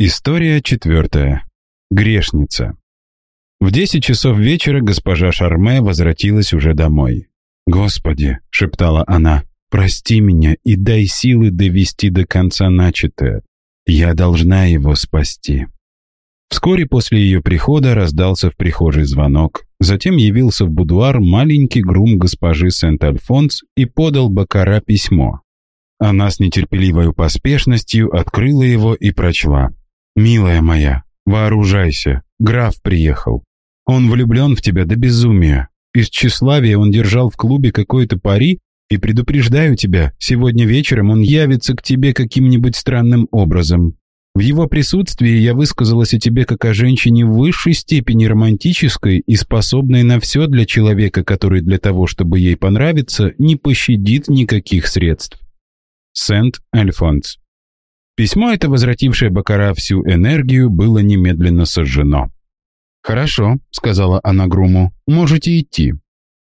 История четвертая. Грешница. В десять часов вечера госпожа Шарме возвратилась уже домой. «Господи», — шептала она, — «прости меня и дай силы довести до конца начатое. Я должна его спасти». Вскоре после ее прихода раздался в прихожей звонок. Затем явился в будуар маленький грум госпожи Сент-Альфонс и подал Бакара письмо. Она с нетерпеливой поспешностью открыла его и прочла. «Милая моя, вооружайся, граф приехал. Он влюблен в тебя до безумия. Из тщеславия он держал в клубе какое-то пари, и предупреждаю тебя, сегодня вечером он явится к тебе каким-нибудь странным образом. В его присутствии я высказалась о тебе как о женщине в высшей степени романтической и способной на все для человека, который для того, чтобы ей понравиться, не пощадит никаких средств. Сент-Альфонс Письмо это, возвратившее Бакара всю энергию, было немедленно сожжено. «Хорошо», — сказала она Груму, — «можете идти».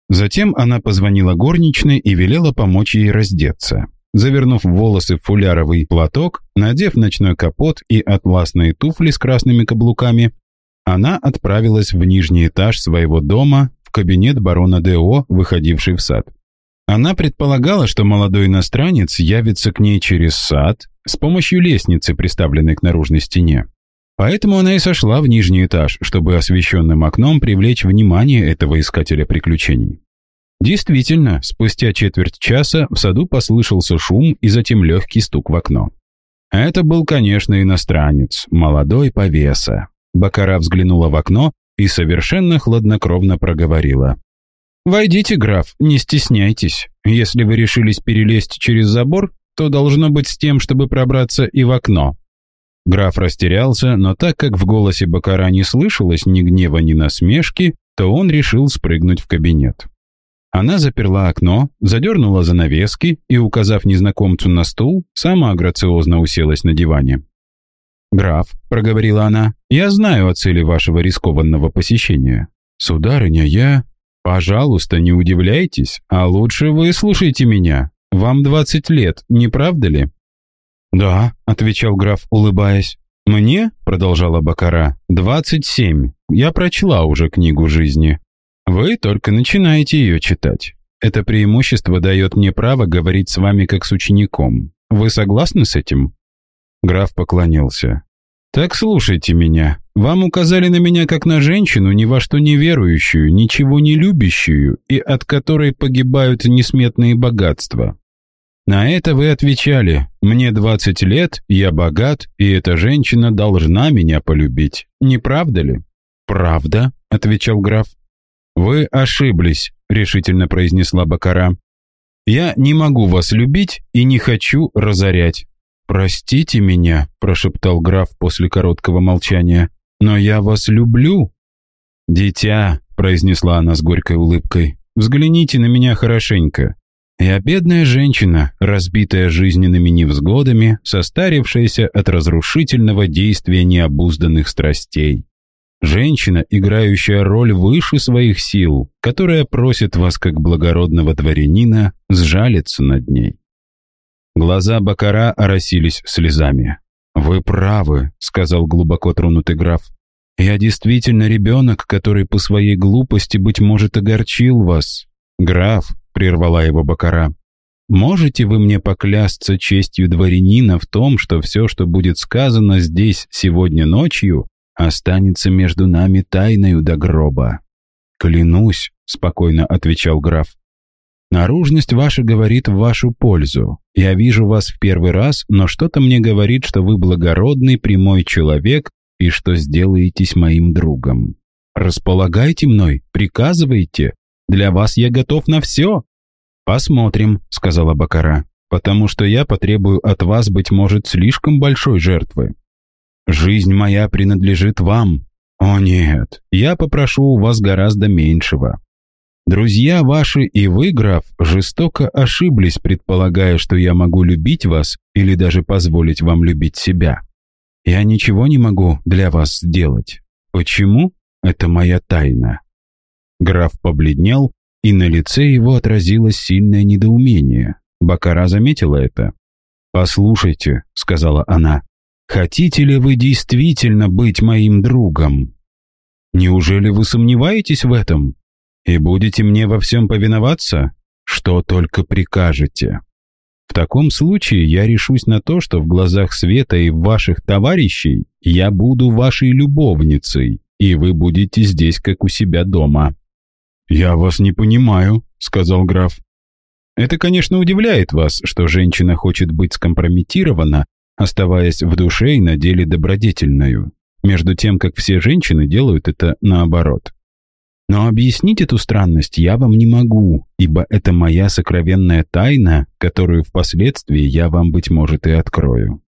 Затем она позвонила горничной и велела помочь ей раздеться. Завернув волосы в фуляровый платок, надев ночной капот и атласные туфли с красными каблуками, она отправилась в нижний этаж своего дома, в кабинет барона Д.О., выходивший в сад. Она предполагала, что молодой иностранец явится к ней через сад с помощью лестницы, приставленной к наружной стене. Поэтому она и сошла в нижний этаж, чтобы освещенным окном привлечь внимание этого искателя приключений. Действительно, спустя четверть часа в саду послышался шум и затем легкий стук в окно. Это был, конечно, иностранец, молодой повеса. Бакара взглянула в окно и совершенно хладнокровно проговорила. «Войдите, граф, не стесняйтесь. Если вы решились перелезть через забор, то должно быть с тем, чтобы пробраться и в окно». Граф растерялся, но так как в голосе Бакара не слышалось ни гнева, ни насмешки, то он решил спрыгнуть в кабинет. Она заперла окно, задернула занавески и, указав незнакомцу на стул, сама грациозно уселась на диване. «Граф», — проговорила она, — «я знаю о цели вашего рискованного посещения. Сударыня, я...» «Пожалуйста, не удивляйтесь, а лучше вы слушайте меня. Вам двадцать лет, не правда ли?» «Да», — отвечал граф, улыбаясь. «Мне», — продолжала Бакара, — «двадцать семь. Я прочла уже книгу жизни. Вы только начинаете ее читать. Это преимущество дает мне право говорить с вами как с учеником. Вы согласны с этим?» Граф поклонился. «Так слушайте меня. Вам указали на меня как на женщину, ни во что не верующую, ничего не любящую и от которой погибают несметные богатства. На это вы отвечали, мне 20 лет, я богат, и эта женщина должна меня полюбить. Не правда ли? Правда, отвечал граф. Вы ошиблись, решительно произнесла Бакара. Я не могу вас любить и не хочу разорять. Простите меня, прошептал граф после короткого молчания. «Но я вас люблю». «Дитя», — произнесла она с горькой улыбкой, — «взгляните на меня хорошенько. Я бедная женщина, разбитая жизненными невзгодами, состарившаяся от разрушительного действия необузданных страстей. Женщина, играющая роль выше своих сил, которая просит вас, как благородного дворянина, сжалиться над ней. Глаза Бакара оросились слезами. «Вы правы», — сказал глубоко тронутый граф. «Я действительно ребенок, который по своей глупости, быть может, огорчил вас». «Граф», — прервала его Бакара, — «можете вы мне поклясться честью дворянина в том, что все, что будет сказано здесь сегодня ночью, останется между нами тайною до гроба?» «Клянусь», — спокойно отвечал граф. Наружность ваша говорит в вашу пользу. Я вижу вас в первый раз, но что-то мне говорит, что вы благородный, прямой человек и что сделаетесь моим другом. Располагайте мной, приказывайте. Для вас я готов на все. Посмотрим, сказала Бакара, потому что я потребую от вас, быть может, слишком большой жертвы. Жизнь моя принадлежит вам. О нет, я попрошу у вас гораздо меньшего. Друзья ваши и вы, граф, жестоко ошиблись, предполагая, что я могу любить вас или даже позволить вам любить себя. Я ничего не могу для вас сделать. Почему? Это моя тайна». Граф побледнел, и на лице его отразилось сильное недоумение. Бакара заметила это. «Послушайте», — сказала она, Хотите ли вы действительно быть моим другом? Неужели вы сомневаетесь в этом? И будете мне во всем повиноваться? Что только прикажете. В таком случае я решусь на то, что в глазах Света и ваших товарищей я буду вашей любовницей, и вы будете здесь, как у себя дома». «Я вас не понимаю», — сказал граф. «Это, конечно, удивляет вас, что женщина хочет быть скомпрометирована, оставаясь в душе и на деле добродетельную, между тем, как все женщины делают это наоборот. Но объяснить эту странность я вам не могу, ибо это моя сокровенная тайна, которую впоследствии я вам, быть может, и открою.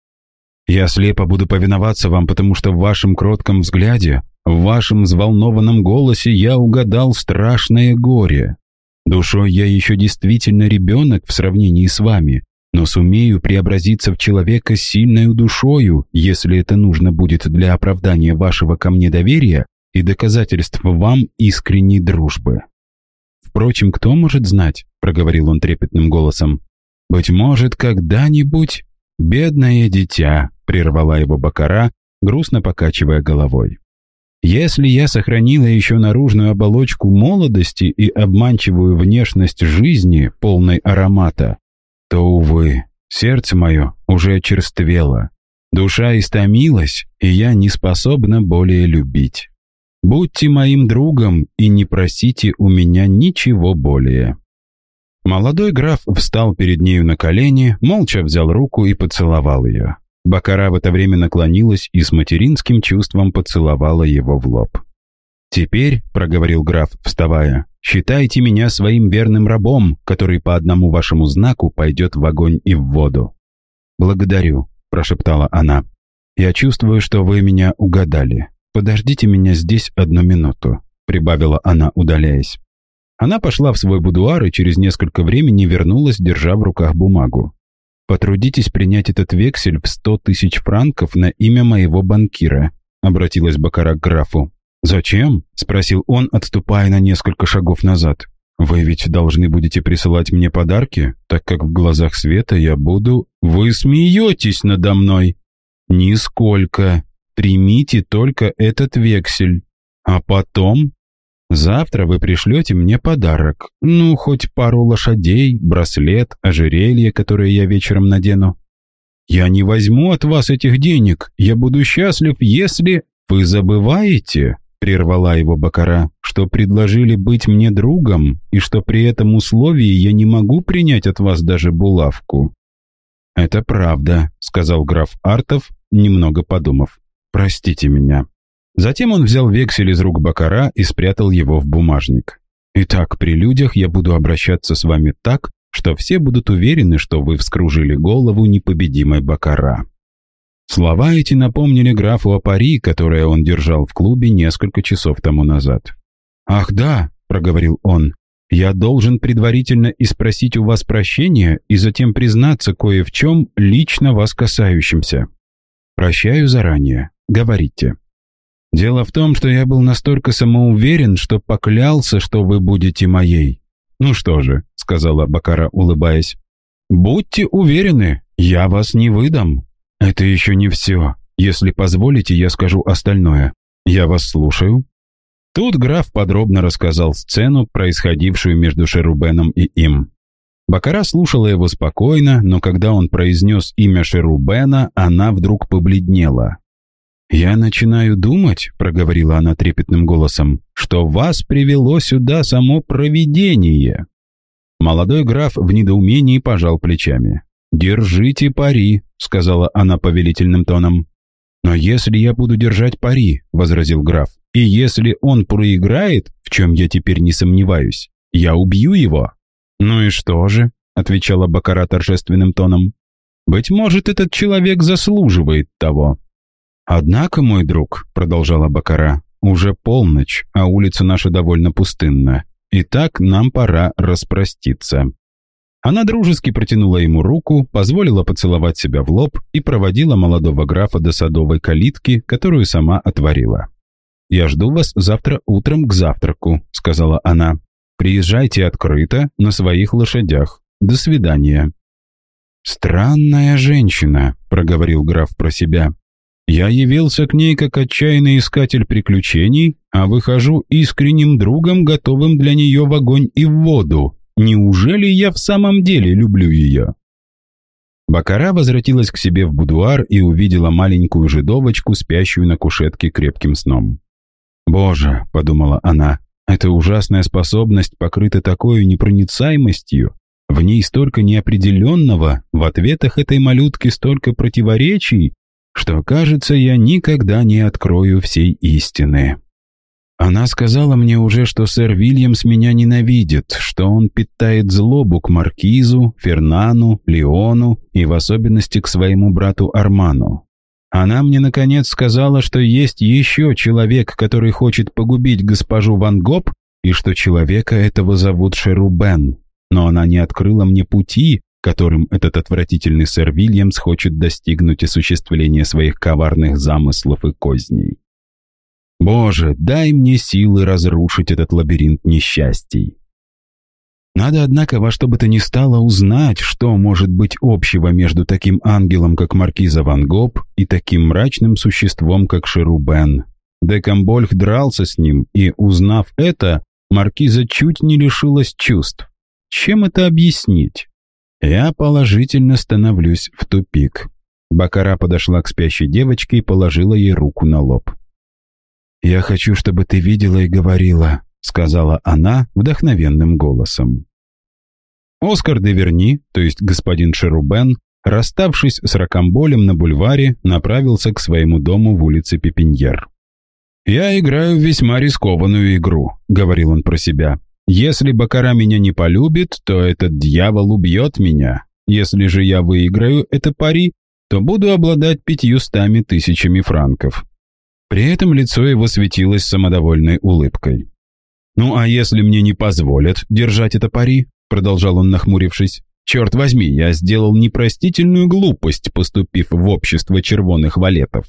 Я слепо буду повиноваться вам, потому что в вашем кротком взгляде, в вашем взволнованном голосе я угадал страшное горе. Душой я еще действительно ребенок в сравнении с вами, но сумею преобразиться в человека с душою, если это нужно будет для оправдания вашего ко мне доверия и доказательств вам искренней дружбы. «Впрочем, кто может знать?» — проговорил он трепетным голосом. «Быть может, когда-нибудь...» «Бедное дитя!» — прервала его Бакара, грустно покачивая головой. «Если я сохранила еще наружную оболочку молодости и обманчивую внешность жизни, полной аромата, то, увы, сердце мое уже очерствело, душа истомилась, и я не способна более любить. Будьте моим другом и не просите у меня ничего более». Молодой граф встал перед нею на колени, молча взял руку и поцеловал ее. Бакара в это время наклонилась и с материнским чувством поцеловала его в лоб. «Теперь», — проговорил граф, вставая, — «считайте меня своим верным рабом, который по одному вашему знаку пойдет в огонь и в воду». «Благодарю», — прошептала она. «Я чувствую, что вы меня угадали. «Подождите меня здесь одну минуту», — прибавила она, удаляясь. Она пошла в свой будуар и через несколько времени вернулась, держа в руках бумагу. «Потрудитесь принять этот вексель в сто тысяч франков на имя моего банкира», — обратилась Бакара к графу. «Зачем?» — спросил он, отступая на несколько шагов назад. «Вы ведь должны будете присылать мне подарки, так как в глазах света я буду...» «Вы смеетесь надо мной!» «Нисколько!» Примите только этот вексель. А потом... Завтра вы пришлете мне подарок. Ну, хоть пару лошадей, браслет, ожерелье, которое я вечером надену. Я не возьму от вас этих денег. Я буду счастлив, если... Вы забываете, прервала его Бакара, что предложили быть мне другом, и что при этом условии я не могу принять от вас даже булавку. «Это правда», — сказал граф Артов, немного подумав. Простите меня». Затем он взял вексель из рук Бакара и спрятал его в бумажник. «Итак, при людях я буду обращаться с вами так, что все будут уверены, что вы вскружили голову непобедимой Бакара». Слова эти напомнили графу о пари, которое он держал в клубе несколько часов тому назад. «Ах да», — проговорил он, — «я должен предварительно испросить у вас прощения и затем признаться кое в чем лично вас касающимся. Прощаю заранее. Говорите. Дело в том, что я был настолько самоуверен, что поклялся, что вы будете моей. Ну что же, сказала Бакара, улыбаясь. Будьте уверены, я вас не выдам. Это еще не все. Если позволите, я скажу остальное. Я вас слушаю. Тут граф подробно рассказал сцену, происходившую между Шерубеном и им. Бакара слушала его спокойно, но когда он произнес имя Шерубена, она вдруг побледнела. «Я начинаю думать», — проговорила она трепетным голосом, «что вас привело сюда само провидение». Молодой граф в недоумении пожал плечами. «Держите пари», — сказала она повелительным тоном. «Но если я буду держать пари», — возразил граф, «и если он проиграет, в чем я теперь не сомневаюсь, я убью его». «Ну и что же?» — отвечала Бакара торжественным тоном. «Быть может, этот человек заслуживает того». «Однако, мой друг», — продолжала Бакара, — «уже полночь, а улица наша довольно пустынна. Итак, нам пора распроститься». Она дружески протянула ему руку, позволила поцеловать себя в лоб и проводила молодого графа до садовой калитки, которую сама отворила. «Я жду вас завтра утром к завтраку», — сказала она. «Приезжайте открыто, на своих лошадях. До свидания». «Странная женщина», — проговорил граф про себя. Я явился к ней как отчаянный искатель приключений, а выхожу искренним другом, готовым для нее в огонь и в воду. Неужели я в самом деле люблю ее?» Бакара возвратилась к себе в будуар и увидела маленькую жидовочку, спящую на кушетке крепким сном. «Боже», — подумала она, — «эта ужасная способность покрыта такой непроницаемостью, в ней столько неопределенного, в ответах этой малютки столько противоречий, что, кажется, я никогда не открою всей истины. Она сказала мне уже, что сэр Вильямс меня ненавидит, что он питает злобу к Маркизу, Фернану, Леону и в особенности к своему брату Арману. Она мне, наконец, сказала, что есть еще человек, который хочет погубить госпожу Ван Гоп, и что человека этого зовут Шерубен. Но она не открыла мне пути, которым этот отвратительный сэр Вильямс хочет достигнуть осуществления своих коварных замыслов и козней. Боже, дай мне силы разрушить этот лабиринт несчастий. Надо, однако, во что бы то ни стало узнать, что может быть общего между таким ангелом, как маркиза Ван Гоп, и таким мрачным существом, как Шерубен. Декамбольх дрался с ним, и, узнав это, маркиза чуть не лишилась чувств. Чем это объяснить? Я положительно становлюсь в тупик. Бакара подошла к спящей девочке и положила ей руку на лоб. «Я хочу, чтобы ты видела и говорила», — сказала она вдохновенным голосом. Оскар де Верни, то есть господин Шерубен, расставшись с Ракамболем на бульваре, направился к своему дому в улице Пепиньер. «Я играю в весьма рискованную игру», — говорил он про себя. Если Бакара меня не полюбит, то этот дьявол убьет меня. Если же я выиграю это пари, то буду обладать пятьюстами тысячами франков. При этом лицо его светилось самодовольной улыбкой. «Ну а если мне не позволят держать это пари?» продолжал он, нахмурившись. «Черт возьми, я сделал непростительную глупость, поступив в общество червоных валетов.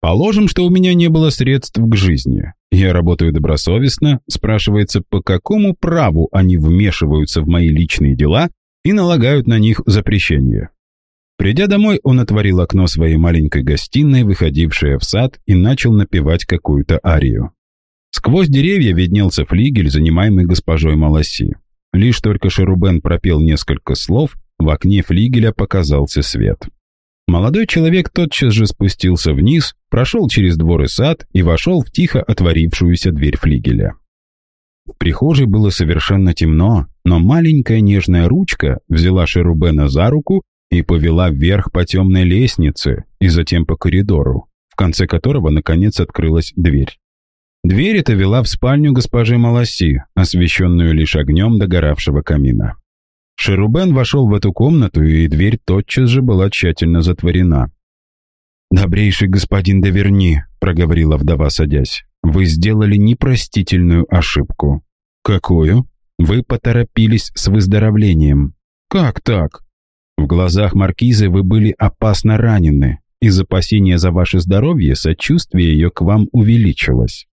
Положим, что у меня не было средств к жизни. Я работаю добросовестно, спрашивается, по какому праву они вмешиваются в мои личные дела и налагают на них запрещение. Придя домой, он отворил окно своей маленькой гостиной, выходившее в сад, и начал напевать какую-то арию. Сквозь деревья виднелся флигель, занимаемый госпожой Маласи. Лишь только Шерубен пропел несколько слов, в окне флигеля показался свет. Молодой человек тотчас же спустился вниз, прошел через двор и сад и вошел в тихо отворившуюся дверь флигеля. В прихожей было совершенно темно, но маленькая нежная ручка взяла Шерубена за руку и повела вверх по темной лестнице и затем по коридору, в конце которого, наконец, открылась дверь. Дверь эта вела в спальню госпожи Маласи, освещенную лишь огнем догоравшего камина. Шерубен вошел в эту комнату, и дверь тотчас же была тщательно затворена. «Добрейший господин Доверни», — проговорила вдова, садясь, — «вы сделали непростительную ошибку». «Какую?» «Вы поторопились с выздоровлением». «Как так?» «В глазах маркизы вы были опасно ранены. Из опасения за ваше здоровье сочувствие ее к вам увеличилось».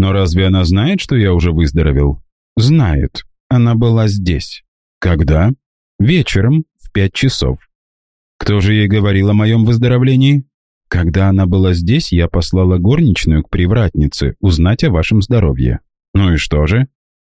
«Но разве она знает, что я уже выздоровел?» «Знает. Она была здесь». Когда? Вечером в пять часов. Кто же ей говорил о моем выздоровлении? Когда она была здесь, я послала горничную к привратнице узнать о вашем здоровье. Ну и что же?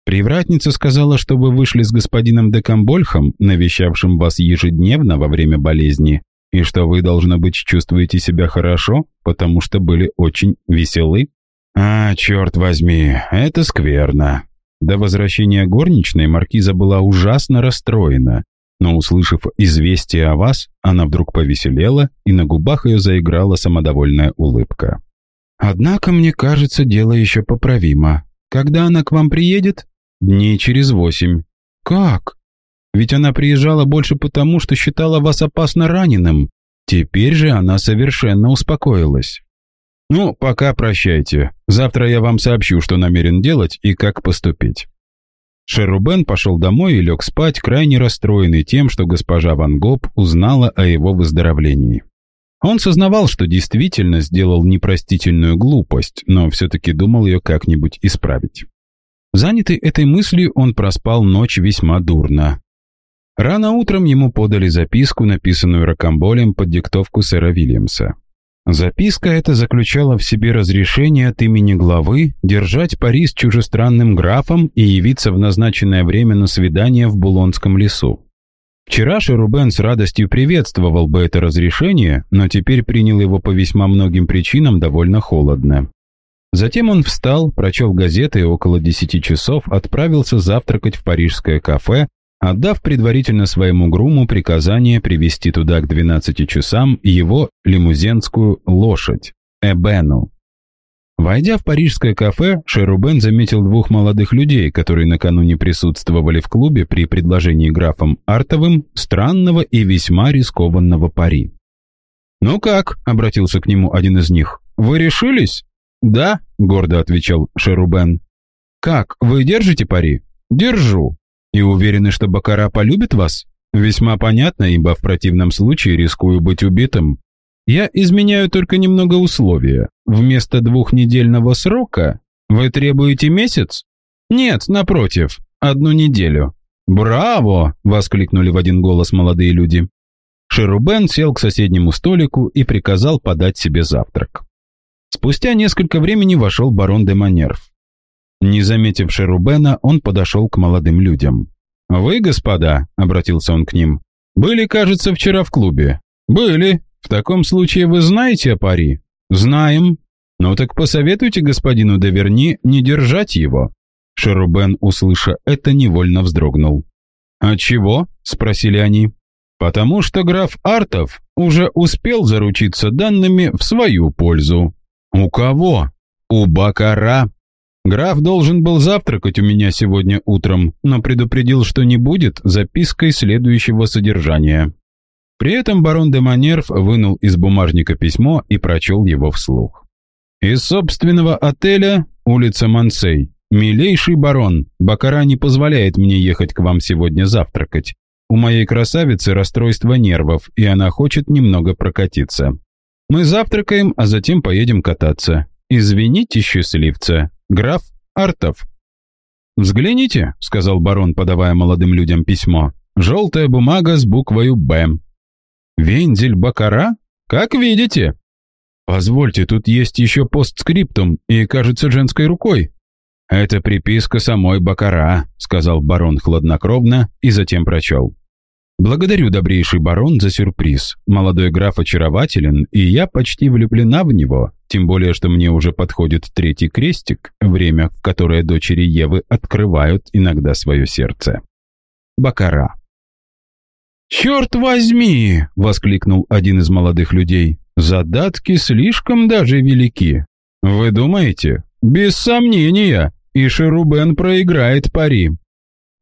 Привратница сказала, что вы вышли с господином Декамбольхом, навещавшим вас ежедневно во время болезни, и что вы, должно быть, чувствуете себя хорошо, потому что были очень веселы. А, черт возьми, это скверно. До возвращения горничной маркиза была ужасно расстроена, но, услышав известие о вас, она вдруг повеселела, и на губах ее заиграла самодовольная улыбка. «Однако, мне кажется, дело еще поправимо. Когда она к вам приедет?» «Дней через восемь». «Как?» «Ведь она приезжала больше потому, что считала вас опасно раненым. Теперь же она совершенно успокоилась». «Ну, пока прощайте. Завтра я вам сообщу, что намерен делать и как поступить». Шерубен пошел домой и лег спать, крайне расстроенный тем, что госпожа Ван Гоп узнала о его выздоровлении. Он сознавал, что действительно сделал непростительную глупость, но все-таки думал ее как-нибудь исправить. Занятый этой мыслью, он проспал ночь весьма дурно. Рано утром ему подали записку, написанную Рокамболем под диктовку сэра Вильямса. Записка эта заключала в себе разрешение от имени главы держать пари с чужестранным графом и явиться в назначенное время на свидание в Булонском лесу. Вчера Шерубен с радостью приветствовал бы это разрешение, но теперь принял его по весьма многим причинам довольно холодно. Затем он встал, прочел газеты и около десяти часов отправился завтракать в парижское кафе, отдав предварительно своему груму приказание привести туда к 12 часам его лимузенскую лошадь, Эбену. Войдя в парижское кафе, Шерубен заметил двух молодых людей, которые накануне присутствовали в клубе при предложении графом Артовым странного и весьма рискованного пари. «Ну как?» — обратился к нему один из них. «Вы решились?» «Да», — гордо отвечал Шерубен. «Как, вы держите пари?» «Держу». «И уверены, что Бакара полюбит вас?» «Весьма понятно, ибо в противном случае рискую быть убитым. Я изменяю только немного условия. Вместо двухнедельного срока вы требуете месяц? Нет, напротив, одну неделю. «Браво!» — воскликнули в один голос молодые люди. Шерубен сел к соседнему столику и приказал подать себе завтрак. Спустя несколько времени вошел барон де Манерв. Не заметив Шерубена, он подошел к молодым людям. «Вы, господа», — обратился он к ним, — «были, кажется, вчера в клубе». «Были. В таком случае вы знаете о пари?» «Знаем. Ну так посоветуйте господину Деверни не держать его». Шерубен, услыша это, невольно вздрогнул. «А чего?» — спросили они. «Потому что граф Артов уже успел заручиться данными в свою пользу». «У кого?» «У Бакара». Граф должен был завтракать у меня сегодня утром, но предупредил, что не будет запиской следующего содержания. При этом барон де Манерв вынул из бумажника письмо и прочел его вслух. «Из собственного отеля, улица Мансей. Милейший барон, Бакара не позволяет мне ехать к вам сегодня завтракать. У моей красавицы расстройство нервов, и она хочет немного прокатиться. Мы завтракаем, а затем поедем кататься. Извините, счастливца. Граф Артов». «Взгляните», — сказал барон, подавая молодым людям письмо. «Желтая бумага с буквою «Б». «Вензель Бакара? Как видите». «Позвольте, тут есть еще постскриптум и, кажется, женской рукой». «Это приписка самой Бакара», — сказал барон хладнокровно и затем прочел. Благодарю, добрейший барон, за сюрприз. Молодой граф очарователен, и я почти влюблена в него, тем более, что мне уже подходит третий крестик, время, в которое дочери Евы открывают иногда свое сердце. Бакара. «Черт возьми!» — воскликнул один из молодых людей. «Задатки слишком даже велики. Вы думаете? Без сомнения, и Шерубен проиграет пари.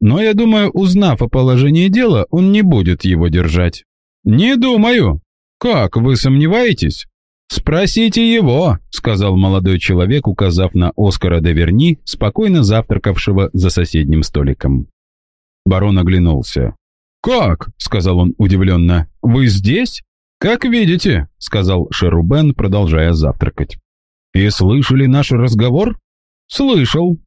Но я думаю, узнав о положении дела, он не будет его держать. Не думаю. Как, вы сомневаетесь? Спросите его, сказал молодой человек, указав на Оскара де Верни, спокойно завтракавшего за соседним столиком. Барон оглянулся. «Как?» — сказал он удивленно. «Вы здесь?» «Как видите», — сказал Шерубен, продолжая завтракать. «И слышали наш разговор?» «Слышал».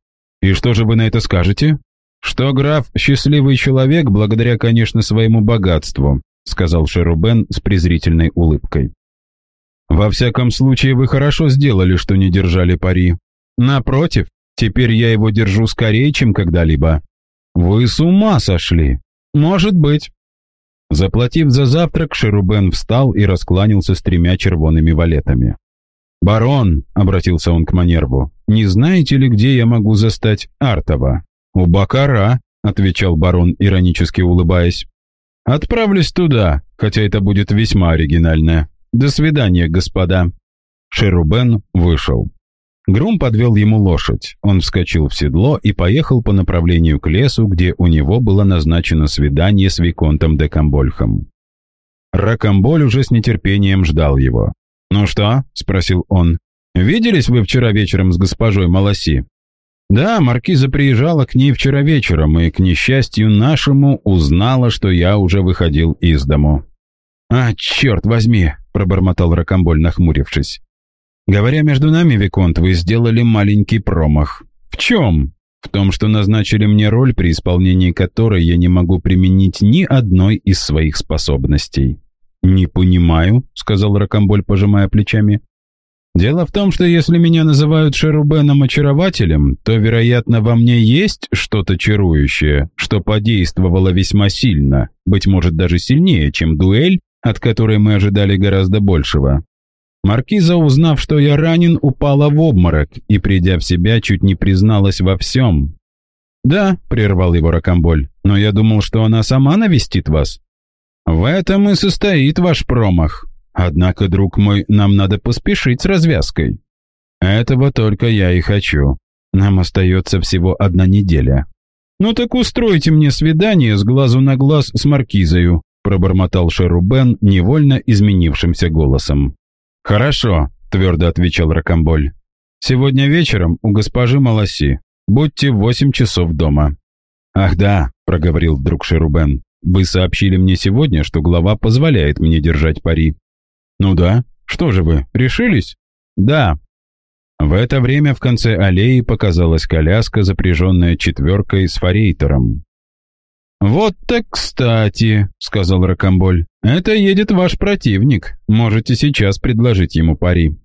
«И что же вы на это скажете?» «Что граф – счастливый человек, благодаря, конечно, своему богатству», сказал Шерубен с презрительной улыбкой. «Во всяком случае, вы хорошо сделали, что не держали пари. Напротив, теперь я его держу скорее, чем когда-либо. Вы с ума сошли? Может быть». Заплатив за завтрак, Шерубен встал и раскланялся с тремя червоными валетами. «Барон», — обратился он к Манерву, — «не знаете ли, где я могу застать Артова?» «У Бакара», — отвечал барон, иронически улыбаясь. «Отправлюсь туда, хотя это будет весьма оригинально. До свидания, господа». Шерубен вышел. Грум подвел ему лошадь. Он вскочил в седло и поехал по направлению к лесу, где у него было назначено свидание с Виконтом де Камбольхом. Ракамболь уже с нетерпением ждал его. «Ну что?» — спросил он. «Виделись вы вчера вечером с госпожой Маласи?» Да, маркиза приезжала к ней вчера вечером и, к несчастью нашему, узнала, что я уже выходил из дому. «А, черт возьми!» — пробормотал Рокомболь, нахмурившись. «Говоря между нами, Виконт, вы сделали маленький промах. В чем?» «В том, что назначили мне роль, при исполнении которой я не могу применить ни одной из своих способностей. «Не понимаю», — сказал Рокомболь, пожимая плечами. «Дело в том, что если меня называют Шерубеном-очарователем, то, вероятно, во мне есть что-то чарующее, что подействовало весьма сильно, быть может, даже сильнее, чем дуэль, от которой мы ожидали гораздо большего. Маркиза, узнав, что я ранен, упала в обморок и, придя в себя, чуть не призналась во всем. «Да», — прервал его Рокомболь, — «но я думал, что она сама навестит вас». «В этом и состоит ваш промах. Однако, друг мой, нам надо поспешить с развязкой». «Этого только я и хочу. Нам остается всего одна неделя». «Ну так устройте мне свидание с глазу на глаз с Маркизою», пробормотал Шерубен невольно изменившимся голосом. «Хорошо», — твердо отвечал Рокомболь. «Сегодня вечером у госпожи Маласи. Будьте в восемь часов дома». «Ах да», — проговорил вдруг Шерубен. «Вы сообщили мне сегодня, что глава позволяет мне держать пари». «Ну да. Что же вы, решились?» «Да». В это время в конце аллеи показалась коляска, запряженная четверкой с форейтером. «Вот так кстати», — сказал Рокомболь. «Это едет ваш противник. Можете сейчас предложить ему пари».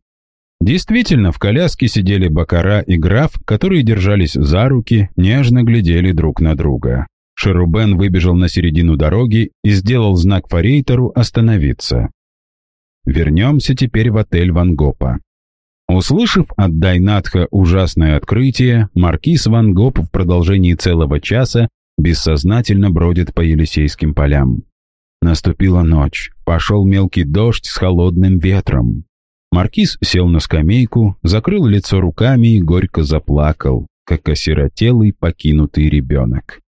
Действительно, в коляске сидели Бакара и граф, которые держались за руки, нежно глядели друг на друга. Шерубен выбежал на середину дороги и сделал знак форейтеру остановиться. Вернемся теперь в отель Ван Гопа. Услышав от Дайнатха ужасное открытие, маркиз Ван Гоп в продолжении целого часа бессознательно бродит по Елисейским полям. Наступила ночь, пошел мелкий дождь с холодным ветром. Маркиз сел на скамейку, закрыл лицо руками и горько заплакал, как осиротелый покинутый ребенок.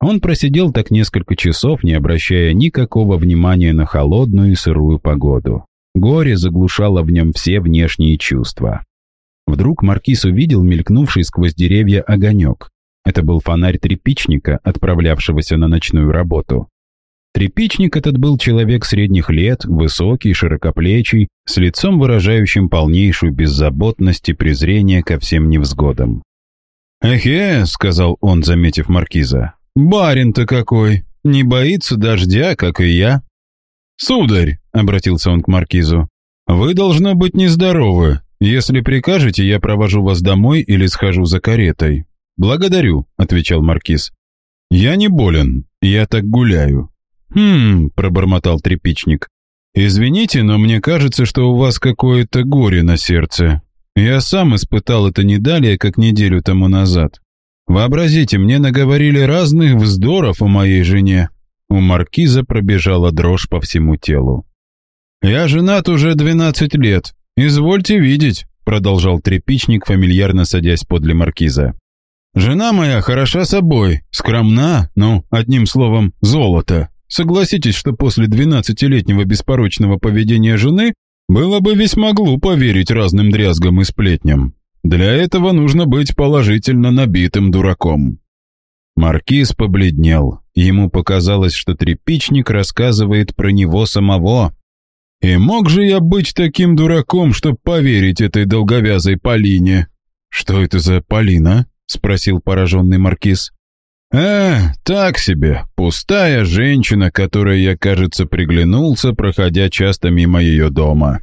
Он просидел так несколько часов, не обращая никакого внимания на холодную и сырую погоду. Горе заглушало в нем все внешние чувства. Вдруг маркиз увидел мелькнувший сквозь деревья огонек. Это был фонарь трепичника, отправлявшегося на ночную работу. Трепичник этот был человек средних лет, высокий, широкоплечий, с лицом выражающим полнейшую беззаботность и презрение ко всем невзгодам. «Эхе», — сказал он, заметив маркиза, — «барин-то какой! Не боится дождя, как и я». «Сударь», — обратился он к маркизу, — «вы, должно быть, нездоровы. Если прикажете, я провожу вас домой или схожу за каретой. «Благодарю», — отвечал маркиз. «Я не болен, я так гуляю». «Хм», — пробормотал тряпичник. «Извините, но мне кажется, что у вас какое-то горе на сердце. Я сам испытал это не далее, как неделю тому назад. Вообразите, мне наговорили разных вздоров о моей жене». У маркиза пробежала дрожь по всему телу. «Я женат уже двенадцать лет. Извольте видеть», — продолжал тряпичник, фамильярно садясь подле маркиза. Жена моя хороша собой, скромна, ну, одним словом, золото. Согласитесь, что после двенадцатилетнего беспорочного поведения жены было бы весьма глупо верить разным дрязгам и сплетням. Для этого нужно быть положительно набитым дураком. Маркиз побледнел. Ему показалось, что трепичник рассказывает про него самого. И мог же я быть таким дураком, чтобы поверить этой долговязой Полине? Что это за Полина? — спросил пораженный маркиз. «А, так себе, пустая женщина, которой я, кажется, приглянулся, проходя часто мимо ее дома.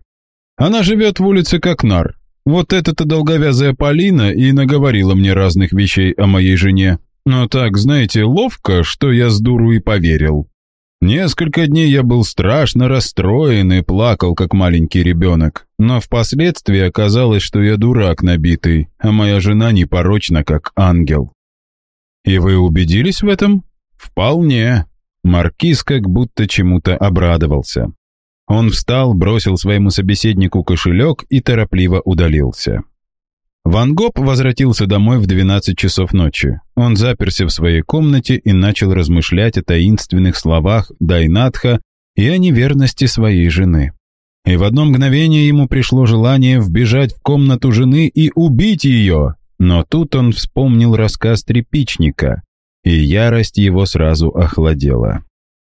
Она живет в улице Кокнар. Вот эта-то долговязая Полина и наговорила мне разных вещей о моей жене. Но так, знаете, ловко, что я с дуру и поверил. Несколько дней я был страшно расстроен и плакал, как маленький ребенок. Но впоследствии оказалось, что я дурак набитый, а моя жена непорочна, как ангел. И вы убедились в этом? Вполне. Маркиз как будто чему-то обрадовался. Он встал, бросил своему собеседнику кошелек и торопливо удалился. Ван Гоп возвратился домой в 12 часов ночи. Он заперся в своей комнате и начал размышлять о таинственных словах Дайнатха и о неверности своей жены. И в одно мгновение ему пришло желание вбежать в комнату жены и убить ее. Но тут он вспомнил рассказ трепичника, и ярость его сразу охладела.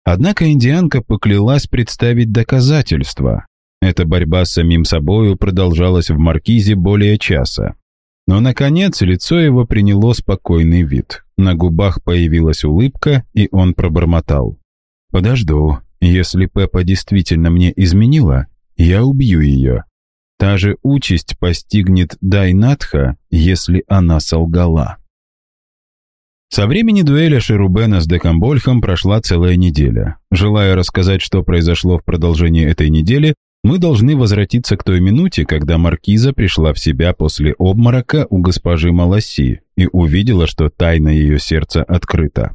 Однако индианка поклялась представить доказательства. Эта борьба с самим собою продолжалась в маркизе более часа. Но, наконец, лицо его приняло спокойный вид. На губах появилась улыбка, и он пробормотал. «Подожду, Если Пеппа действительно мне изменила, я убью ее. Та же участь постигнет Дайнатха, если она солгала. Со времени дуэля Шерубена с Декамбольхом прошла целая неделя. Желая рассказать, что произошло в продолжении этой недели, мы должны возвратиться к той минуте, когда маркиза пришла в себя после обморока у госпожи Маласи и увидела, что тайна ее сердца открыта.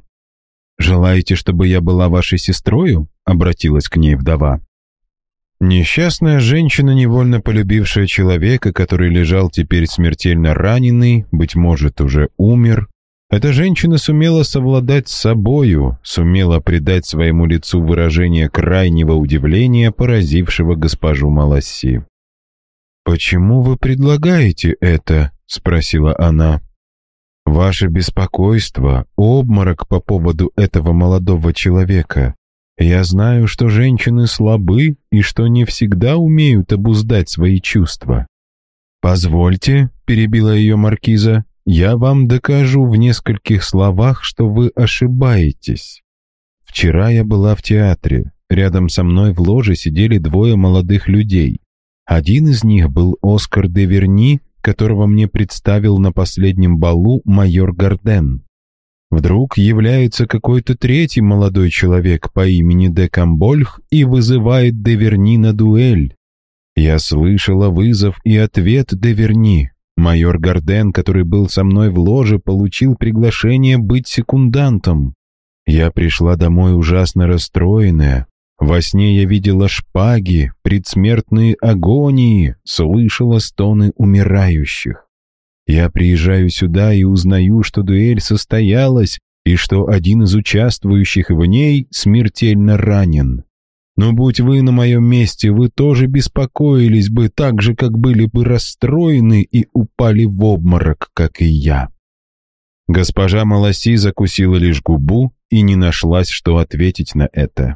«Желаете, чтобы я была вашей сестрою?» — обратилась к ней вдова. Несчастная женщина, невольно полюбившая человека, который лежал теперь смертельно раненый, быть может, уже умер, эта женщина сумела совладать с собою, сумела придать своему лицу выражение крайнего удивления, поразившего госпожу Маласси. «Почему вы предлагаете это?» — спросила она. «Ваше беспокойство, обморок по поводу этого молодого человека. Я знаю, что женщины слабы и что не всегда умеют обуздать свои чувства». «Позвольте», — перебила ее маркиза, я вам докажу в нескольких словах, что вы ошибаетесь. Вчера я была в театре. Рядом со мной в ложе сидели двое молодых людей. Один из них был Оскар де Верни, которого мне представил на последнем балу майор Гарден. Вдруг является какой-то третий молодой человек по имени де Камбольх и вызывает де Верни на дуэль. Я слышала вызов и ответ де Верни. Майор Гарден, который был со мной в ложе, получил приглашение быть секундантом. Я пришла домой ужасно расстроенная. Во сне я видела шпаги, предсмертные агонии, слышала стоны умирающих. Я приезжаю сюда и узнаю, что дуэль состоялась и что один из участвующих в ней смертельно ранен. Но будь вы на моем месте, вы тоже беспокоились бы так же, как были бы расстроены и упали в обморок, как и я». Госпожа Маласи закусила лишь губу и не нашлась, что ответить на это.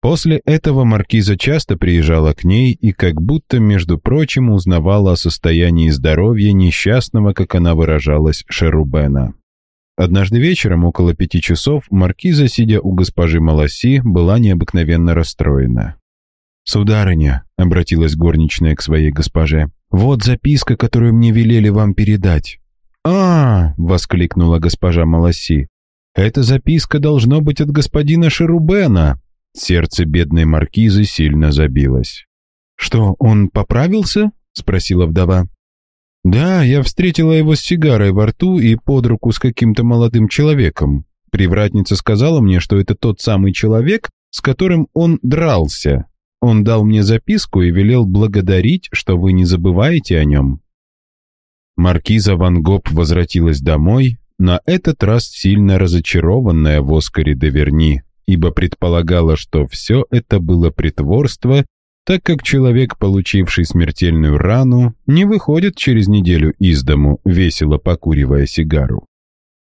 После этого маркиза часто приезжала к ней и как будто, между прочим, узнавала о состоянии здоровья несчастного, как она выражалась, Шерубена. Однажды вечером, около пяти часов, маркиза, сидя у госпожи Маласи, была необыкновенно расстроена. «Сударыня», — обратилась горничная к своей госпоже, — «вот записка, которую мне велели вам передать». «А!» — воскликнула госпожа Маласи. «Эта записка должно быть от господина Шерубена». Сердце бедной маркизы сильно забилось. «Что, он поправился?» — спросила вдова. «Да, я встретила его с сигарой во рту и под руку с каким-то молодым человеком. Привратница сказала мне, что это тот самый человек, с которым он дрался. Он дал мне записку и велел благодарить, что вы не забываете о нем». Маркиза Ван Гоп возвратилась домой, на этот раз сильно разочарованная в Оскаре де Верни, ибо предполагала, что все это было притворство так как человек, получивший смертельную рану, не выходит через неделю из дому, весело покуривая сигару.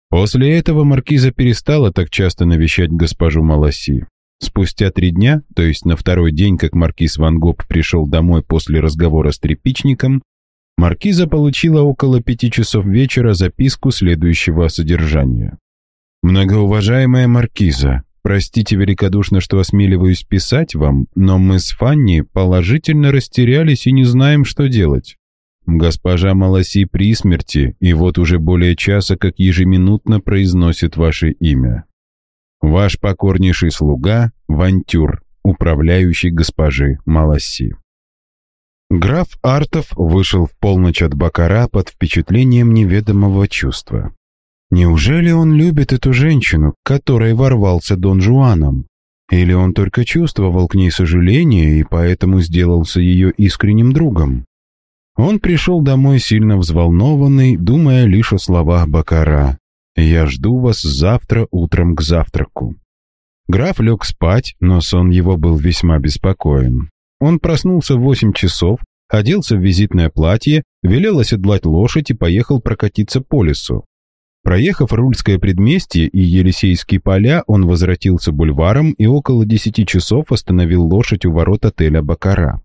После этого маркиза перестала так часто навещать госпожу Маласи. Спустя три дня, то есть на второй день, как маркиз Ван Гоп пришел домой после разговора с тряпичником, маркиза получила около пяти часов вечера записку следующего содержания. «Многоуважаемая маркиза, Простите великодушно, что осмеливаюсь писать вам, но мы с Фанни положительно растерялись и не знаем, что делать. Госпожа Маласи при смерти, и вот уже более часа, как ежеминутно произносит ваше имя. Ваш покорнейший слуга Вантюр, управляющий госпожи Маласи. Граф Артов вышел в полночь от Бакара под впечатлением неведомого чувства. Неужели он любит эту женщину, к которой ворвался Дон Жуаном? Или он только чувствовал к ней сожаление и поэтому сделался ее искренним другом? Он пришел домой сильно взволнованный, думая лишь о словах Бакара. «Я жду вас завтра утром к завтраку». Граф лег спать, но сон его был весьма беспокоен. Он проснулся в восемь часов, оделся в визитное платье, велел оседлать лошадь и поехал прокатиться по лесу. Проехав Рульское предместье и Елисейские поля, он возвратился бульваром и около десяти часов остановил лошадь у ворот отеля «Бакара».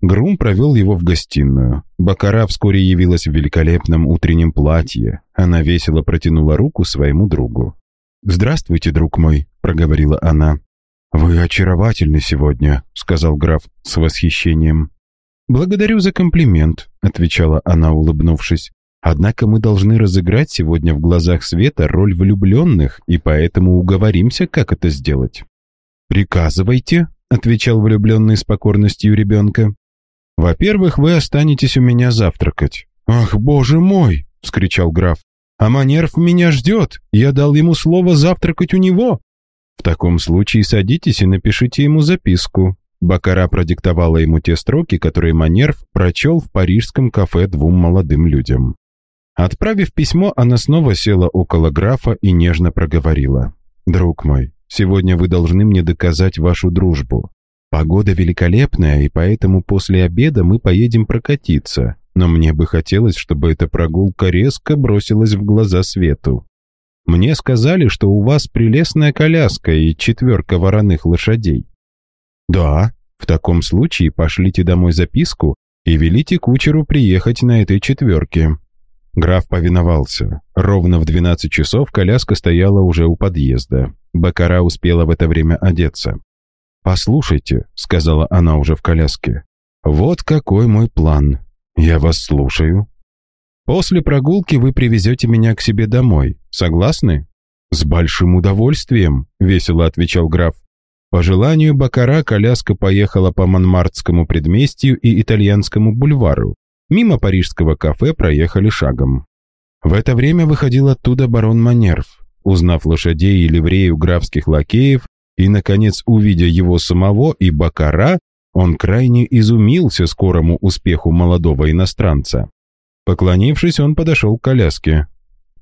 Грум провел его в гостиную. Бакара вскоре явилась в великолепном утреннем платье. Она весело протянула руку своему другу. «Здравствуйте, друг мой», — проговорила она. «Вы очаровательны сегодня», — сказал граф с восхищением. «Благодарю за комплимент», — отвечала она, улыбнувшись. «Однако мы должны разыграть сегодня в глазах света роль влюбленных, и поэтому уговоримся, как это сделать». «Приказывайте», — отвечал влюбленный с покорностью ребенка. «Во-первых, вы останетесь у меня завтракать». «Ах, боже мой!» — вскричал граф. «А Манерв меня ждет! Я дал ему слово завтракать у него!» «В таком случае садитесь и напишите ему записку». Бакара продиктовала ему те строки, которые Манерв прочел в парижском кафе двум молодым людям. Отправив письмо, она снова села около графа и нежно проговорила. «Друг мой, сегодня вы должны мне доказать вашу дружбу. Погода великолепная, и поэтому после обеда мы поедем прокатиться, но мне бы хотелось, чтобы эта прогулка резко бросилась в глаза свету. Мне сказали, что у вас прелестная коляска и четверка вороных лошадей. Да, в таком случае пошлите домой записку и велите кучеру приехать на этой четверке. Граф повиновался. Ровно в 12 часов коляска стояла уже у подъезда. Бакара успела в это время одеться. «Послушайте», — сказала она уже в коляске, — «вот какой мой план. Я вас слушаю. После прогулки вы привезете меня к себе домой. Согласны?» «С большим удовольствием», — весело отвечал граф. По желанию Бакара коляска поехала по Монмартскому предместью и Итальянскому бульвару. Мимо парижского кафе проехали шагом. В это время выходил оттуда барон Манерв. Узнав лошадей и ливрею графских лакеев, и, наконец, увидя его самого и Бакара, он крайне изумился скорому успеху молодого иностранца. Поклонившись, он подошел к коляске.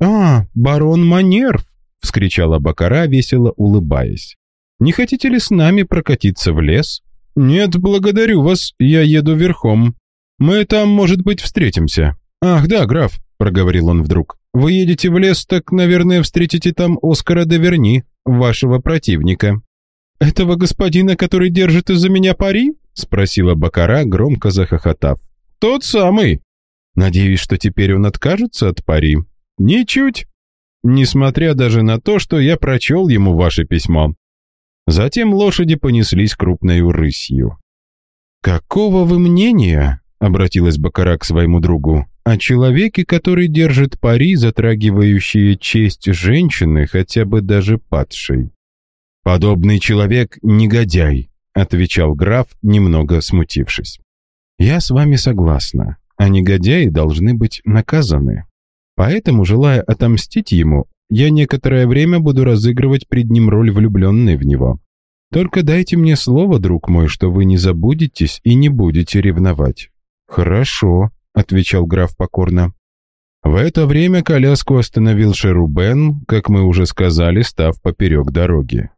«А, барон Манерв!» — вскричала Бакара, весело улыбаясь. «Не хотите ли с нами прокатиться в лес?» «Нет, благодарю вас, я еду верхом. Мы там, может быть, встретимся». «Ах, да, граф», — проговорил он вдруг. «Вы едете в лес, так, наверное, встретите там Оскара де Верни, вашего противника». «Этого господина, который держит из-за меня пари?» — спросила Бакара, громко захохотав. «Тот самый». «Надеюсь, что теперь он откажется от пари?» «Ничуть. Несмотря даже на то, что я прочел ему ваше письмо». Затем лошади понеслись крупной рысью. «Какого вы мнения?» — обратилась Бакара к своему другу о человеке, который держит пари, затрагивающие честь женщины, хотя бы даже падшей. «Подобный человек — негодяй», — отвечал граф, немного смутившись. «Я с вами согласна, а негодяи должны быть наказаны. Поэтому, желая отомстить ему, я некоторое время буду разыгрывать пред ним роль влюбленной в него. Только дайте мне слово, друг мой, что вы не забудетесь и не будете ревновать». «Хорошо», — отвечал граф покорно. В это время коляску остановил Шерубен, как мы уже сказали, став поперек дороги.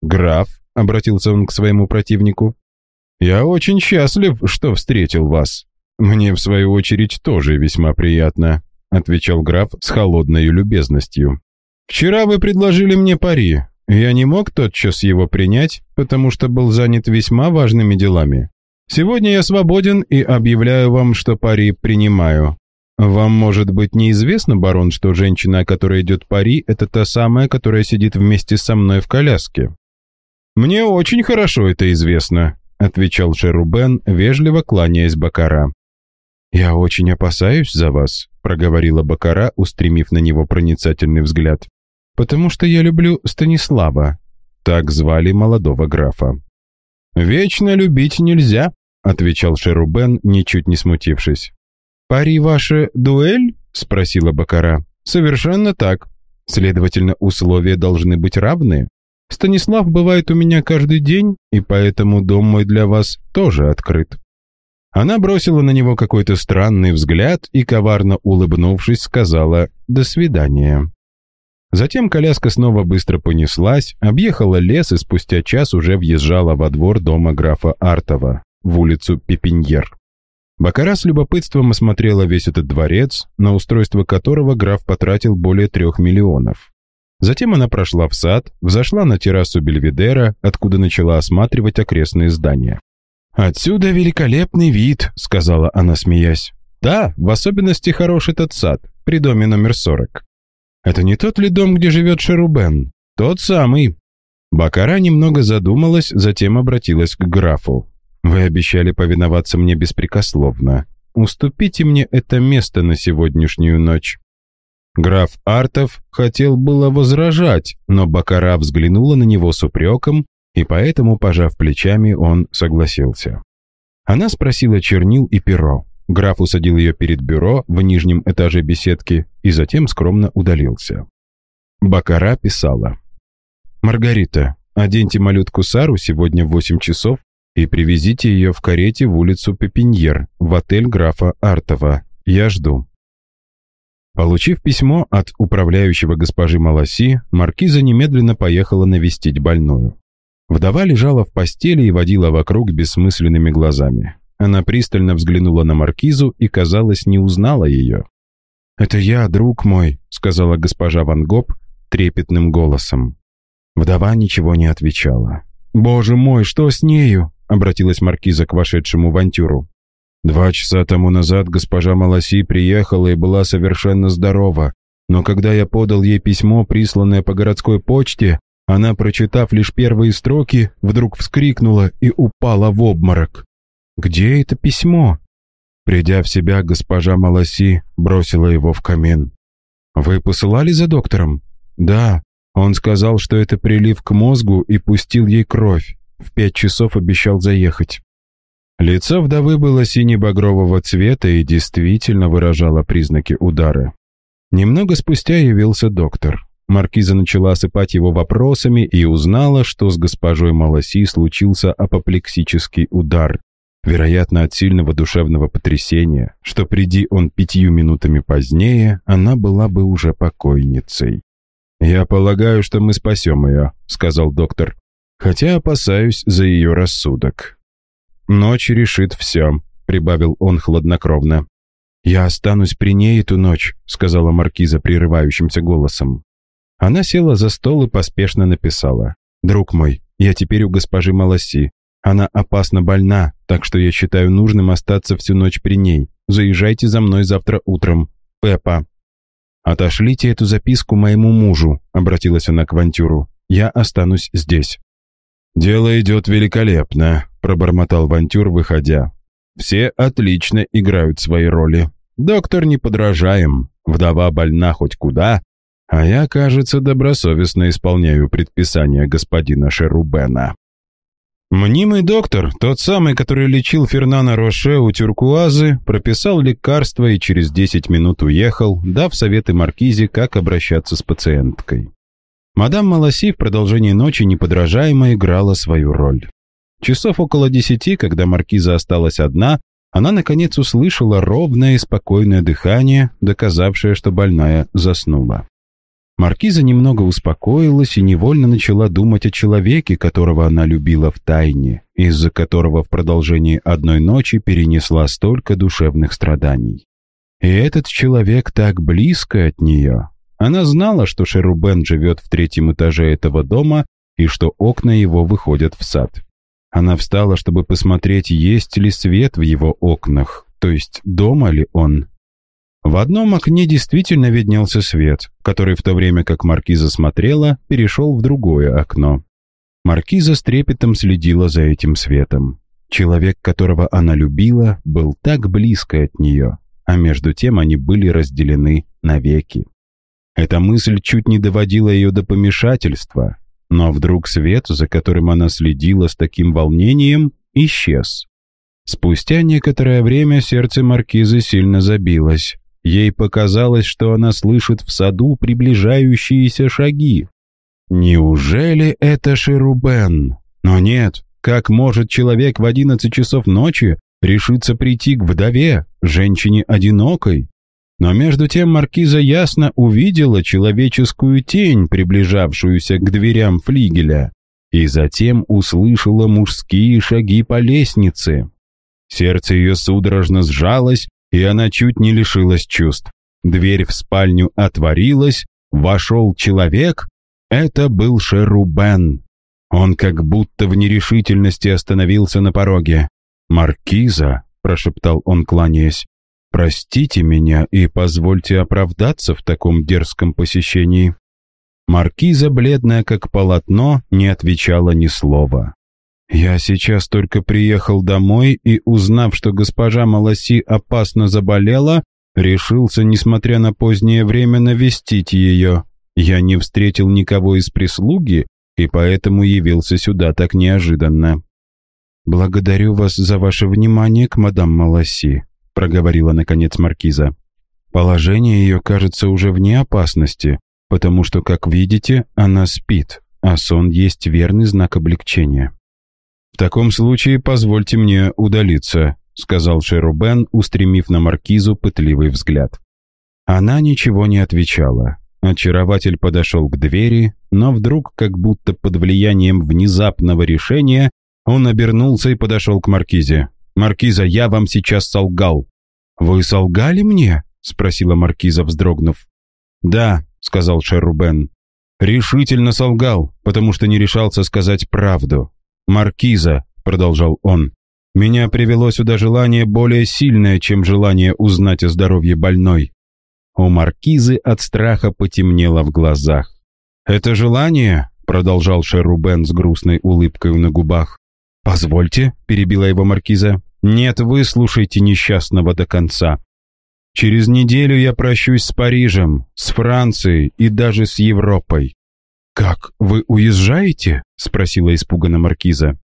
«Граф», — обратился он к своему противнику, — «я очень счастлив, что встретил вас. Мне, в свою очередь, тоже весьма приятно», — отвечал граф с холодной любезностью. «Вчера вы предложили мне пари. Я не мог тотчас его принять, потому что был занят весьма важными делами. Сегодня я свободен и объявляю вам, что пари принимаю. Вам, может быть, неизвестно, барон, что женщина, которая идет пари, это та самая, которая сидит вместе со мной в коляске. Мне очень хорошо это известно, отвечал Шерубен, вежливо кланяясь Бакара. «Я очень опасаюсь за вас», — проговорила Бакара, устремив на него проницательный взгляд, «потому что я люблю Станислава». Так звали молодого графа. «Вечно любить нельзя», — отвечал Шерубен, ничуть не смутившись. «Пари ваша дуэль?» — спросила Бакара. «Совершенно так. Следовательно, условия должны быть равны. Станислав бывает у меня каждый день, и поэтому дом мой для вас тоже открыт». Она бросила на него какой-то странный взгляд и, коварно улыбнувшись, сказала «до свидания». Затем коляска снова быстро понеслась, объехала лес и спустя час уже въезжала во двор дома графа Артова в улицу Пепиньер. Бакара с любопытством осмотрела весь этот дворец, на устройство которого граф потратил более трех миллионов. Затем она прошла в сад, взошла на террасу Бельведера, откуда начала осматривать окрестные здания. «Отсюда великолепный вид», — сказала она, смеясь. «Да, в особенности хорош этот сад, при доме номер 40. Это не тот ли дом, где живет Шерубен? Тот самый. Бакара немного задумалась, затем обратилась к графу. «Вы обещали повиноваться мне беспрекословно. Уступите мне это место на сегодняшнюю ночь». Граф Артов хотел было возражать, но Бакара взглянула на него с упреком, и поэтому, пожав плечами, он согласился. Она спросила чернил и перо. Граф усадил ее перед бюро в нижнем этаже беседки и затем скромно удалился. Бакара писала. «Маргарита, оденьте малютку Сару сегодня в 8 часов и привезите ее в карете в улицу Пепиньер, в отель графа Артова. Я жду». Получив письмо от управляющего госпожи Маласи, маркиза немедленно поехала навестить больную. Вдова лежала в постели и водила вокруг бессмысленными глазами. Она пристально взглянула на маркизу и, казалось, не узнала ее. «Это я, друг мой», — сказала госпожа Ван Гоп трепетным голосом. Вдова ничего не отвечала. «Боже мой, что с нею?» — обратилась маркиза к вошедшему Вантюру. Два часа тому назад госпожа Маласи приехала и была совершенно здорова, но когда я подал ей письмо, присланное по городской почте, она, прочитав лишь первые строки, вдруг вскрикнула и упала в обморок. «Где это письмо?» Придя в себя, госпожа Маласи бросила его в камин. «Вы посылали за доктором?» «Да. Он сказал, что это прилив к мозгу и пустил ей кровь. В пять часов обещал заехать». Лицо вдовы было сине-багрового цвета и действительно выражало признаки удара. Немного спустя явился доктор. Маркиза начала осыпать его вопросами и узнала, что с госпожой Маласи случился апоплексический удар, вероятно, от сильного душевного потрясения, что приди он пятью минутами позднее, она была бы уже покойницей. «Я полагаю, что мы спасем ее», — сказал доктор, «хотя опасаюсь за ее рассудок. «Ночь решит все», — прибавил он хладнокровно. «Я останусь при ней эту ночь», — сказала маркиза прерывающимся голосом. Она села за стол и поспешно написала. «Друг мой, я теперь у госпожи Маласи. Она опасно больна, так что я считаю нужным остаться всю ночь при ней. Заезжайте за мной завтра утром. Пеппа». «Отошлите эту записку моему мужу», — обратилась она к Вантюру. «Я останусь здесь». «Дело идет великолепно», — пробормотал Вантюр, выходя. «Все отлично играют свои роли. Доктор не подражаем, вдова больна хоть куда, а я, кажется, добросовестно исполняю предписания господина Шерубена». Мнимый доктор, тот самый, который лечил Фернана Роше у Тюркуазы, прописал лекарство и через 10 минут уехал, дав советы Маркизе, как обращаться с пациенткой. Мадам Маласи в продолжении ночи неподражаемо играла свою роль. Часов около десяти, когда маркиза осталась одна, она, наконец, услышала ровное и спокойное дыхание, доказавшее, что больная заснула. Маркиза немного успокоилась и невольно начала думать о человеке, которого она любила в тайне, из-за которого в продолжении одной ночи перенесла столько душевных страданий. И этот человек так близко от нее, она знала, что Шерубен живет в третьем этаже этого дома и что окна его выходят в сад. Она встала, чтобы посмотреть, есть ли свет в его окнах, то есть дома ли он. В одном окне действительно виднелся свет, который в то время, как Маркиза смотрела, перешел в другое окно. Маркиза с трепетом следила за этим светом. Человек, которого она любила, был так близко от нее, а между тем они были разделены навеки. Эта мысль чуть не доводила ее до помешательства, но вдруг свет, за которым она следила с таким волнением, исчез. Спустя некоторое время сердце маркизы сильно забилось. Ей показалось, что она слышит в саду приближающиеся шаги. Неужели это Шерубен? Но нет, как может человек в одиннадцать часов ночи решиться прийти к вдове, женщине одинокой? Но между тем маркиза ясно увидела человеческую тень, приближавшуюся к дверям флигеля, и затем услышала мужские шаги по лестнице. Сердце ее судорожно сжалось, и она чуть не лишилась чувств. Дверь в спальню отворилась, вошел человек. Это был Шерубен. Он как будто в нерешительности остановился на пороге. «Маркиза», — прошептал он, кланяясь, Простите меня и позвольте оправдаться в таком дерзком посещении». Маркиза, бледная как полотно, не отвечала ни слова. «Я сейчас только приехал домой и, узнав, что госпожа Маласи опасно заболела, решился, несмотря на позднее время, навестить ее. Я не встретил никого из прислуги и поэтому явился сюда так неожиданно». «Благодарю вас за ваше внимание к мадам Маласи», проговорила, наконец, маркиза. «Положение ее кажется уже вне опасности, потому что, как видите, она спит, а сон есть верный знак облегчения». «В таком случае позвольте мне удалиться», сказал Шерубен, устремив на маркизу пытливый взгляд. Она ничего не отвечала. Очарователь подошел к двери, но вдруг, как будто под влиянием внезапного решения, он обернулся и подошел к Маркизе. «Маркиза, я вам сейчас солгал». «Вы солгали мне?» — спросила Маркиза, вздрогнув. «Да», — сказал Шерубен. «Решительно солгал, потому что не решался сказать правду. Маркиза», — продолжал он, — «меня привело сюда желание более сильное, чем желание узнать о здоровье больной». У Маркизы от страха потемнело в глазах. «Это желание», — продолжал Шерубен с грустной улыбкой на губах, «Позвольте», — перебила его маркиза. «Нет, вы слушайте несчастного до конца. Через неделю я прощусь с Парижем, с Францией и даже с Европой». «Как, вы уезжаете?» — спросила испуганно маркиза.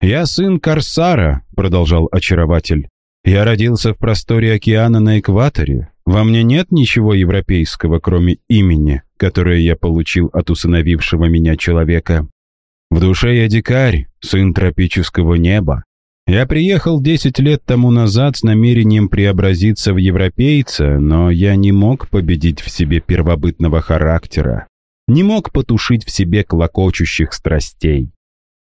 «Я сын Корсара», — продолжал очарователь. «Я родился в просторе океана на экваторе. Во мне нет ничего европейского, кроме имени, которое я получил от усыновившего меня человека. В душе я дикарь, сын тропического неба. Я приехал десять лет тому назад с намерением преобразиться в европейца, но я не мог победить в себе первобытного характера, не мог потушить в себе клокочущих страстей.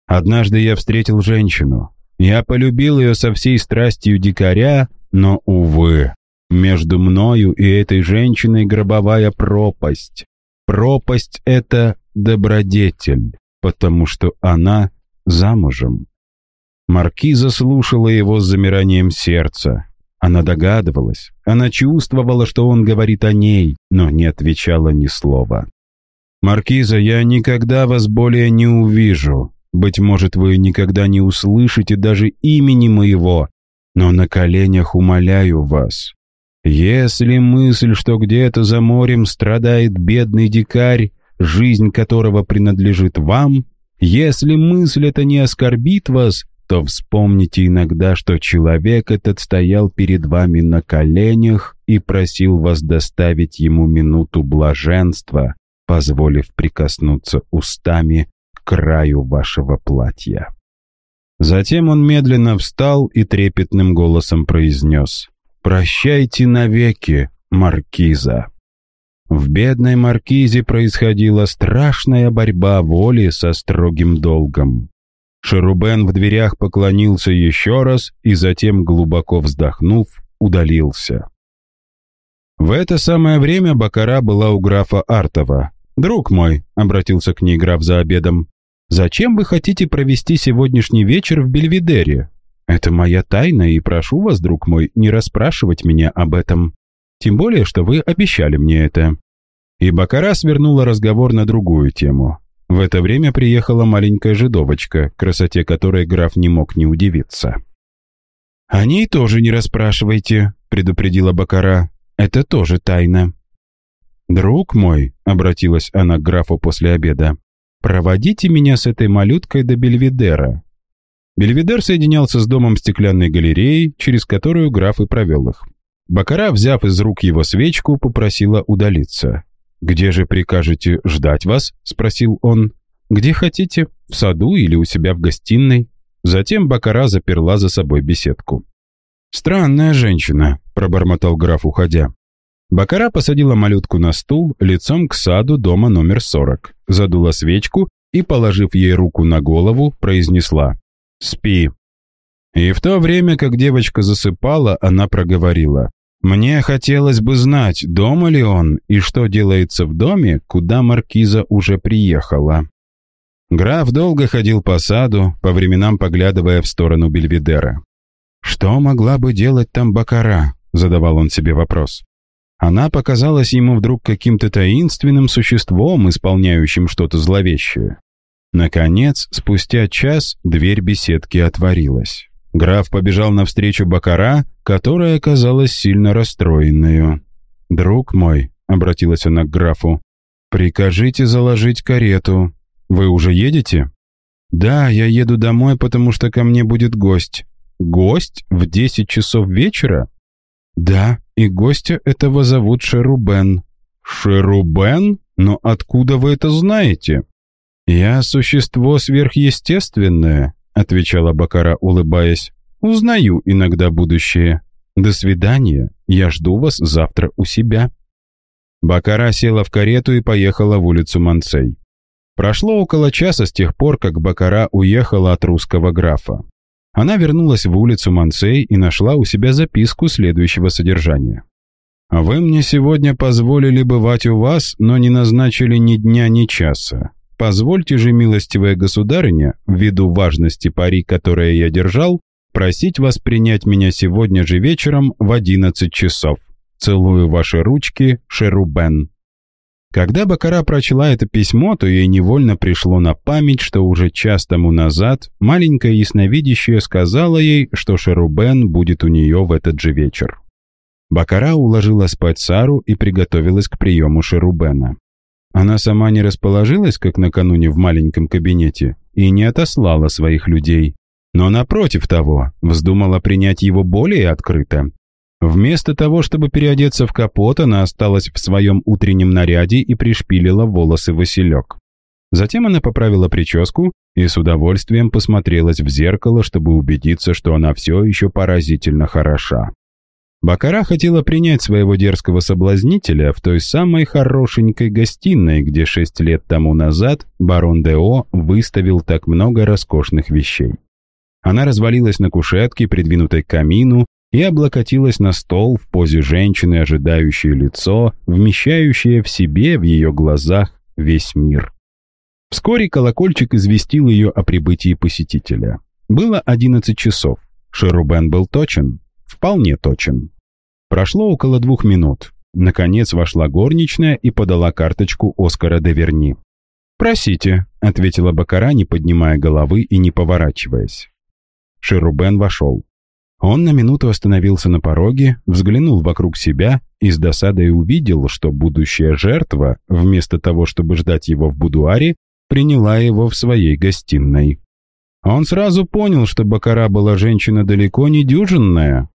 Однажды я встретил женщину. Я полюбил ее со всей страстью дикаря, но, увы, между мною и этой женщиной гробовая пропасть. Пропасть — это добродетель потому что она замужем. Маркиза слушала его с замиранием сердца. Она догадывалась, она чувствовала, что он говорит о ней, но не отвечала ни слова. «Маркиза, я никогда вас более не увижу. Быть может, вы никогда не услышите даже имени моего, но на коленях умоляю вас. Если мысль, что где-то за морем страдает бедный дикарь, жизнь которого принадлежит вам, если мысль эта не оскорбит вас, то вспомните иногда, что человек этот стоял перед вами на коленях и просил вас доставить ему минуту блаженства, позволив прикоснуться устами к краю вашего платья. Затем он медленно встал и трепетным голосом произнес «Прощайте навеки, Маркиза». В бедной маркизе происходила страшная борьба воли со строгим долгом. Шерубен в дверях поклонился еще раз и затем, глубоко вздохнув, удалился. В это самое время Бакара была у графа Артова. «Друг мой», — обратился к ней граф за обедом, «зачем вы хотите провести сегодняшний вечер в Бельведере? Это моя тайна, и прошу вас, друг мой, не расспрашивать меня об этом». Тем более, что вы обещали мне это». И Бакара свернула разговор на другую тему. В это время приехала маленькая жидовочка, красоте которой граф не мог не удивиться. «О ней тоже не расспрашивайте», — предупредила Бакара. «Это тоже тайна». «Друг мой», — обратилась она к графу после обеда, «проводите меня с этой малюткой до Бельведера». Бельведер соединялся с домом стеклянной галереей, через которую граф и провел их. Бакара, взяв из рук его свечку, попросила удалиться. «Где же прикажете ждать вас?» — спросил он. «Где хотите, в саду или у себя в гостиной». Затем Бакара заперла за собой беседку. «Странная женщина», — пробормотал граф, уходя. Бакара посадила малютку на стул лицом к саду дома номер 40, задула свечку и, положив ей руку на голову, произнесла «Спи». И в то время, как девочка засыпала, она проговорила мне хотелось бы знать, дома ли он и что делается в доме, куда маркиза уже приехала. Граф долго ходил по саду, по временам поглядывая в сторону Бельведера. «Что могла бы делать там Бакара?» — задавал он себе вопрос. Она показалась ему вдруг каким-то таинственным существом, исполняющим что-то зловещее. Наконец, спустя час, дверь беседки отворилась. Граф побежал навстречу Бакара, которая оказалась сильно расстроенную. «Друг мой», — обратилась она к графу, — «прикажите заложить карету. Вы уже едете?» «Да, я еду домой, потому что ко мне будет гость». «Гость? В десять часов вечера?» «Да, и гостя этого зовут Шерубен». «Шерубен? Но откуда вы это знаете?» «Я существо сверхъестественное», — отвечала Бакара, улыбаясь. «Узнаю иногда будущее. До свидания. Я жду вас завтра у себя». Бакара села в карету и поехала в улицу Манцей. Прошло около часа с тех пор, как Бакара уехала от русского графа. Она вернулась в улицу Мансей и нашла у себя записку следующего содержания. «Вы мне сегодня позволили бывать у вас, но не назначили ни дня, ни часа. Позвольте же, милостивая государыня, ввиду важности пари, которое я держал, просить вас принять меня сегодня же вечером в одиннадцать часов. Целую ваши ручки, Шерубен». Когда Бакара прочла это письмо, то ей невольно пришло на память, что уже час тому назад маленькая ясновидящая сказала ей, что Шерубен будет у нее в этот же вечер. Бакара уложила спать Сару и приготовилась к приему Шерубена. Она сама не расположилась, как накануне в маленьком кабинете, и не отослала своих людей, но напротив того, вздумала принять его более открыто Вместо того, чтобы переодеться в капот, она осталась в своем утреннем наряде и пришпилила волосы Василек. Затем она поправила прическу и с удовольствием посмотрелась в зеркало, чтобы убедиться, что она все еще поразительно хороша. Бакара хотела принять своего дерзкого соблазнителя в той самой хорошенькой гостиной, где шесть лет тому назад барон Део выставил так много роскошных вещей. Она развалилась на кушетке, придвинутой к камину, и облокотилась на стол в позе женщины, ожидающей лицо, вмещающее в себе в ее глазах весь мир. Вскоре колокольчик известил ее о прибытии посетителя. Было одиннадцать часов. Шерубен был точен, вполне точен. Прошло около двух минут. Наконец вошла горничная и подала карточку Оскара де Верни. «Просите», — ответила Бакара, не поднимая головы и не поворачиваясь. Шерубен вошел. Он на минуту остановился на пороге, взглянул вокруг себя и с досадой увидел, что будущая жертва, вместо того, чтобы ждать его в будуаре, приняла его в своей гостиной. Он сразу понял, что Бакара была женщина далеко не дюжинная.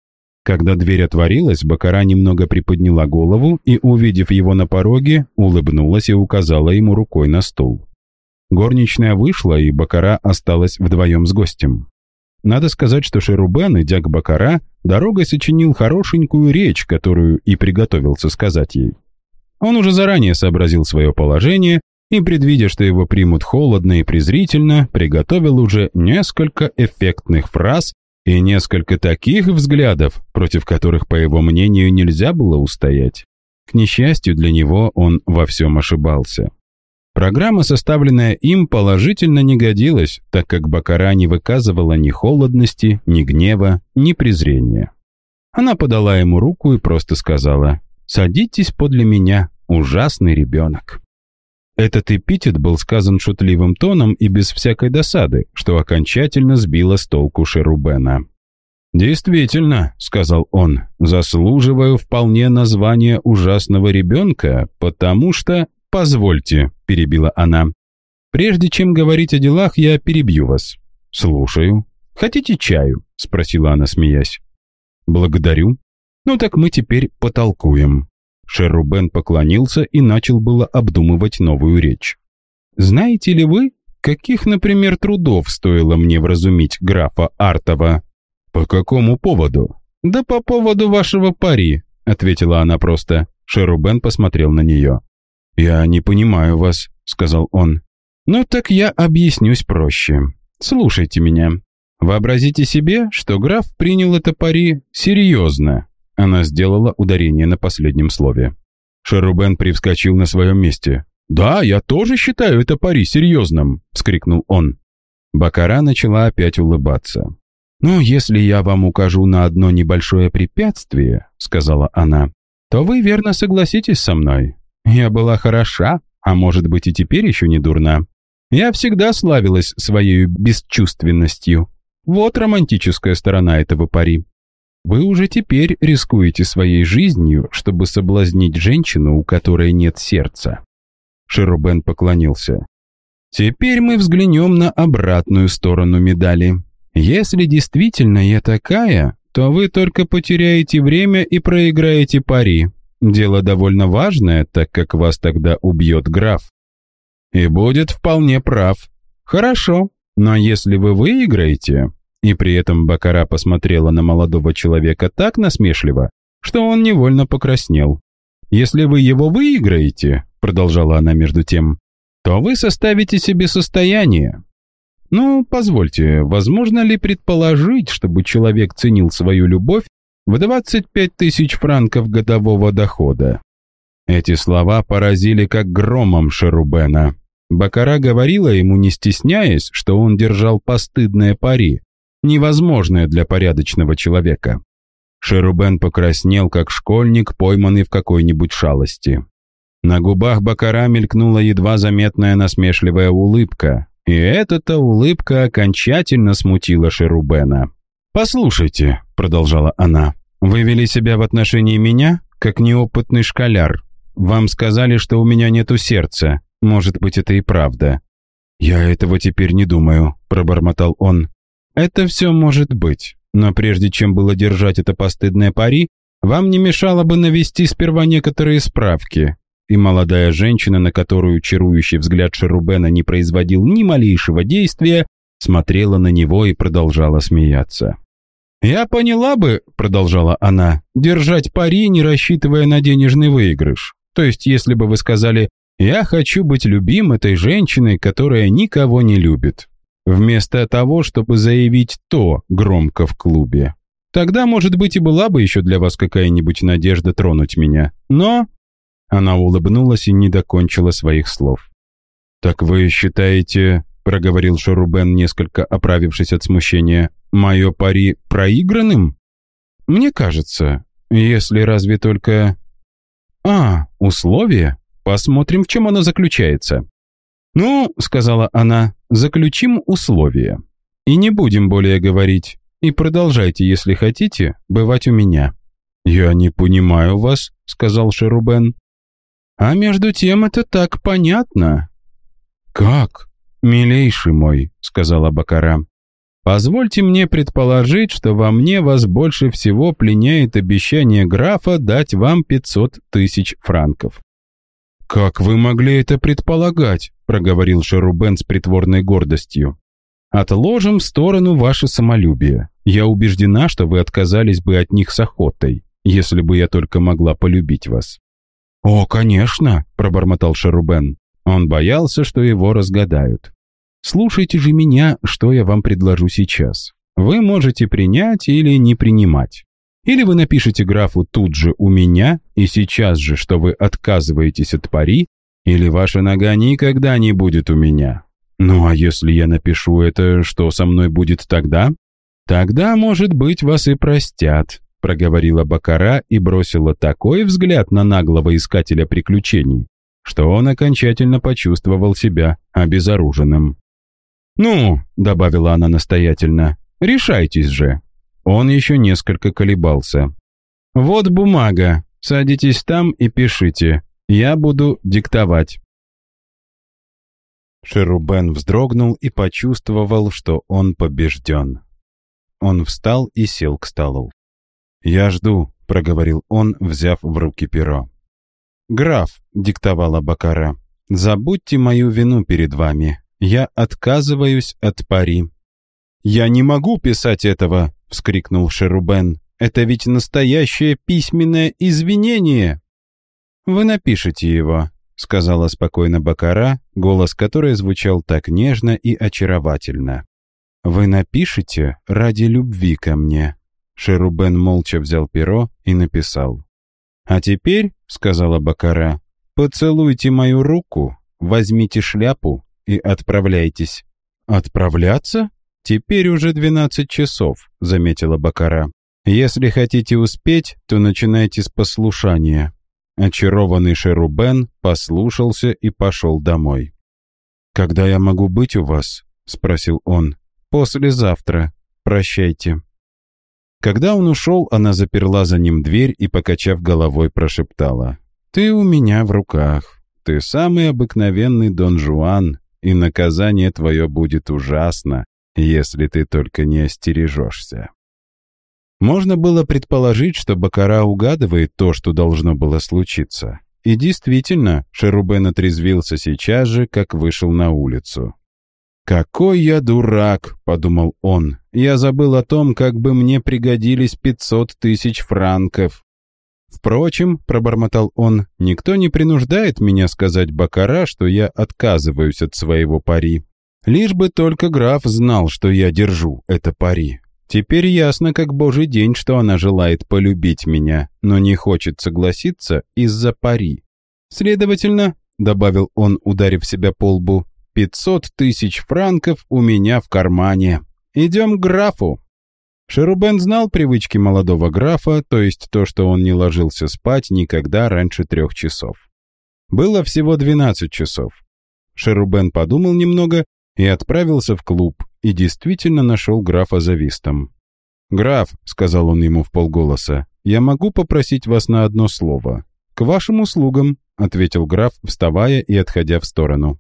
Когда дверь отворилась, Бакара немного приподняла голову и, увидев его на пороге, улыбнулась и указала ему рукой на стул. Горничная вышла, и Бакара осталась вдвоем с гостем. Надо сказать, что Шерубен, идя к Бакара, дорогой сочинил хорошенькую речь, которую и приготовился сказать ей. Он уже заранее сообразил свое положение и, предвидя, что его примут холодно и презрительно, приготовил уже несколько эффектных фраз и несколько таких взглядов, против которых, по его мнению, нельзя было устоять. К несчастью для него он во всем ошибался. Программа, составленная им, положительно не годилась, так как Бакара не выказывала ни холодности, ни гнева, ни презрения. Она подала ему руку и просто сказала «Садитесь подле меня, ужасный ребенок». Этот эпитет был сказан шутливым тоном и без всякой досады, что окончательно сбило с толку Шерубена. «Действительно», — сказал он, — «заслуживаю вполне названия ужасного ребенка, потому что «Позвольте», — перебила она. «Прежде чем говорить о делах, я перебью вас». «Слушаю». «Хотите чаю?» — спросила она, смеясь. «Благодарю. Ну так мы теперь потолкуем». Шерубен поклонился и начал было обдумывать новую речь. «Знаете ли вы, каких, например, трудов стоило мне вразумить графа Артова?» «По какому поводу?» «Да по поводу вашего пари», — ответила она просто. Шерубен посмотрел на нее. «Я не понимаю вас», — сказал он. «Ну так я объяснюсь проще. Слушайте меня. Вообразите себе, что граф принял это пари серьезно». Она сделала ударение на последнем слове. Шерубен привскочил на своем месте. «Да, я тоже считаю это пари серьезным», — вскрикнул он. Бакара начала опять улыбаться. «Ну, если я вам укажу на одно небольшое препятствие», — сказала она, то вы верно согласитесь со мной. Я была хороша, а может быть и теперь еще не дурна. Я всегда славилась своей бесчувственностью. Вот романтическая сторона этого пари. Вы уже теперь рискуете своей жизнью, чтобы соблазнить женщину, у которой нет сердца». Шерубен поклонился. «Теперь мы взглянем на обратную сторону медали. Если действительно я такая, то вы только потеряете время и проиграете пари. Дело довольно важное, так как вас тогда убьет граф. И будет вполне прав. Хорошо, но если вы выиграете, и при этом Бакара посмотрела на молодого человека так насмешливо, что он невольно покраснел. «Если вы его выиграете», — продолжала она между тем, «то вы составите себе состояние. Ну, позвольте, возможно ли предположить, чтобы человек ценил свою любовь в 25 тысяч франков годового дохода?» Эти слова поразили как громом Шерубена. Бакара говорила ему, не стесняясь, что он держал постыдное пари, невозможное для порядочного человека. Шерубен покраснел, как школьник, пойманный в какой-нибудь шалости. На губах Бакара мелькнула едва заметная насмешливая улыбка, и эта-то улыбка окончательно смутила Шерубена. «Послушайте», — продолжала она, — «вы вели себя в отношении меня, как неопытный школяр. Вам сказали, что у меня нету сердца. Может быть, это и правда». «Я этого теперь не думаю», — пробормотал он. Это все может быть, но прежде чем было держать это постыдное пари, вам не мешало бы навести сперва некоторые справки. И молодая женщина, на которую чарующий взгляд Шерубена не производил ни малейшего действия, смотрела на него и продолжала смеяться. «Я поняла бы», — продолжала она, — «держать пари, не рассчитывая на денежный выигрыш. То есть, если бы вы сказали, я хочу быть любим этой женщиной, которая никого не любит вместо того, чтобы заявить то громко в клубе. Тогда, может быть, и была бы еще для вас какая-нибудь надежда тронуть меня. Но...» Она улыбнулась и не докончила своих слов. «Так вы считаете, — проговорил Шарубен, несколько оправившись от смущения, — мое пари проигранным? Мне кажется, если разве только... А, условие? Посмотрим, в чем оно заключается. «Ну, — сказала она, — заключим условия. И не будем более говорить. И продолжайте, если хотите, бывать у меня». «Я не понимаю вас», — сказал Шерубен. «А между тем это так понятно». «Как?» «Милейший мой», — сказала Бакара. «Позвольте мне предположить, что во мне вас больше всего пленяет обещание графа дать вам пятьсот тысяч франков. «Как вы могли это предполагать?» — проговорил Шерубен с притворной гордостью. «Отложим в сторону ваше самолюбие. Я убеждена, что вы отказались бы от них с охотой, если бы я только могла полюбить вас». «О, конечно», — пробормотал Шерубен. Он боялся, что его разгадают. «Слушайте же меня, что я вам предложу сейчас. Вы можете принять или не принимать. Или вы напишите графу тут же у меня и сейчас же, что вы отказываетесь от пари, или ваша нога никогда не будет у меня. Ну а если я напишу это, что со мной будет тогда? Тогда, может быть, вас и простят, проговорила Бакара и бросила такой взгляд на наглого искателя приключений, что он окончательно почувствовал себя обезоруженным. «Ну», — добавила она настоятельно, — «решайтесь же, он еще несколько колебался. «Вот бумага. Садитесь там и пишите. Я буду диктовать». Шерубен вздрогнул и почувствовал, что он побежден. Он встал и сел к столу. «Я жду», — проговорил он, взяв в руки перо. «Граф», — диктовала Бакара, — «забудьте мою вину перед вами. Я отказываюсь от пари». «Я не могу писать этого», — вскрикнул Шерубен. «Это ведь настоящее письменное извинение!» «Вы напишите его», — сказала спокойно Бакара, голос которой звучал так нежно и очаровательно. «Вы напишите ради любви ко мне». Шерубен молча взял перо и написал. «А теперь», — сказала Бакара, — «поцелуйте мою руку, возьмите шляпу и отправляйтесь». «Отправляться?» «Теперь уже двенадцать часов», — заметила Бакара. Если хотите успеть, то начинайте с послушания». Очарованный Шерубен послушался и пошел домой. «Когда я могу быть у вас?» — спросил он. «Послезавтра. Прощайте». Когда он ушел, она заперла за ним дверь и, покачав головой, прошептала. «Ты у меня в руках. Ты самый обыкновенный Дон Жуан, и наказание твое будет ужасно, если ты только не остережешься». Можно было предположить, что Бакара угадывает то, что должно было случиться. И действительно, Шерубен отрезвился сейчас же, как вышел на улицу. «Какой я дурак!» — подумал он. «Я забыл о том, как бы мне пригодились пятьсот тысяч франков». «Впрочем», — пробормотал он, — «никто не принуждает меня сказать Бакара, что я отказываюсь от своего пари. Лишь бы только граф знал, что я держу это пари. Теперь ясно, как божий день, что она желает полюбить меня, но не хочет согласиться из-за пари. Следовательно, — добавил он, ударив себя по лбу, — пятьсот тысяч франков у меня в кармане. Идем к графу. Шерубен знал привычки молодого графа, то есть то, что он не ложился спать никогда раньше трех часов. Было всего двенадцать часов. Шерубен подумал немного и отправился в клуб, и действительно нашел графа за вистом. «Граф», — сказал он ему в полголоса, — «я могу попросить вас на одно слово». «К вашим услугам», — ответил граф, вставая и отходя в сторону.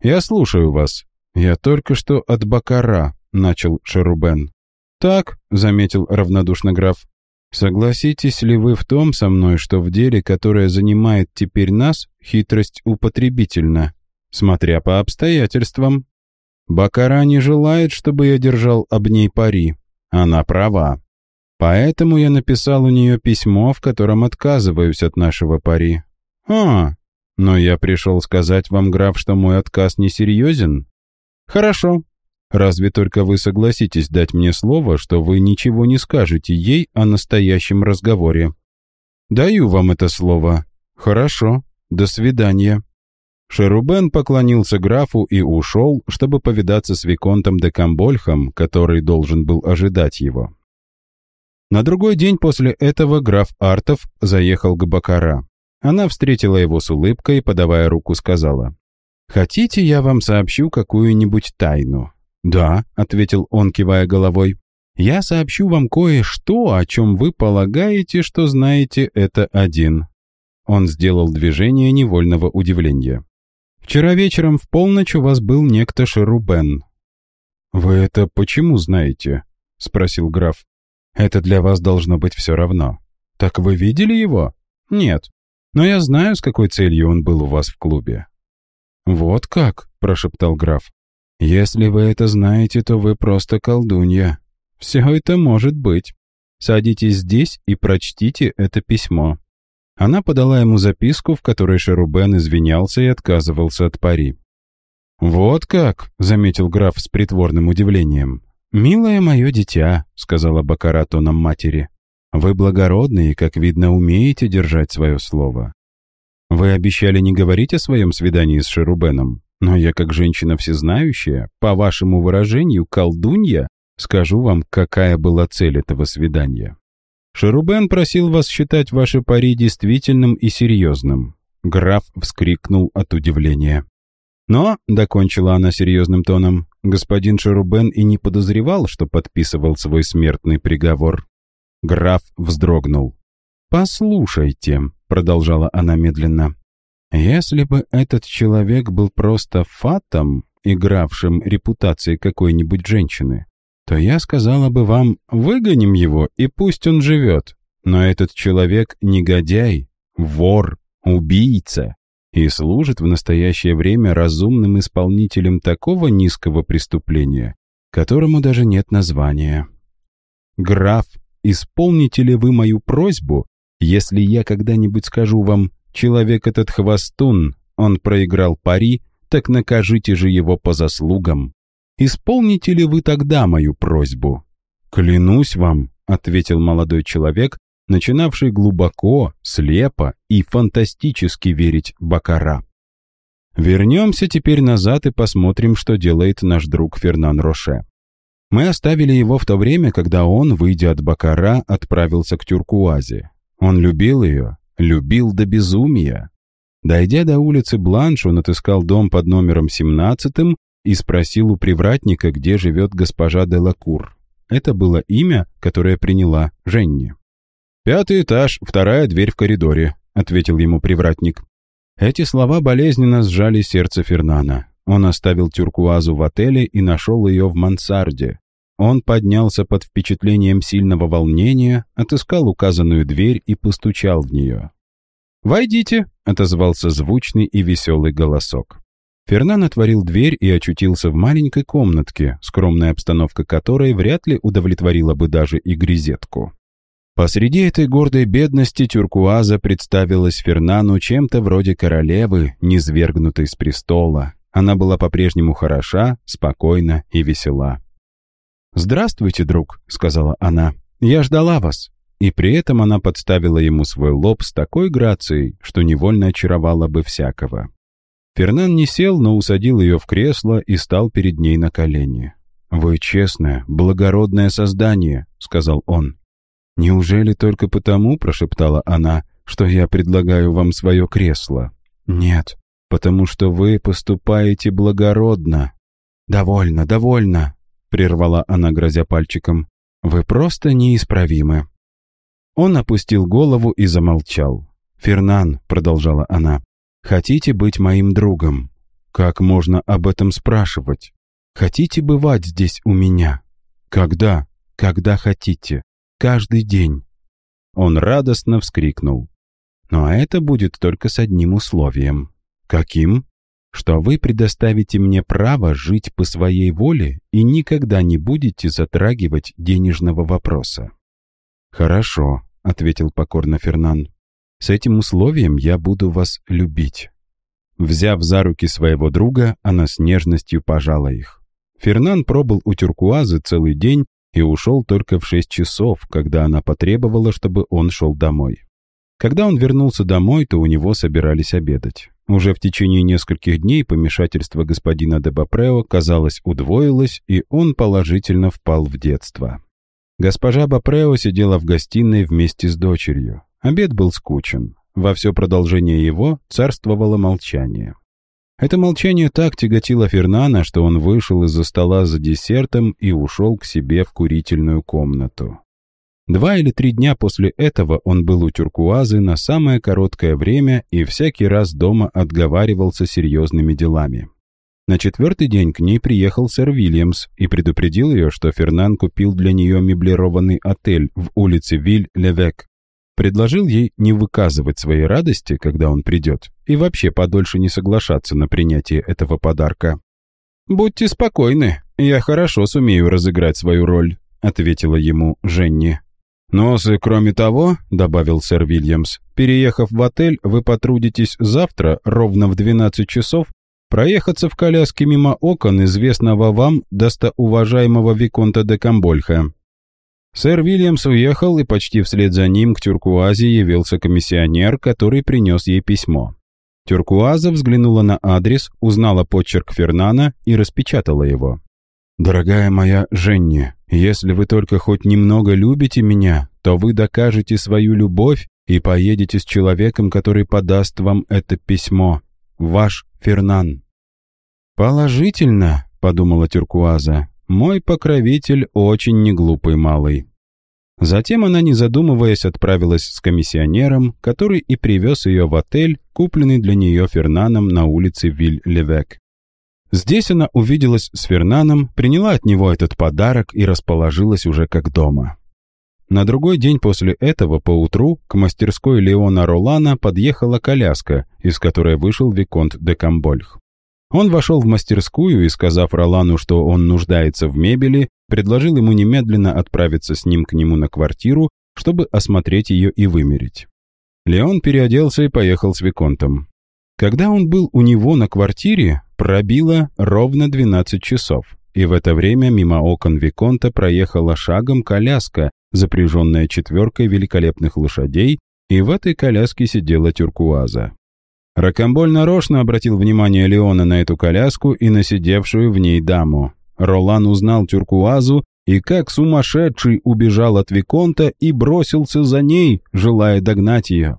«Я слушаю вас». «Я только что от Бакара», — начал Шерубен. «Так», — заметил равнодушно граф, — «согласитесь ли вы в том со мной, что в деле, которое занимает теперь нас, хитрость употребительна, смотря по обстоятельствам?» Бакара не желает, чтобы я держал об ней пари. Она права. Поэтому я написал у нее письмо, в котором отказываюсь от нашего пари. А, но я пришел сказать вам, граф, что мой отказ несерьезен. Хорошо. Разве только вы согласитесь дать мне слово, что вы ничего не скажете ей о настоящем разговоре. Даю вам это слово. Хорошо. До свидания. Шерубен поклонился графу и ушел, чтобы повидаться с Виконтом де Камбольхом, который должен был ожидать его. На другой день после этого граф Артов заехал к Бакара. Она встретила его с улыбкой, подавая руку, сказала, «Хотите, я вам сообщу какую-нибудь тайну?» «Да», — ответил он, кивая головой, «я сообщу вам кое-что, о чем вы полагаете, что знаете это один». Он сделал движение невольного удивления. Вчера вечером в полночь у вас был некто Шерубен». «Вы это почему знаете?» — спросил граф. «Это для вас должно быть все равно». «Так вы видели его?» «Нет. Но я знаю, с какой целью он был у вас в клубе». «Вот как?» — прошептал граф. «Если вы это знаете, то вы просто колдунья. Все это может быть. Садитесь здесь и прочтите это письмо». Она подала ему записку, в которой Шерубен извинялся и отказывался от пари. «Вот как!» — заметил граф с притворным удивлением. «Милое мое дитя», — сказала Бакара тоном матери, — «вы благородны и, как видно, умеете держать свое слово. Вы обещали не говорить о своем свидании с Шерубеном, но я, как женщина всезнающая, по вашему выражению, колдунья, скажу вам, какая была цель этого свидания. Шерубен просил вас считать ваши пари действительным и серьезным. Граф вскрикнул от удивления. Но, — докончила она серьезным тоном, — господин Шерубен и не подозревал, что подписывал свой смертный приговор. Граф вздрогнул. «Послушайте», — продолжала она медленно, — «если бы этот человек был просто фатом, игравшим репутацией какой-нибудь женщины, то я сказала бы вам, выгоним его, и пусть он живет. Но этот человек негодяй, вор, убийца и служит в настоящее время разумным исполнителем такого низкого преступления, которому даже нет названия. Граф, исполните ли вы мою просьбу, если я когда-нибудь скажу вам, человек этот хвостун, он проиграл пари, так накажите же его по заслугам. Исполните ли вы тогда мою просьбу?» «Клянусь вам», — ответил молодой человек, начинавший глубоко, слепо и фантастически верить Бакара. Вернемся теперь назад и посмотрим, что делает наш друг Фернан Роше. Мы оставили его в то время, когда он, выйдя от Бакара, отправился к Тюркуазе. Он любил ее, любил до безумия. Дойдя до улицы Бланш, он отыскал дом под номером 17 и спросил у привратника, где живет госпожа Делакур. Это было имя, которое приняла Женни. «Пятый этаж, вторая дверь в коридоре», — ответил ему привратник. Эти слова болезненно сжали сердце Фернана. Он оставил тюркуазу в отеле и нашел ее в мансарде. Он поднялся под впечатлением сильного волнения, отыскал указанную дверь и постучал в нее. «Войдите», — отозвался звучный и веселый голосок. Фернан отворил дверь и очутился в маленькой комнатке, скромная обстановка которой вряд ли удовлетворила бы даже и грезетку. Посреди этой гордой бедности Тюркуаза представилась Фернану чем-то вроде королевы, низвергнутой с престола, она была по-прежнему хороша, спокойна и весела. «Здравствуйте, друг», — сказала она. «Я ждала вас». И при этом она подставила ему свой лоб с такой грацией, что невольно очаровала бы всякого. Фернан не сел, но усадил ее в кресло и стал перед ней на колени. «Вы честное, благородное создание», — сказал он. «Неужели только потому, — прошептала она, — что я предлагаю вам свое кресло?» «Нет, потому что вы поступаете благородно». «Довольно, довольно», — прервала она, грозя пальчиком. «Вы просто неисправимы». Он опустил голову и замолчал. «Фернан», — продолжала она, — «хотите быть моим другом? Как можно об этом спрашивать? Хотите бывать здесь у меня? Когда? Когда хотите. Каждый день». Он радостно вскрикнул. «Но это будет только с одним условием. «Каким?» «Что вы предоставите мне право жить по своей воле и никогда не будете затрагивать денежного вопроса». «Хорошо», — ответил покорно Фернан. «С этим условием я буду вас любить». Взяв за руки своего друга, она с нежностью пожала их. Фернан пробыл у Тюркуазы целый день и ушел только в шесть часов, когда она потребовала, чтобы он шел домой. Когда он вернулся домой, то у него собирались обедать. Уже в течение нескольких дней помешательство господина де Бапрео, казалось, удвоилось, и он положительно впал в детство. Госпожа Бапрео сидела в гостиной вместе с дочерью. Обед был скучен. Во все продолжение его царствовало молчание. Это молчание так тяготило Фернана, что он вышел из-за стола за десертом и ушел к себе в курительную комнату. Два или три дня после этого он был у Тюркуазы на самое короткое время и всякий раз дома отговаривался серьезными делами. На четвертый день к ней приехал сэр Вильямс и предупредил ее, что Фернан купил для нее меблированный отель в улице Виль-Левек. Предложил ей не выказывать своей радости, когда он придет, и вообще подольше не соглашаться на принятие этого подарка. «Будьте спокойны, я хорошо сумею разыграть свою роль», ответила ему Женни. «Но, кроме того», — добавил сэр Вильямс, «переехав в отель, вы потрудитесь завтра, ровно в 12 часов, проехаться в коляске мимо окон известного вам достоуважаемого Виконта де Камбольха». Сэр Вильямс уехал, и почти вслед за ним к Тюркуазе явился комиссионер, который принес ей письмо. Тюркуаза взглянула на адрес, узнала почерк Фернана и распечатала его. «Дорогая моя Женни, если вы только хоть немного любите меня, то вы докажете свою любовь и поедете с человеком, который подаст вам это письмо. Ваш Фернан». «Положительно», — подумала Тюркуаза, — «мой покровитель очень неглупый малый». Затем она, не задумываясь, отправилась с комиссионером, который и привез ее в отель, купленный для нее Фернаном на улице Виль-Левек. Здесь она увиделась с Фернаном, приняла от него этот подарок и расположилась уже как дома. На другой день после этого, поутру, к мастерской Леона Ролана подъехала коляска, из которой вышел Виконт де Камбольх. Он вошел в мастерскую и, сказав Ролану, что он нуждается в мебели, предложил ему немедленно отправиться с ним к нему на квартиру, чтобы осмотреть ее и вымерить. Леон переоделся и поехал с Виконтом. Когда он был у него на квартире, пробило ровно 12 часов, и в это время мимо окон Виконта проехала шагом коляска, запряженная четверкой великолепных лошадей, и в этой коляске сидела тюркуаза. Рокомболь нарочно обратил внимание Леона на эту коляску и на сидевшую в ней даму. Ролан узнал Тюркуазу и как сумасшедший убежал от Виконта и бросился за ней, желая догнать ее.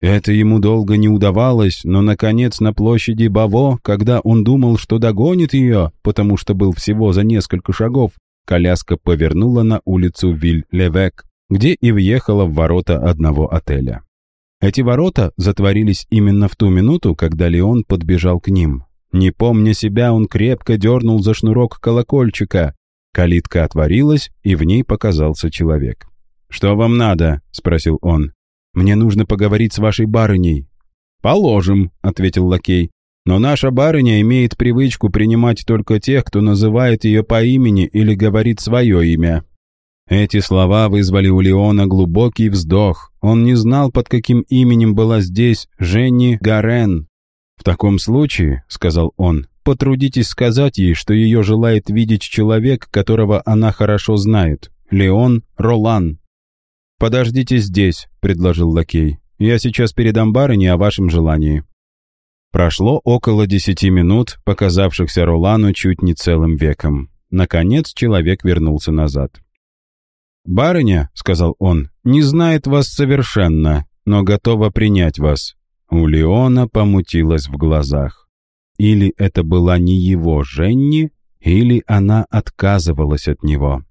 Это ему долго не удавалось, но, наконец, на площади Баво, когда он думал, что догонит ее, потому что был всего за несколько шагов, коляска повернула на улицу Виль-Левек, где и въехала в ворота одного отеля. Эти ворота затворились именно в ту минуту, когда Леон подбежал к ним. Не помня себя, он крепко дернул за шнурок колокольчика. Калитка отворилась, и в ней показался человек. «Что вам надо?» — спросил он. Мне нужно поговорить с вашей барыней». «Положим», — ответил лакей. «Но наша барыня имеет привычку принимать только тех, кто называет ее по имени или говорит свое имя». Эти слова вызвали у Леона глубокий вздох. Он не знал, под каким именем была здесь Женни Гарен. «В таком случае», — сказал он, — «потрудитесь сказать ей, что ее желает видеть человек, которого она хорошо знает. Леон Ролан». «Подождите здесь», — предложил лакей. «Я сейчас передам барыне о вашем желании». Прошло около десяти минут, показавшихся Ролану чуть не целым веком. Наконец человек вернулся назад. «Барыня», — сказал он, — «не знает вас совершенно, но готова принять вас». У Леона помутилось в глазах. Или это была не его Женни, или она отказывалась от него.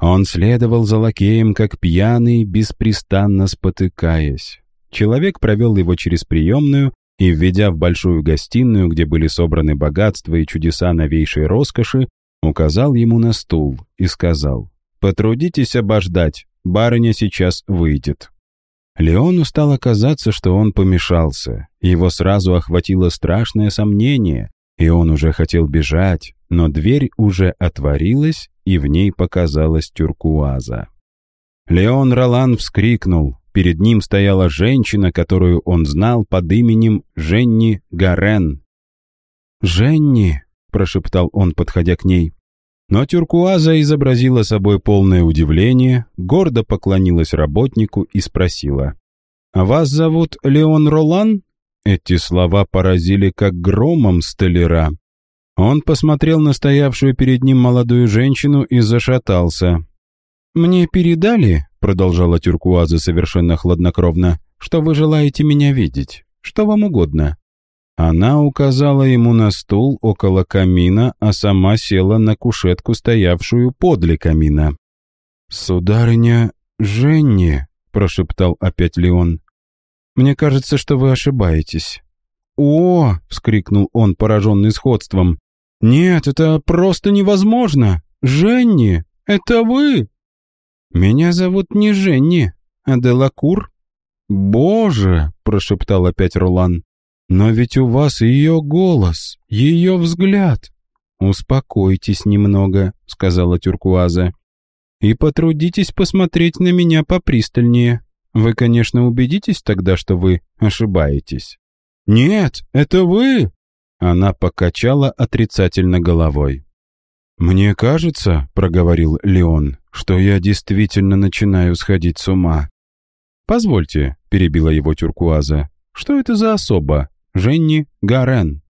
Он следовал за лакеем, как пьяный, беспрестанно спотыкаясь. Человек провел его через приемную и, введя в большую гостиную, где были собраны богатства и чудеса новейшей роскоши, указал ему на стул и сказал, «Потрудитесь обождать, барыня сейчас выйдет». Леону стало казаться, что он помешался. Его сразу охватило страшное сомнение, и он уже хотел бежать, но дверь уже отворилась, и в ней показалась тюркуаза. Леон Ролан вскрикнул. Перед ним стояла женщина, которую он знал под именем Женни Гарен. «Женни», — прошептал он, подходя к ней. Но тюркуаза изобразила собой полное удивление, гордо поклонилась работнику и спросила. «А вас зовут Леон Ролан?» Эти слова поразили как громом столяра. Он посмотрел на стоявшую перед ним молодую женщину и зашатался. «Мне передали», — продолжала Тюркуаза совершенно хладнокровно, «что вы желаете меня видеть. Что вам угодно». Она указала ему на стул около камина, а сама села на кушетку, стоявшую подле камина. «Сударыня Женни», — прошептал опять Леон, — «мне кажется, что вы ошибаетесь». «О!» — вскрикнул он, пораженный сходством. «Нет, это просто невозможно! Женни, это вы!» «Меня зовут не Женни, а Делакур». «Боже!» — прошептал опять Ролан. «Но ведь у вас ее голос, ее взгляд!» «Успокойтесь немного», — сказала Тюркуаза. «И потрудитесь посмотреть на меня попристальнее. Вы, конечно, убедитесь тогда, что вы ошибаетесь». «Нет, это вы!» Она покачала отрицательно головой. «Мне кажется, — проговорил Леон, — что я действительно начинаю сходить с ума». «Позвольте», — перебила его Тюркуаза, — «что это за особа? Женни Гарен?»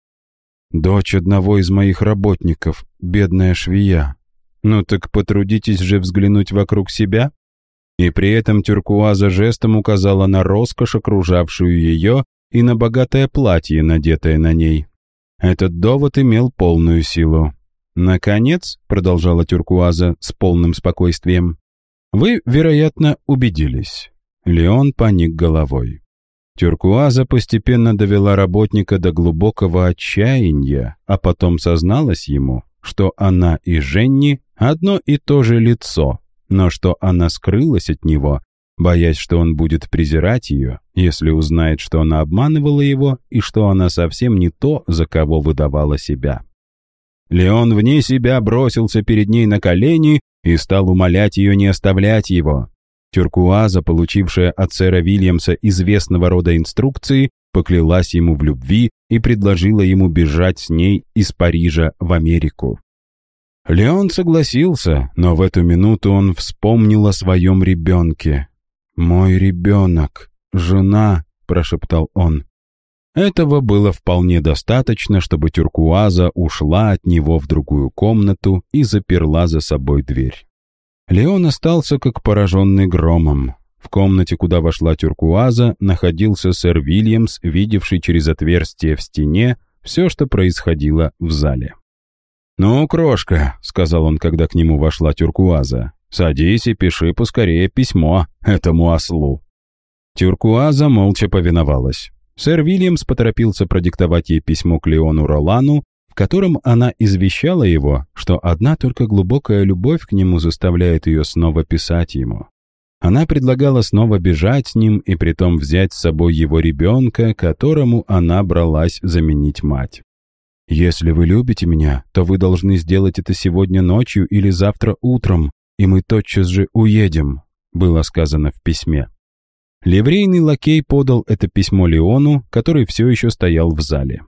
«Дочь одного из моих работников, бедная швея. Ну так потрудитесь же взглянуть вокруг себя». И при этом Тюркуаза жестом указала на роскошь, окружавшую ее, и на богатое платье, надетое на ней. Этот довод имел полную силу. «Наконец», — продолжала Тюркуаза с полным спокойствием, «вы, вероятно, убедились». Леон поник головой. Тюркуаза постепенно довела работника до глубокого отчаяния, а потом созналась ему, что она и Женни одно и то же лицо, но что она скрылась от него, боясь, что он будет презирать ее, если узнает, что она обманывала его и что она совсем не то, за кого выдавала себя. Леон вне себя бросился перед ней на колени и стал умолять ее не оставлять его. Тюркуаза, получившая от сэра Вильямса известного рода инструкции, поклялась ему в любви и предложила ему бежать с ней из Парижа в Америку. Леон согласился, но в эту минуту он вспомнил о своем ребенке, «Мой ребенок, жена», — прошептал он. Этого было вполне достаточно, чтобы Тюркуаза ушла от него в другую комнату и заперла за собой дверь. Леон остался как пораженный громом. В комнате, куда вошла Тюркуаза, находился сэр Вильямс, видевший через отверстие в стене все, что происходило в зале. «Ну, крошка», — сказал он, когда к нему вошла Тюркуаза, — «садись и пиши поскорее письмо этому ослу». Тюркуаза молча повиновалась. Сэр Вильямс поторопился продиктовать ей письмо к Леону Ролану, в котором она извещала его, что одна только глубокая любовь к нему заставляет ее снова писать ему. Она предлагала снова бежать с ним и притом взять с собой его ребенка, которому она бралась заменить мать. «Если вы любите меня, то вы должны сделать это сегодня ночью или завтра утром, и мы тотчас же уедем», было сказано в письме. Ливрейный лакей подал это письмо Леону, который все еще стоял в зале.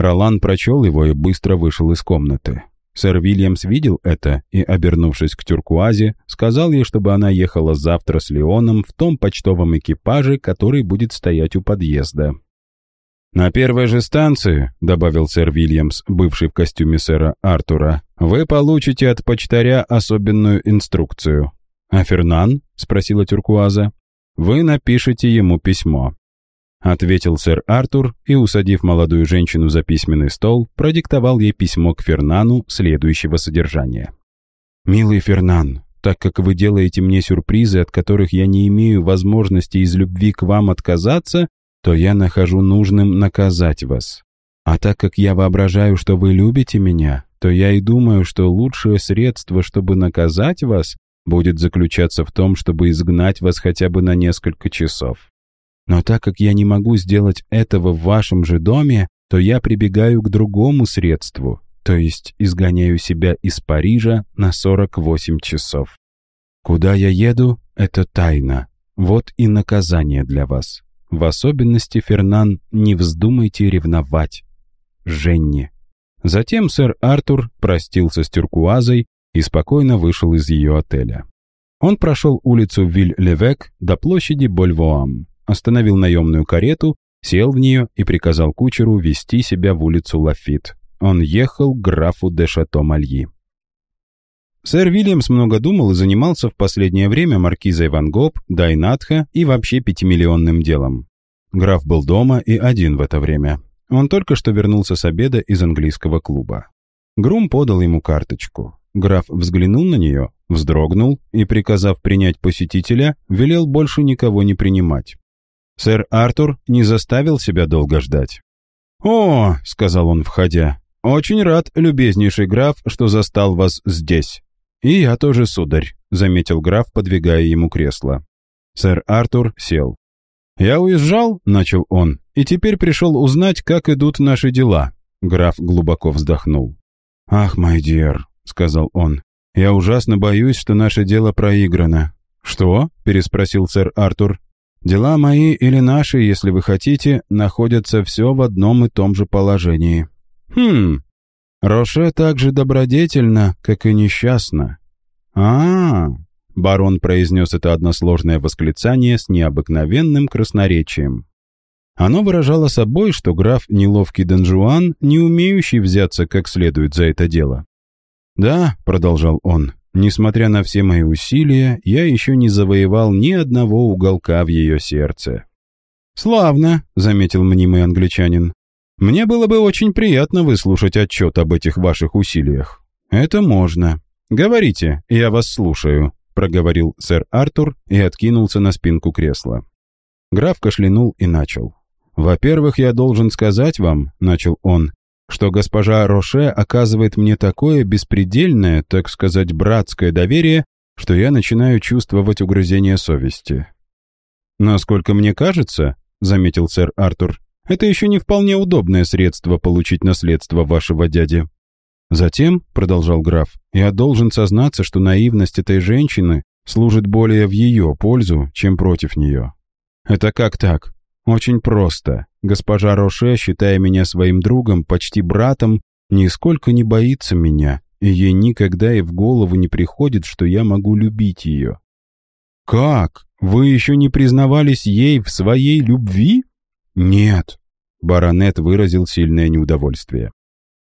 Ролан прочел его и быстро вышел из комнаты. Сэр Вильямс видел это и, обернувшись к Тюркуазе, сказал ей, чтобы она ехала завтра с Леоном в том почтовом экипаже, который будет стоять у подъезда. «На первой же станции», — добавил сэр Вильямс, бывший в костюме сэра Артура, «вы получите от почтаря особенную инструкцию». «А Фернан?» — спросила Тюркуаза. «Вы напишите ему письмо». — ответил сэр Артур и, усадив молодую женщину за письменный стол, продиктовал ей письмо к Фернану следующего содержания. «Милый Фернан, так как вы делаете мне сюрпризы, от которых я не имею возможности из любви к вам отказаться, то я нахожу нужным наказать вас. А так как я воображаю, что вы любите меня, то я и думаю, что лучшее средство, чтобы наказать вас, будет заключаться в том, чтобы изгнать вас хотя бы на несколько часов. Но так как я не могу сделать этого в вашем же доме, то я прибегаю к другому средству, то есть изгоняю себя из Парижа на 48 часов. Куда я еду, это тайна. Вот и наказание для вас. В особенности, Фернан, не вздумайте ревновать. Женни. Затем сэр Артур простился с Тюркуазой и спокойно вышел из ее отеля. Он прошел улицу Виль-Левек до площади Больвоам остановил наемную карету, сел в нее и приказал кучеру вести себя в улицу Лафит. Он ехал к графу де Шато-Мальи. Сэр Вильямс много думал и занимался в последнее время маркизой Ван Гоп, Дайнатха и вообще пятимиллионным делом. Граф был дома и один в это время. Он только что вернулся с обеда из английского клуба. Грум подал ему карточку. Граф взглянул на нее, вздрогнул и, приказав принять посетителя, велел больше никого не принимать. Сэр Артур не заставил себя долго ждать. «О», — сказал он, входя, — «очень рад, любезнейший граф, что застал вас здесь». «И я тоже, сударь», — заметил граф, подвигая ему кресло. Сэр Артур сел. «Я уезжал», — начал он, — «и теперь пришел узнать, как идут наши дела». Граф глубоко вздохнул. «Ах, мой дер», — сказал он, — «я ужасно боюсь, что наше дело проиграно». «Что?» — переспросил сэр Артур. Дела мои или наши, если вы хотите, находятся все в одном и том же положении. Хм, Роше так же добродетельно, как и несчастна. а, -а, -а Барон произнес это односложное восклицание с необыкновенным красноречием. Оно выражало собой, что граф неловкий Донжуан, не умеющий взяться как следует за это дело. «Да», — продолжал он, Несмотря на все мои усилия, я еще не завоевал ни одного уголка в ее сердце. «Славно», — заметил мнимый англичанин. «Мне было бы очень приятно выслушать отчет об этих ваших усилиях». «Это можно. Говорите, я вас слушаю», — проговорил сэр Артур и откинулся на спинку кресла. Граф кашлянул и начал. «Во-первых, я должен сказать вам», — начал он, что госпожа Роше оказывает мне такое беспредельное, так сказать, братское доверие, что я начинаю чувствовать угрызение совести. «Насколько мне кажется», — заметил сэр Артур, «это еще не вполне удобное средство получить наследство вашего дяди». «Затем», — продолжал граф, «я должен сознаться, что наивность этой женщины служит более в ее пользу, чем против нее». «Это как так?» Очень просто. Госпожа Роше, считая меня своим другом, почти братом, нисколько не боится меня, и ей никогда и в голову не приходит, что я могу любить ее. «Как? Вы еще не признавались ей в своей любви?» «Нет». Баронет выразил сильное неудовольствие.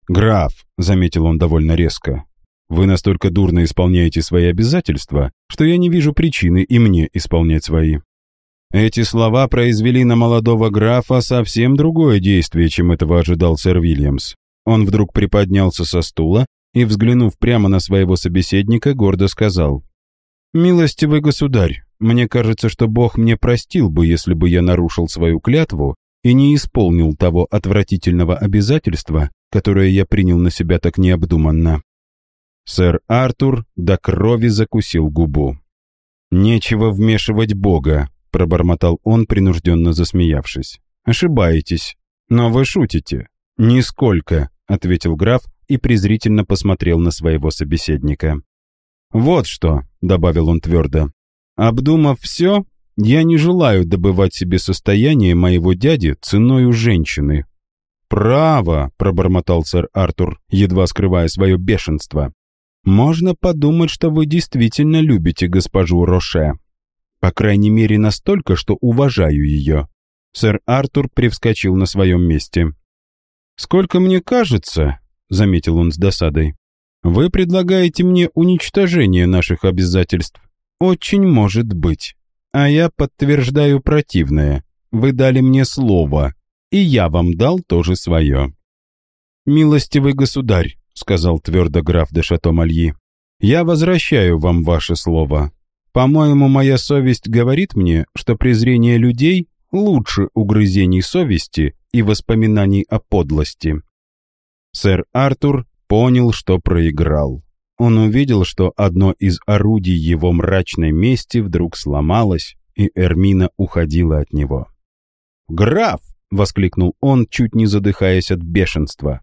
«Граф», — заметил он довольно резко, — «вы настолько дурно исполняете свои обязательства, что я не вижу причины и мне исполнять свои». Эти слова произвели на молодого графа совсем другое действие, чем этого ожидал сэр Вильямс. Он вдруг приподнялся со стула и, взглянув прямо на своего собеседника, гордо сказал, «Милостивый государь, мне кажется, что Бог мне простил бы, если бы я нарушил свою клятву и не исполнил того отвратительного обязательства, которое я принял на себя так необдуманно». Сэр Артур до крови закусил губу. «Нечего вмешивать Бога», — пробормотал он, принужденно засмеявшись. «Ошибаетесь. Но вы шутите». «Нисколько», — ответил граф и презрительно посмотрел на своего собеседника. «Вот что», — добавил он твердо, — «обдумав все, я не желаю добывать себе состояние моего дяди ценою женщины». «Право», — пробормотал сэр Артур, едва скрывая свое бешенство. «Можно подумать, что вы действительно любите госпожу Роше. По крайней мере, настолько, что уважаю ее». Сэр Артур привскочил на своем месте. «Сколько мне кажется», — заметил он с досадой, «вы предлагаете мне уничтожение наших обязательств. Очень может быть. А я подтверждаю противное. Вы дали мне слово, и я вам дал тоже свое». «Милостивый государь», — сказал твердо граф де Шато-Мальи, «я возвращаю вам ваше слово. По-моему, моя совесть говорит мне, что презрение людей лучше угрызений совести и воспоминаний о подлости. Сэр Артур понял, что проиграл. Он увидел, что одно из орудий его мрачной мести вдруг сломалось, и Эрмина уходила от него. «Граф!» — воскликнул он, чуть не задыхаясь от бешенства.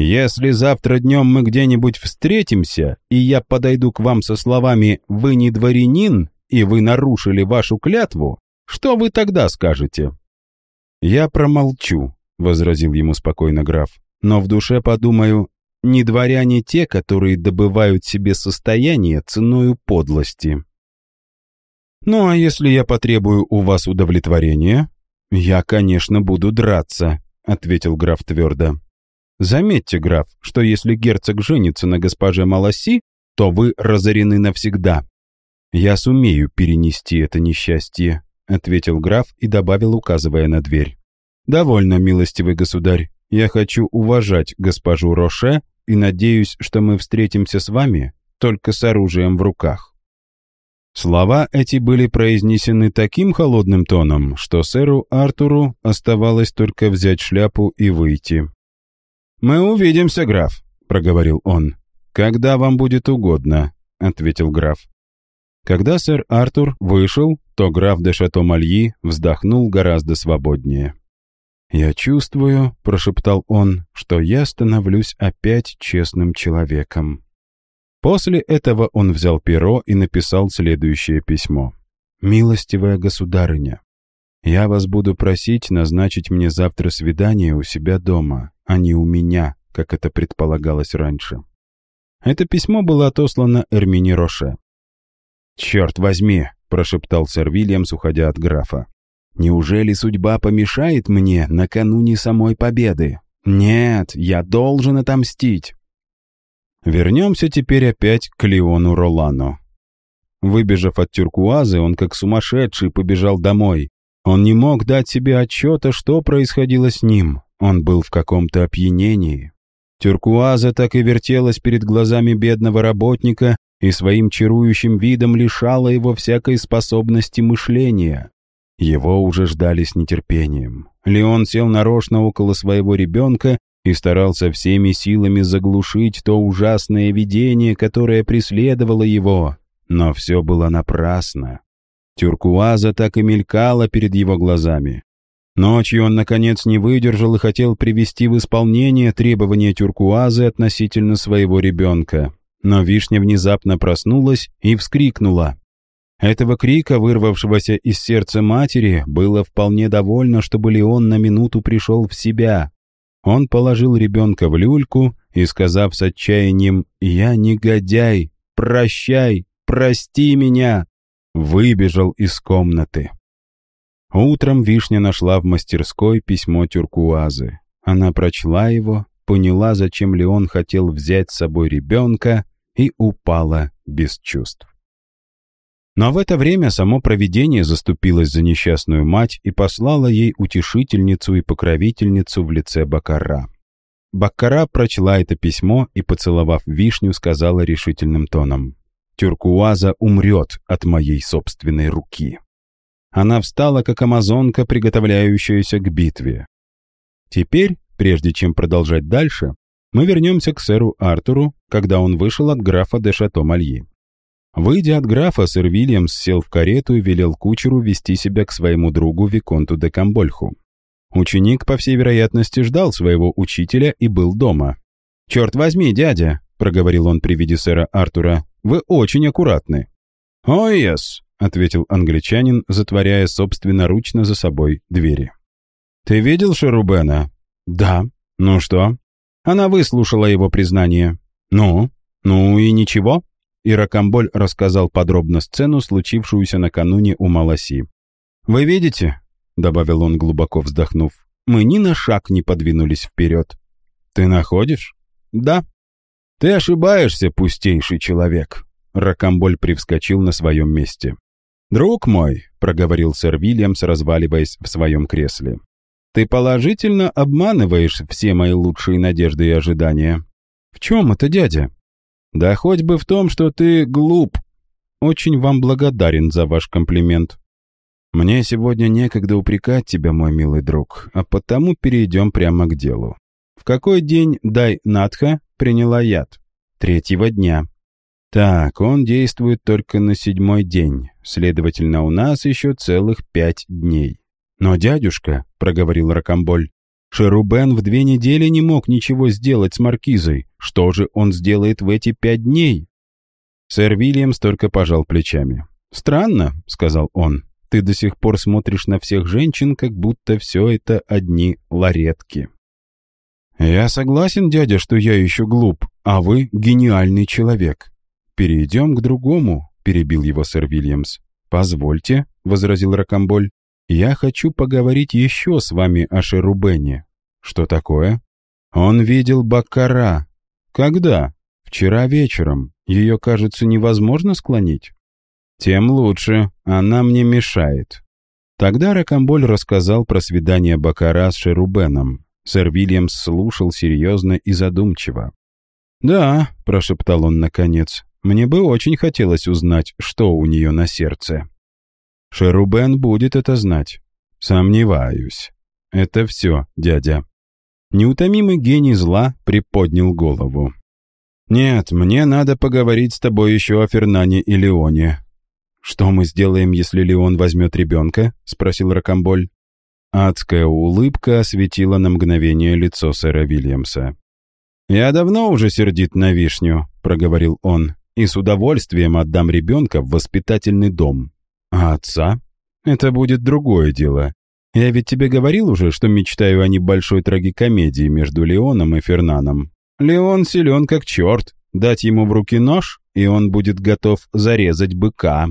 «Если завтра днем мы где-нибудь встретимся, и я подойду к вам со словами «Вы не дворянин, и вы нарушили вашу клятву», что вы тогда скажете?» «Я промолчу», — возразил ему спокойно граф, «но в душе подумаю, не дворяне те, которые добывают себе состояние ценою подлости». «Ну, а если я потребую у вас удовлетворения?» «Я, конечно, буду драться», — ответил граф твердо. «Заметьте, граф, что если герцог женится на госпоже Маласи, то вы разорены навсегда. Я сумею перенести это несчастье. — ответил граф и добавил, указывая на дверь. «Довольно, милостивый государь. Я хочу уважать госпожу Роше и надеюсь, что мы встретимся с вами только с оружием в руках». Слова эти были произнесены таким холодным тоном, что сэру Артуру оставалось только взять шляпу и выйти. «Мы увидимся, граф», — проговорил он. «Когда вам будет угодно», — ответил граф. Когда сэр Артур вышел, то граф де Шато-Мальи вздохнул гораздо свободнее. «Я чувствую», — прошептал он, — «что я становлюсь опять честным человеком». После этого он взял перо и написал следующее письмо. «Милостивая государыня, я вас буду просить назначить мне завтра свидание у себя дома, а не у меня, как это предполагалось раньше». Это письмо было отослано Эрмине Роше. «Черт возьми!» — прошептал сэр Вильямс, уходя от графа. «Неужели судьба помешает мне накануне самой победы? Нет, я должен отомстить!» Вернемся теперь опять к Леону Ролану. Выбежав от Тюркуазы, он как сумасшедший побежал домой. Он не мог дать себе отчета, что происходило с ним. Он был в каком-то опьянении. Тюркуаза так и вертелась перед глазами бедного работника, и своим чарующим видом лишала его всякой способности мышления. Его уже ждали с нетерпением. Леон сел нарочно около своего ребенка и старался всеми силами заглушить то ужасное видение, которое преследовало его. Но все было напрасно. Тюркуаза так и мелькала перед его глазами. Ночью он, наконец, не выдержал и хотел привести в исполнение требования Тюркуазы относительно своего ребенка но вишня внезапно проснулась и вскрикнула. Этого крика, вырвавшегося из сердца матери, было вполне довольно, чтобы Леон на минуту пришел в себя. Он положил ребенка в люльку и, сказав с отчаянием «Я негодяй, прощай, прости меня», выбежал из комнаты. Утром Вишня нашла в мастерской письмо Тюркуазы. Она прочла его, поняла, зачем Леон хотел взять с собой ребенка, и упала без чувств. Но в это время само провидение заступилось за несчастную мать и послало ей утешительницу и покровительницу в лице Бакара. Баккара прочла это письмо и, поцеловав вишню, сказала решительным тоном, «Тюркуаза умрет от моей собственной руки». Она встала, как амазонка, приготовляющаяся к битве. Теперь, прежде чем продолжать дальше, мы вернемся к сэру Артуру, когда он вышел от графа де Шато-Мальи. Выйдя от графа, сэр Вильямс сел в карету и велел кучеру вести себя к своему другу Виконту де Камбольху. Ученик, по всей вероятности, ждал своего учителя и был дома. «Черт возьми, дядя!» — проговорил он при виде сэра Артура. «Вы очень аккуратны». «О, oh, yes!» — ответил англичанин, затворяя собственноручно за собой двери. «Ты видел Шерубена?» «Да». «Ну что?» Она выслушала его признание. «Ну? Ну и ничего?» И Ракамболь рассказал подробно сцену, случившуюся накануне у Маласи. «Вы видите?» добавил он, глубоко вздохнув, мы ни на шаг не подвинулись вперед. Ты находишь? Да. Ты ошибаешься, пустейший человек. Ракамболь привскочил на своем месте. «Друг мой», — проговорил сэр Вильямс, разваливаясь в своем кресле, «ты положительно обманываешь все мои лучшие надежды и ожидания». «В чем это, дядя?» «Да хоть бы в том, что ты глуп. Очень вам благодарен за ваш комплимент. Мне сегодня некогда упрекать тебя, мой милый друг, а потому перейдем прямо к делу. В какой день Дай Надха приняла яд? Третьего дня. Так, он действует только на седьмой день, следовательно, у нас еще целых пять дней. Но дядюшка, — проговорил Ракамболь, — Шерубен в две недели не мог ничего сделать с маркизой. Что же он сделает в эти пять дней? Сэр Вильямс только пожал плечами. «Странно», — сказал он, ты до сих пор смотришь на всех женщин, как будто все это одни ларетки. Я согласен, дядя, что я еще глуп, а вы гениальный человек. Перейдем к другому, перебил его сэр Вильямс. Позвольте, возразил Ракамболь, я хочу поговорить еще с вами о Шерубене. Что такое? Он видел Баккара. Когда? Вчера вечером. Ее, кажется, невозможно склонить. «Тем лучше. Она мне мешает». Тогда Ракамболь рассказал про свидание Бакара с Шерубеном. Сэр Вильямс слушал серьезно и задумчиво. «Да», — прошептал он наконец, — «мне бы очень хотелось узнать, что у нее на сердце». «Шерубен будет это знать». «Сомневаюсь». «Это все, дядя». Неутомимый гений зла приподнял голову. «Нет, мне надо поговорить с тобой еще о Фернане и Леоне. «Что мы сделаем, если Леон возьмет ребенка?» — спросил Ракамболь. Адская улыбка осветила на мгновение лицо сэра Вильямса. «Я давно уже сердит на вишню», — проговорил он, «и с удовольствием отдам ребенка в воспитательный дом. А отца? Это будет другое дело. Я ведь тебе говорил уже, что мечтаю о небольшой трагикомедии между Леоном и Фернаном. Леон силен как черт. Дать ему в руки нож, и он будет готов зарезать быка.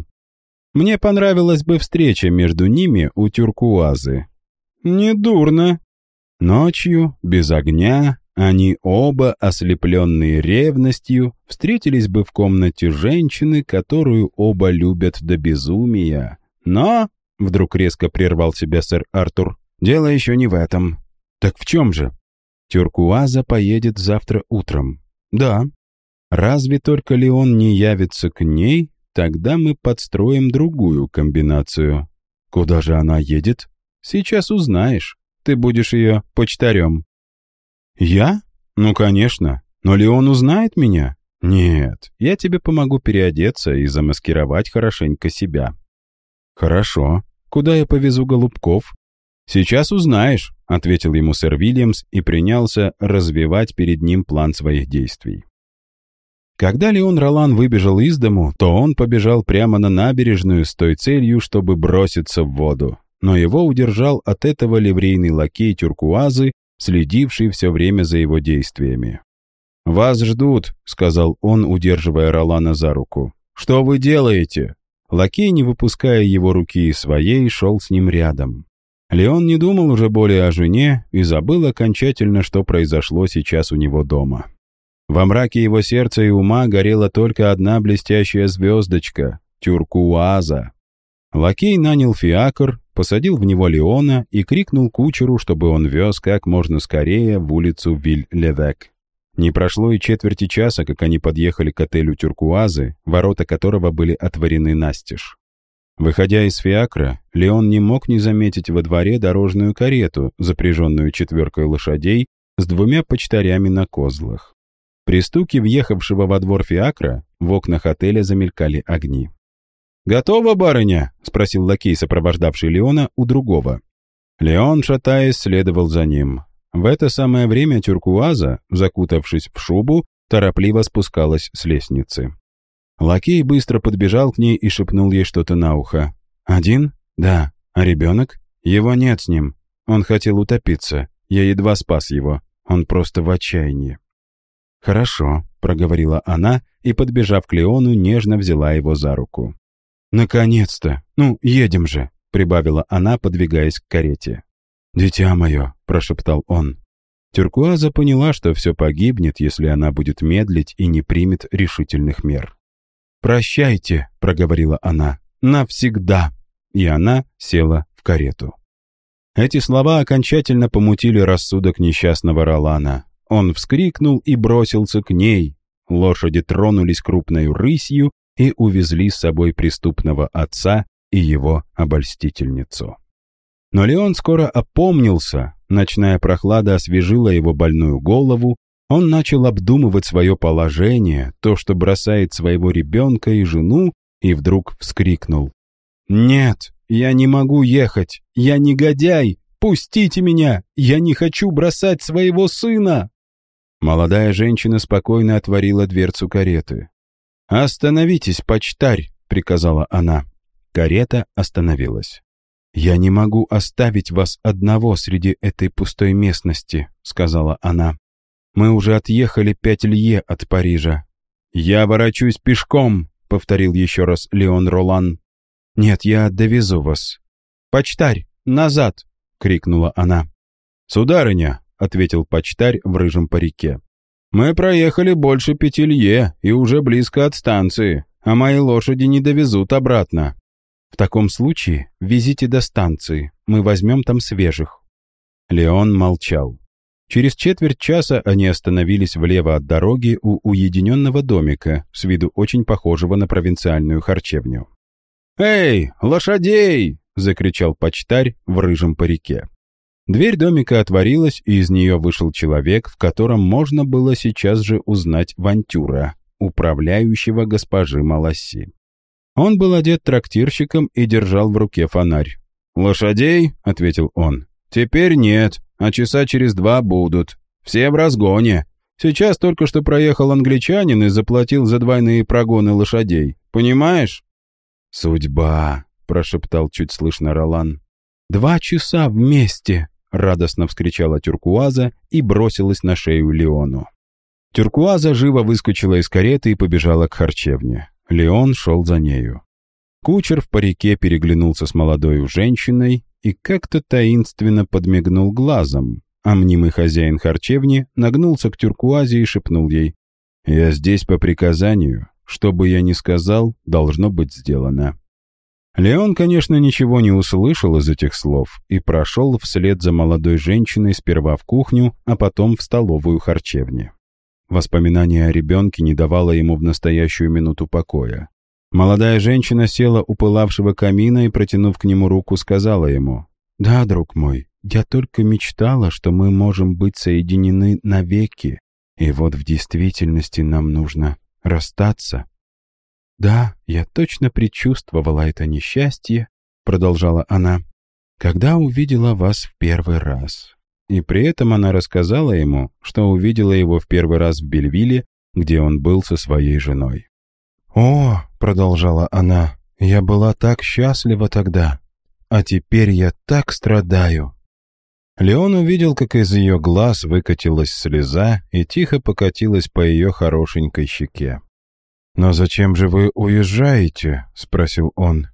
Мне понравилась бы встреча между ними у Тюркуазы. Недурно. Ночью, без огня, они оба, ослепленные ревностью, встретились бы в комнате женщины, которую оба любят до безумия. Но, — вдруг резко прервал себя сэр Артур, — дело еще не в этом. Так в чем же? Тюркуаза поедет завтра утром. Да. Разве только ли он не явится к ней, Тогда мы подстроим другую комбинацию. Куда же она едет? Сейчас узнаешь. Ты будешь ее почтарем. Я? Ну, конечно. Но ли он узнает меня? Нет, я тебе помогу переодеться и замаскировать хорошенько себя. Хорошо. Куда я повезу голубков? Сейчас узнаешь, ответил ему сэр Вильямс и принялся развивать перед ним план своих действий. Когда Леон Ролан выбежал из дому, то он побежал прямо на набережную с той целью, чтобы броситься в воду. Но его удержал от этого ливрейный лакей Тюркуазы, следивший все время за его действиями. «Вас ждут», — сказал он, удерживая Ролана за руку. «Что вы делаете?» Лакей, не выпуская его руки из своей, шел с ним рядом. Леон не думал уже более о жене и забыл окончательно, что произошло сейчас у него дома. Во мраке его сердца и ума горела только одна блестящая звездочка — тюркуаза. Лакей нанял фиакр, посадил в него Леона и крикнул кучеру, чтобы он вез как можно скорее в улицу Виль-Левек. Не прошло и четверти часа, как они подъехали к отелю Тюркуазы, ворота которого были отворены настежь. Выходя из фиакра, Леон не мог не заметить во дворе дорожную карету, запряженную четверкой лошадей с двумя почтарями на козлах. При стуке въехавшего во двор фиакра в окнах отеля замелькали огни. «Готово, барыня?» — спросил лакей, сопровождавший Леона, у другого. Леон, шатаясь, следовал за ним. В это самое время Тюркуаза, закутавшись в шубу, торопливо спускалась с лестницы. Лакей быстро подбежал к ней и шепнул ей что-то на ухо. «Один? Да. А ребенок? Его нет с ним. Он хотел утопиться. Я едва спас его. Он просто в отчаянии». «Хорошо», — проговорила она и, подбежав к Леону, нежно взяла его за руку. «Наконец-то! Ну, едем же!» — прибавила она, подвигаясь к карете. «Дитя мое!» — прошептал он. Тюркуаза поняла, что все погибнет, если она будет медлить и не примет решительных мер. «Прощайте», — проговорила она, — «навсегда». И она села в карету. Эти слова окончательно помутили рассудок несчастного Ролана. Он вскрикнул и бросился к ней. Лошади тронулись крупной рысью и увезли с собой преступного отца и его обольстительницу. Но Леон скоро опомнился, ночная прохлада освежила его больную голову, он начал обдумывать свое положение, то, что бросает своего ребенка и жену, и вдруг вскрикнул. «Нет, я не могу ехать, я негодяй, пустите меня, я не хочу бросать своего сына!» Молодая женщина спокойно отворила дверцу кареты. «Остановитесь, почтарь!» — приказала она. Карета остановилась. «Я не могу оставить вас одного среди этой пустой местности», — сказала она. Мы уже отъехали пять лье от Парижа. «Я ворочусь пешком», — повторил еще раз Леон Ролан. «Нет, я довезу вас». «Почтарь, назад!» — крикнула она. «Сударыня», — ответил почтарь в рыжем парике. «Мы проехали больше пяти лье и уже близко от станции, а мои лошади не довезут обратно». «В таком случае везите до станции, мы возьмем там свежих». Леон молчал. Через четверть часа они остановились влево от дороги у уединенного домика, с виду очень похожего на провинциальную харчевню. «Эй, лошадей!» — закричал почтарь в рыжем парике. Дверь домика отворилась, и из нее вышел человек, в котором можно было сейчас же узнать Вантюра, управляющего госпожи Маласси. Он был одет трактирщиком и держал в руке фонарь. «Лошадей?» — ответил он. «Теперь нет а часа через два будут. Все в разгоне. Сейчас только что проехал англичанин и заплатил за двойные прогоны лошадей. Понимаешь?» «Судьба», — прошептал чуть слышно Ролан. «Два часа вместе!» — радостно вскричала Тюркуаза и бросилась на шею Леону. Тюркуаза живо выскочила из кареты и побежала к харчевне. Леон шел за нею. Кучер в парике переглянулся с молодой женщиной и как-то таинственно подмигнул глазом, а мнимый хозяин харчевни нагнулся к тюркуазе и шепнул ей «Я здесь по приказанию. Что бы я ни сказал, должно быть сделано». Леон, конечно, ничего не услышал из этих слов и прошел вслед за молодой женщиной сперва в кухню, а потом в столовую харчевни. Воспоминание о ребенке не давало ему в настоящую минуту покоя. Молодая женщина села у пылавшего камина и, протянув к нему руку, сказала ему, «Да, друг мой, я только мечтала, что мы можем быть соединены навеки, и вот в действительности нам нужно расстаться». «Да, я точно предчувствовала это несчастье», — продолжала она, «когда увидела вас в первый раз». И при этом она рассказала ему, что увидела его в первый раз в Бельвилле, где он был со своей женой. «О!» — продолжала она. «Я была так счастлива тогда, а теперь я так страдаю». Леон увидел, как из ее глаз выкатилась слеза и тихо покатилась по ее хорошенькой щеке. «Но зачем же вы уезжаете?» — спросил он.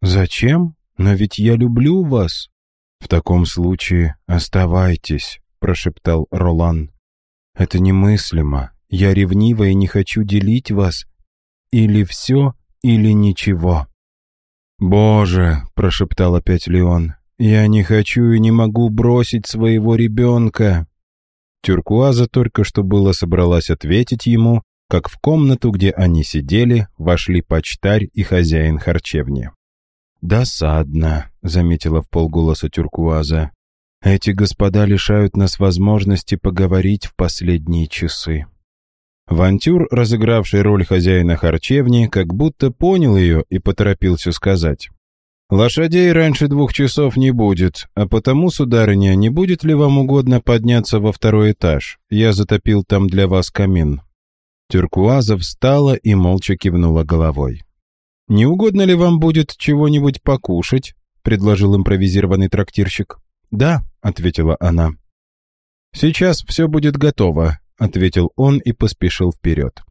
«Зачем? Но ведь я люблю вас». «В таком случае оставайтесь», — прошептал Ролан. «Это немыслимо. Я ревнива и не хочу делить вас. Или все, или ничего». «Боже!» — прошептал опять Леон. «Я не хочу и не могу бросить своего ребенка». Тюркуаза только что было собралась ответить ему, как в комнату, где они сидели, вошли почтарь и хозяин харчевни. «Досадно», — заметила в полголоса Тюркуаза. «Эти господа лишают нас возможности поговорить в последние часы». Вантюр, разыгравший роль хозяина харчевни, как будто понял ее и поторопился сказать. «Лошадей раньше двух часов не будет, а потому, сударыня, не будет ли вам угодно подняться во второй этаж? Я затопил там для вас камин». Тюркуаза встала и молча кивнула головой. «Не угодно ли вам будет чего-нибудь покушать?» — предложил импровизированный трактирщик. «Да», — ответила она. «Сейчас все будет готово», — ответил он и поспешил вперед.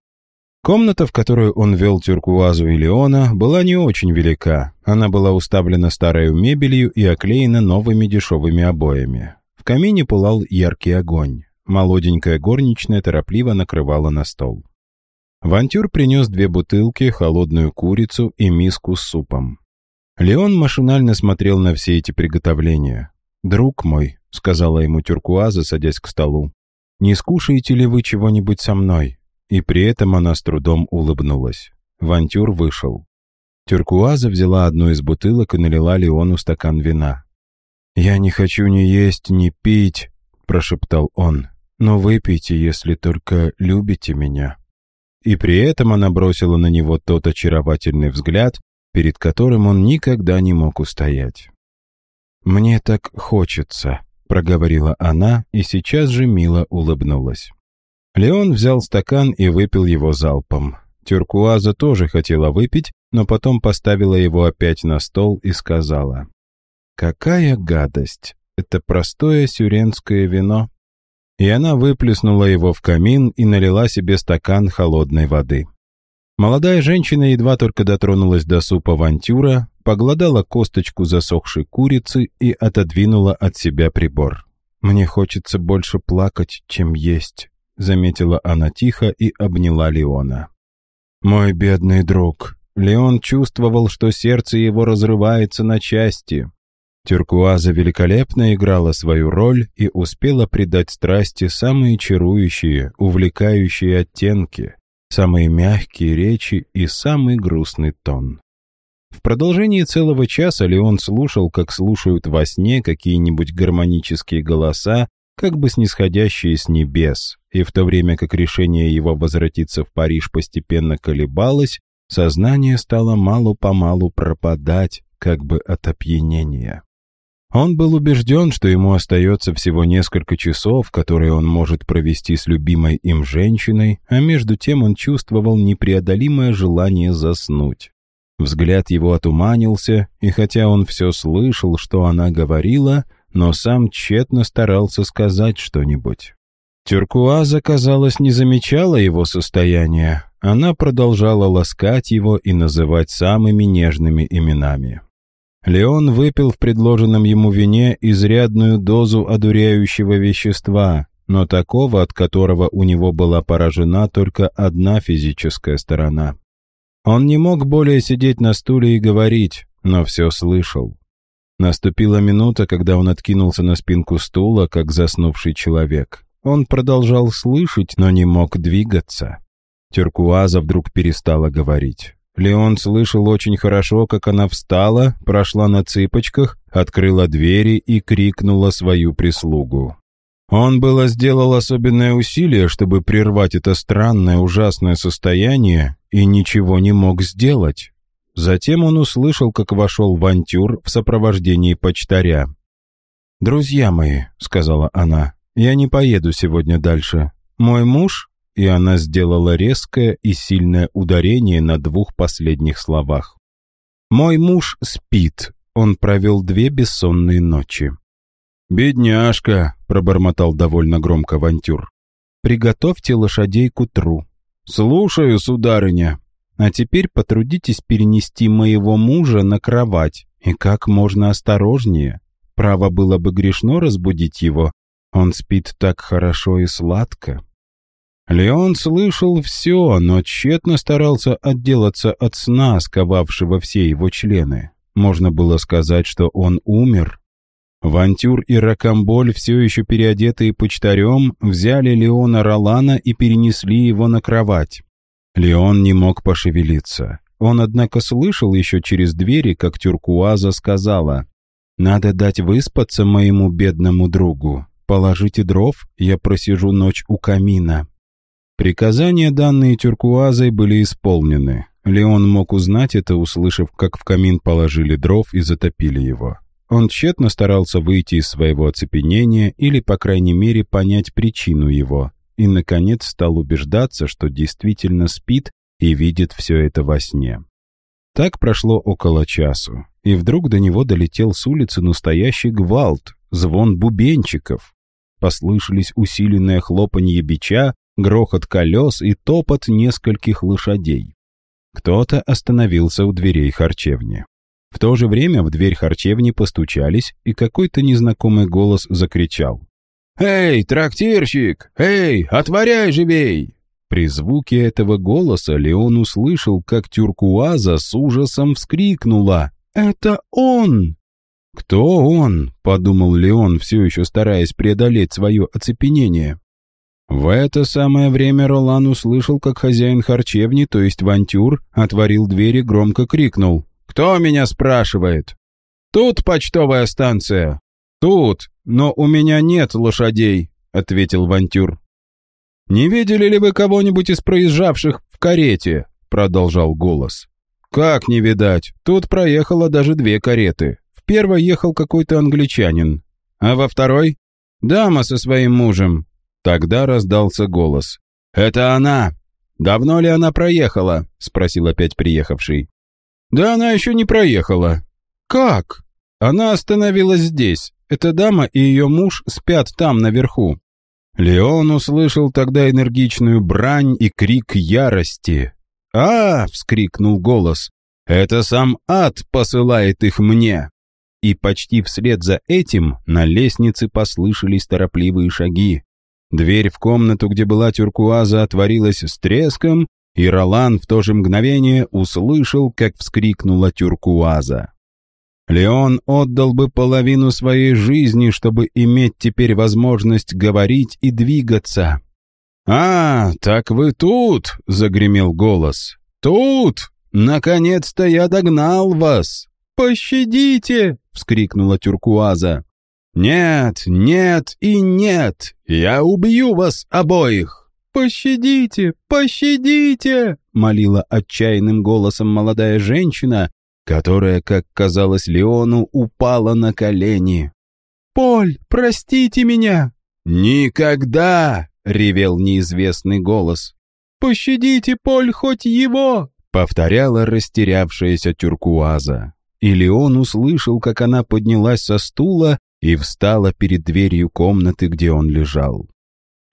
Комната, в которую он вел Тюркуазу и Леона, была не очень велика. Она была уставлена старой мебелью и оклеена новыми дешевыми обоями. В камине пылал яркий огонь. Молоденькая горничная торопливо накрывала на стол. Вантюр принес две бутылки, холодную курицу и миску с супом. Леон машинально смотрел на все эти приготовления. «Друг мой», — сказала ему Тюркуаза, садясь к столу, — «не скушаете ли вы чего-нибудь со мной?» И при этом она с трудом улыбнулась. Вантюр вышел. Тюркуаза взяла одну из бутылок и налила Леону стакан вина. «Я не хочу ни есть, ни пить», — прошептал он. «Но выпейте, если только любите меня». И при этом она бросила на него тот очаровательный взгляд, перед которым он никогда не мог устоять. «Мне так хочется», — проговорила она и сейчас же мило улыбнулась. Леон взял стакан и выпил его залпом. Тюркуаза тоже хотела выпить, но потом поставила его опять на стол и сказала. «Какая гадость! Это простое сюренское вино!» И она выплеснула его в камин и налила себе стакан холодной воды. Молодая женщина едва только дотронулась до супа авантюра, погладала косточку засохшей курицы и отодвинула от себя прибор. «Мне хочется больше плакать, чем есть», — заметила она тихо и обняла Леона. «Мой бедный друг». Леон чувствовал, что сердце его разрывается на части. Тюркуаза великолепно играла свою роль и успела придать страсти самые чарующие, увлекающие оттенки, самые мягкие речи и самый грустный тон. В продолжении целого часа Леон слушал, как слушают во сне какие-нибудь гармонические голоса, как бы снисходящие с небес, и в то время как решение его возвратиться в Париж постепенно колебалось, сознание стало мало-помалу пропадать, как бы от опьянения. Он был убежден, что ему остается всего несколько часов, которые он может провести с любимой им женщиной, а между тем он чувствовал непреодолимое желание заснуть. Взгляд его отуманился, и хотя он все слышал, что она говорила, но сам тщетно старался сказать что-нибудь. Тюркуаза, казалось, не замечала его состояния. Она продолжала ласкать его и называть самыми нежными именами. Леон выпил в предложенном ему вине изрядную дозу одуряющего вещества, но такого, от которого у него была поражена только одна физическая сторона. Он не мог более сидеть на стуле и говорить, но все слышал. Наступила минута, когда он откинулся на спинку стула, как заснувший человек. Он продолжал слышать, но не мог двигаться. Тюркуаза вдруг перестала говорить. Леон слышал очень хорошо, как она встала, прошла на цыпочках, открыла двери и крикнула свою прислугу. Он было сделал особенное усилие, чтобы прервать это странное ужасное состояние, и ничего не мог сделать. Затем он услышал, как вошел Вантюр в сопровождении почтаря. «Друзья мои», — сказала она, — «я не поеду сегодня дальше. Мой муж...» И она сделала резкое и сильное ударение на двух последних словах. «Мой муж спит. Он провел две бессонные ночи». «Бедняжка», — пробормотал довольно громко Вантюр. «Приготовьте лошадей к утру». «Слушаю, сударыня. А теперь потрудитесь перенести моего мужа на кровать, и как можно осторожнее. Право было бы грешно разбудить его. Он спит так хорошо и сладко». Леон слышал все, но тщетно старался отделаться от сна, сковавшего все его члены. Можно было сказать, что он умер. Вантюр и Ракамболь, все еще переодетые почтарем, взяли Леона Ролана и перенесли его на кровать. Леон не мог пошевелиться. Он, однако, слышал еще через двери, как Тюркуаза сказала, «Надо дать выспаться моему бедному другу. Положите дров, я просижу ночь у камина». Приказания, данные Тюркуазой, были исполнены. Леон мог узнать это, услышав, как в камин положили дров и затопили его. Он тщетно старался выйти из своего оцепенения или, по крайней мере, понять причину его, и, наконец, стал убеждаться, что действительно спит и видит все это во сне. Так прошло около часу, и вдруг до него долетел с улицы настоящий гвалт, звон бубенчиков. Послышались усиленное хлопанье бича, грохот колес и топот нескольких лошадей. Кто-то остановился у дверей харчевни. В то же время в дверь харчевни постучались, и какой-то незнакомый голос закричал. «Эй, трактирщик! Эй, отворяй живей!» При звуке этого голоса Леон услышал, как тюркуаза с ужасом вскрикнула. «Это он!» «Кто он?» — подумал Леон, все еще стараясь преодолеть свое оцепенение. В это самое время Ролан услышал, как хозяин харчевни, то есть Вантюр, отворил дверь и громко крикнул. «Кто меня спрашивает?» «Тут почтовая станция». «Тут, но у меня нет лошадей», — ответил Вантюр. «Не видели ли вы кого-нибудь из проезжавших в карете?» — продолжал голос. «Как не видать? Тут проехало даже две кареты. В первой ехал какой-то англичанин, а во второй — дама со своим мужем. Тогда раздался голос. «Это она! Давно ли она проехала?» — спросил опять приехавший. «Да она еще не проехала». «Как?» «Она остановилась здесь. Эта дама и ее муж спят там, наверху». Леон услышал тогда энергичную брань и крик ярости. «А!» — вскрикнул голос. «Это сам ад посылает их мне!» И почти вслед за этим на лестнице послышались торопливые шаги. Дверь в комнату, где была тюркуаза, отворилась с треском, и Ролан в то же мгновение услышал, как вскрикнула тюркуаза. Леон отдал бы половину своей жизни, чтобы иметь теперь возможность говорить и двигаться. «А, так вы тут!» — загремел голос. «Тут! Наконец-то я догнал вас!» «Пощадите!» — вскрикнула тюркуаза. «Нет, нет и нет! Я убью вас обоих!» «Пощадите! Пощадите!» — молила отчаянным голосом молодая женщина, которая, как казалось Леону, упала на колени. «Поль, простите меня!» «Никогда!» — ревел неизвестный голос. «Пощадите, Поль, хоть его!» — повторяла растерявшаяся тюркуаза. И Леон услышал, как она поднялась со стула и встала перед дверью комнаты, где он лежал.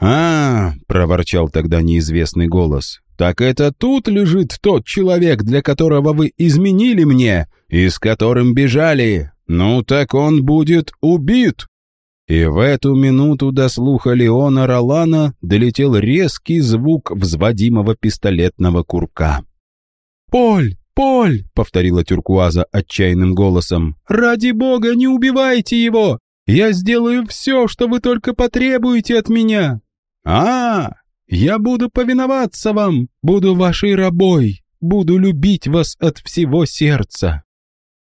«А, — проворчал тогда неизвестный голос, — так это тут лежит тот человек, для которого вы изменили мне и с которым бежали. Ну так он будет убит!» И в эту минуту до слуха Леона Ролана долетел резкий звук взводимого пистолетного курка. «Поль! Поль!» — повторила Тюркуаза отчаянным голосом. «Ради бога, не убивайте его! Я сделаю все, что вы только потребуете от меня. А, я буду повиноваться вам, буду вашей рабой, буду любить вас от всего сердца».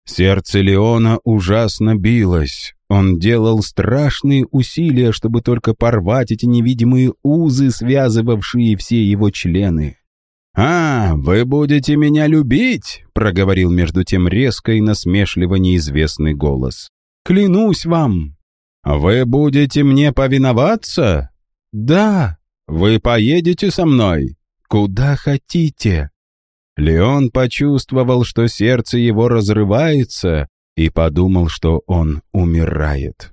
Сердце Леона ужасно билось. Он делал страшные усилия, чтобы только порвать эти невидимые узы, связывавшие все его члены. «А, вы будете меня любить?» — проговорил между тем резко и насмешливо неизвестный голос. Клянусь вам. Вы будете мне повиноваться? Да. Вы поедете со мной? Куда хотите? Леон почувствовал, что сердце его разрывается, и подумал, что он умирает.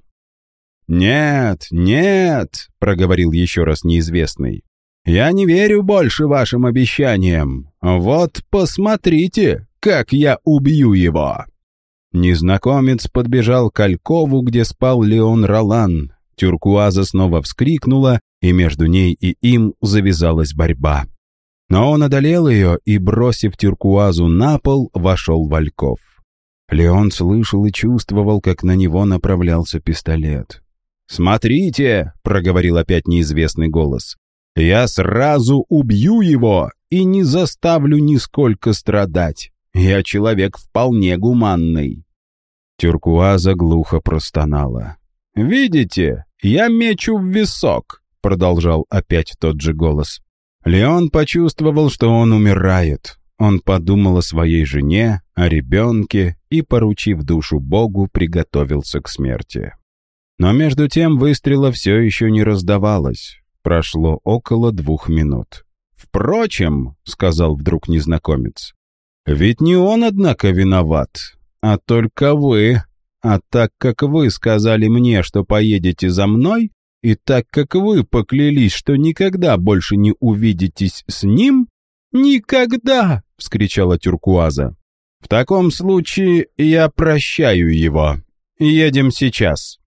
«Нет, нет», — проговорил еще раз неизвестный. «Я не верю больше вашим обещаниям. Вот посмотрите, как я убью его!» Незнакомец подбежал к Алькову, где спал Леон Ролан. Тюркуаза снова вскрикнула, и между ней и им завязалась борьба. Но он одолел ее и, бросив Тюркуазу на пол, вошел в Альков. Леон слышал и чувствовал, как на него направлялся пистолет. «Смотрите!» — проговорил опять неизвестный голос. «Я сразу убью его и не заставлю нисколько страдать. Я человек вполне гуманный». Тюркуаза глухо простонала. «Видите, я мечу в висок», — продолжал опять тот же голос. Леон почувствовал, что он умирает. Он подумал о своей жене, о ребенке и, поручив душу Богу, приготовился к смерти. Но между тем выстрела все еще не раздавалось. Прошло около двух минут. «Впрочем», — сказал вдруг незнакомец, — «ведь не он, однако, виноват, а только вы. А так как вы сказали мне, что поедете за мной, и так как вы поклялись, что никогда больше не увидитесь с ним, никогда!» — вскричала Тюркуаза. «В таком случае я прощаю его. Едем сейчас».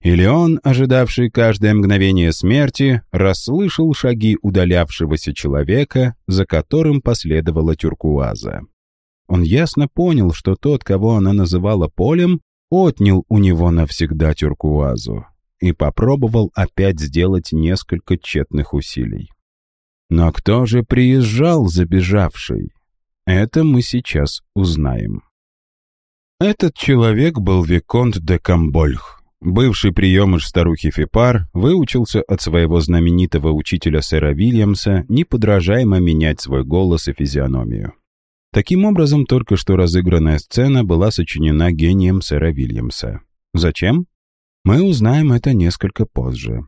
И Леон, ожидавший каждое мгновение смерти, расслышал шаги удалявшегося человека, за которым последовала Тюркуаза. Он ясно понял, что тот, кого она называла Полем, отнял у него навсегда Тюркуазу и попробовал опять сделать несколько тщетных усилий. Но кто же приезжал забежавший? Это мы сейчас узнаем. Этот человек был Виконт де Камбольх. Бывший приемыш старухи Фипар выучился от своего знаменитого учителя сэра Вильямса неподражаемо менять свой голос и физиономию. Таким образом, только что разыгранная сцена была сочинена гением сэра Вильямса. Зачем? Мы узнаем это несколько позже.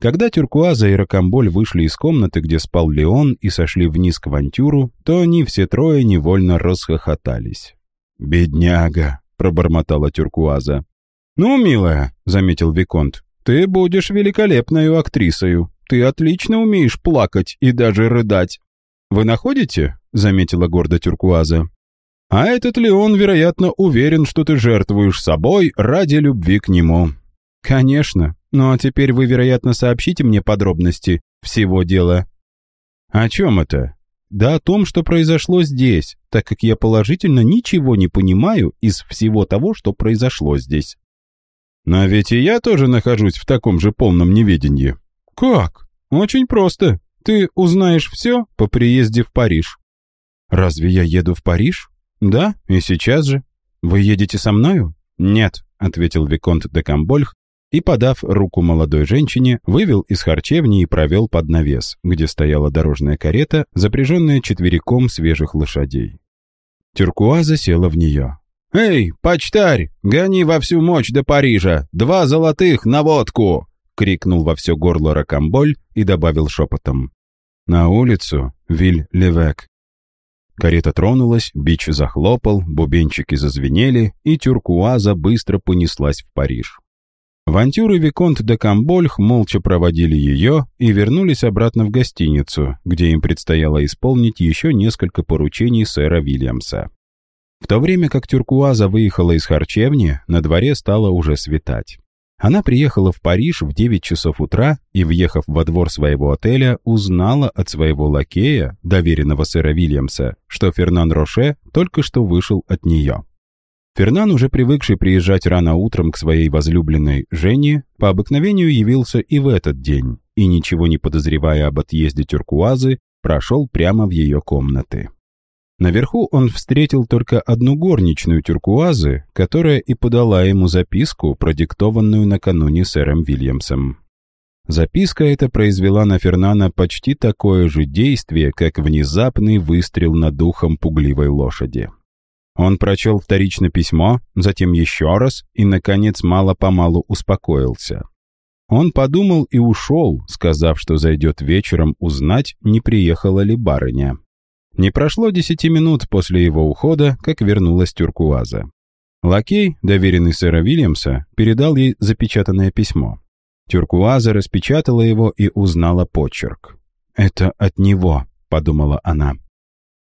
Когда Тюркуаза и Рокамболь вышли из комнаты, где спал Леон, и сошли вниз к Вантюру, то они все трое невольно расхохотались. «Бедняга!» — пробормотала Тюркуаза. «Ну, милая», — заметил Виконт, — «ты будешь великолепной актрисою. Ты отлично умеешь плакать и даже рыдать». «Вы находите?» — заметила гордо Тюркуаза. «А этот Леон, вероятно, уверен, что ты жертвуешь собой ради любви к нему». «Конечно. Ну а теперь вы, вероятно, сообщите мне подробности всего дела». «О чем это?» «Да о том, что произошло здесь, так как я положительно ничего не понимаю из всего того, что произошло здесь». «Но ведь и я тоже нахожусь в таком же полном неведении». «Как? Очень просто. Ты узнаешь все по приезде в Париж». «Разве я еду в Париж?» «Да, и сейчас же». «Вы едете со мною?» «Нет», — ответил Виконт де Камбольх, и, подав руку молодой женщине, вывел из харчевни и провел под навес, где стояла дорожная карета, запряженная четвериком свежих лошадей. Тюркуаза села в нее. «Эй, почтарь, гони во всю мощь до Парижа! Два золотых на водку!» — крикнул во все горло Рокамболь и добавил шепотом. «На улицу, Виль-Левек!» Карета тронулась, бич захлопал, бубенчики зазвенели, и Тюркуаза быстро понеслась в Париж. Вантюр и Виконт де Камбольх молча проводили ее и вернулись обратно в гостиницу, где им предстояло исполнить еще несколько поручений сэра Вильямса. В то время как Тюркуаза выехала из харчевни, на дворе стало уже светать. Она приехала в Париж в 9 часов утра и, въехав во двор своего отеля, узнала от своего лакея, доверенного сэра Вильямса, что Фернан Роше только что вышел от нее. Фернан, уже привыкший приезжать рано утром к своей возлюбленной Жене, по обыкновению явился и в этот день, и, ничего не подозревая об отъезде Тюркуазы, прошел прямо в ее комнаты. Наверху он встретил только одну горничную Тюркуазы, которая и подала ему записку, продиктованную накануне сэром Вильямсом. Записка эта произвела на Фернана почти такое же действие, как внезапный выстрел над духом пугливой лошади. Он прочел вторично письмо, затем еще раз и, наконец, мало-помалу успокоился. Он подумал и ушел, сказав, что зайдет вечером узнать, не приехала ли барыня. Не прошло десяти минут после его ухода, как вернулась Тюркуаза. Лакей, доверенный сэра Вильямса, передал ей запечатанное письмо. Тюркуаза распечатала его и узнала почерк. «Это от него», — подумала она.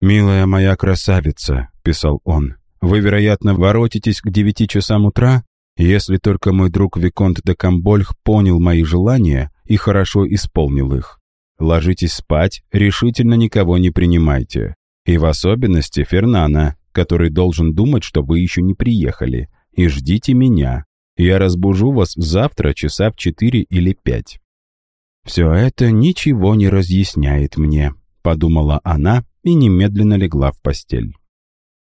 «Милая моя красавица», — писал он, — «вы, вероятно, воротитесь к девяти часам утра, если только мой друг Виконт де Камбольх понял мои желания и хорошо исполнил их. Ложитесь спать, решительно никого не принимайте. И в особенности Фернана, который должен думать, что вы еще не приехали, и ждите меня. Я разбужу вас завтра часа в четыре или пять». «Все это ничего не разъясняет мне», — подумала она и немедленно легла в постель.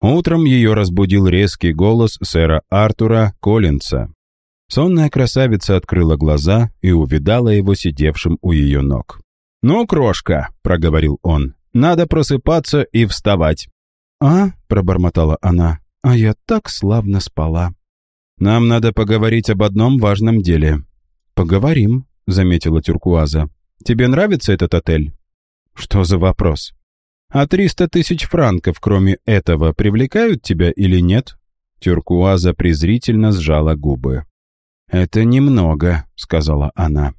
Утром ее разбудил резкий голос сэра Артура Коллинса. Сонная красавица открыла глаза и увидала его сидевшим у ее ног. «Ну, крошка», — проговорил он, — «надо просыпаться и вставать». «А?» — пробормотала она. «А я так славно спала». «Нам надо поговорить об одном важном деле». «Поговорим», — заметила Тюркуаза. «Тебе нравится этот отель?» «Что за вопрос?» А триста тысяч франков, кроме этого, привлекают тебя или нет?» Тюркуаза презрительно сжала губы. «Это немного», — сказала она.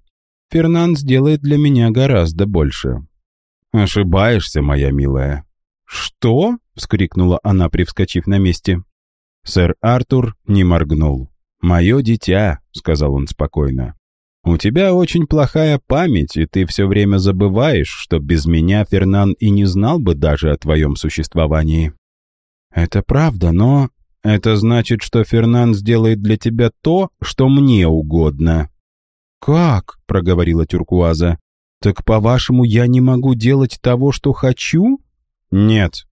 «Фернан сделает для меня гораздо больше». «Ошибаешься, моя милая». «Что?» — вскрикнула она, привскочив на месте. Сэр Артур не моргнул. «Мое дитя», — сказал он спокойно. «У тебя очень плохая память, и ты все время забываешь, что без меня Фернан и не знал бы даже о твоем существовании». «Это правда, но...» «Это значит, что Фернан сделает для тебя то, что мне угодно». «Как?» — проговорила Тюркуаза. «Так, по-вашему, я не могу делать того, что хочу?» «Нет».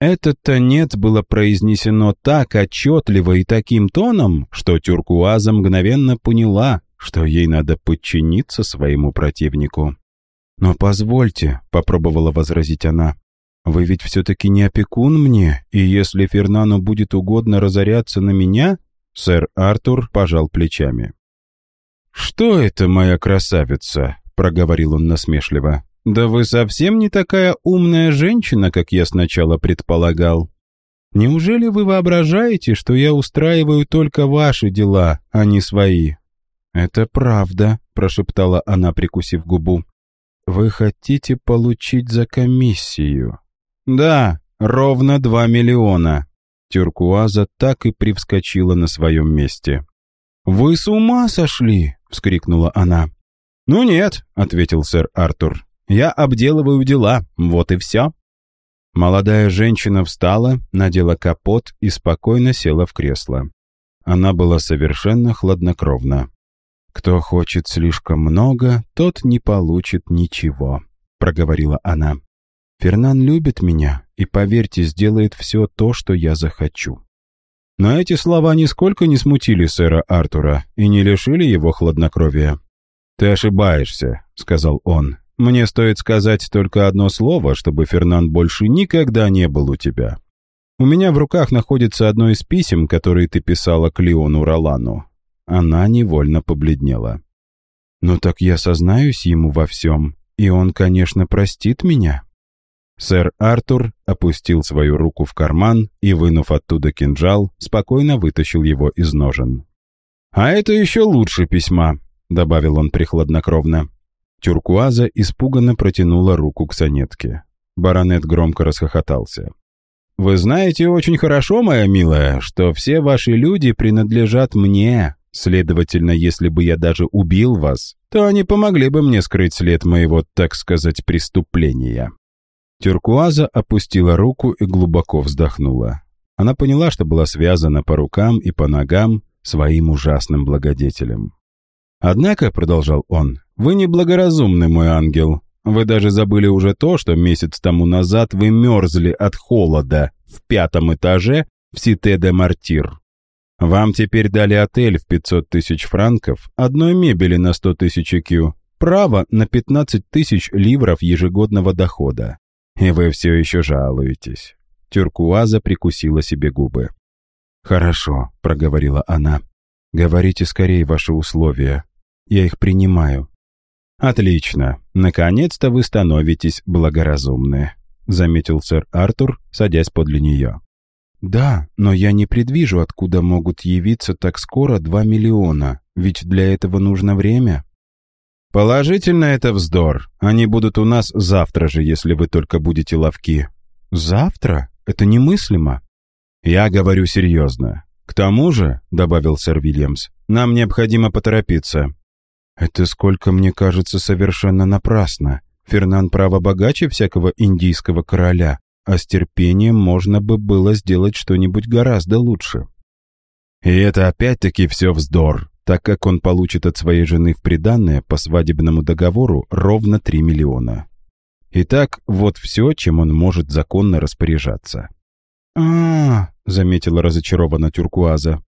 Это-то «нет» было произнесено так отчетливо и таким тоном, что Тюркуаза мгновенно поняла, что ей надо подчиниться своему противнику. «Но позвольте», — попробовала возразить она, — «вы ведь все-таки не опекун мне, и если Фернану будет угодно разоряться на меня...» Сэр Артур пожал плечами. «Что это, моя красавица?» — проговорил он насмешливо. «Да вы совсем не такая умная женщина, как я сначала предполагал. Неужели вы воображаете, что я устраиваю только ваши дела, а не свои? «Это правда», — прошептала она, прикусив губу. «Вы хотите получить за комиссию?» «Да, ровно два миллиона». Тюркуаза так и привскочила на своем месте. «Вы с ума сошли!» — вскрикнула она. «Ну нет», — ответил сэр Артур. «Я обделываю дела, вот и все». Молодая женщина встала, надела капот и спокойно села в кресло. Она была совершенно хладнокровна. «Кто хочет слишком много, тот не получит ничего», — проговорила она. «Фернан любит меня и, поверьте, сделает все то, что я захочу». Но эти слова нисколько не смутили сэра Артура и не лишили его хладнокровия. «Ты ошибаешься», — сказал он. «Мне стоит сказать только одно слово, чтобы Фернан больше никогда не был у тебя. У меня в руках находится одно из писем, которые ты писала к Леону Ролану. Она невольно побледнела. «Ну так я сознаюсь ему во всем, и он, конечно, простит меня». Сэр Артур опустил свою руку в карман и, вынув оттуда кинжал, спокойно вытащил его из ножен. «А это еще лучше письма», — добавил он прихладнокровно. Тюркуаза испуганно протянула руку к сонетке. Баронет громко расхохотался. «Вы знаете очень хорошо, моя милая, что все ваши люди принадлежат мне, Следовательно, если бы я даже убил вас, то они помогли бы мне скрыть след моего, так сказать, преступления». Тюркуаза опустила руку и глубоко вздохнула. Она поняла, что была связана по рукам и по ногам своим ужасным благодетелем. «Однако», — продолжал он, — «вы неблагоразумны, мой ангел. Вы даже забыли уже то, что месяц тому назад вы мерзли от холода в пятом этаже в Сите-де-Мартир. Вам теперь дали отель в 500 тысяч франков, одной мебели на 100 тысяч кью, право на 15 тысяч ливров ежегодного дохода. И вы все еще жалуетесь. Тюркуаза прикусила себе губы. «Хорошо», — проговорила она. «Говорите скорее ваши условия. Я их принимаю». «Отлично. Наконец-то вы становитесь благоразумны», — заметил сэр Артур, садясь подле нее. «Да, но я не предвижу, откуда могут явиться так скоро два миллиона, ведь для этого нужно время». «Положительно это вздор. Они будут у нас завтра же, если вы только будете ловки». «Завтра? Это немыслимо». «Я говорю серьезно. К тому же», — добавил сэр Вильямс, — «нам необходимо поторопиться». «Это, сколько мне кажется, совершенно напрасно. Фернан право богаче всякого индийского короля, а с терпением можно бы было сделать что-нибудь гораздо лучше». И это опять-таки все вздор, так как он получит от своей жены в приданное по свадебному договору ровно 3 миллиона. Итак, вот все, чем он может законно распоряжаться. а, заметила разочарованно Тюркуаза.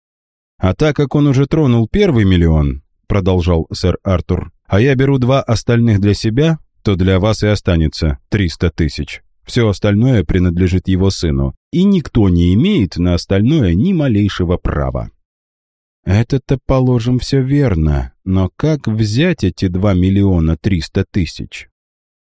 «А так как он уже тронул первый миллион, — продолжал сэр Артур, — а я беру два остальных для себя, то для вас и останется 300 тысяч. Все остальное принадлежит его сыну, и никто не имеет на остальное ни малейшего права. Это-то, положим, все верно, но как взять эти два миллиона триста тысяч?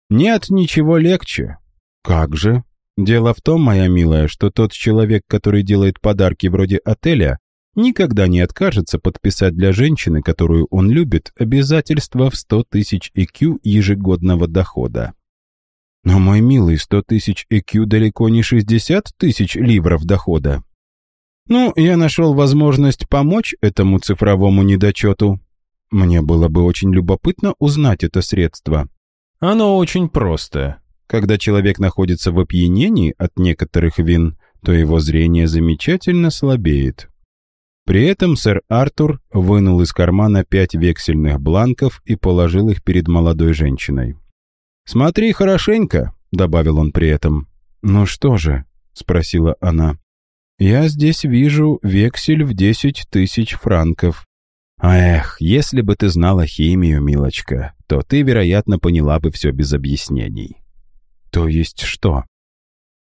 Нет ничего легче. Как же? Дело в том, моя милая, что тот человек, который делает подарки вроде отеля, никогда не откажется подписать для женщины, которую он любит, обязательства в 100 тысяч IQ ежегодного дохода. Но, мой милый, 100 тысяч IQ далеко не 60 тысяч ливров дохода. Ну, я нашел возможность помочь этому цифровому недочету. Мне было бы очень любопытно узнать это средство. Оно очень просто. Когда человек находится в опьянении от некоторых вин, то его зрение замечательно слабеет. При этом сэр Артур вынул из кармана пять вексельных бланков и положил их перед молодой женщиной. «Смотри хорошенько», — добавил он при этом. «Ну что же?» — спросила она. «Я здесь вижу вексель в десять тысяч франков. Эх, если бы ты знала химию, милочка, то ты, вероятно, поняла бы все без объяснений». «То есть что?»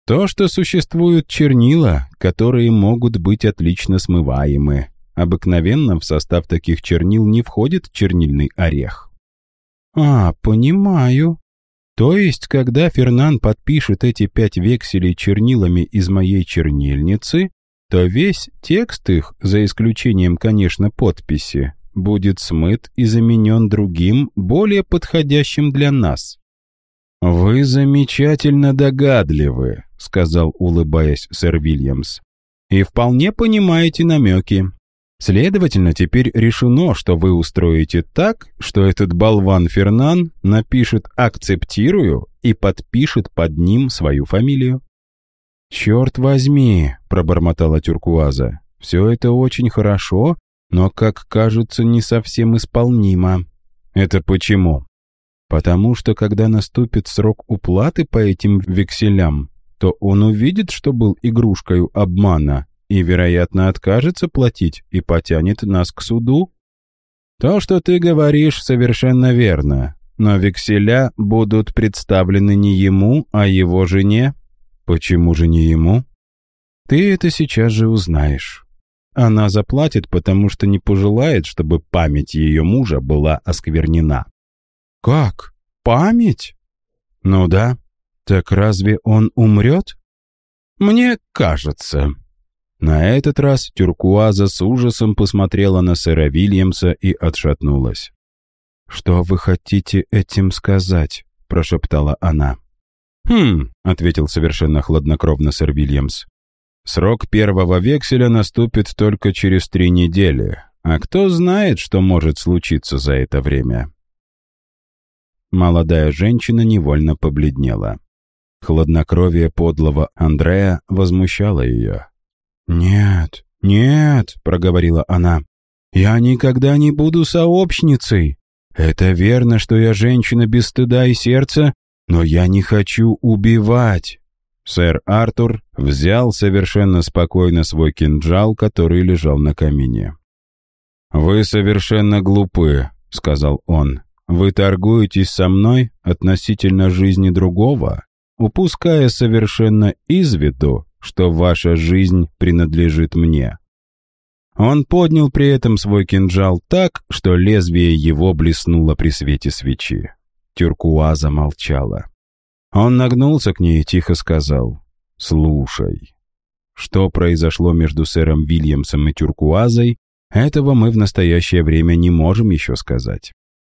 То, что существуют чернила, которые могут быть отлично смываемы. Обыкновенно в состав таких чернил не входит чернильный орех. А, понимаю. То есть, когда Фернан подпишет эти пять векселей чернилами из моей чернильницы, то весь текст их, за исключением, конечно, подписи, будет смыт и заменен другим, более подходящим для нас. «Вы замечательно догадливы», — сказал, улыбаясь сэр Вильямс. «И вполне понимаете намеки. Следовательно, теперь решено, что вы устроите так, что этот болван Фернан напишет «акцептирую» и подпишет под ним свою фамилию». «Черт возьми», — пробормотала Тюркуаза, — «все это очень хорошо, но, как кажется, не совсем исполнимо». «Это почему?» Потому что когда наступит срок уплаты по этим векселям, то он увидит, что был игрушкой обмана и, вероятно, откажется платить и потянет нас к суду. То, что ты говоришь, совершенно верно, но векселя будут представлены не ему, а его жене. Почему же не ему? Ты это сейчас же узнаешь. Она заплатит, потому что не пожелает, чтобы память ее мужа была осквернена. «Как? Память?» «Ну да. Так разве он умрет?» «Мне кажется». На этот раз Тюркуаза с ужасом посмотрела на сэра Вильямса и отшатнулась. «Что вы хотите этим сказать?» — прошептала она. «Хм», — ответил совершенно хладнокровно сэр Вильямс. «Срок первого векселя наступит только через три недели, а кто знает, что может случиться за это время?» Молодая женщина невольно побледнела. Хладнокровие подлого Андрея возмущало ее. «Нет, нет», — проговорила она, — «я никогда не буду сообщницей. Это верно, что я женщина без стыда и сердца, но я не хочу убивать». Сэр Артур взял совершенно спокойно свой кинжал, который лежал на камине. «Вы совершенно глупы», — сказал он. Вы торгуетесь со мной относительно жизни другого, упуская совершенно из виду, что ваша жизнь принадлежит мне». Он поднял при этом свой кинжал так, что лезвие его блеснуло при свете свечи. Тюркуа замолчала. Он нагнулся к ней и тихо сказал, «Слушай, что произошло между сэром Вильямсом и Тюркуазой, этого мы в настоящее время не можем еще сказать.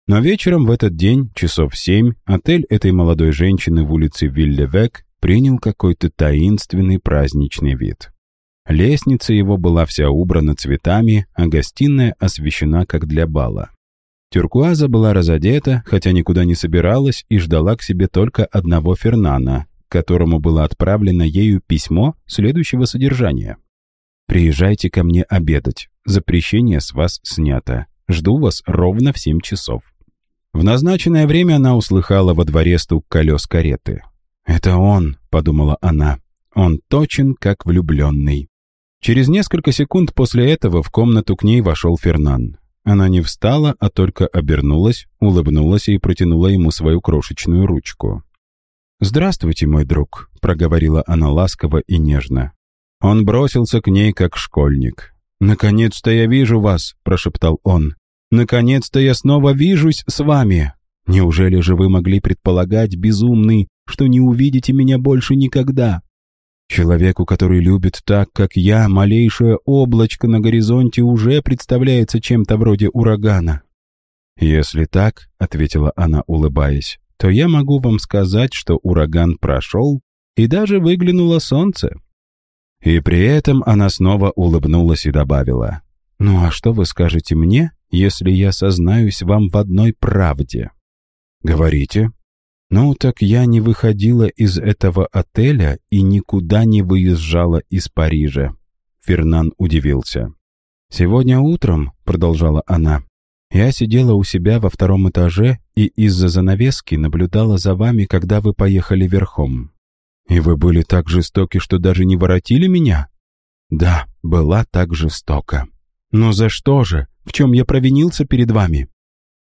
Но вечером в этот день, часов семь, отель этой молодой женщины в улице Виллевек принял какой-то таинственный праздничный вид. Лестница его была вся убрана цветами, а гостиная освещена как для бала. Тюркуаза была разодета, хотя никуда не собиралась и ждала к себе только одного Фернана, которому было отправлено ею письмо следующего содержания. «Приезжайте ко мне обедать. Запрещение с вас снято. Жду вас ровно в семь часов». В назначенное время она услыхала во дворе стук колес кареты. «Это он», — подумала она. «Он точен, как влюбленный». Через несколько секунд после этого в комнату к ней вошел Фернан. Она не встала, а только обернулась, улыбнулась и протянула ему свою крошечную ручку. «Здравствуйте, мой друг», — проговорила она ласково и нежно. Он бросился к ней, как школьник. «Наконец-то я вижу вас», — прошептал он. «Наконец-то я снова вижусь с вами. Неужели же вы могли предполагать, безумный, что не увидите меня больше никогда? Человеку, который любит так, как я, малейшее облачко на горизонте уже представляется чем-то вроде урагана». «Если так», — ответила она, улыбаясь, то я могу вам сказать, что ураган прошел, и даже выглянуло солнце». И при этом она снова улыбнулась и добавила, «Ну а что вы скажете мне, если я сознаюсь вам в одной правде?» «Говорите». «Ну, так я не выходила из этого отеля и никуда не выезжала из Парижа». Фернан удивился. «Сегодня утром», — продолжала она, я сидела у себя во втором этаже и из-за занавески наблюдала за вами, когда вы поехали верхом. И вы были так жестоки, что даже не воротили меня? Да, была так жестока. Но за что же? В чем я провинился перед вами?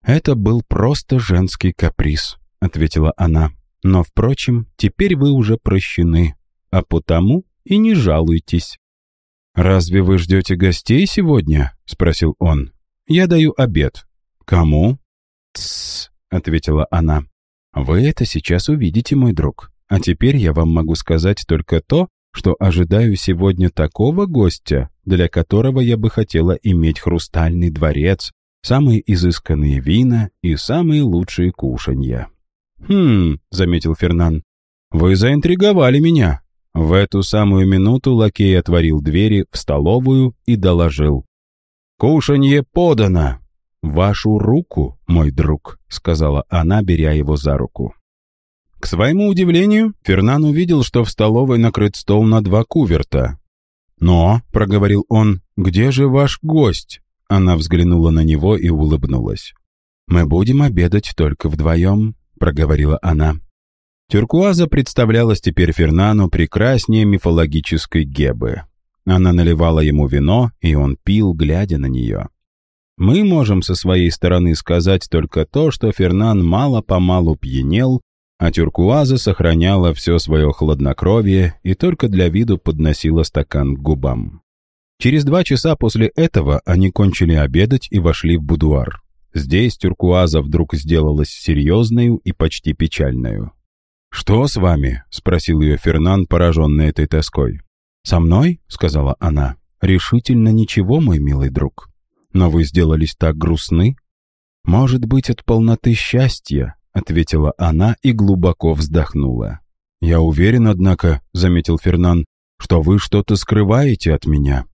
Это был просто женский каприз, ответила она. Но, впрочем, теперь вы уже прощены, а потому и не жалуйтесь. «Разве вы ждете гостей сегодня?» — спросил он. Я даю обед. Кому? Тссс, ответила она. Вы это сейчас увидите, мой друг. А теперь я вам могу сказать только то, что ожидаю сегодня такого гостя, для которого я бы хотела иметь хрустальный дворец, самые изысканные вина и самые лучшие кушанья. «Хм», — заметил Фернан, — «вы заинтриговали меня». В эту самую минуту лакей отворил двери в столовую и доложил. «Кушанье подано!» «Вашу руку, мой друг», — сказала она, беря его за руку. К своему удивлению, Фернан увидел, что в столовой накрыт стол на два куверта. «Но», — проговорил он, — «где же ваш гость?» Она взглянула на него и улыбнулась. «Мы будем обедать только вдвоем», — проговорила она. Тюркуаза представлялась теперь Фернану прекраснее мифологической Гебы. Она наливала ему вино, и он пил, глядя на нее. Мы можем со своей стороны сказать только то, что Фернан мало-помалу пьянел, а Тюркуаза сохраняла все свое хладнокровие и только для виду подносила стакан к губам. Через два часа после этого они кончили обедать и вошли в будуар. Здесь Тюркуаза вдруг сделалась серьезною и почти печальную. «Что с вами?» — спросил ее Фернан, пораженный этой тоской. «Со мной?» — сказала она. «Решительно ничего, мой милый друг. Но вы сделались так грустны?» «Может быть, от полноты счастья», — ответила она и глубоко вздохнула. «Я уверен, однако», — заметил Фернан, «что вы что-то скрываете от меня».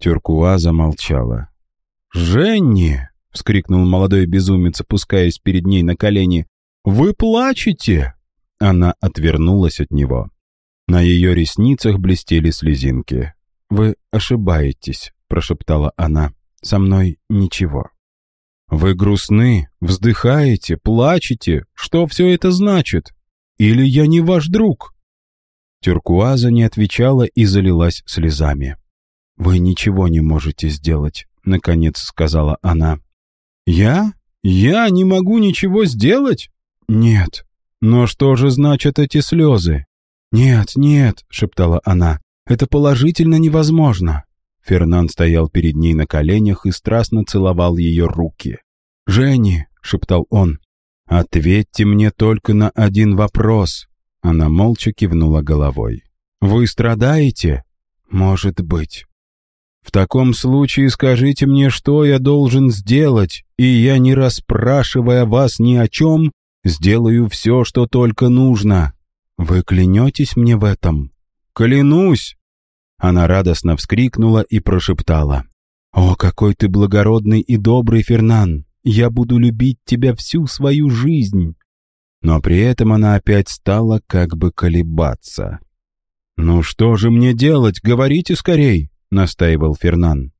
Тюркуа замолчала. «Женни!» — вскрикнул молодой безумец, опускаясь перед ней на колени. «Вы плачете!» Она отвернулась от него. На ее ресницах блестели слезинки. «Вы ошибаетесь», — прошептала она. «Со мной ничего». «Вы грустны, вздыхаете, плачете. Что все это значит? Или я не ваш друг?» Тюркуаза не отвечала и залилась слезами. «Вы ничего не можете сделать», — наконец сказала она. «Я? Я не могу ничего сделать?» «Нет. Но что же значат эти слезы? «Нет, нет», — шептала она, — «это положительно невозможно». Фернан стоял перед ней на коленях и страстно целовал ее руки. «Женни», — шептал он, — «ответьте мне только на один вопрос». Она молча кивнула головой. «Вы страдаете?» «Может быть». В таком случае скажите мне, что я должен сделать, и я, не расспрашивая вас ни о чем, сделаю все, что только нужно. Вы клянетесь мне в этом?» «Клянусь!» Она радостно вскрикнула и прошептала. «О, какой ты благородный и добрый, Фернан! Я буду любить тебя всю свою жизнь!» Но при этом она опять стала как бы колебаться. «Ну что же мне делать? Говорите скорей!» — настаивал Фернан.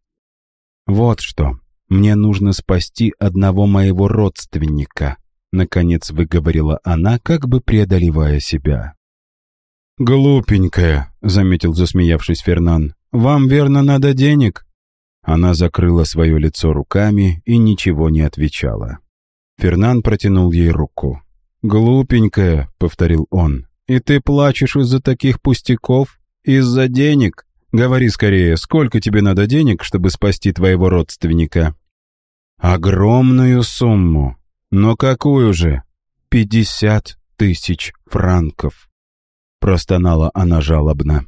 «Вот что. Мне нужно спасти одного моего родственника», — наконец выговорила она, как бы преодолевая себя. «Глупенькая», — заметил, засмеявшись Фернан. «Вам, верно, надо денег?» Она закрыла свое лицо руками и ничего не отвечала. Фернан протянул ей руку. «Глупенькая», — повторил он, — «и ты плачешь из-за таких пустяков? Из-за денег? Говори скорее, сколько тебе надо денег, чтобы спасти твоего родственника?» «Огромную сумму. Но какую же? Пятьдесят тысяч франков». Простонала она жалобно.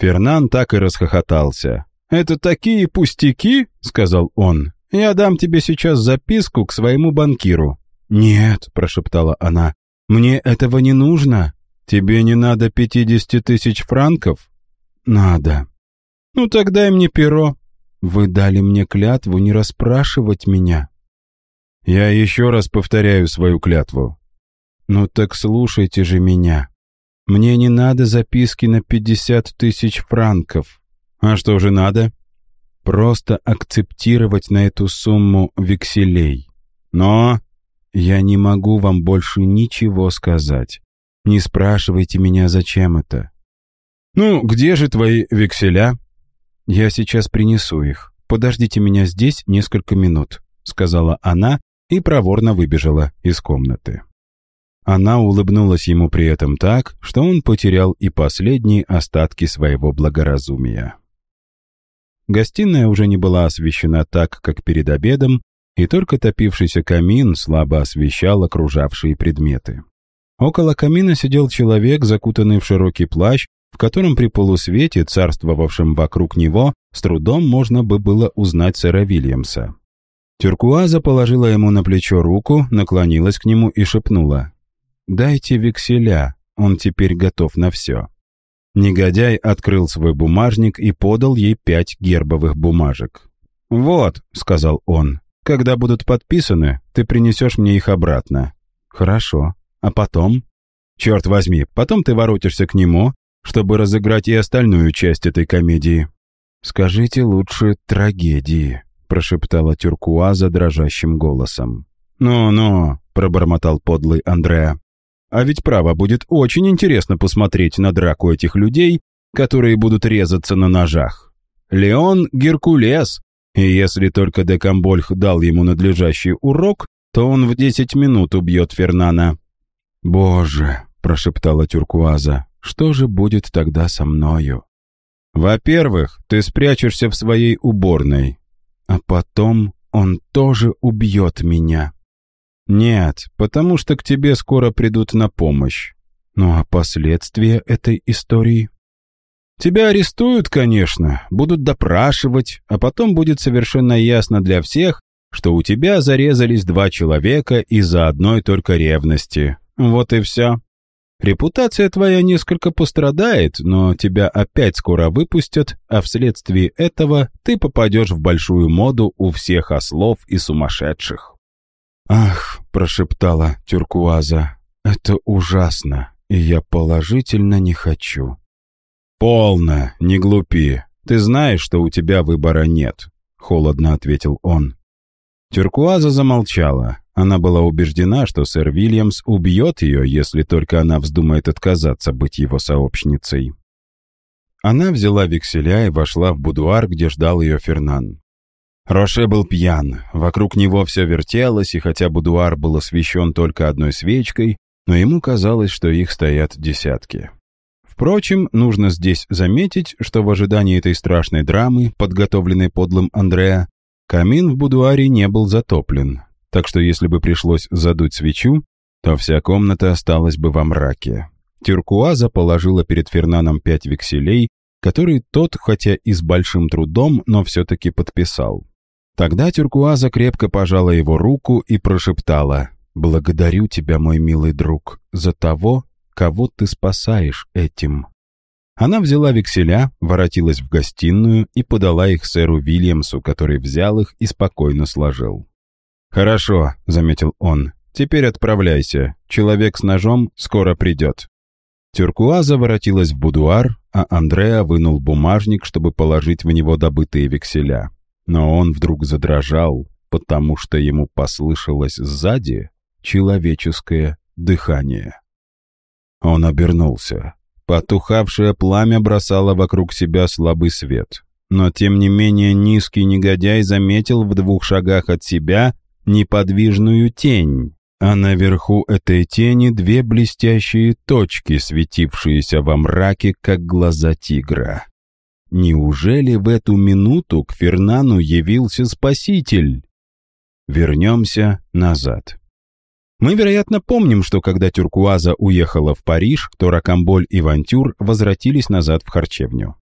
Фернан так и расхохотался. «Это такие пустяки?» — сказал он. «Я дам тебе сейчас записку к своему банкиру». «Нет», — прошептала она, — «мне этого не нужно. Тебе не надо пятидесяти тысяч франков?» «Надо». «Ну, тогда и мне перо». «Вы дали мне клятву не расспрашивать меня». «Я еще раз повторяю свою клятву». «Ну так слушайте же меня. Мне не надо записки на пятьдесят тысяч франков. А что же надо? Просто акцептировать на эту сумму векселей. Но я не могу вам больше ничего сказать. Не спрашивайте меня, зачем это. Ну, где же твои векселя? Я сейчас принесу их. Подождите меня здесь несколько минут, сказала она и проворно выбежала из комнаты. Она улыбнулась ему при этом так, что он потерял и последние остатки своего благоразумия. Гостиная уже не была освещена так, как перед обедом, и только топившийся камин слабо освещал окружавшие предметы. Около камина сидел человек, закутанный в широкий плащ, в котором при полусвете, царствовавшем вокруг него, с трудом можно бы было узнать сэра Вильямса. Тюркуаза положила ему на плечо руку, наклонилась к нему и шепнула «Дайте векселя, он теперь готов на все». Негодяй открыл свой бумажник и подал ей пять гербовых бумажек. «Вот», — сказал он, — «когда будут подписаны, ты принесешь мне их обратно». «Хорошо. А потом?» «Черт возьми, потом ты воротишься к нему, чтобы разыграть и остальную часть этой комедии». «Скажите лучше трагедии», — прошептала Тюркуаза дрожащим голосом. «Ну-ну», — пробормотал подлый Андреа. А ведь право будет очень интересно посмотреть на драку этих людей, которые будут резаться на ножах. Леон — Геркулес, и если только Декамбольх дал ему надлежащий урок, то он в десять минут убьет Фернана. «Боже!» — прошептала Тюркуаза. «Что же будет тогда со мною?» «Во-первых, ты спрячешься в своей уборной, а потом он тоже убьет меня». «Нет, потому что к тебе скоро придут на помощь. Ну а последствия этой истории?» «Тебя арестуют, конечно, будут допрашивать, а потом будет совершенно ясно для всех, что у тебя зарезались два человека из-за одной только ревности. Вот и все. Репутация твоя несколько пострадает, но тебя опять скоро выпустят, а вследствие этого ты попадешь в большую моду у всех ослов и сумасшедших». «Ах», — прошептала Тюркуаза, — «это ужасно, и я положительно не хочу». «Полно, не глупи. Ты знаешь, что у тебя выбора нет», — холодно ответил он. Тюркуаза замолчала. Она была убеждена, что сэр Вильямс убьет ее, если только она вздумает отказаться быть его сообщницей. Она взяла векселя и вошла в будуар, где ждал ее Фернан. Роше был пьян, вокруг него все вертелось, и хотя будуар был освещен только одной свечкой, но ему казалось, что их стоят десятки. Впрочем, нужно здесь заметить, что в ожидании этой страшной драмы, подготовленной подлым Андреа, камин в будуаре не был затоплен, так что если бы пришлось задуть свечу, то вся комната осталась бы во мраке. Тюркуаза положила перед Фернаном пять векселей который тот, хотя и с большим трудом, но все-таки подписал. Тогда Тюркуаза крепко пожала его руку и прошептала «Благодарю тебя, мой милый друг, за того, кого ты спасаешь этим». Она взяла векселя, воротилась в гостиную и подала их сэру Вильямсу, который взял их и спокойно сложил. «Хорошо», — заметил он, — «теперь отправляйся. Человек с ножом скоро придет». Тюркуаза воротилась в будуар, а Андреа вынул бумажник, чтобы положить в него добытые векселя. Но он вдруг задрожал, потому что ему послышалось сзади человеческое дыхание. Он обернулся. Потухавшее пламя бросало вокруг себя слабый свет. Но, тем не менее, низкий негодяй заметил в двух шагах от себя неподвижную тень, а наверху этой тени две блестящие точки, светившиеся во мраке, как глаза тигра. Неужели в эту минуту к Фернану явился Спаситель? Вернемся назад. Мы, вероятно, помним, что когда Тюркуаза уехала в Париж, то Ракамболь и Вантюр возвратились назад в харчевню.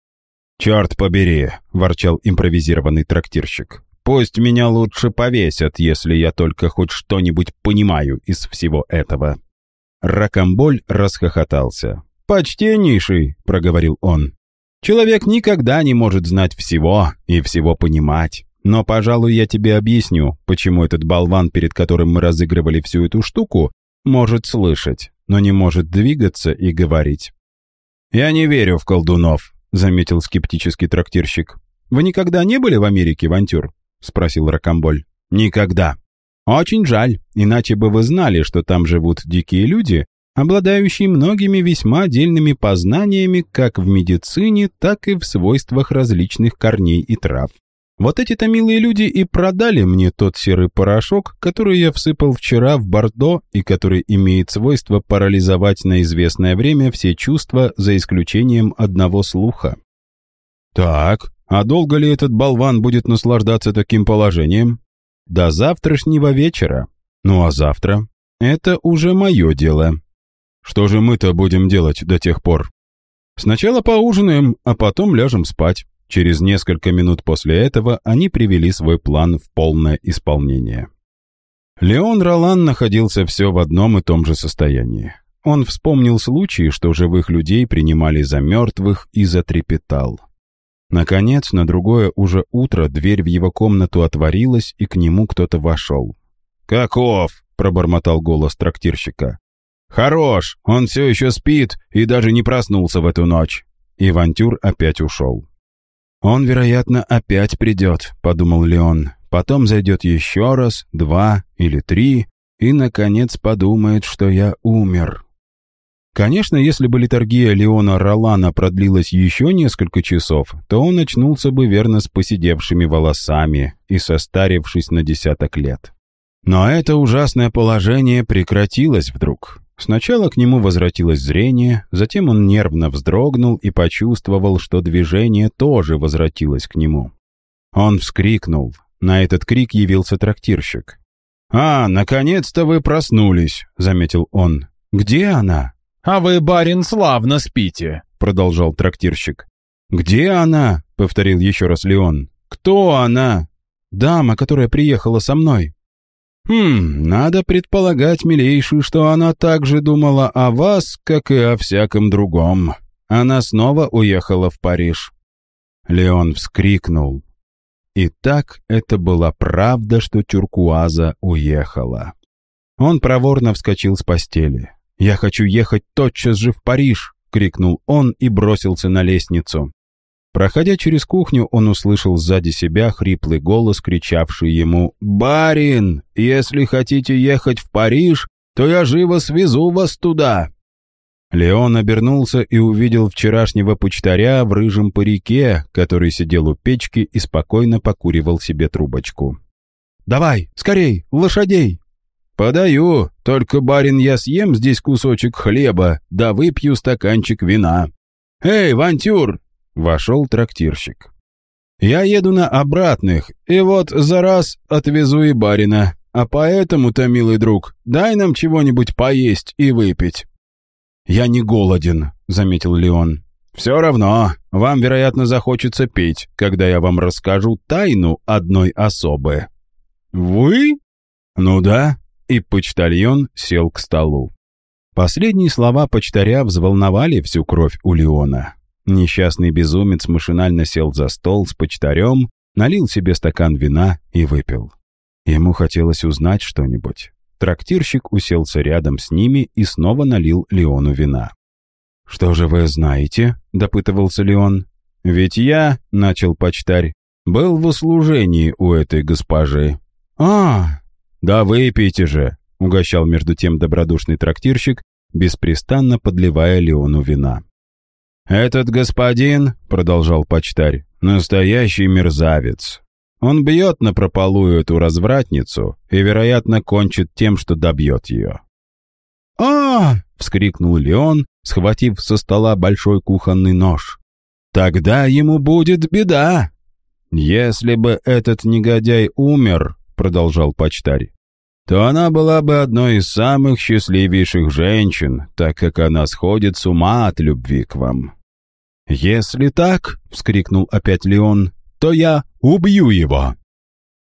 «Черт побери!» – ворчал импровизированный трактирщик. «Пусть меня лучше повесят, если я только хоть что-нибудь понимаю из всего этого». Ракамболь расхохотался. «Почтеннейший!» – проговорил он. «Человек никогда не может знать всего и всего понимать. Но, пожалуй, я тебе объясню, почему этот болван, перед которым мы разыгрывали всю эту штуку, может слышать, но не может двигаться и говорить. «Я не верю в колдунов», — заметил скептический трактирщик. «Вы никогда не были в Америке, Вантюр?» — спросил Ракамболь. «Никогда». «Очень жаль, иначе бы вы знали, что там живут дикие люди, обладающие многими весьма отдельными познаниями как в медицине, так и в свойствах различных корней и трав. Вот эти-то милые люди и продали мне тот серый порошок, который я всыпал вчера в Бордо и который имеет свойство парализовать на известное время все чувства, за исключением одного слуха. Так, а долго ли этот болван будет наслаждаться таким положением? До завтрашнего вечера. Ну а завтра? Это уже мое дело. Что же мы-то будем делать до тех пор? Сначала поужинаем, а потом ляжем спать. Через несколько минут после этого они привели свой план в полное исполнение. Леон Ролан находился все в одном и том же состоянии. Он вспомнил случаи, что живых людей принимали за мертвых и затрепетал. Наконец, на другое уже утро дверь в его комнату отворилась, и к нему кто-то вошел. «Каков?» — пробормотал голос трактирщика. «Хорош! Он все еще спит и даже не проснулся в эту ночь!» И Вантюр опять ушел. «Он, вероятно, опять придет», — подумал Леон. «Потом зайдет еще раз, два или три, и, наконец, подумает, что я умер». Конечно, если бы литургия Леона Ролана продлилась еще несколько часов, то он очнулся бы верно с посидевшими волосами и состарившись на десяток лет. Но это ужасное положение прекратилось вдруг. Сначала к нему возвратилось зрение, затем он нервно вздрогнул и почувствовал, что движение тоже возвратилось к нему. Он вскрикнул. На этот крик явился трактирщик. «А, наконец-то вы проснулись», — заметил он. «Где она?» «А вы, барин, славно спите», — продолжал трактирщик. «Где она?» — повторил еще раз Леон. «Кто она?» «Дама, которая приехала со мной». «Хм, надо предполагать, милейший, что она также думала о вас, как и о всяком другом. Она снова уехала в Париж». Леон вскрикнул. И так это была правда, что Тюркуаза уехала. Он проворно вскочил с постели. «Я хочу ехать тотчас же в Париж!» — крикнул он и бросился на лестницу. Проходя через кухню, он услышал сзади себя хриплый голос, кричавший ему «Барин, если хотите ехать в Париж, то я живо свезу вас туда!» Леон обернулся и увидел вчерашнего почтаря в рыжем парике, который сидел у печки и спокойно покуривал себе трубочку. «Давай, скорей, лошадей!» «Подаю, только, барин, я съем здесь кусочек хлеба, да выпью стаканчик вина». «Эй, Вантюр, Вошел трактирщик. «Я еду на обратных, и вот за раз отвезу и барина. А поэтому-то, милый друг, дай нам чего-нибудь поесть и выпить». «Я не голоден», — заметил Леон. «Все равно, вам, вероятно, захочется пить, когда я вам расскажу тайну одной особы». «Вы?» «Ну да», и почтальон сел к столу. Последние слова почтаря взволновали всю кровь у Леона. Несчастный безумец машинально сел за стол с почтарем, налил себе стакан вина и выпил. Ему хотелось узнать что-нибудь. Трактирщик уселся рядом с ними и снова налил Леону вина. «Что же вы знаете?» — допытывался Леон. «Ведь я, — начал почтарь, — был в услужении у этой госпожи». «А, да выпейте же!» — угощал между тем добродушный трактирщик, беспрестанно подливая Леону вина. «Этот господин, — продолжал почтарь, — настоящий мерзавец. Он бьет на прополую эту развратницу и, вероятно, кончит тем, что добьет ее». «А!» — вскрикнул Леон, схватив со стола большой кухонный нож. «Тогда ему будет беда!» «Если бы этот негодяй умер, — продолжал почтарь, то она была бы одной из самых счастливейших женщин, так как она сходит с ума от любви к вам. «Если так», — вскрикнул опять Леон, — «то я убью его».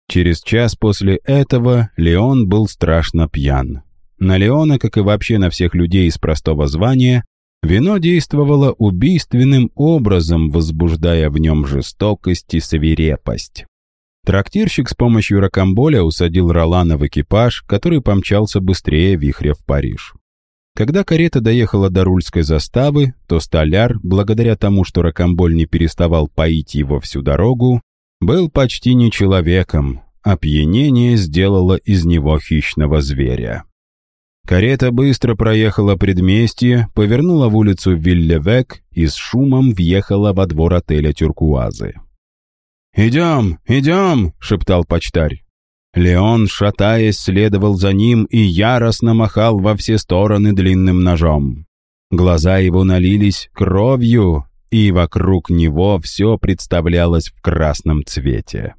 Через час после этого Леон был страшно пьян. На Леона, как и вообще на всех людей из простого звания, вино действовало убийственным образом, возбуждая в нем жестокость и свирепость. Трактирщик с помощью ракомболя усадил Ролана в экипаж, который помчался быстрее вихря в Париж. Когда карета доехала до Рульской заставы, то столяр, благодаря тому, что ракомболь не переставал поить его всю дорогу, был почти не человеком, опьянение сделало из него хищного зверя. Карета быстро проехала предместье, повернула в улицу Виллевек и с шумом въехала во двор отеля «Тюркуазы». «Идем, идем!» — шептал почтарь. Леон, шатаясь, следовал за ним и яростно махал во все стороны длинным ножом. Глаза его налились кровью, и вокруг него все представлялось в красном цвете.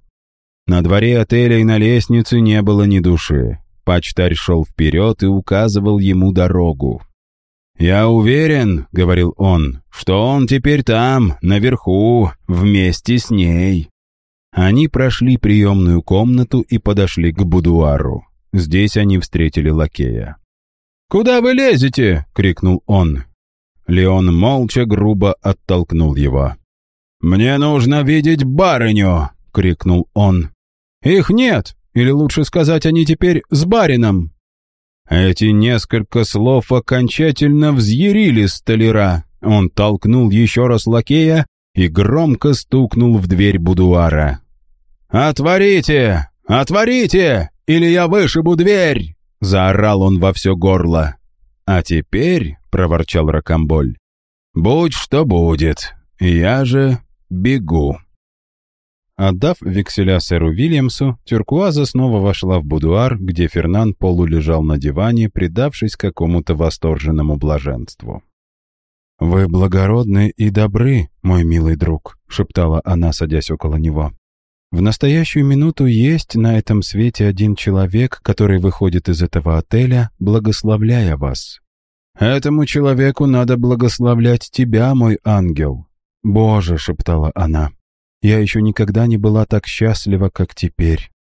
На дворе отеля и на лестнице не было ни души. Почтарь шел вперед и указывал ему дорогу. «Я уверен, — говорил он, — что он теперь там, наверху, вместе с ней. Они прошли приемную комнату и подошли к будуару. Здесь они встретили лакея. «Куда вы лезете?» — крикнул он. Леон молча грубо оттолкнул его. «Мне нужно видеть барыню!» — крикнул он. «Их нет, или лучше сказать, они теперь с барином!» Эти несколько слов окончательно взъярили столяра. Он толкнул еще раз лакея и громко стукнул в дверь будуара. «Отворите! Отворите! Или я вышибу дверь!» — заорал он во все горло. «А теперь», — проворчал Рокомболь, — «будь что будет, я же бегу». Отдав векселя сэру Вильямсу, Тюркуаза снова вошла в будуар, где Фернан полулежал на диване, предавшись какому-то восторженному блаженству. «Вы благородны и добры, мой милый друг», — шептала она, садясь около него. В настоящую минуту есть на этом свете один человек, который выходит из этого отеля, благословляя вас. Этому человеку надо благословлять тебя, мой ангел. Боже, шептала она, я еще никогда не была так счастлива, как теперь.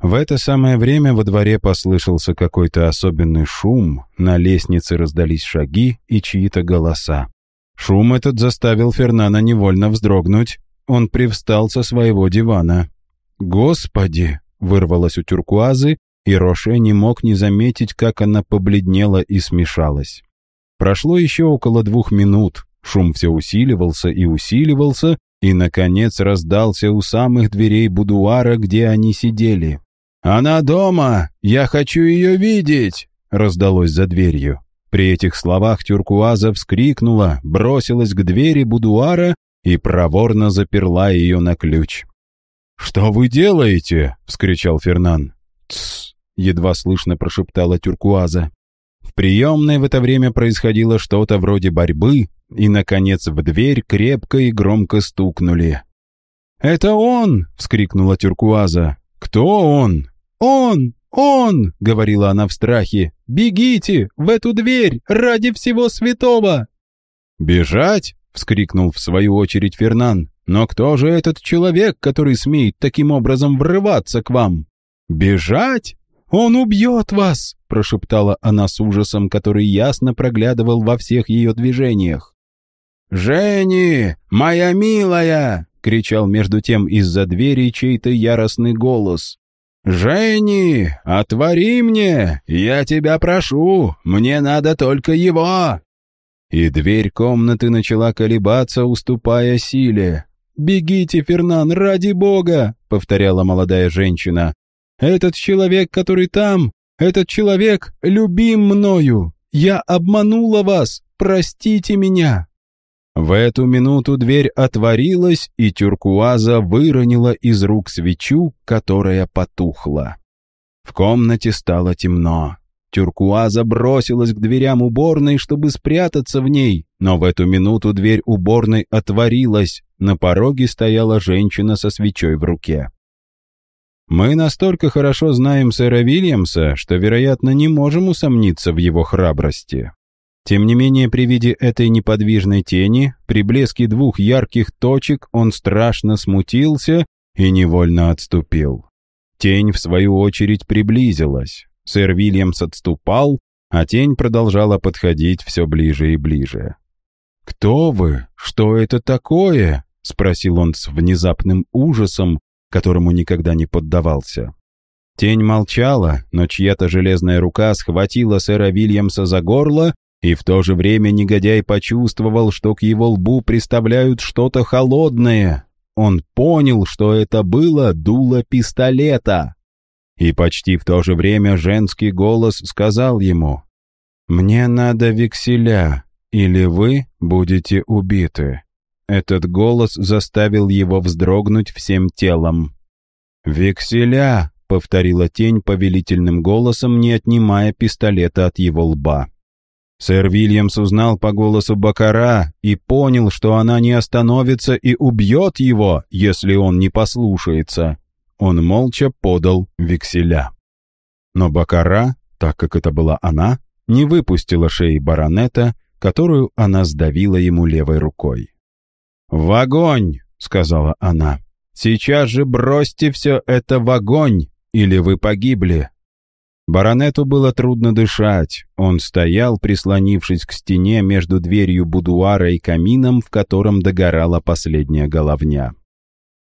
В это самое время во дворе послышался какой-то особенный шум, на лестнице раздались шаги и чьи-то голоса. Шум этот заставил Фернана невольно вздрогнуть, он привстал со своего дивана. «Господи!» — вырвалось у тюркуазы, и Роше не мог не заметить, как она побледнела и смешалась. Прошло еще около двух минут, шум все усиливался и усиливался, и, наконец, раздался у самых дверей будуара, где они сидели. «Она дома! Я хочу ее видеть!» — раздалось за дверью. При этих словах Тюркуаза вскрикнула, бросилась к двери будуара и проворно заперла ее на ключ. «Что вы делаете?» — вскричал Фернан. «Тссс!» — едва слышно прошептала Тюркуаза. В приемной в это время происходило что-то вроде борьбы, и, наконец, в дверь крепко и громко стукнули. «Это он!» — вскрикнула Тюркуаза. «Кто он?» «Он! Он!» — говорила она в страхе. «Бегите! В эту дверь! Ради всего святого!» «Бежать?» — вскрикнул в свою очередь Фернан. «Но кто же этот человек, который смеет таким образом врываться к вам? Бежать? Он убьет вас!» — прошептала она с ужасом, который ясно проглядывал во всех ее движениях. «Жени, моя милая!» — кричал между тем из-за двери чей-то яростный голос. «Жени, отвори мне! Я тебя прошу! Мне надо только его!» И дверь комнаты начала колебаться, уступая силе. «Бегите, Фернан, ради бога!» — повторяла молодая женщина. «Этот человек, который там, этот человек любим мною! Я обманула вас! Простите меня!» В эту минуту дверь отворилась, и Тюркуаза выронила из рук свечу, которая потухла. В комнате стало темно. Тюркуаза бросилась к дверям уборной, чтобы спрятаться в ней, но в эту минуту дверь уборной отворилась, на пороге стояла женщина со свечой в руке. Мы настолько хорошо знаем сэра Вильямса, что, вероятно, не можем усомниться в его храбрости. Тем не менее, при виде этой неподвижной тени, при блеске двух ярких точек, он страшно смутился и невольно отступил. Тень, в свою очередь, приблизилась. Сэр Вильямс отступал, а тень продолжала подходить все ближе и ближе. «Кто вы? Что это такое?» — спросил он с внезапным ужасом, которому никогда не поддавался. Тень молчала, но чья-то железная рука схватила сэра Вильямса за горло, и в то же время негодяй почувствовал, что к его лбу приставляют что-то холодное. Он понял, что это было дуло пистолета. И почти в то же время женский голос сказал ему, «Мне надо векселя, или вы будете убиты». Этот голос заставил его вздрогнуть всем телом. «Векселя», — повторила тень повелительным голосом, не отнимая пистолета от его лба. Сэр Вильямс узнал по голосу Бакара и понял, что она не остановится и убьет его, если он не послушается. Он молча подал векселя. Но Бакара, так как это была она, не выпустила шеи баронета, которую она сдавила ему левой рукой. «В огонь!» — сказала она. «Сейчас же бросьте все это в огонь, или вы погибли!» Баронету было трудно дышать. Он стоял, прислонившись к стене между дверью будуара и камином, в котором догорала последняя головня.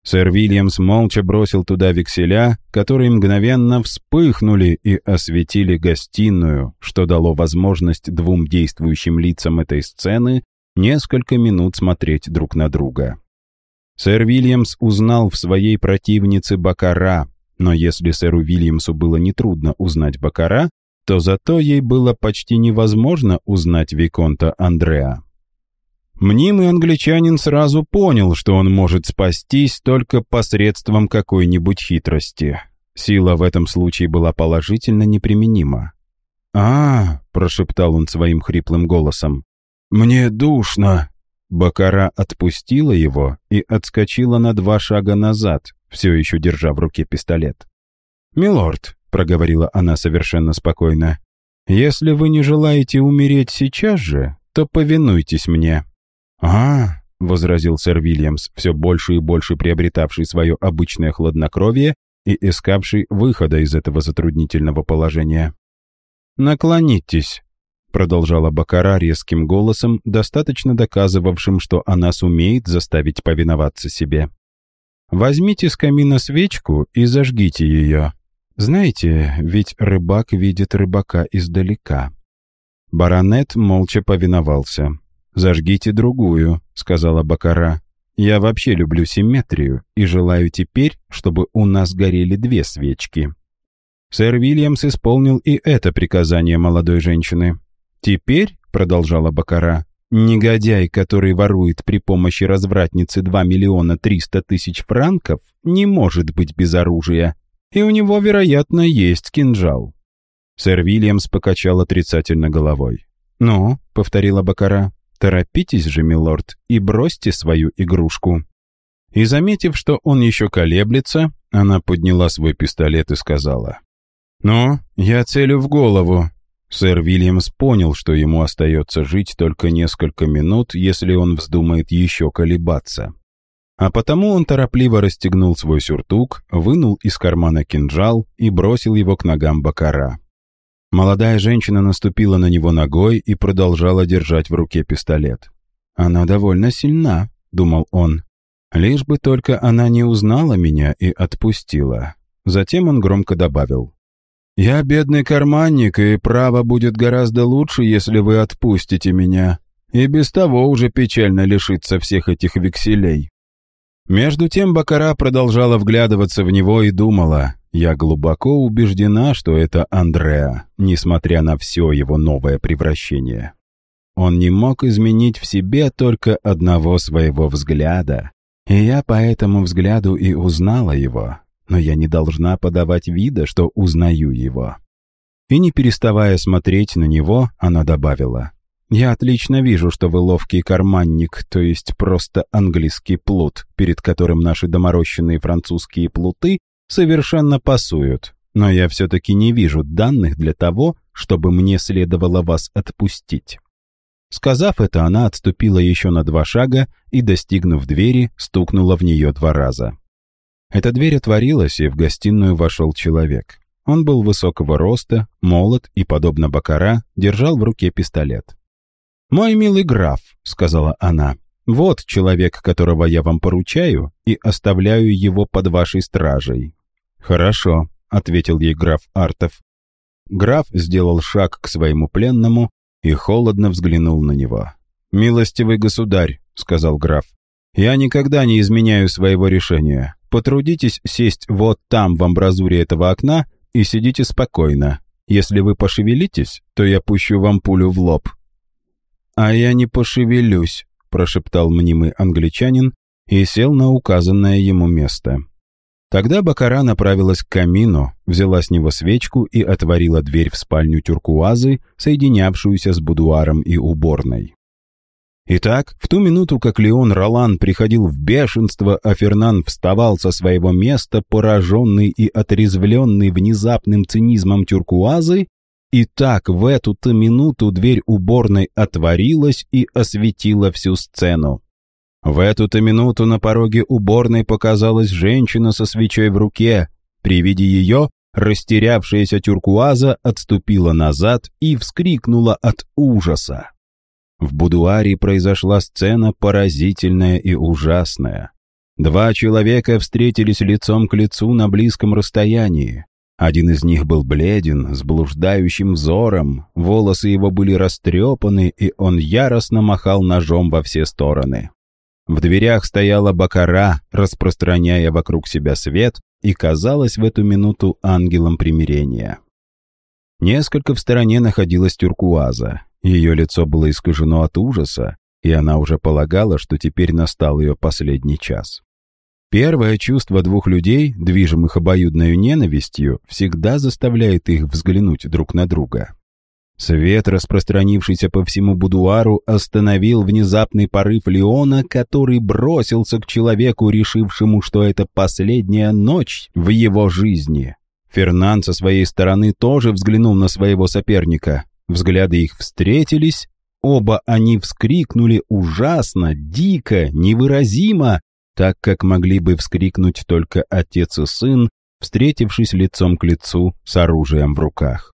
Сэр Вильямс молча бросил туда векселя, которые мгновенно вспыхнули и осветили гостиную, что дало возможность двум действующим лицам этой сцены несколько минут смотреть друг на друга. Сэр Вильямс узнал в своей противнице Бакара, но если сэру Вильямсу было нетрудно узнать Бакара, то зато ей было почти невозможно узнать Виконта Андреа. Мнимый англичанин сразу понял, что он может спастись только посредством какой-нибудь хитрости. Сила в этом случае была положительно неприменима. «А, — прошептал он своим хриплым голосом, — мне душно». Бакара отпустила его и отскочила на два шага назад, все еще держа в руке пистолет. «Милорд», — проговорила она совершенно спокойно, — «если вы не желаете умереть сейчас же, то повинуйтесь мне». «А, — возразил сэр Вильямс, все больше и больше приобретавший свое обычное хладнокровие и искавший выхода из этого затруднительного положения. «Наклонитесь», — продолжала Бакара резким голосом, достаточно доказывавшим, что она сумеет заставить повиноваться себе. «Возьмите с камина свечку и зажгите ее. Знаете, ведь рыбак видит рыбака издалека». Баронет молча повиновался. «Зажгите другую», — сказала Бакара. «Я вообще люблю симметрию и желаю теперь, чтобы у нас горели две свечки». Сэр Вильямс исполнил и это приказание молодой женщины. «Теперь», — продолжала Бакара, — «негодяй, который ворует при помощи развратницы 2 миллиона 300 тысяч франков, не может быть без оружия, и у него, вероятно, есть кинжал». Сэр Вильямс покачал отрицательно головой. «Ну», — повторила Бакара, Торопитесь же, милорд, и бросьте свою игрушку». И заметив, что он еще колеблется, она подняла свой пистолет и сказала. «Ну, я целю в голову. Сэр Вильямс понял, что ему остается жить только несколько минут, если он вздумает еще колебаться. А потому он торопливо расстегнул свой сюртук, вынул из кармана кинжал и бросил его к ногам Бакара. Молодая женщина наступила на него ногой и продолжала держать в руке пистолет. «Она довольно сильна», — думал он. «Лишь бы только она не узнала меня и отпустила». Затем он громко добавил. «Я бедный карманник, и право будет гораздо лучше, если вы отпустите меня. И без того уже печально лишиться всех этих векселей». Между тем Бакара продолжала вглядываться в него и думала, «Я глубоко убеждена, что это Андреа, несмотря на все его новое превращение. Он не мог изменить в себе только одного своего взгляда, и я по этому взгляду и узнала его, но я не должна подавать вида, что узнаю его». И не переставая смотреть на него, она добавила, «Я отлично вижу, что вы ловкий карманник, то есть просто английский плут, перед которым наши доморощенные французские плуты совершенно пасуют. Но я все-таки не вижу данных для того, чтобы мне следовало вас отпустить». Сказав это, она отступила еще на два шага и, достигнув двери, стукнула в нее два раза. Эта дверь отворилась, и в гостиную вошел человек. Он был высокого роста, молод и, подобно Бакара, держал в руке пистолет. «Мой милый граф», — сказала она, — «вот человек, которого я вам поручаю, и оставляю его под вашей стражей». «Хорошо», — ответил ей граф Артов. Граф сделал шаг к своему пленному и холодно взглянул на него. «Милостивый государь», — сказал граф, — «я никогда не изменяю своего решения. Потрудитесь сесть вот там, в амбразуре этого окна, и сидите спокойно. Если вы пошевелитесь, то я пущу вам пулю в лоб». «А я не пошевелюсь», — прошептал мнимый англичанин и сел на указанное ему место. Тогда Бакара направилась к камину, взяла с него свечку и отворила дверь в спальню тюркуазы, соединявшуюся с будуаром и уборной. Итак, в ту минуту, как Леон Ролан приходил в бешенство, а Фернан вставал со своего места, пораженный и отрезвленный внезапным цинизмом тюркуазы, и так в эту-то минуту дверь уборной отворилась и осветила всю сцену. В эту-то минуту на пороге уборной показалась женщина со свечой в руке. При виде ее растерявшаяся тюркуаза отступила назад и вскрикнула от ужаса. В будуаре произошла сцена поразительная и ужасная. Два человека встретились лицом к лицу на близком расстоянии. Один из них был бледен, с блуждающим взором, волосы его были растрепаны, и он яростно махал ножом во все стороны. В дверях стояла бакара, распространяя вокруг себя свет, и казалась в эту минуту ангелом примирения. Несколько в стороне находилась тюркуаза. Ее лицо было искажено от ужаса, и она уже полагала, что теперь настал ее последний час. Первое чувство двух людей, движимых обоюдной ненавистью, всегда заставляет их взглянуть друг на друга. Свет, распространившийся по всему будуару, остановил внезапный порыв Леона, который бросился к человеку, решившему, что это последняя ночь в его жизни. Фернан со своей стороны тоже взглянул на своего соперника. Взгляды их встретились, оба они вскрикнули ужасно, дико, невыразимо, так как могли бы вскрикнуть только отец и сын, встретившись лицом к лицу с оружием в руках.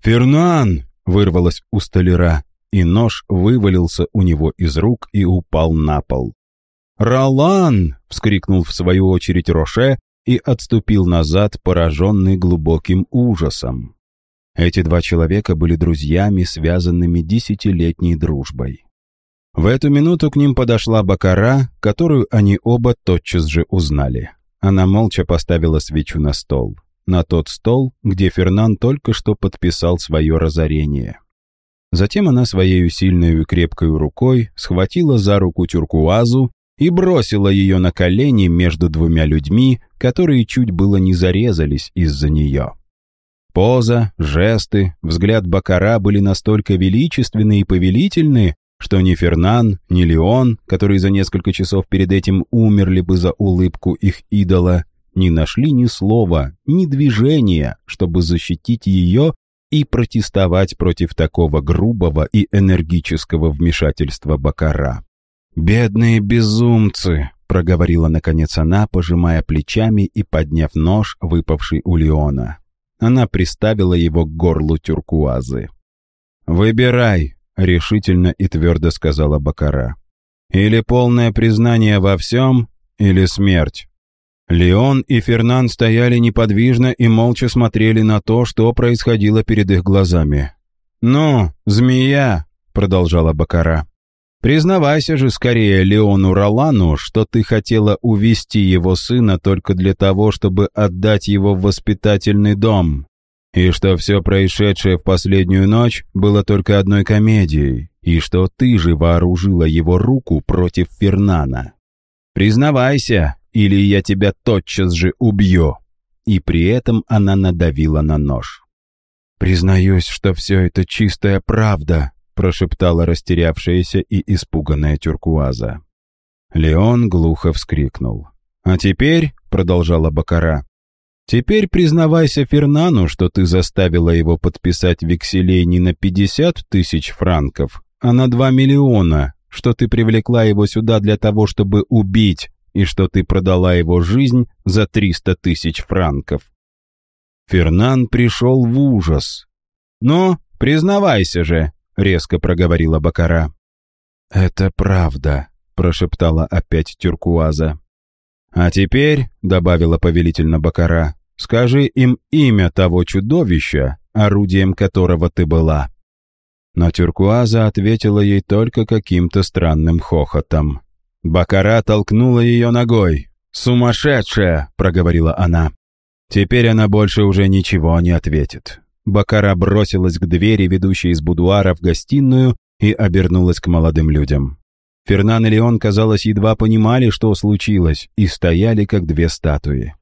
«Фернан!» — вырвалось у столяра, и нож вывалился у него из рук и упал на пол. «Ролан!» — вскрикнул в свою очередь Роше и отступил назад, пораженный глубоким ужасом. Эти два человека были друзьями, связанными десятилетней дружбой. В эту минуту к ним подошла Бакара, которую они оба тотчас же узнали. Она молча поставила свечу на стол. На тот стол, где Фернан только что подписал свое разорение. Затем она своей сильной и крепкой рукой схватила за руку тюркуазу и бросила ее на колени между двумя людьми, которые чуть было не зарезались из-за нее. Поза, жесты, взгляд Бакара были настолько величественны и повелительны, что ни Фернан, ни Леон, которые за несколько часов перед этим умерли бы за улыбку их идола, не нашли ни слова, ни движения, чтобы защитить ее и протестовать против такого грубого и энергического вмешательства Бакара. «Бедные безумцы!» — проговорила наконец она, пожимая плечами и подняв нож, выпавший у Леона. Она приставила его к горлу тюркуазы. «Выбирай», — решительно и твердо сказала Бакара. «Или полное признание во всем, или смерть». Леон и Фернан стояли неподвижно и молча смотрели на то, что происходило перед их глазами. «Ну, змея!» — продолжала Бакара. «Признавайся же скорее Леону Ролану, что ты хотела увести его сына только для того, чтобы отдать его в воспитательный дом, и что все происшедшее в последнюю ночь было только одной комедией, и что ты же вооружила его руку против Фернана. Признавайся, или я тебя тотчас же убью!» И при этом она надавила на нож. «Признаюсь, что все это чистая правда», прошептала растерявшаяся и испуганная тюркуаза. Леон глухо вскрикнул. «А теперь», — продолжала Бакара, «теперь признавайся Фернану, что ты заставила его подписать векселей не на пятьдесят тысяч франков, а на два миллиона, что ты привлекла его сюда для того, чтобы убить, и что ты продала его жизнь за 300 тысяч франков. Фернан пришел в ужас. «Ну, признавайся же», — резко проговорила Бакара. «Это правда», — прошептала опять Тюркуаза. «А теперь», — добавила повелительно Бакара, — «скажи им имя того чудовища, орудием которого ты была». Но Тюркуаза ответила ей только каким-то странным хохотом. Бакара толкнула ее ногой. «Сумасшедшая!» — проговорила она. Теперь она больше уже ничего не ответит. Бакара бросилась к двери, ведущей из будуара в гостиную, и обернулась к молодым людям. Фернан и Леон, казалось, едва понимали, что случилось, и стояли, как две статуи.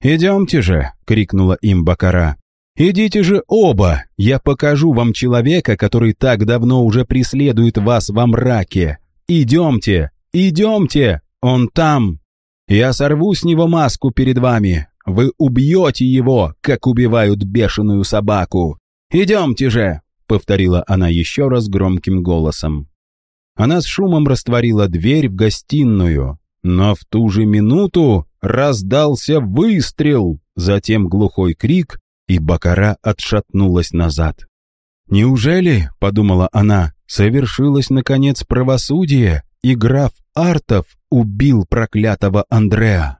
«Идемте же!» — крикнула им Бакара. «Идите же оба! Я покажу вам человека, который так давно уже преследует вас во мраке! Идемте! «Идемте! Он там! Я сорву с него маску перед вами! Вы убьете его, как убивают бешеную собаку! Идемте же!» — повторила она еще раз громким голосом. Она с шумом растворила дверь в гостиную, но в ту же минуту раздался выстрел, затем глухой крик, и Бакара отшатнулась назад. «Неужели, — подумала она, — совершилось, наконец, правосудие, и граф Артов убил проклятого Андреа.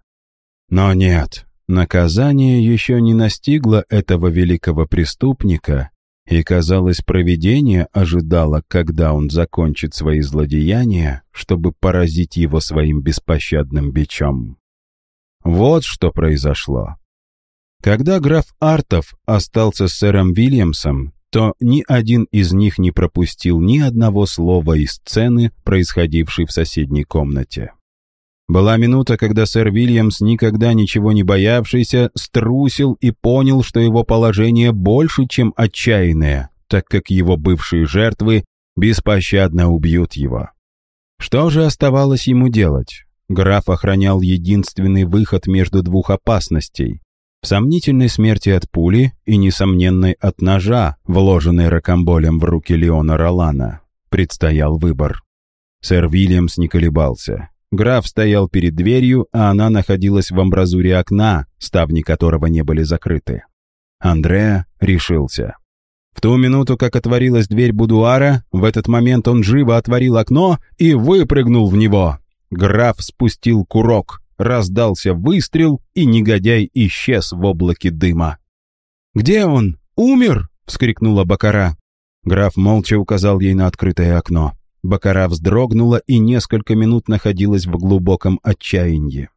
Но нет, наказание еще не настигло этого великого преступника, и, казалось, провидение ожидало, когда он закончит свои злодеяния, чтобы поразить его своим беспощадным бичом. Вот что произошло. Когда граф Артов остался с сэром Вильямсом, то ни один из них не пропустил ни одного слова из сцены, происходившей в соседней комнате. Была минута, когда сэр Вильямс, никогда ничего не боявшийся, струсил и понял, что его положение больше, чем отчаянное, так как его бывшие жертвы беспощадно убьют его. Что же оставалось ему делать? Граф охранял единственный выход между двух опасностей в сомнительной смерти от пули и несомненной от ножа, вложенной ракомболем в руки Леона Ролана, предстоял выбор. Сэр Вильямс не колебался. Граф стоял перед дверью, а она находилась в амбразуре окна, ставни которого не были закрыты. Андреа решился. В ту минуту, как отворилась дверь будуара, в этот момент он живо отворил окно и выпрыгнул в него. Граф спустил курок, Раздался выстрел, и негодяй исчез в облаке дыма. «Где он? Умер?» — вскрикнула Бакара. Граф молча указал ей на открытое окно. Бакара вздрогнула и несколько минут находилась в глубоком отчаянии.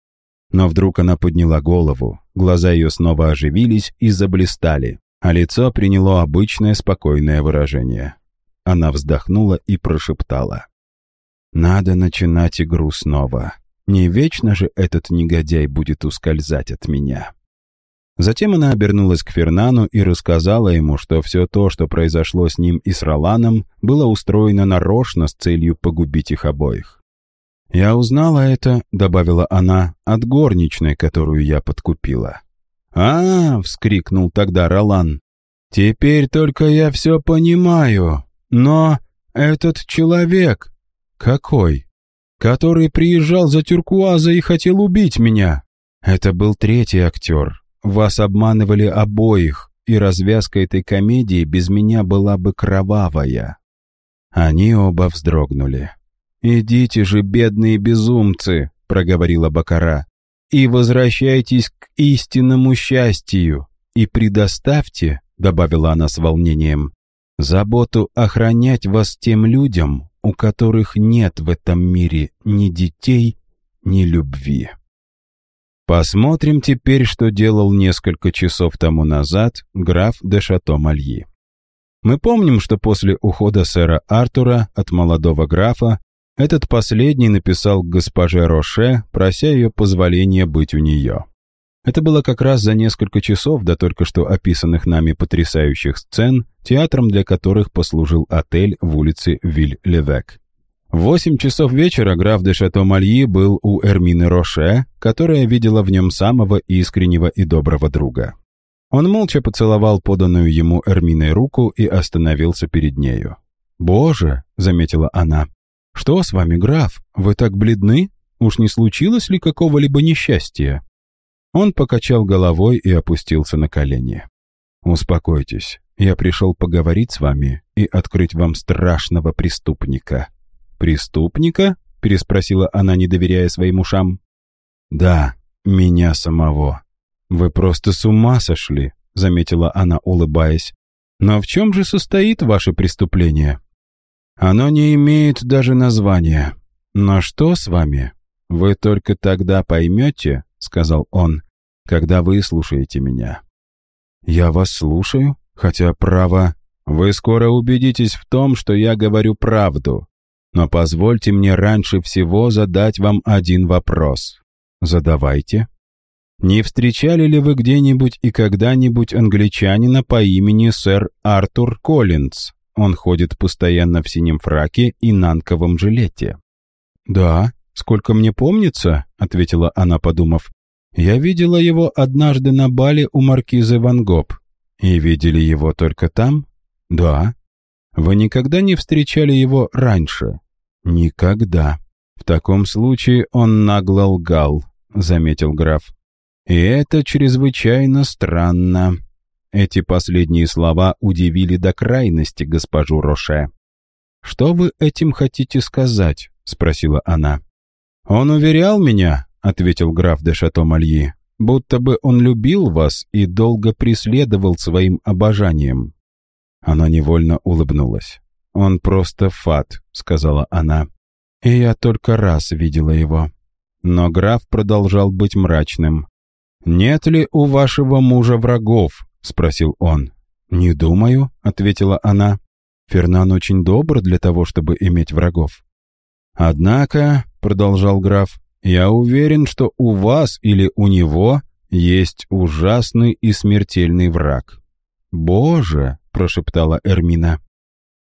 Но вдруг она подняла голову, глаза ее снова оживились и заблистали, а лицо приняло обычное спокойное выражение. Она вздохнула и прошептала. «Надо начинать игру снова. Не вечно же этот негодяй будет ускользать от меня. Затем она обернулась к Фернану и рассказала ему, что все то, что произошло с ним и с Роланом, было устроено нарочно с целью погубить их обоих. «Я узнала это», — добавила она, — «от горничной, которую я подкупила». «А, -а, -а — вскрикнул тогда Ролан, Теперь только я все понимаю. Но этот человек... Какой? Который приезжал за Тюркуаза и хотел убить меня. Это был третий актер. Вас обманывали обоих, и развязка этой комедии без меня была бы кровавая. Они оба вздрогнули. «Идите же, бедные безумцы!» — проговорила Бакара. «И возвращайтесь к истинному счастью, и предоставьте, — добавила она с волнением, — заботу охранять вас тем людям, у которых нет в этом мире ни детей, ни любви». Посмотрим теперь, что делал несколько часов тому назад граф де Шато-Мальи. Мы помним, что после ухода сэра Артура от молодого графа этот последний написал к госпоже Роше, прося ее позволения быть у нее. Это было как раз за несколько часов до только что описанных нами потрясающих сцен, театром для которых послужил отель в улице Виль-Левек. В восемь часов вечера граф де Шато-Мальи был у Эрмины Роше, которая видела в нем самого искреннего и доброго друга. Он молча поцеловал поданную ему Эрминой руку и остановился перед нею. «Боже!» — заметила она. «Что с вами, граф? Вы так бледны? Уж не случилось ли какого-либо несчастья?» Он покачал головой и опустился на колени. «Успокойтесь, я пришел поговорить с вами и открыть вам страшного преступника». «Преступника?» — переспросила она, не доверяя своим ушам. «Да, меня самого. «Вы просто с ума сошли», — заметила она, улыбаясь. «Но в чем же состоит ваше преступление?» «Оно не имеет даже названия. Но что с вами? Вы только тогда поймете, — сказал он, — когда вы слушаете меня». «Я вас слушаю, хотя право...» «Вы скоро убедитесь в том, что я говорю правду. Но позвольте мне раньше всего задать вам один вопрос». «Задавайте». Не встречали ли вы где-нибудь и когда-нибудь англичанина по имени сэр Артур Коллинз? Он ходит постоянно в синем фраке и нанковом жилете». «Да, сколько мне помнится», — ответила она, подумав. «Я видела его однажды на бале у маркизы Ван Гоп. И видели его только там?» «Да». «Вы никогда не встречали его раньше?» «Никогда». «В таком случае он нагло лгал», — заметил граф. И это чрезвычайно странно. Эти последние слова удивили до крайности госпожу Роше. «Что вы этим хотите сказать?» — спросила она. «Он уверял меня», — ответил граф де Шато-Мальи, «будто бы он любил вас и долго преследовал своим обожанием». Она невольно улыбнулась. «Он просто фат», — сказала она. «И я только раз видела его». Но граф продолжал быть мрачным. «Нет ли у вашего мужа врагов?» — спросил он. «Не думаю», — ответила она. «Фернан очень добр для того, чтобы иметь врагов». «Однако», — продолжал граф, — «я уверен, что у вас или у него есть ужасный и смертельный враг». «Боже!» — прошептала Эрмина.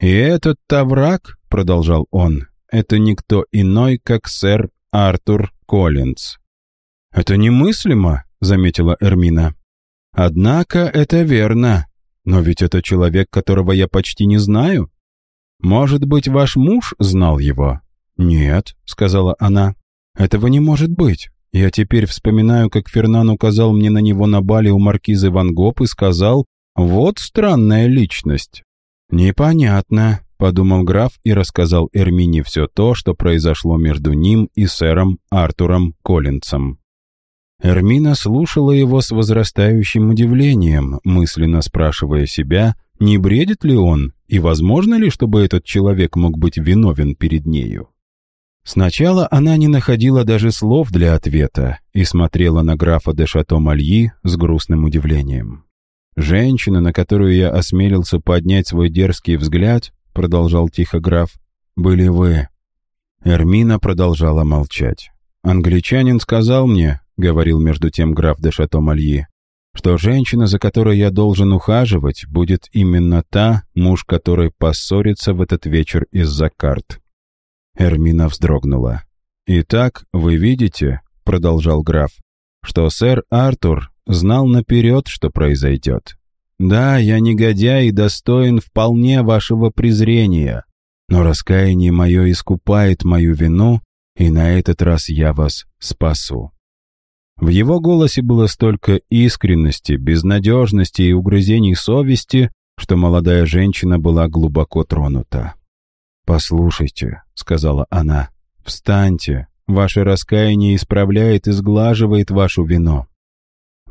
«И этот-то враг», — продолжал он, — «это никто иной, как сэр Артур Коллинз». «Это немыслимо», заметила Эрмина. «Однако это верно. Но ведь это человек, которого я почти не знаю. Может быть, ваш муж знал его?» «Нет», — сказала она. «Этого не может быть. Я теперь вспоминаю, как Фернан указал мне на него на бале у маркизы Ван Гоп и сказал, «Вот странная личность». «Непонятно», — подумал граф и рассказал Эрмине все то, что произошло между ним и сэром Артуром Коллинсом. Эрмина слушала его с возрастающим удивлением, мысленно спрашивая себя, не бредит ли он и возможно ли, чтобы этот человек мог быть виновен перед нею. Сначала она не находила даже слов для ответа и смотрела на графа де Шато-Мальи с грустным удивлением. «Женщина, на которую я осмелился поднять свой дерзкий взгляд», — продолжал тихо граф, — «были вы». Эрмина продолжала молчать. «Англичанин сказал мне, — говорил между тем граф де Шато-Мальи, что женщина, за которой я должен ухаживать, будет именно та, муж которой поссорится в этот вечер из-за карт. Эрмина вздрогнула. «Итак, вы видите, — продолжал граф, — что сэр Артур знал наперед, что произойдет. Да, я негодяй и достоин вполне вашего презрения, но раскаяние мое искупает мою вину, и на этот раз я вас спасу». В его голосе было столько искренности, безнадежности и угрызений совести, что молодая женщина была глубоко тронута. «Послушайте», — сказала она, — «встаньте, ваше раскаяние исправляет и сглаживает вашу вину».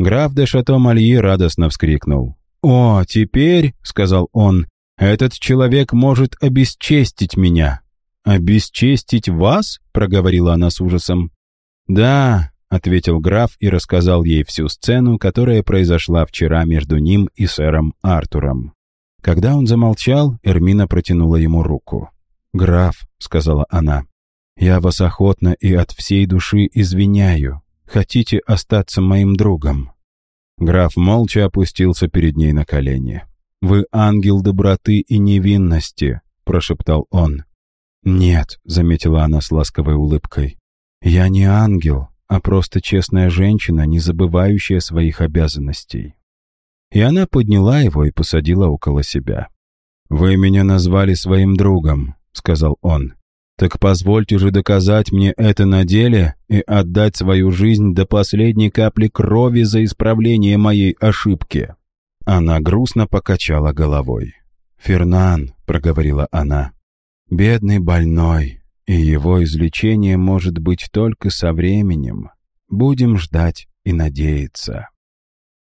Граф де Шато-Мальи радостно вскрикнул. «О, теперь», — сказал он, — «этот человек может обесчестить меня». «Обесчестить вас?» — проговорила она с ужасом. «Да», — ответил граф и рассказал ей всю сцену, которая произошла вчера между ним и сэром Артуром. Когда он замолчал, Эрмина протянула ему руку. «Граф», — сказала она, — «я вас охотно и от всей души извиняю. Хотите остаться моим другом?» Граф молча опустился перед ней на колени. «Вы ангел доброты и невинности», — прошептал он. «Нет», — заметила она с ласковой улыбкой, — «я не ангел, а просто честная женщина, не забывающая своих обязанностей». И она подняла его и посадила около себя. «Вы меня назвали своим другом», — сказал он. «Так позвольте же доказать мне это на деле и отдать свою жизнь до последней капли крови за исправление моей ошибки». Она грустно покачала головой. «Фернан», — проговорила она, — «бедный больной, и его излечение может быть только со временем. Будем ждать и надеяться».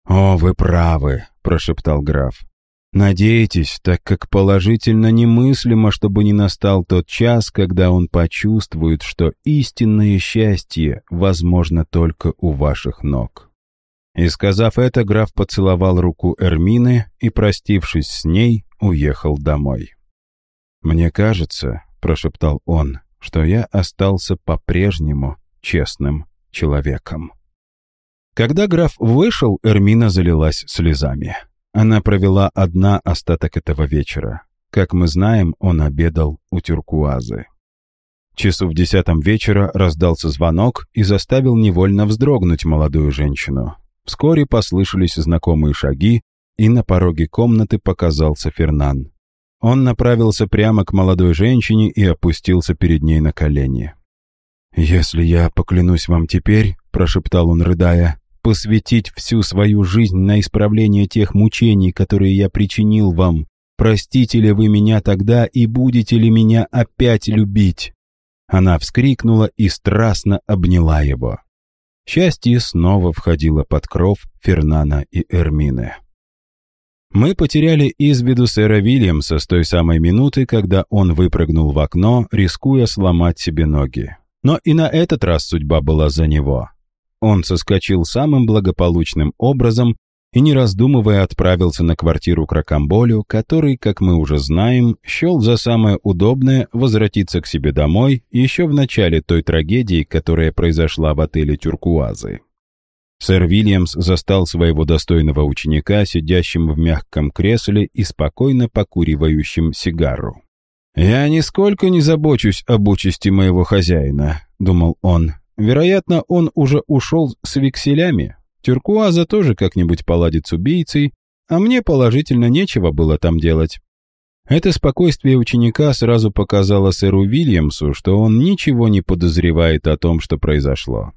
«О, вы правы», — прошептал граф. Надейтесь, так как положительно немыслимо, чтобы не настал тот час, когда он почувствует, что истинное счастье возможно только у ваших ног. И сказав это, граф поцеловал руку Эрмины и, простившись с ней, уехал домой. «Мне кажется», — прошептал он, — «что я остался по-прежнему честным человеком». Когда граф вышел, Эрмина залилась слезами. Она провела одна остаток этого вечера. Как мы знаем, он обедал у Тюркуазы. Часу в десятом вечера раздался звонок и заставил невольно вздрогнуть молодую женщину. Вскоре послышались знакомые шаги, и на пороге комнаты показался Фернан. Он направился прямо к молодой женщине и опустился перед ней на колени. «Если я поклянусь вам теперь», — прошептал он, рыдая, посвятить всю свою жизнь на исправление тех мучений, которые я причинил вам. Простите ли вы меня тогда и будете ли меня опять любить?» Она вскрикнула и страстно обняла его. Счастье снова входило под кров Фернана и Эрмины. Мы потеряли из виду сэра Вильямса с той самой минуты, когда он выпрыгнул в окно, рискуя сломать себе ноги. Но и на этот раз судьба была за него. Он соскочил самым благополучным образом и, не раздумывая, отправился на квартиру к Ракамболю, который, как мы уже знаем, счел за самое удобное возвратиться к себе домой еще в начале той трагедии, которая произошла в отеле Тюркуазы. Сэр Вильямс застал своего достойного ученика, сидящим в мягком кресле и спокойно покуривающим сигару. «Я нисколько не забочусь об участи моего хозяина», — думал он, Вероятно, он уже ушел с векселями. Тюркуаза тоже как-нибудь поладит с убийцей, а мне положительно нечего было там делать. Это спокойствие ученика сразу показало сэру Вильямсу, что он ничего не подозревает о том, что произошло.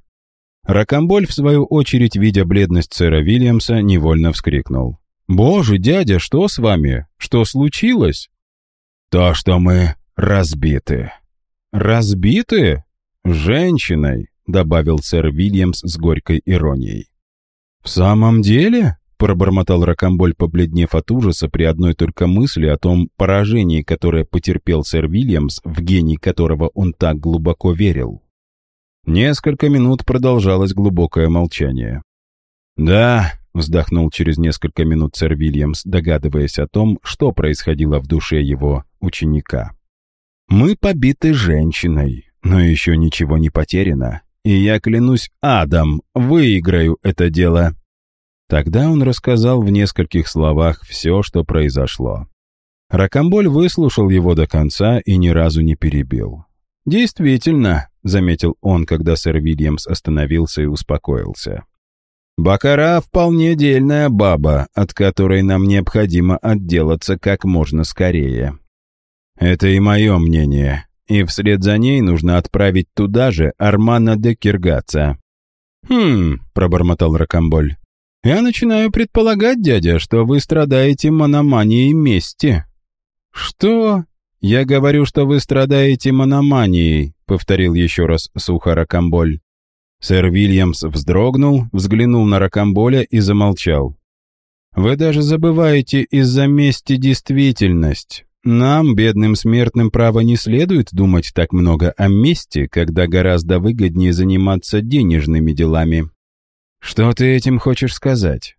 Ракамболь, в свою очередь, видя бледность сэра Вильямса, невольно вскрикнул. «Боже, дядя, что с вами? Что случилось?» «То, что мы разбиты». «Разбиты?» «Женщиной», — добавил сэр Вильямс с горькой иронией. «В самом деле?» — пробормотал Рокомболь, побледнев от ужаса при одной только мысли о том поражении, которое потерпел сэр Вильямс, в гений которого он так глубоко верил. Несколько минут продолжалось глубокое молчание. «Да», — вздохнул через несколько минут сэр Вильямс, догадываясь о том, что происходило в душе его ученика. «Мы побиты женщиной. Но еще ничего не потеряно, и я клянусь адом, выиграю это дело». Тогда он рассказал в нескольких словах все, что произошло. Ракамболь выслушал его до конца и ни разу не перебил. «Действительно», — заметил он, когда сэр Вильямс остановился и успокоился. Бакара вполне дельная баба, от которой нам необходимо отделаться как можно скорее. Это и мое мнение, и вслед за ней нужно отправить туда же Армана де Киргаца. «Хм», — пробормотал Ракамболь. «Я начинаю предполагать, дядя, что вы страдаете мономанией мести». «Что?» «Я говорю, что вы страдаете мономанией», — повторил еще раз сухо Ракамболь. Сэр Вильямс вздрогнул, взглянул на Ракамболя и замолчал. «Вы даже забываете из-за мести действительность. Нам, бедным смертным, право не следует думать так много о мести, когда гораздо выгоднее заниматься денежными делами. Что ты этим хочешь сказать?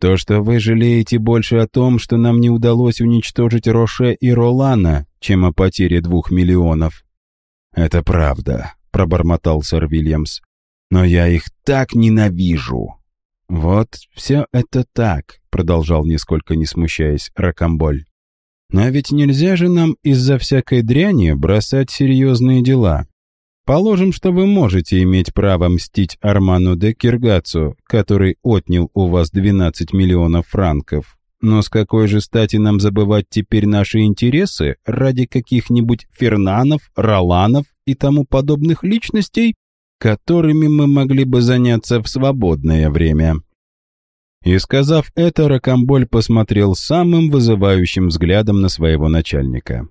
То, что вы жалеете больше о том, что нам не удалось уничтожить Роше и Ролана, чем о потере двух миллионов. Это правда, пробормотал сэр Вильямс. Но я их так ненавижу. Вот все это так, продолжал нисколько не смущаясь Ракамболь. Но ведь нельзя же нам из-за всякой дряни бросать серьезные дела. Положим, что вы можете иметь право мстить Арману де Киргацу, который отнял у вас 12 миллионов франков. Но с какой же стати нам забывать теперь наши интересы ради каких-нибудь Фернанов, Роланов и тому подобных личностей, которыми мы могли бы заняться в свободное время?» И сказав это, Ракамболь посмотрел самым вызывающим взглядом на своего начальника.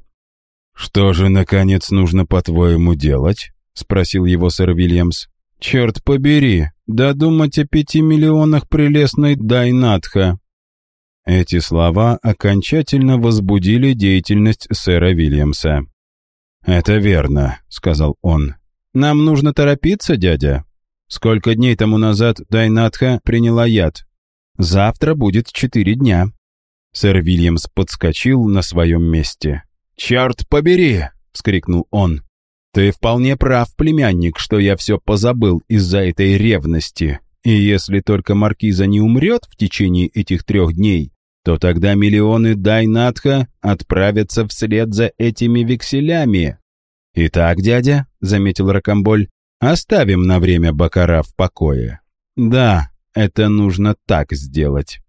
«Что же, наконец, нужно, по-твоему, делать?» — спросил его сэр Вильямс. «Черт побери, додумать о пяти миллионах прелестной Дайнатха». Эти слова окончательно возбудили деятельность сэра Вильямса. «Это верно», — сказал он. «Нам нужно торопиться, дядя. Сколько дней тому назад Дайнатха приняла яд? Завтра будет четыре дня». Сэр Вильямс подскочил на своем месте. «Черт побери!» — вскрикнул он. «Ты вполне прав, племянник, что я все позабыл из-за этой ревности. И если только маркиза не умрет в течение этих трех дней, то тогда миллионы Дайнатха отправятся вслед за этими векселями». «Итак, дядя», — заметил Ракамболь, — «оставим на время Бакара в покое». «Да, это нужно так сделать.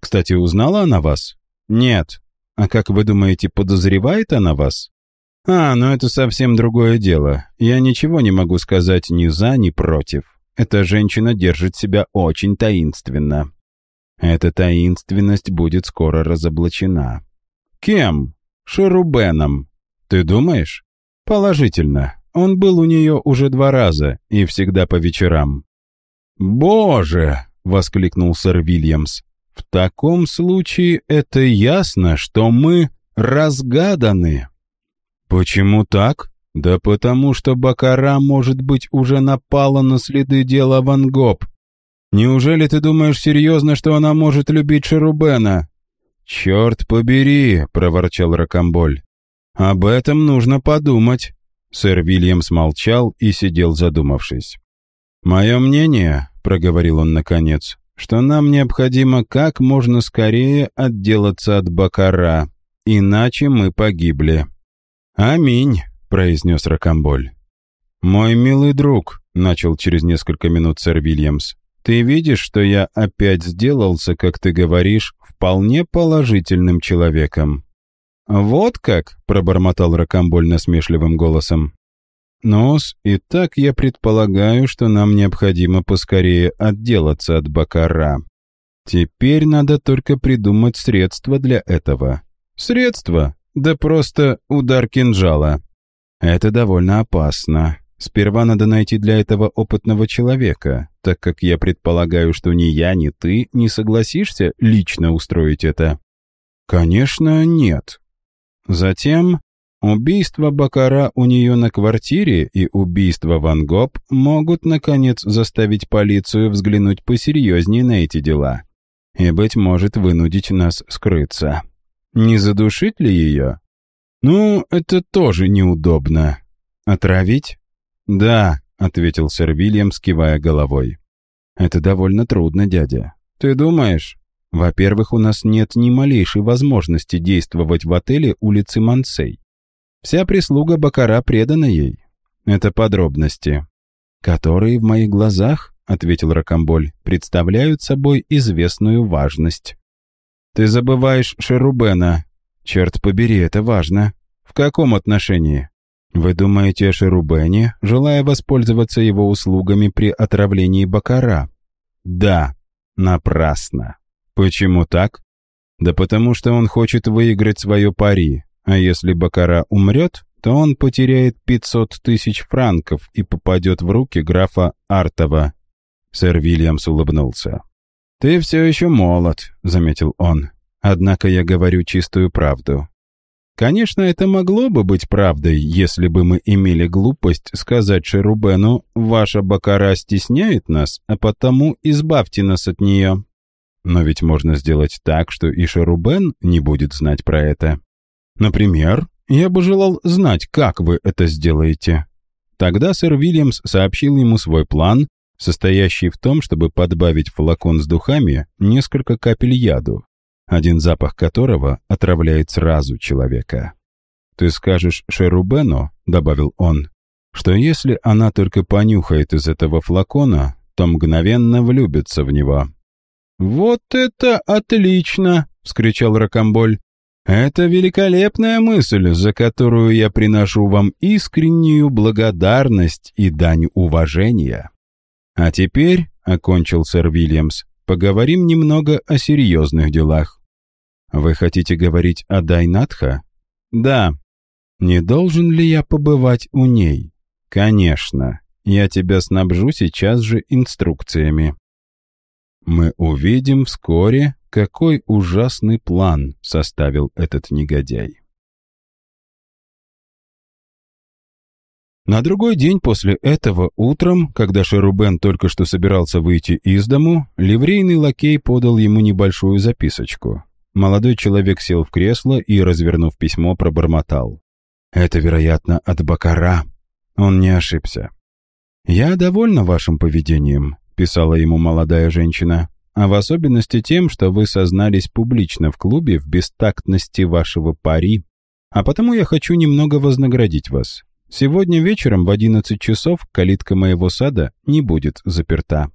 Кстати, узнала она вас? Нет. А как вы думаете, подозревает она вас? А, ну это совсем другое дело. Я ничего не могу сказать ни за, ни против. Эта женщина держит себя очень таинственно. Эта таинственность будет скоро разоблачена. Кем? Шерубеном. Ты думаешь? Положительно. Он был у нее уже два раза и всегда по вечерам. «Боже!» — воскликнул сэр Вильямс. «В таком случае это ясно, что мы разгаданы». «Почему так?» «Да потому что Бакара, может быть, уже напала на следы дела Ван Гоп. Неужели ты думаешь серьезно, что она может любить Шерубена?» «Черт побери!» — проворчал Ракамболь. «Об этом нужно подумать». Сэр Вильямс молчал и сидел задумавшись. «Мое мнение, — проговорил он наконец, — что нам необходимо как можно скорее отделаться от Бакара, иначе мы погибли». «Аминь», — произнес Ракамболь. «Мой милый друг», — начал через несколько минут сэр Вильямс, «ты видишь, что я опять сделался, как ты говоришь, вполне положительным человеком». «Вот как?» — пробормотал Ракамболь насмешливым голосом. Нос, и так я предполагаю, что нам необходимо поскорее отделаться от Бакара. Теперь надо только придумать средства для этого. Средства? Да просто удар кинжала. Это довольно опасно. Сперва надо найти для этого опытного человека, так как я предполагаю, что ни я, ни ты не согласишься лично устроить это. Конечно, нет. Затем Убийство Бакара у нее на квартире и убийство Ван Гоп могут, наконец, заставить полицию взглянуть посерьезнее на эти дела и, быть может, вынудить нас скрыться. Не задушить ли ее? Ну, это тоже неудобно. Отравить? Да, ответил сэр Вильям, скивая головой. Это довольно трудно, дядя. Ты думаешь? Во-первых, у нас нет ни малейшей возможности действовать в отеле улицы Мансей. Вся прислуга Бакара предана ей. Это подробности, которые в моих глазах — ответил Ракамболь, — «представляют собой известную важность». «Ты забываешь Шерубена. Черт побери, это важно. В каком отношении?» «Вы думаете о Шерубене, желая воспользоваться его услугами при отравлении Бакара?» «Да, напрасно». «Почему так?» «Да потому что он хочет выиграть свое пари, а если Бакара умрет, то он потеряет 500 тысяч франков и попадет в руки графа Артова». Сэр Вильямс улыбнулся. «Ты все еще молод», — заметил он. «Однако я говорю чистую правду. Конечно, это могло бы быть правдой, если бы мы имели глупость сказать Шерубену «Ваша бакара стесняет нас, а потому избавьте нас от нее». Но ведь можно сделать так, что и Шерубен не будет знать про это. Например, я бы желал знать, как вы это сделаете. Тогда сэр Вильямс сообщил ему свой план, состоящий в том, чтобы подбавить флакон с духами несколько капель яду, один запах которого отравляет сразу человека. «Ты скажешь Шерубену», — добавил он, «что если она только понюхает из этого флакона, то мгновенно влюбится в него». «Вот это отлично!» — вскричал Рокомболь. «Это великолепная мысль, за которую я приношу вам искреннюю благодарность и дань уважения». «А теперь», — окончил сэр Вильямс, — «поговорим немного о серьезных делах». «Вы хотите говорить о Дайнатха?» «Да». «Не должен ли я побывать у ней?» «Конечно. Я тебя снабжу сейчас же инструкциями». Мы увидим вскоре, какой ужасный план составил этот негодяй. На другой день после этого утром, когда Шерубен только что собирался выйти из дому, ливрейный лакей подал ему небольшую записочку. Молодой человек сел в кресло и, развернув письмо, пробормотал. «Это, вероятно, от Бакара». Он не ошибся. «Я довольна вашим поведением», — писала ему молодая женщина, «а в особенности тем, что вы сознались публично в клубе в бестактности вашего пари, а потому я хочу немного вознаградить вас. Сегодня вечером в одиннадцать часов калитка моего сада не будет заперта».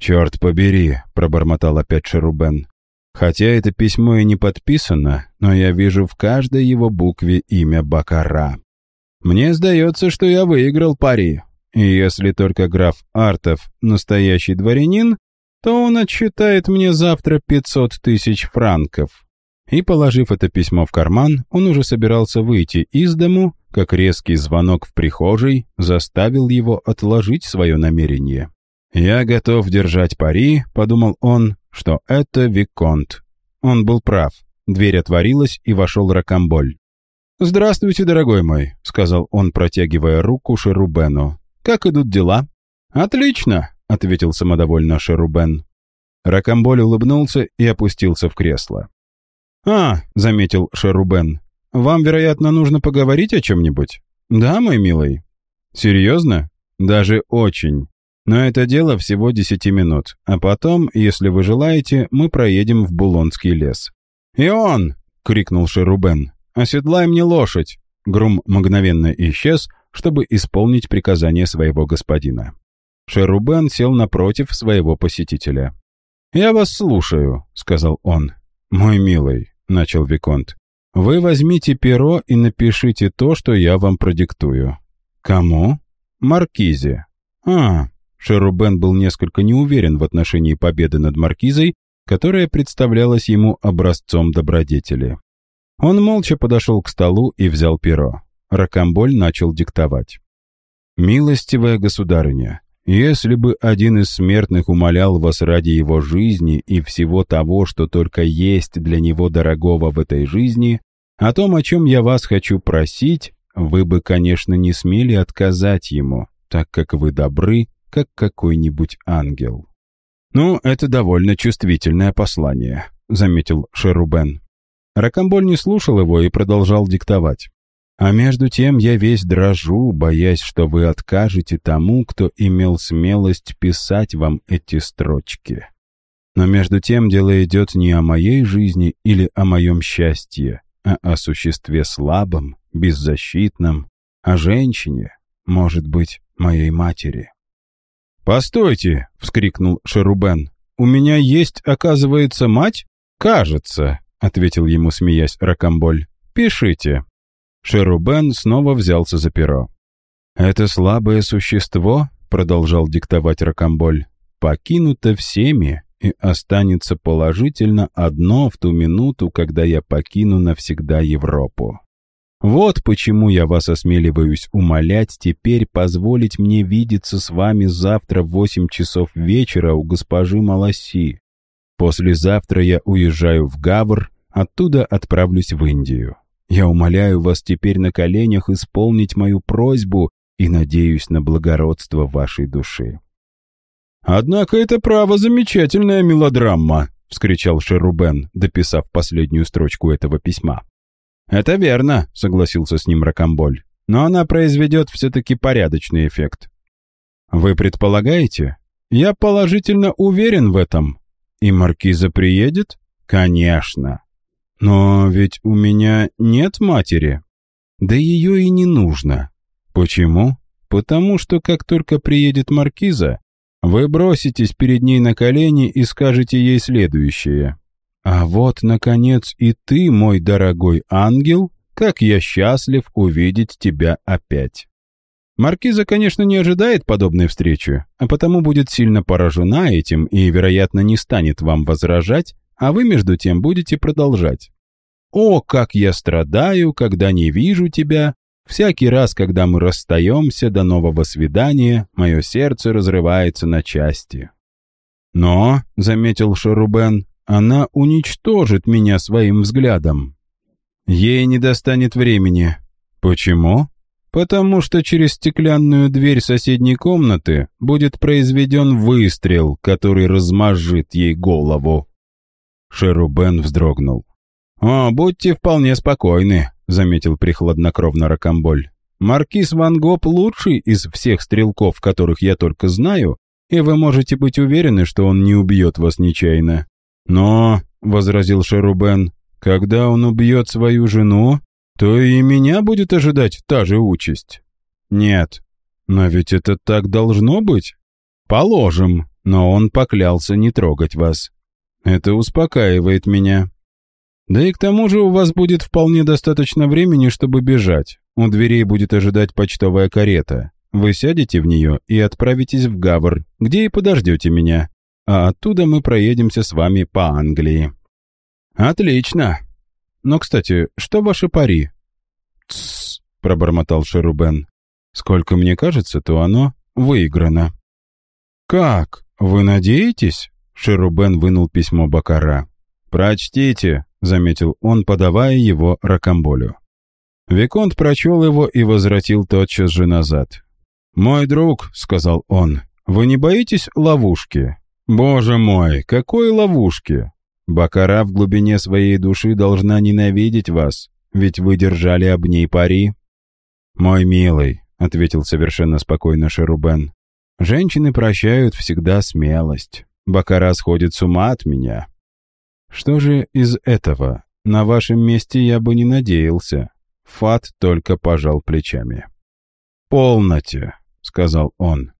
«Черт побери», — пробормотал опять Шерубен. «Хотя это письмо и не подписано, но я вижу в каждой его букве имя Бакара. Мне сдается, что я выиграл пари. И если только граф Артов настоящий дворянин, то он отсчитает мне завтра пятьсот тысяч франков». И, положив это письмо в карман, он уже собирался выйти из дому, как резкий звонок в прихожей заставил его отложить свое намерение. «Я готов держать пари», — подумал он, — «что это Виконт». Он был прав. Дверь отворилась, и вошел Ракамболь. «Здравствуйте, дорогой мой», — сказал он, протягивая руку Шерубену. «Как идут дела?» «Отлично», — ответил самодовольно Шерубен. Ракамболь улыбнулся и опустился в кресло. «А», — заметил Шерубен, вам, вероятно, нужно поговорить о чем-нибудь? Да, мой милый? Серьезно? Даже очень. Но это дело всего десяти минут. А потом, если вы желаете, мы проедем в Булонский лес. «И он!» — крикнул Шерубен. «Оседлай мне лошадь!» Грум мгновенно исчез, чтобы исполнить приказание своего господина. Шерубен сел напротив своего посетителя. «Я вас слушаю», — сказал он. «Мой милый», — начал Виконт, вы возьмите перо и напишите то, что я вам продиктую. Кому? Маркизе. А, Шерубен был несколько неуверен в отношении победы над Маркизой, которая представлялась ему образцом добродетели. Он молча подошел к столу и взял перо. Ракамболь начал диктовать. «Милостивая государыня, если бы один из смертных умолял вас ради его жизни и всего того, что только есть для него дорогого в этой жизни, о том, о чем я вас хочу просить, вы бы, конечно, не смели отказать ему, так как вы добры, как какой-нибудь ангел». «Ну, это довольно чувствительное послание», — заметил Шерубен. Ракамболь не слушал его и продолжал диктовать. А между тем я весь дрожу, боясь, что вы откажете тому, кто имел смелость писать вам эти строчки. Но между тем дело идет не о моей жизни или о моем счастье, а о существе слабом, беззащитном, о женщине, может быть, моей матери. «Постойте!» — вскрикнул Шерубен. «У меня есть, оказывается, мать?» «Кажется», — ответил ему, смеясь, Ракамболь. «Пишите». Шерубен снова взялся за перо. «Это слабое существо», — продолжал диктовать Ракамболь, «покинуто всеми и останется положительно одно в ту минуту, когда я покину навсегда Европу. Вот почему я вас осмеливаюсь умолять теперь позволить мне видеться с вами завтра в восемь часов вечера у госпожи Маласи. Послезавтра я уезжаю в Гавр, оттуда отправлюсь в Индию. Я умоляю вас теперь на коленях исполнить мою просьбу и надеюсь на благородство вашей души». «Однако это право замечательная мелодрама», — вскричал Шерубен, дописав последнюю строчку этого письма. «Это верно», — согласился с ним Ракамболь. «Но она произведет все-таки порядочный эффект». «Вы предполагаете?» «Я положительно уверен в этом». «И маркиза приедет?» «Конечно». «Но ведь у меня нет матери». «Да ее и не нужно». «Почему?» «Потому что как только приедет маркиза, вы броситесь перед ней на колени и скажете ей следующее. «А вот, наконец, и ты, мой дорогой ангел, как я счастлив увидеть тебя опять». Маркиза, конечно, не ожидает подобной встречи, а потому будет сильно поражена этим и, вероятно, не станет вам возражать, а вы, между тем, будете продолжать. «О, как я страдаю, когда не вижу тебя! Всякий раз, когда мы расстаемся до нового свидания, мое сердце разрывается на части». «Но», — заметил Шарубен, она уничтожит меня своим взглядом. Ей не достанет времени. Почему? Потому что через стеклянную дверь соседней комнаты будет произведен выстрел, который размажет ей голову. Шерубен вздрогнул. «О, будьте вполне спокойны», — заметил прихладнокровно Ракамболь. «Маркиз Ван Гоп лучший из всех стрелков, которых я только знаю, и вы можете быть уверены, что он не убьет вас нечаянно. «Но», — возразил Шерубен, — «когда он убьет свою жену, то и меня будет ожидать та же участь». «Нет, но ведь это так должно быть?» «Положим, но он поклялся не трогать вас. Это успокаивает меня». «Да и к тому же у вас будет вполне достаточно времени, чтобы бежать. У дверей будет ожидать почтовая карета. Вы сядете в нее и отправитесь в Гавр, где и подождете меня а оттуда мы проедемся с вами по Англии». «Отлично. Но, кстати, что ваши пари?» «Тссс», — пробормотал Шерубен. «Сколько мне кажется, то оно выиграно». «Как? Вы надеетесь?» Шерубен вынул письмо Бакара. «Прочтите», — заметил он, подавая его Ракамболю. Виконт прочел его и возвратил тотчас же назад. «Мой друг», — сказал он, — «вы не боитесь ловушки? Боже мой, какой ловушки! Бакара в глубине своей души должна ненавидеть вас, ведь вы держали об ней пари. Мой милый, ответил совершенно спокойно Шерубен, женщины прощают всегда смелость. Бакара сходит с ума от меня. Что же из этого? На вашем месте я бы не надеялся. Фат только пожал плечами. «Полноте», — сказал он.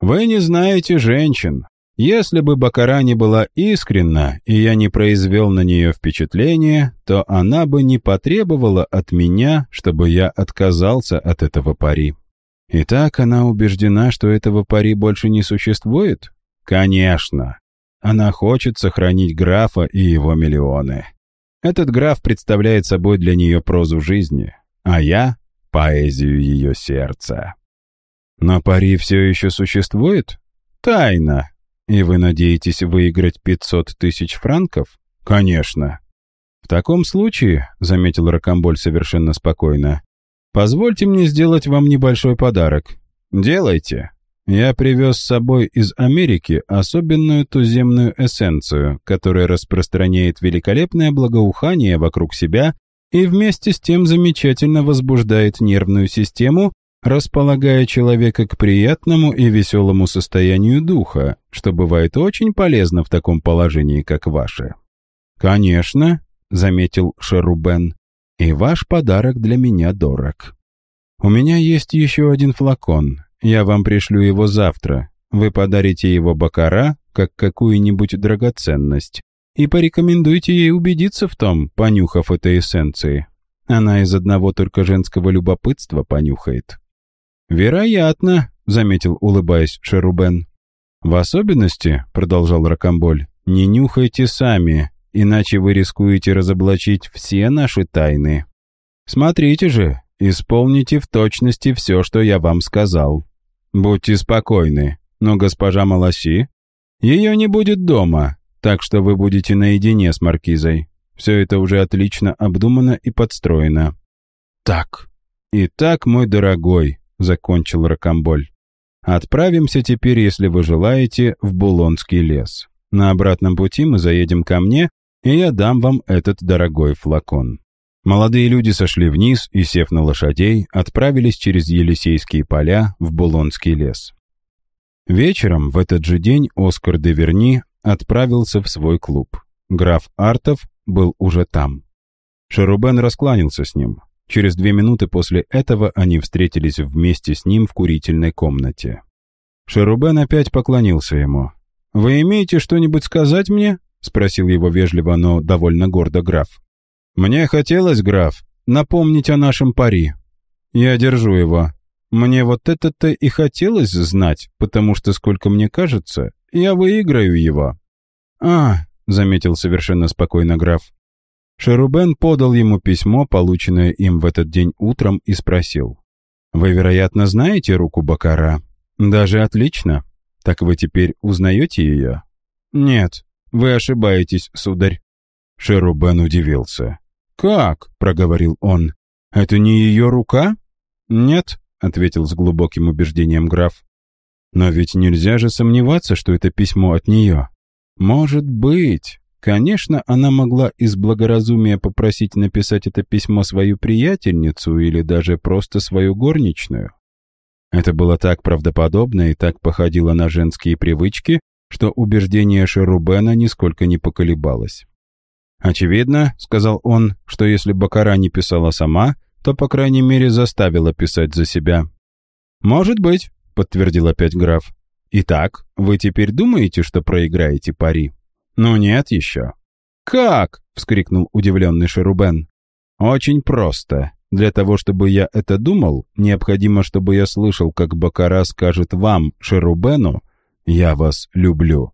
«Вы не знаете женщин. Если бы Бакара не была искренна, и я не произвел на нее впечатление, то она бы не потребовала от меня, чтобы я отказался от этого пари. Итак, она убеждена, что этого пари больше не существует? Конечно. Она хочет сохранить графа и его миллионы. Этот граф представляет собой для нее прозу жизни, а я — поэзию ее сердца. Но пари все еще существует? Тайна, «И вы надеетесь выиграть 500 тысяч франков?» «Конечно». «В таком случае», — заметил Рокомболь совершенно спокойно, «позвольте мне сделать вам небольшой подарок. Делайте. Я привез с собой из Америки особенную туземную эссенцию, которая распространяет великолепное благоухание вокруг себя и вместе с тем замечательно возбуждает нервную систему располагая человека к приятному и веселому состоянию духа, что бывает очень полезно в таком положении, как ваше. «Конечно», — заметил Шерубен, — «и ваш подарок для меня дорог. У меня есть еще один флакон, я вам пришлю его завтра. Вы подарите его бакара, как какую-нибудь драгоценность, и порекомендуйте ей убедиться в том, понюхав этой эссенции. Она из одного только женского любопытства понюхает». «Вероятно», — заметил, улыбаясь Шерубен. «В особенности», — продолжал Ракамболь, — «не нюхайте сами, иначе вы рискуете разоблачить все наши тайны. Смотрите же, исполните в точности все, что я вам сказал. Будьте спокойны, но госпожа Маласи, ее не будет дома, так что вы будете наедине с маркизой. Все это уже отлично обдумано и подстроено. Так, итак, мой дорогой, закончил Ракамболь. Отправимся теперь, если вы желаете, в Булонский лес. На обратном пути мы заедем ко мне, и я дам вам этот дорогой флакон». Молодые люди сошли вниз и, сев на лошадей, отправились через Елисейские поля в Булонский лес. Вечером в этот же день Оскар де Верни отправился в свой клуб. Граф Артов был уже там. Шарубен раскланялся с ним. Через две минуты после этого они встретились вместе с ним в курительной комнате. Шарубен опять поклонился ему. «Вы имеете что-нибудь сказать мне?» — спросил его вежливо, но довольно гордо граф. «Мне хотелось, граф, напомнить о нашем пари. Я держу его. Мне вот это-то и хотелось знать, потому что, сколько мне кажется, я выиграю его». «А», — заметил совершенно спокойно граф. Шерубен подал ему письмо, полученное им в этот день утром, и спросил. «Вы, вероятно, знаете руку Бакара?» «Даже отлично. Так вы теперь узнаете ее?» «Нет», «Вы ошибаетесь, сударь». Шерубен удивился. «Как?» — проговорил он. «Это не ее рука?» «Нет», — ответил с глубоким убеждением граф. «Но ведь нельзя же сомневаться, что это письмо от нее». «Может быть. Конечно, она могла из благоразумия попросить написать это письмо свою приятельницу или даже просто свою горничную. Это было так правдоподобно и так походило на женские привычки, что убеждение Шерубена нисколько не поколебалось. «Очевидно», — сказал он, — «что если Бакара не писала сама, то, по крайней мере, заставила писать за себя». «Может быть», — подтвердил опять граф. «Итак, вы теперь думаете, что проиграете пари?» «Ну нет еще». «Как?» — вскрикнул удивленный Шерубен. «Очень просто. Для того, чтобы я это думал, необходимо, чтобы я слышал, как Бакара скажет вам, Шерубену, я вас люблю.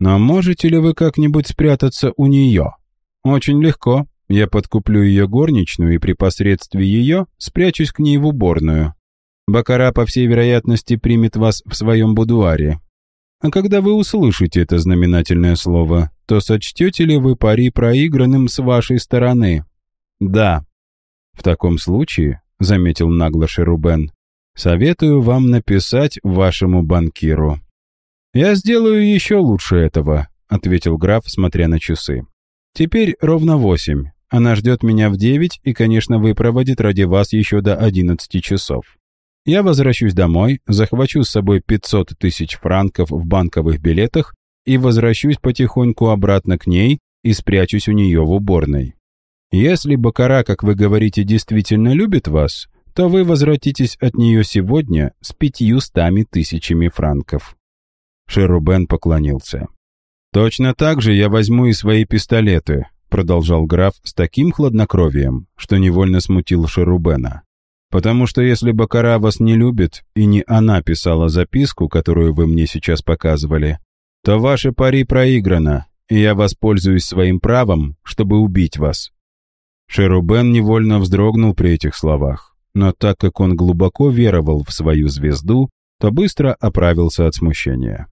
Но можете ли вы как-нибудь спрятаться у нее? Очень легко. Я подкуплю ее горничную и при посредстве ее спрячусь к ней в уборную. Бакара, по всей вероятности, примет вас в своем будуаре. А когда вы услышите это знаменательное слово, то сочтете ли вы пари проигранным с вашей стороны? Да. В таком случае, — заметил нагло Шерубен, — советую вам написать вашему банкиру. «Я сделаю еще лучше этого», — ответил граф, смотря на часы. «Теперь ровно восемь. Она ждет меня в девять и, конечно, выпроводит ради вас еще до одиннадцати часов. Я возвращусь домой, захвачу с собой пятьсот тысяч франков в банковых билетах и возвращусь потихоньку обратно к ней и спрячусь у нее в уборной. Если Бакара, как вы говорите, действительно любит вас, то вы возвратитесь от нее сегодня с пятьюстами тысячами франков». Шерубен поклонился. «Точно так же я возьму и свои пистолеты», продолжал граф с таким хладнокровием, что невольно смутил Шерубена. «Потому что если Бакара вас не любит, и не она писала записку, которую вы мне сейчас показывали, то ваше пари проиграно, и я воспользуюсь своим правом, чтобы убить вас». Шерубен невольно вздрогнул при этих словах, но так как он глубоко веровал в свою звезду, то быстро оправился от смущения.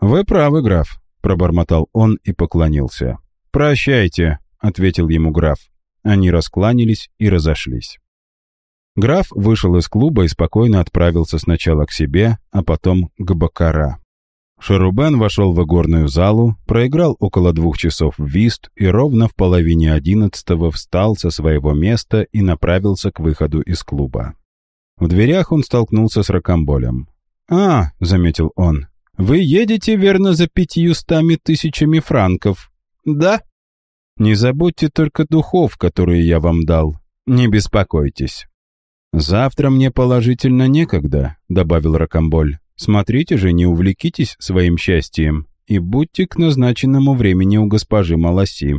«Вы правы, граф», — пробормотал он и поклонился. «Прощайте», — ответил ему граф. Они раскланялись и разошлись. Граф вышел из клуба и спокойно отправился сначала к себе, а потом к Бакара. Шарубен вошел в игорную залу, проиграл около двух часов в вист и ровно в половине одиннадцатого встал со своего места и направился к выходу из клуба. В дверях он столкнулся с Ракамболем. «А», — заметил он, вы едете, верно, за пятьюстами тысячами франков? Да? Не забудьте только духов, которые я вам дал. Не беспокойтесь. Завтра мне положительно некогда, добавил Ракамболь. Смотрите же, не увлекитесь своим счастьем и будьте к назначенному времени у госпожи Маласи.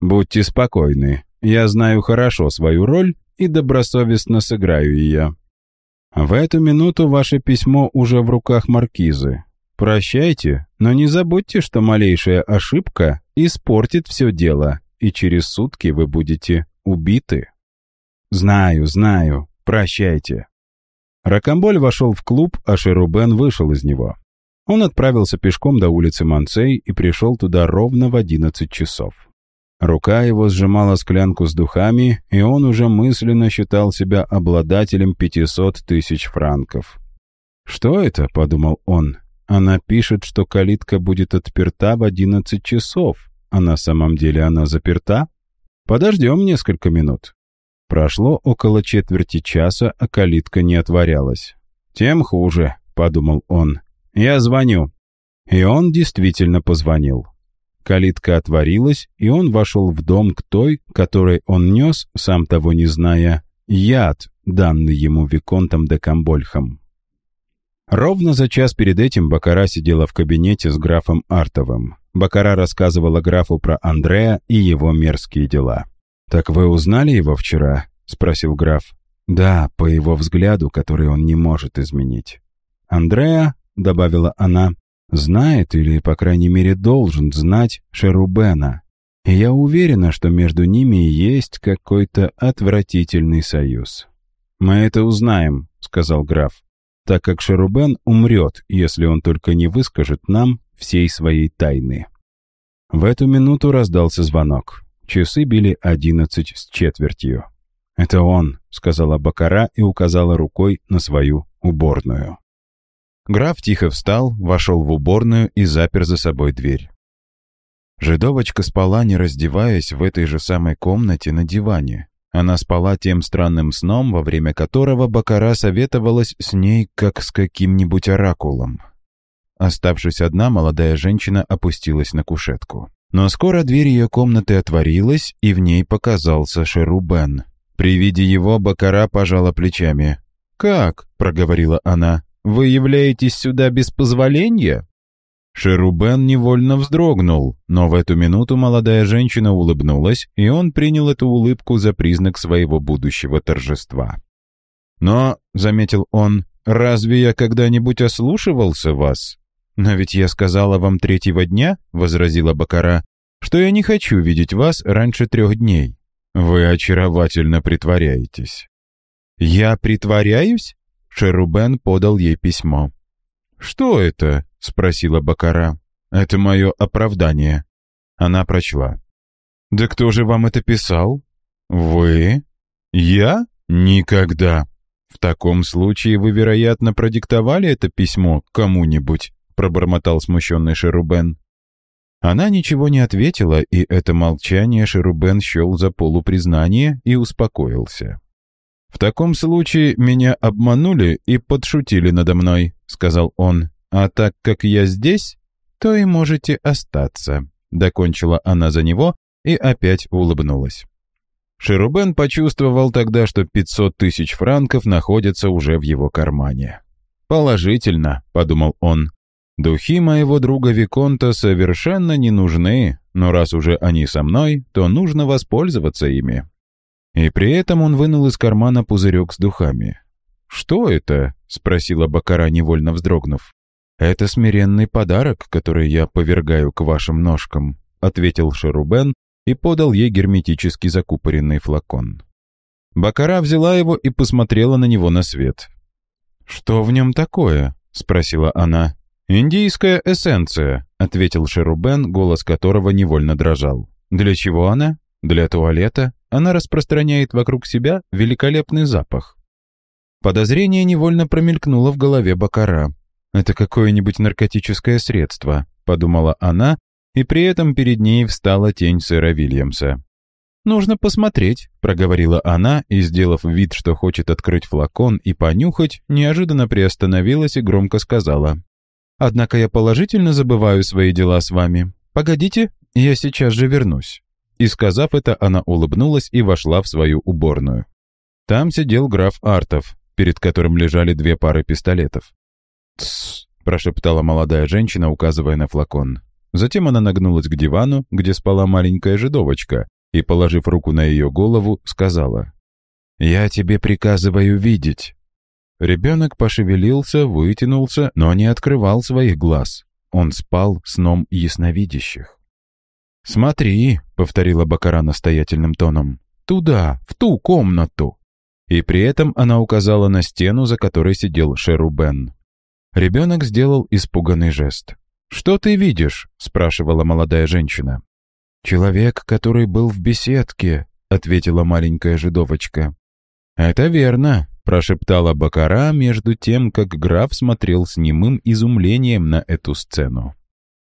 Будьте спокойны, я знаю хорошо свою роль и добросовестно сыграю ее. В эту минуту ваше письмо уже в руках маркизы. Прощайте, но не забудьте, что малейшая ошибка испортит все дело, и через сутки вы будете убиты. Знаю, знаю, прощайте. Ракамболь вошел в клуб, а Шерубен вышел из него. Он отправился пешком до улицы Манцей и пришел туда ровно в одиннадцать часов. Рука его сжимала склянку с духами, и он уже мысленно считал себя обладателем 500 тысяч франков. «Что это?» — подумал он. «Она пишет, что калитка будет отперта в 11 часов, а на самом деле она заперта? Подождем несколько минут». Прошло около четверти часа, а калитка не отворялась. «Тем хуже», — подумал он. «Я звоню». И он действительно позвонил. Калитка отворилась, и он вошел в дом к той, которой он нес, сам того не зная, яд, данный ему Виконтом де Камбольхом. Ровно за час перед этим Бакара сидела в кабинете с графом Артовым. Бакара рассказывала графу про Андрея и его мерзкие дела. «Так вы узнали его вчера?» — спросил граф. «Да, по его взгляду, который он не может изменить». «Андреа», — добавила она, знает или, по крайней мере, должен знать Шерубена. И я уверена, что между ними есть какой-то отвратительный союз. «Мы это узнаем», — сказал граф, «так как Шерубен умрет, если он только не выскажет нам всей своей тайны». В эту минуту раздался звонок. Часы били одиннадцать с четвертью. «Это он», — сказала Бакара и указала рукой на свою уборную. Граф тихо встал, вошел в уборную и запер за собой дверь. Жидовочка спала, не раздеваясь, в этой же самой комнате на диване. Она спала тем странным сном, во время которого Бакара советовалась с ней, как с каким-нибудь оракулом. Оставшись одна, молодая женщина опустилась на кушетку. Но скоро дверь ее комнаты отворилась, и в ней показался Шерубен. При виде его Бакара пожала плечами. «Как?» — проговорила она. Вы являетесь сюда без позволения?» Шерубен невольно вздрогнул, но в эту минуту молодая женщина улыбнулась, и он принял эту улыбку за признак своего будущего торжества. «Но», — заметил он, — «разве я когда-нибудь ослушивался вас?» «Но ведь я сказала вам третьего дня», — возразила Бакара, «что я не хочу видеть вас раньше трех дней. Вы очаровательно притворяетесь». «Я притворяюсь?» Шерубен подал ей письмо. «Что это?» — спросила Бакара. «Это мое оправдание». Она прочла. «Да кто же вам это писал?» «Вы?» «Я? Никогда!» «В таком случае вы, вероятно, продиктовали это письмо кому-нибудь», пробормотал смущенный Шерубен. Она ничего не ответила, и это молчание Шерубен счел за полупризнание и успокоился. «В таком случае меня обманули и подшутили надо мной», — сказал он. «А так как я здесь, то и можете остаться», — докончила она за него и опять улыбнулась. Шерубен почувствовал тогда, что 500 тысяч франков находятся уже в его кармане. «Положительно», — подумал он. «Духи моего друга Виконта совершенно не нужны, но раз уже они со мной, то нужно воспользоваться ими. И при этом он вынул из кармана пузырек с духами. «Что это?» — спросила Бакара, невольно вздрогнув. «Это смиренный подарок, который я повергаю к вашим ножкам», — ответил Шерубен и подал ей герметически закупоренный флакон. Бакара взяла его и посмотрела на него на свет. «Что в нем такое?» — спросила она. «Индийская эссенция», — ответил Шерубен, голос которого невольно дрожал. «Для чего она? Для туалета? она распространяет вокруг себя великолепный запах. Подозрение невольно промелькнуло в голове Бакара. «Это какое-нибудь наркотическое средство», — подумала она, и при этом перед ней встала тень сэра Вильямса. «Нужно посмотреть», — проговорила она, и, сделав вид, что хочет открыть флакон и понюхать, неожиданно приостановилась и громко сказала. «Однако я положительно забываю свои дела с вами. Погодите, я сейчас же вернусь». И сказав это, она улыбнулась и вошла в свою уборную. Там сидел граф Артов, перед которым лежали две пары пистолетов. Прошептала молодая женщина, указывая на флакон. Затем она нагнулась к дивану, где спала маленькая жидовочка, и, положив руку на ее голову, сказала, «Я тебе приказываю видеть». Ребенок пошевелился, вытянулся, но не открывал своих глаз. Он спал сном ясновидящих. «Смотри», — повторила Бакара настоятельным тоном, — «туда, в ту комнату». И при этом она указала на стену, за которой сидел Шерубен. Ребенок сделал испуганный жест. «Что ты видишь?» — спрашивала молодая женщина. «Человек, который был в беседке», — ответила маленькая жидовочка. «Это верно», — прошептала Бакара между тем, как граф смотрел с немым изумлением на эту сцену.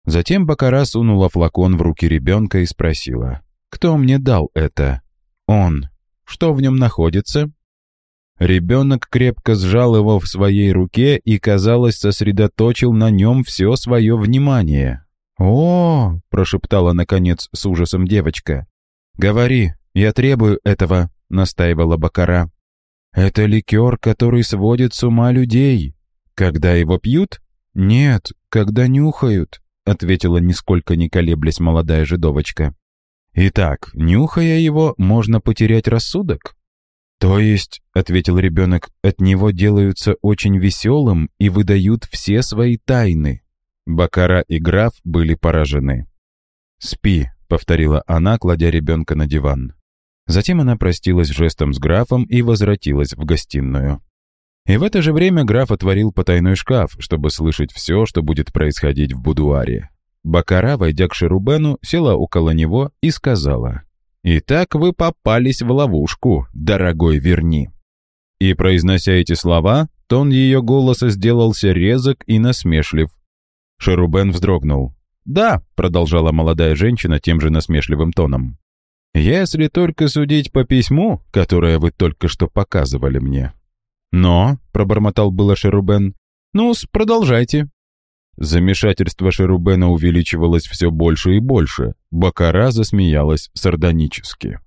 Затем Бакара сунула флакон в руки ребенка и спросила, «Кто мне дал это?» «Он. Что в нем находится?» Ребенок крепко сжал его в своей руке и, казалось, сосредоточил на нем все свое внимание. «О!» — прошептала, наконец, с ужасом девочка. «Говори, я требую этого», — настаивала Бакара. «Это ликер, который сводит с ума людей. Когда его пьют?» «Нет, когда нюхают», — ответила нисколько не колеблясь молодая жидовочка. «Итак, нюхая его, можно потерять рассудок?» «То есть, — ответил ребенок, — от него делаются очень веселым и выдают все свои тайны». Бакара и граф были поражены. «Спи», — повторила она, кладя ребенка на диван. Затем она простилась жестом с графом и возвратилась в гостиную. И в это же время граф отворил потайной шкаф, чтобы слышать все, что будет происходить в будуаре. Бакара, войдя к Шерубену, села около него и сказала, «Итак вы попались в ловушку, дорогой Верни». И, произнося эти слова, тон ее голоса сделался резок и насмешлив. Шерубен вздрогнул. «Да», — продолжала молодая женщина тем же насмешливым тоном. «Если только судить по письму, которое вы только что показывали мне». «Но», — пробормотал было Шерубен, — «ну-с, продолжайте». Замешательство Шерубена увеличивалось все больше и больше. Бакара засмеялась сардонически.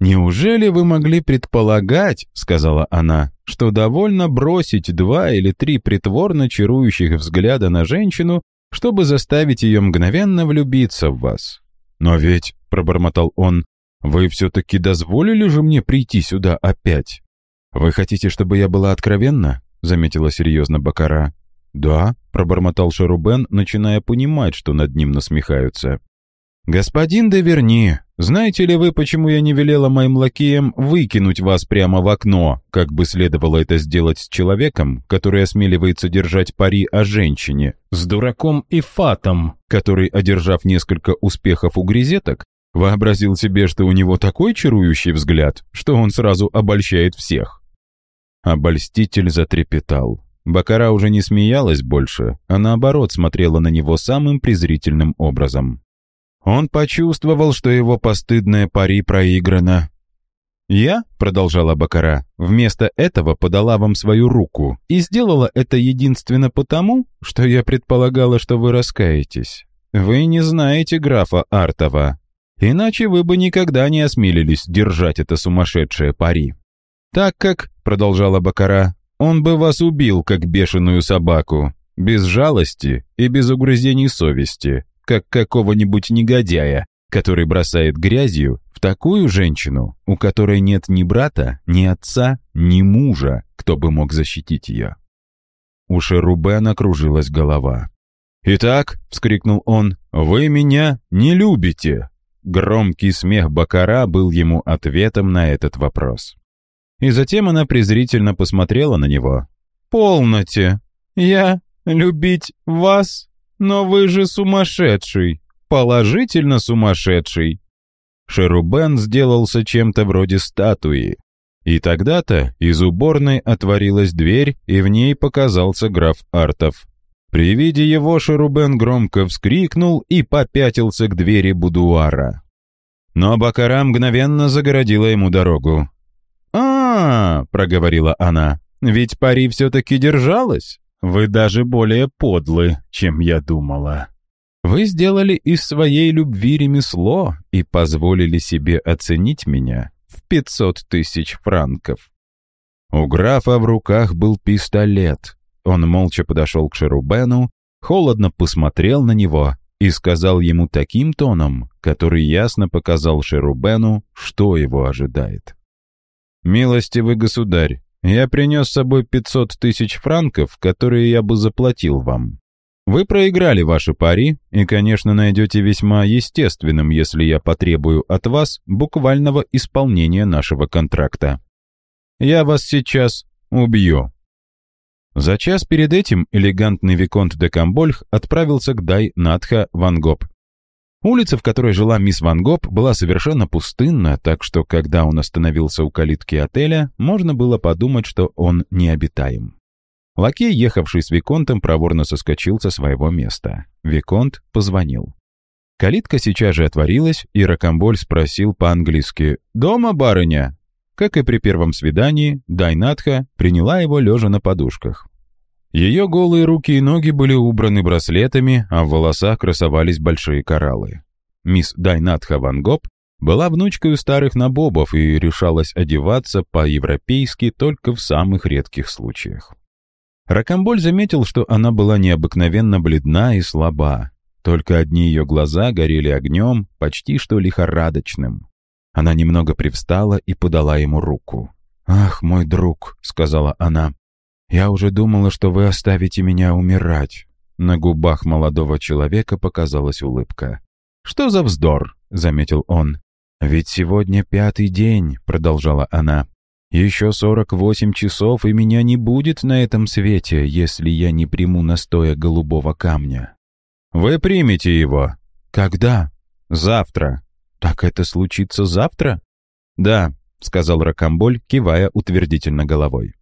«Неужели вы могли предполагать, — сказала она, — что довольно бросить два или три притворно чарующих взгляда на женщину, чтобы заставить ее мгновенно влюбиться в вас? Но ведь, — пробормотал он, — вы все-таки дозволили же мне прийти сюда опять? Вы хотите, чтобы я была откровенна? — заметила серьезно Бакара. «Да», — пробормотал Шарубен, начиная понимать, что над ним насмехаются. «Господин де Верни, знаете ли вы, почему я не велела моим лакеям выкинуть вас прямо в окно, как бы следовало это сделать с человеком, который осмеливается держать пари о женщине, с дураком и фатом, который, одержав несколько успехов у грезеток, вообразил себе, что у него такой чарующий взгляд, что он сразу обольщает всех?» Обольститель затрепетал. Бакара уже не смеялась больше, а наоборот смотрела на него самым презрительным образом. Он почувствовал, что его постыдная пари проиграна. «Я», — продолжала Бакара, — «вместо этого подала вам свою руку и сделала это единственно потому, что я предполагала, что вы раскаетесь. Вы не знаете графа Артова, иначе вы бы никогда не осмелились держать это сумасшедшее пари. Так как, — продолжала Бакара, он бы вас убил, как бешеную собаку, без жалости и без угрызений совести, как какого-нибудь негодяя, который бросает грязью в такую женщину, у которой нет ни брата, ни отца, ни мужа, кто бы мог защитить ее. У Шерубена кружилась голова. «Итак», — вскрикнул он, — «вы меня не любите». Громкий смех Бакара был ему ответом на этот вопрос. И затем она презрительно посмотрела на него. «Полноте! Я любить вас? Но вы же сумасшедший! Положительно сумасшедший!» Шерубен сделался чем-то вроде статуи. И тогда-то из уборной отворилась дверь, и в ней показался граф Артов. При виде его Шерубен громко вскрикнул и попятился к двери будуара. Но Бакара мгновенно загородила ему дорогу. «А, — проговорила она, — ведь пари все-таки держалась. Вы даже более подлы, чем я думала. Вы сделали из своей любви ремесло и позволили себе оценить меня в пятьсот тысяч франков. У графа в руках был пистолет. он молча подошел к Шерубену, холодно посмотрел на него и сказал ему таким тоном, который ясно показал Шерубену, что его ожидает. «Милостивый государь, я принес с собой 500 тысяч франков, которые я бы заплатил вам. Вы проиграли ваши пари и, конечно, найдете весьма естественным, если я потребую от вас буквального исполнения нашего контракта. Я вас сейчас убью». За час перед этим элегантный Виконт де Камбольх отправился к Дай Натха Ван Гоп. Улица, в которой жила мисс Ван Гоп, была совершенно пустынна, так что, когда он остановился у калитки отеля, можно было подумать, что он необитаем. Лакей, ехавший с Виконтом, проворно соскочил со своего места. Виконт позвонил. Калитка сейчас же отворилась, и Ракамболь спросил по-английски «Дома, барыня?» Как и при первом свидании, Дайнатха приняла его лежа на подушках. Ее голые руки и ноги были убраны браслетами, а в волосах красовались большие кораллы. Мисс Дайнатха Ван Гоп была внучкой у старых набобов и решалась одеваться по-европейски только в самых редких случаях. Ракамболь заметил, что она была необыкновенно бледна и слаба. Только одни ее глаза горели огнем, почти что лихорадочным. Она немного привстала и подала ему руку. «Ах, мой друг», — сказала она, — «я уже думала, что вы оставите меня умирать». На губах молодого человека показалась улыбка. «Что за вздор?» — заметил он. «Ведь сегодня пятый день», — продолжала она. «Еще сорок восемь часов, и меня не будет на этом свете, если я не приму настоя голубого камня». «Вы примете его». «Когда?» «Завтра». «Так это случится завтра?» «Да», — сказал Ракамболь, кивая утвердительно головой.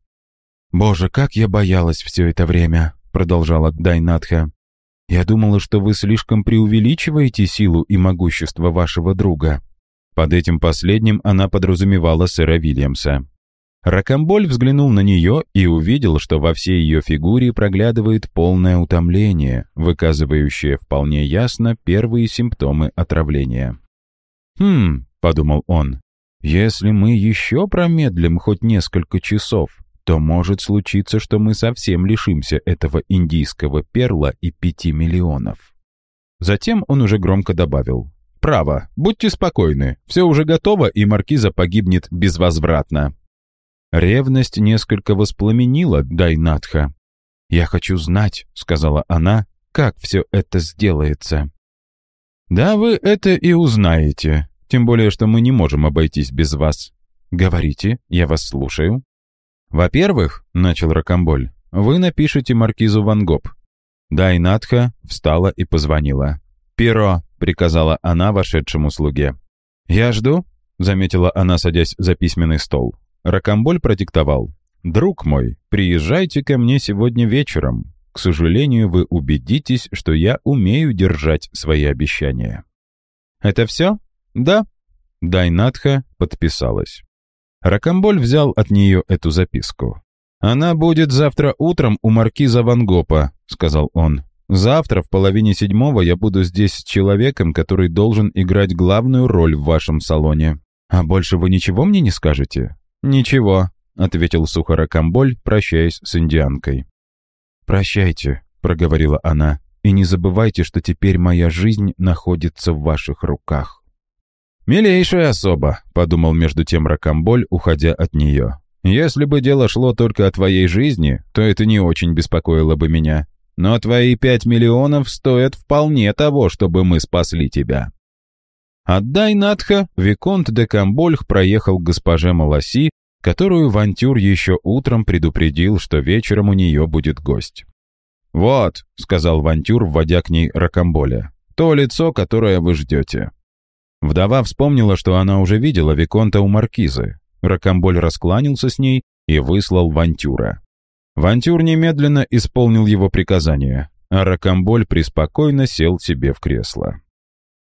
«Боже, как я боялась все это время», — продолжала Дайнатха. «Я думала, что вы слишком преувеличиваете силу и могущество вашего друга». Под этим последним она подразумевала сэра Вильямса. Ракамболь взглянул на нее и увидел, что во всей ее фигуре проглядывает полное утомление, выказывающее вполне ясно первые симптомы отравления. «Хм», — подумал он, — «если мы еще промедлим хоть несколько часов, то может случиться, что мы совсем лишимся этого индийского перла и пяти миллионов». Затем он уже громко добавил, «Право, будьте спокойны, все уже готово, и маркиза погибнет безвозвратно». Ревность несколько воспламенила Дайнатха. «Я хочу знать», — сказала она, — «как все это сделается». «Да, вы это и узнаете, тем более, что мы не можем обойтись без вас. Говорите, я вас слушаю». «Во-первых», — начал Рокомболь, — «вы напишите маркизу Ван Гоп». Дайнатха встала и позвонила. «Перо», — приказала она вошедшему слуге. «Я жду», — заметила она, садясь за письменный стол. Рокомболь продиктовал. «Друг мой, приезжайте ко мне сегодня вечером. К сожалению, вы убедитесь, что я умею держать свои обещания». «Это все?» «Да». Дайнатха подписалась. Ракамболь взял от нее эту записку. «Она будет завтра утром у маркиза Ван Гопа», — сказал он. «Завтра в половине седьмого я буду здесь с человеком, который должен играть главную роль в вашем салоне. А больше вы ничего мне не скажете?» «Ничего», — ответил сухо Ракамболь, прощаясь с индианкой. «Прощайте», — проговорила она, — «и не забывайте, что теперь моя жизнь находится в ваших руках». «Милейшая особа», — подумал между тем Ракамболь, уходя от нее. «Если бы дело шло только о твоей жизни, то это не очень беспокоило бы меня. Но твои пять миллионов стоят вполне того, чтобы мы спасли тебя». Отдай Надха, Виконт де Камбольх проехал к госпоже Маласи, которую Вантюр еще утром предупредил, что вечером у нее будет гость. «Вот», — сказал Вантюр, вводя к ней Ракамболя, — «то лицо, которое вы ждете». Вдова вспомнила, что она уже видела Виконта у маркизы. Ракамболь раскланялся с ней и выслал Вантюра. Вантюр немедленно исполнил его приказание, а Ракамболь преспокойно сел себе в кресло.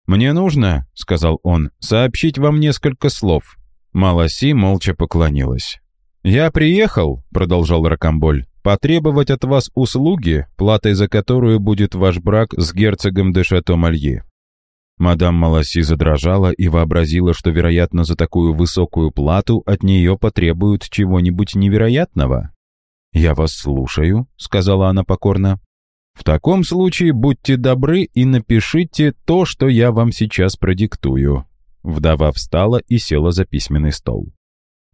«Мне нужно», — сказал он, — «сообщить вам несколько слов». Маласи молча поклонилась. «Я приехал», — продолжал Ракамболь, — «потребовать от вас услуги, платой за которую будет ваш брак с герцогом де Шато-Мальи. Мадам Маласи задрожала и вообразила, что, вероятно, за такую высокую плату от нее потребуют чего-нибудь невероятного. «Я вас слушаю», — сказала она покорно. «В таком случае будьте добры и напишите то, что я вам сейчас продиктую». Вдова встала и села за письменный стол.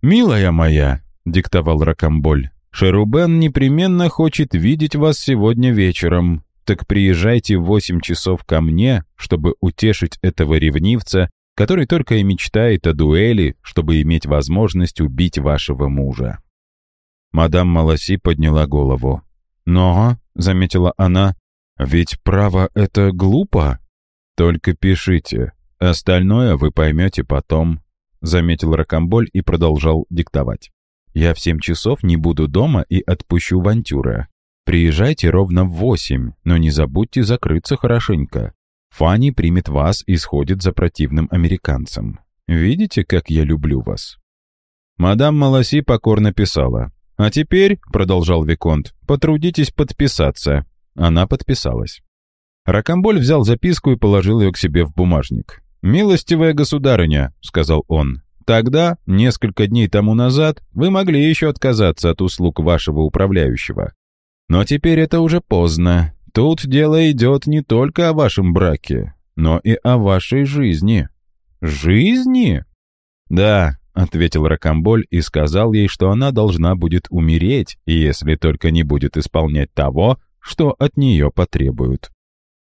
«Милая моя», — диктовал Ракамболь, — «Шерубен непременно хочет видеть вас сегодня вечером. Так приезжайте в восемь часов ко мне, чтобы утешить этого ревнивца, который только и мечтает о дуэли, чтобы иметь возможность убить вашего мужа». Мадам Маласи подняла голову. «Но», — заметила она, — «ведь право это глупо. Только пишите, остальное вы поймете потом», — заметил Ракамболь и продолжал диктовать. «Я в семь часов не буду дома и отпущу Вантюра. Приезжайте ровно в восемь, но не забудьте закрыться хорошенько. Фанни примет вас и сходит за противным американцем. Видите, как я люблю вас?» Мадам Маласи покорно писала. «А теперь», — продолжал Виконт, — «потрудитесь подписаться». Она подписалась. Ракамболь взял записку и положил ее к себе в бумажник. «Милостивая государыня», — сказал он, — «тогда, несколько дней тому назад, вы могли еще отказаться от услуг вашего управляющего. Но теперь это уже поздно. Тут дело идет не только о вашем браке, но и о вашей жизни». «Жизни?» «Да, — ответил Ракамболь и сказал ей, что она должна будет умереть, если только не будет исполнять того, что от нее потребуют.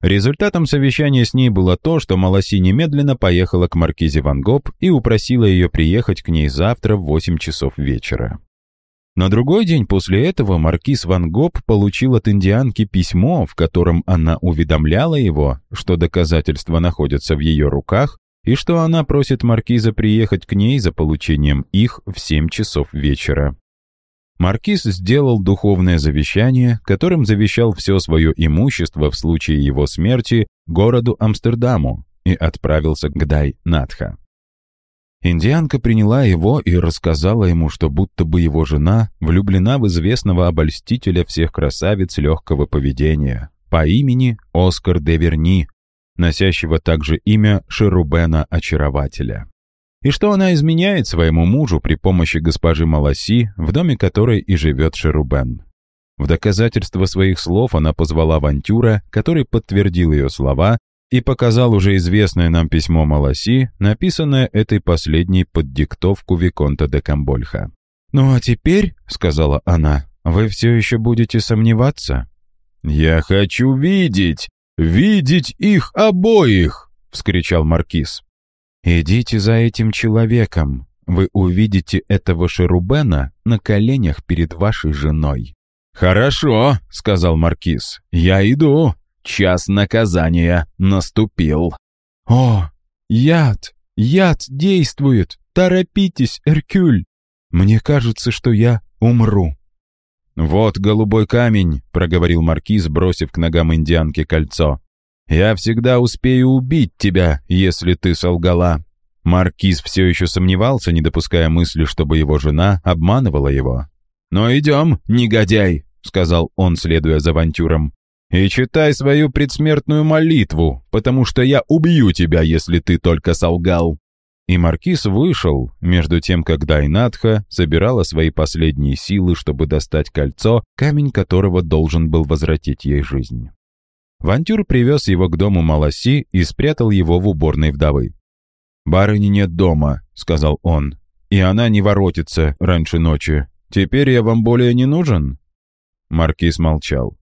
Результатом совещания с ней было то, что Маласи немедленно поехала к маркизе Ван Гоп и упросила ее приехать к ней завтра в 8 часов вечера. На другой день после этого маркиз Ван Гоп получил от индианки письмо, в котором она уведомляла его, что доказательства находятся в ее руках, и что она просит маркиза приехать к ней за получением их в 7 часов вечера. Маркиз сделал духовное завещание, которым завещал все свое имущество в случае его смерти городу Амстердаму и отправился к Дай-Надха. Индианка приняла его и рассказала ему, что будто бы его жена влюблена в известного обольстителя всех красавиц легкого поведения по имени Оскар де Верни, носящего также имя Шерубена Очарователя. И что она изменяет своему мужу при помощи госпожи Маласи, в доме которой и живет Шерубен. В доказательство своих слов она позвала Авантюра, который подтвердил ее слова и показал уже известное нам письмо Маласи, написанное этой последней под диктовку Виконта де Камбольха. «Ну а теперь, — сказала она, — вы все еще будете сомневаться?» «Я хочу видеть!» «Видеть их обоих!» — вскричал Маркиз. «Идите за этим человеком. Вы увидите этого Шерубена на коленях перед вашей женой». «Хорошо», — сказал Маркиз. «Я иду. Час наказания наступил». «О, яд! Яд действует! Торопитесь, Эркюль! Мне кажется, что я умру». «Вот голубой камень», — проговорил маркиз, бросив к ногам индианки кольцо. «Я всегда успею убить тебя, если ты солгала». Маркиз все еще сомневался, не допуская мысли, чтобы его жена обманывала его. «Но идем, негодяй», — сказал он, следуя за авантюром. «И читай свою предсмертную молитву, потому что я убью тебя, если ты только солгал». И Маркиз вышел, между тем, как Дайнатха собирала свои последние силы, чтобы достать кольцо, камень которого должен был возвратить ей жизнь. Вантюр привез его к дому Маласи и спрятал его в уборной вдовы. «Барыни нет дома», — сказал он, — «и она не воротится раньше ночи. Теперь я вам более не нужен?» Маркиз молчал.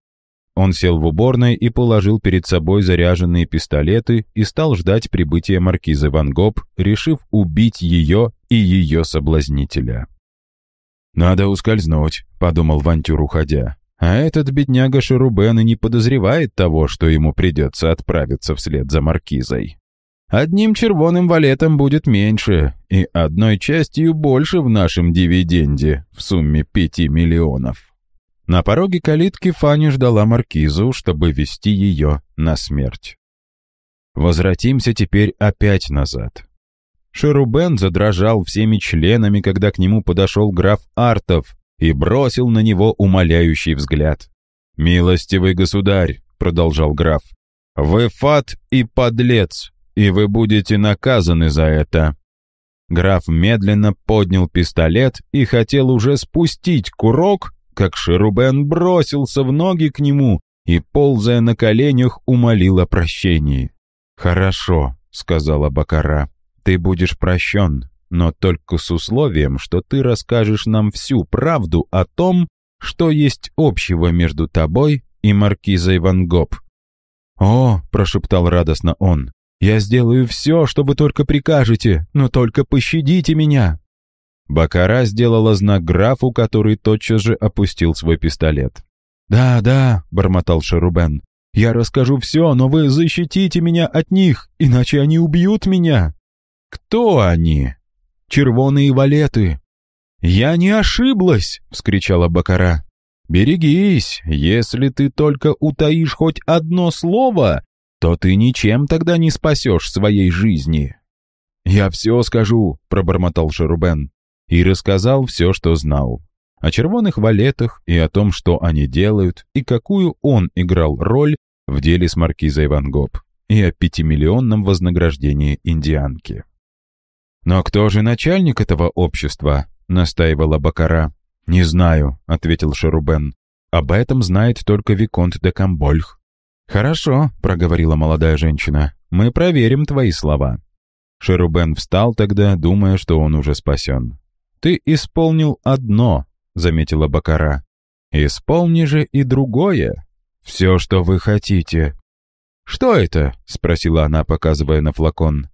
Он сел в уборной и положил перед собой заряженные пистолеты и стал ждать прибытия маркизы Ван Гоп, решив убить ее и ее соблазнителя. «Надо ускользнуть», — подумал Вантюр, уходя. «А этот бедняга Шерубен и не подозревает того, что ему придется отправиться вслед за маркизой. Одним червоным валетом будет меньше, и одной частью больше в нашем дивиденде в сумме пяти миллионов». На пороге калитки Фанни ждала маркизу, чтобы вести ее на смерть. Возвратимся теперь опять назад. Шерубен задрожал всеми членами, когда к нему подошел граф Артов и бросил на него умоляющий взгляд. «Милостивый государь», — продолжал граф, — «вы фат и подлец, и вы будете наказаны за это». Граф медленно поднял пистолет и хотел уже спустить курок, как Шерубен бросился в ноги к нему и, ползая на коленях, умолил о прощении. «Хорошо», — сказала Бакара, — «ты будешь прощен, но только с условием, что ты расскажешь нам всю правду о том, что есть общего между тобой и маркизой Ван Гоп». «О», — прошептал радостно он, — «я сделаю все, что вы только прикажете, но только пощадите меня». Бакара сделала знак графу, который тотчас же опустил свой пистолет. «Да, да», — бормотал Шерубен, — «я расскажу все, но вы защитите меня от них, иначе они убьют меня». «Кто они?» «Червоные валеты». «Я не ошиблась!» — вскричала Бакара. «Берегись, если ты только утаишь хоть одно слово, то ты ничем тогда не спасешь своей жизни». «Я все скажу», — пробормотал Шерубен и рассказал все, что знал. О червоных валетах и о том, что они делают, и какую он играл роль в деле с маркизой Ван Гоп, и о пятимиллионном вознаграждении индианки. «Но кто же начальник этого общества?» — настаивала Бакара. «Не знаю», — ответил Шерубен. «Об этом знает только Виконт де Камбольх». «Хорошо», — проговорила молодая женщина. «Мы проверим твои слова». Шерубен встал тогда, думая, что он уже спасен. «Ты исполнил одно», — заметила Бакара. «Исполни же и другое. Все, что вы хотите». «Что это?» — спросила она, показывая на флакон.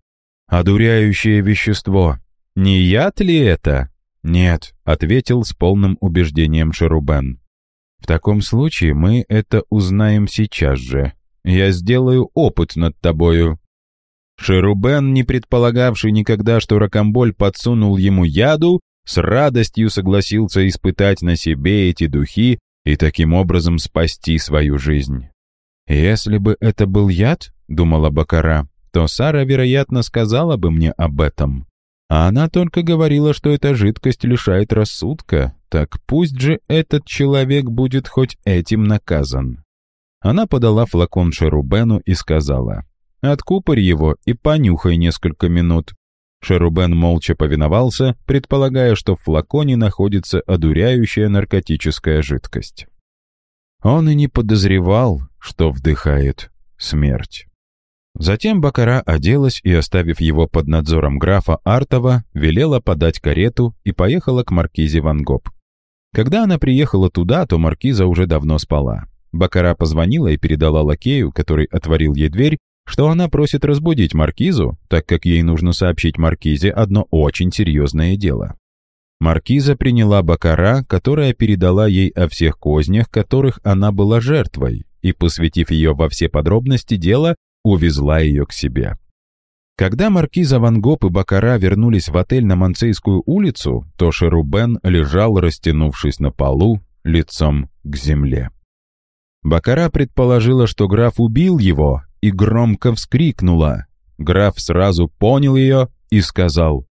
«Одуряющее вещество. Не яд ли это?» «Нет», — ответил с полным убеждением Шерубен. «В таком случае мы это узнаем сейчас же. Я сделаю опыт над тобою». Шерубен, не предполагавший никогда, что Ракамболь подсунул ему яду, с радостью согласился испытать на себе эти духи и таким образом спасти свою жизнь. «Если бы это был яд, — думала Бакара, — то Сара, вероятно, сказала бы мне об этом. А она только говорила, что эта жидкость лишает рассудка, так пусть же этот человек будет хоть этим наказан». Она подала флакон Шерубену и сказала, «Откупорь его и понюхай несколько минут. Шерубен молча повиновался, предполагая, что в флаконе находится одуряющая наркотическая жидкость. Он и не подозревал, что вдыхает смерть. Затем Бакара оделась и, оставив его под надзором графа Артова, велела подать карету и поехала к маркизе Ван Гоп. Когда она приехала туда, то маркиза уже давно спала. Бакара позвонила и передала лакею, который отворил ей дверь, что она просит разбудить маркизу, так как ей нужно сообщить маркизе одно очень серьезное дело. Маркиза приняла Бакара, которая передала ей о всех кознях, которых она была жертвой, и, посвятив ее во все подробности дела, увезла ее к себе. Когда маркиза Ван Гоп и Бакара вернулись в отель на Манцейскую улицу, то Шерубен лежал, растянувшись на полу, лицом к земле. Бакара предположила, что граф убил его, и громко вскрикнула. Граф сразу понял ее и сказал,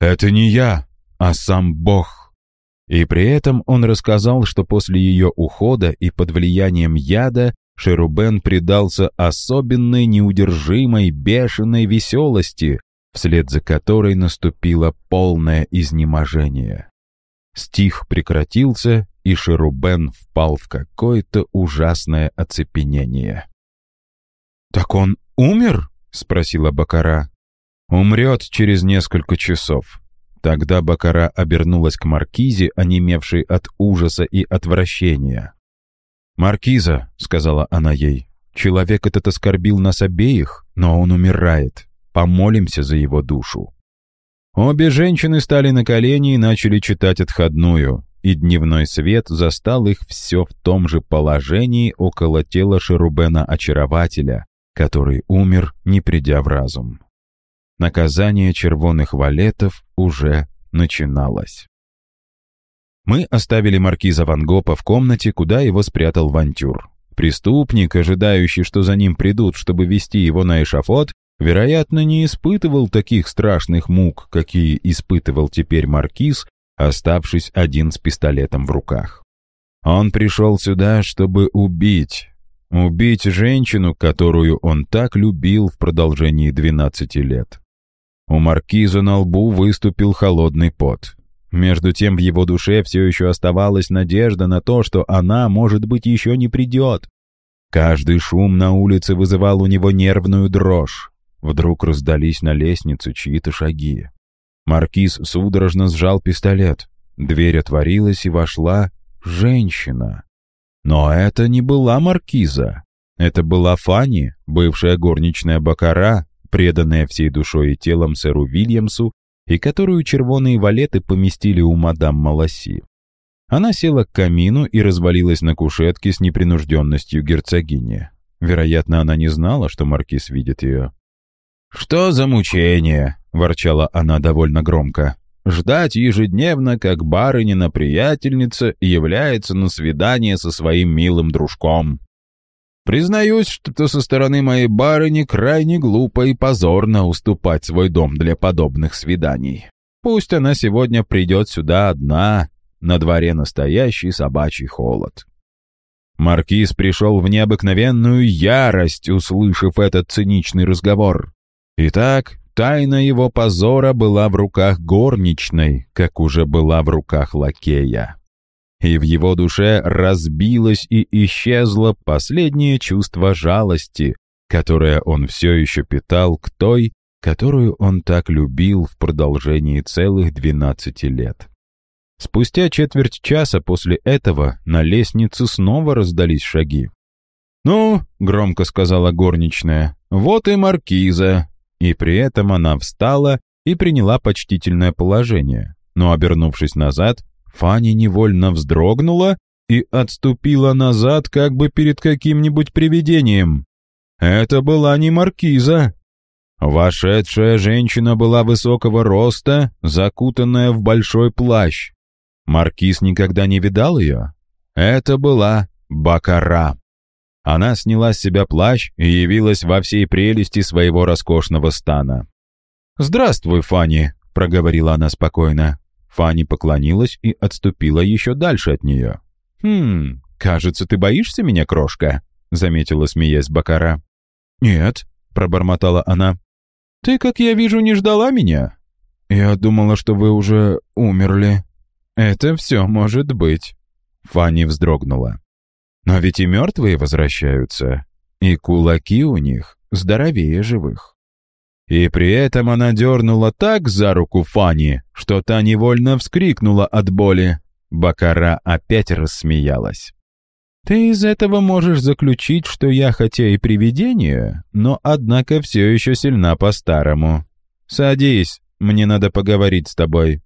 «Это не я, а сам Бог». И при этом он рассказал, что после ее ухода и под влиянием яда Шерубен предался особенной неудержимой бешеной веселости, вслед за которой наступило полное изнеможение. Стих прекратился, и Шерубен впал в какое-то ужасное оцепенение. «Так он умер?» — спросила Бакара. «Умрет через несколько часов». Тогда Бакара обернулась к Маркизе, онемевшей от ужаса и отвращения. «Маркиза», — сказала она ей, — «человек этот оскорбил нас обеих, но он умирает. Помолимся за его душу». Обе женщины стали на колени и начали читать отходную, и дневной свет застал их все в том же положении около тела Шерубена-очарователя, который умер, не придя в разум. Наказание червоных валетов уже начиналось. Мы оставили маркиза Ван Гопа в комнате, куда его спрятал Вантюр. Преступник, ожидающий, что за ним придут, чтобы вести его на эшафот, вероятно, не испытывал таких страшных мук, какие испытывал теперь маркиз, оставшись один с пистолетом в руках. Он пришел сюда, чтобы убить, Убить женщину, которую он так любил в продолжении 12 лет. У маркиза на лбу выступил холодный пот. Между тем в его душе все еще оставалась надежда на то, что она, может быть, еще не придет. Каждый шум на улице вызывал у него нервную дрожь. Вдруг раздались на лестнице чьи-то шаги. Маркиз судорожно сжал пистолет. Дверь отворилась, и вошла женщина. Но это не была маркиза. Это была Фанни, бывшая горничная Бакара, преданная всей душой и телом сэру Вильямсу, и которую червоные валеты поместили у мадам Маласи. Она села к камину и развалилась на кушетке с непринужденностью герцогини. Вероятно, она не знала, что маркиз видит ее. «Что за мучение?» — ворчала она довольно громко. «Ждать ежедневно, как барынина-приятельница является на свидание со своим милым дружком. Признаюсь, что со стороны моей барыни крайне глупо и позорно уступать свой дом для подобных свиданий. Пусть она сегодня придет сюда одна, на дворе настоящий собачий холод». Маркиз пришел в необыкновенную ярость, услышав этот циничный разговор. Итак, тайна его позора была в руках горничной, как уже была в руках лакея. И в его душе разбилось и исчезло последнее чувство жалости, которое он все еще питал к той, которую он так любил в продолжении целых двенадцати лет. Спустя четверть часа после этого на лестнице снова раздались шаги. «Ну», — громко сказала горничная, — «вот и маркиза, и при этом она встала и приняла почтительное положение. Но, обернувшись назад, Фанни невольно вздрогнула и отступила назад как бы перед каким-нибудь привидением. Это была не маркиза. Вошедшая женщина была высокого роста, закутанная в большой плащ. Маркиз никогда не видал ее. Это была Бакара. Она сняла с себя плащ и явилась во всей прелести своего роскошного стана. «Здравствуй, Фанни», — проговорила она спокойно. Фанни поклонилась и отступила еще дальше от нее. «Хм, кажется, ты боишься меня, крошка?» — заметила, смеясь Бакара. «Нет», — пробормотала она. «Ты, как я вижу, не ждала меня?» «Я думала, что вы уже умерли». «Это все может быть». Фанни вздрогнула. Но ведь и мертвые возвращаются, и кулаки у них здоровее живых. И при этом она дернула так за руку Фани, что та невольно вскрикнула от боли. Бакара опять рассмеялась. «Ты из этого можешь заключить, что я хотя и привидение, но однако все еще сильна по-старому. Садись, мне надо поговорить с тобой».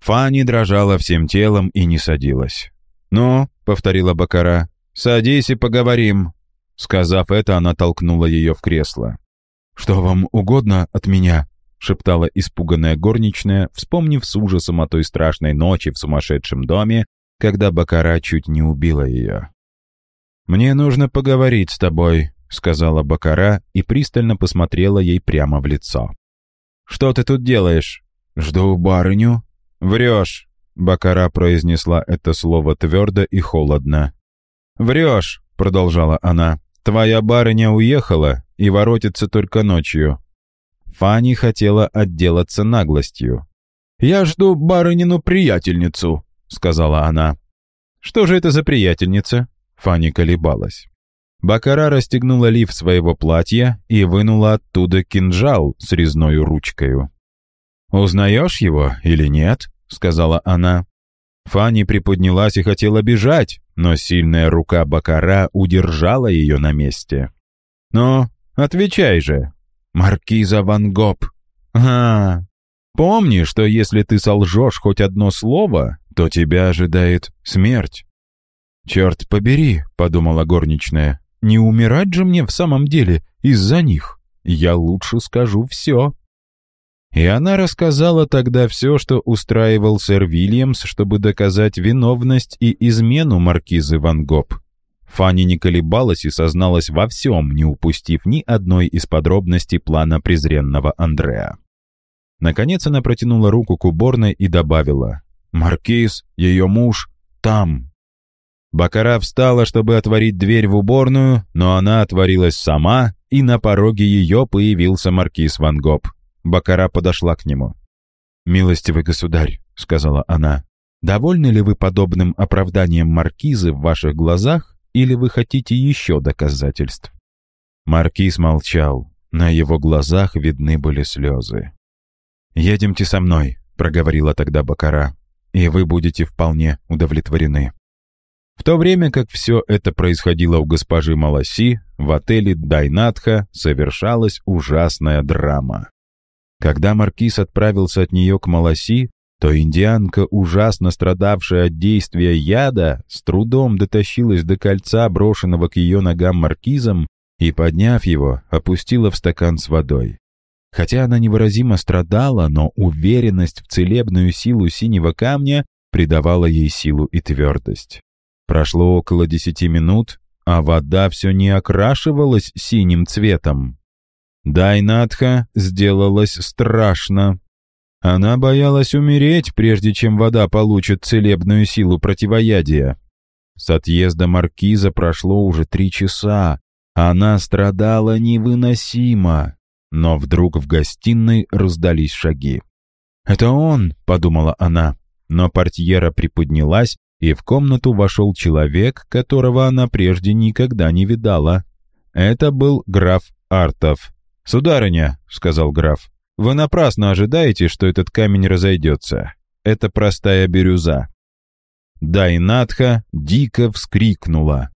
Фани дрожала всем телом и не садилась. «Ну», — повторила Бакара, «Садись и поговорим». Сказав это, она толкнула ее в кресло. «Что вам угодно от меня?» — шептала испуганная горничная, вспомнив с ужасом о той страшной ночи в сумасшедшем доме, когда Бакара чуть не убила ее. «Мне нужно поговорить с тобой», — сказала Бакара и пристально посмотрела ей прямо в лицо. «Что ты тут делаешь?» «Жду барыню». «Врешь», — Бакара произнесла это слово твердо и холодно. «Врешь», — продолжала она. «Твоя барыня уехала и воротится только ночью». Фанни хотела отделаться наглостью. «Я жду барынину приятельницу», — сказала она. «Что же это за приятельница?» Фанни колебалась. Бакара расстегнула лиф своего платья и вынула оттуда кинжал с резной ручкою. «Узнаешь его или нет?» — сказала она. Фанни приподнялась и хотела бежать, но сильная рука Бакара удержала ее на месте. «Ну, отвечай же, Маркиза Ван Гоп. А, помни, что если ты солжешь хоть одно слово, то тебя ожидает смерть». «Черт побери», — подумала горничная, — «не умирать же мне в самом деле из-за них. Я лучше скажу все». И она рассказала тогда все, что устраивал сэр Вильямс, чтобы доказать виновность и измену маркизы Ван Гоп. Фанни не колебалась и созналась во всем, не упустив ни одной из подробностей плана презренного Андреа. Наконец она протянула руку к уборной и добавила «Маркиз, ее муж, там». Бакара встала, чтобы отворить дверь в уборную, но она отворилась сама, и на пороге ее появился маркиз Ван Гоп. Бакара подошла к нему. «Милостивый государь», — сказала она, — «довольны ли вы подобным оправданием маркизы в ваших глазах, или вы хотите еще доказательств?» Маркиз молчал, на его глазах видны были слезы. «Едемте со мной», — проговорила тогда Бакара, «и вы будете вполне удовлетворены». В то время как все это происходило у госпожи Маласи, в отеле Дайнатха совершалась ужасная драма. Когда маркиз отправился от нее к Маласи, то индианка, ужасно страдавшая от действия яда, с трудом дотащилась до кольца, брошенного к ее ногам маркизом, и, подняв его, опустила в стакан с водой. Хотя она невыразимо страдала, но уверенность в целебную силу синего камня придавала ей силу и твердость. Прошло около десяти минут, а вода все не окрашивалась синим цветом. Дайнатха сделалась страшно. Она боялась умереть, прежде чем вода получит целебную силу противоядия. С отъезда маркиза прошло уже три часа. Она страдала невыносимо. Но вдруг в гостиной раздались шаги. «Это он!» — подумала она. Но портьера приподнялась, и в комнату вошел человек, которого она прежде никогда не видала. Это был граф Артов. «Сударыня», — сказал граф, — «вы напрасно ожидаете, что этот камень разойдется. Это простая бирюза». Дайнатха дико вскрикнула.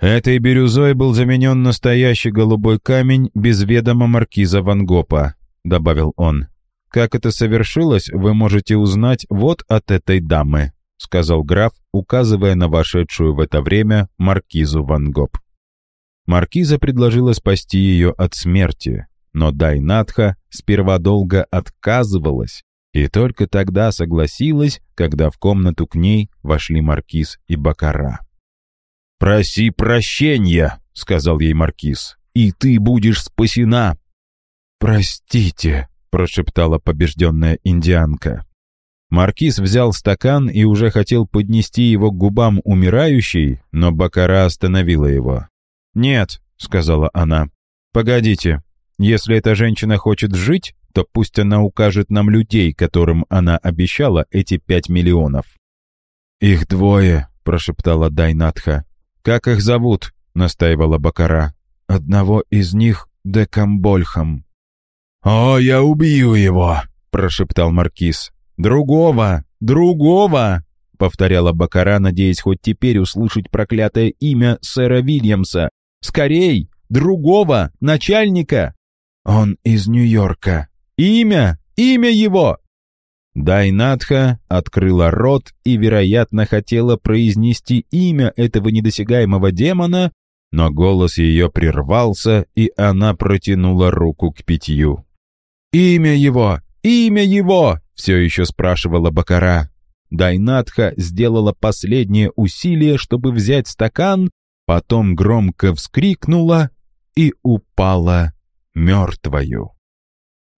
Этой бирюзой был заменен настоящий голубой камень без ведома маркиза Ван Гопа, добавил он. Как это совершилось, вы можете узнать вот от этой дамы, сказал граф, указывая на вошедшую в это время маркизу Ван Гоп. Маркиза предложила спасти ее от смерти, но Дайнатха сперва долго отказывалась и только тогда согласилась, когда в комнату к ней вошли маркиз и Бакара. «Проси прощения», — сказал ей маркиз, — «и ты будешь спасена». «Простите», — прошептала побежденная индианка. Маркиз взял стакан и уже хотел поднести его к губам умирающей, но Бакара остановила его. «Нет», — сказала она, — «погодите, если эта женщина хочет жить, то пусть она укажет нам людей, которым она обещала эти пять миллионов». «Их двое», — прошептала Дайнатха. «Как их зовут?» — настаивала Бакара. «Одного из них — Декамбольхам». «О, я убью его!» — прошептал Маркиз. «Другого! Другого!» — повторяла Бакара, надеясь хоть теперь услышать проклятое имя сэра Вильямса, Скорей! Другого! Начальника!» «Он из Нью-Йорка». «Имя! Имя его!» Дайнатха открыла рот и, вероятно, хотела произнести имя этого недосягаемого демона, но голос ее прервался, и она протянула руку к питью. «Имя его! Имя его!» — все еще спрашивала Бакара. Дайнатха сделала последнее усилие, чтобы взять стакан, потом громко вскрикнула и упала мертвою.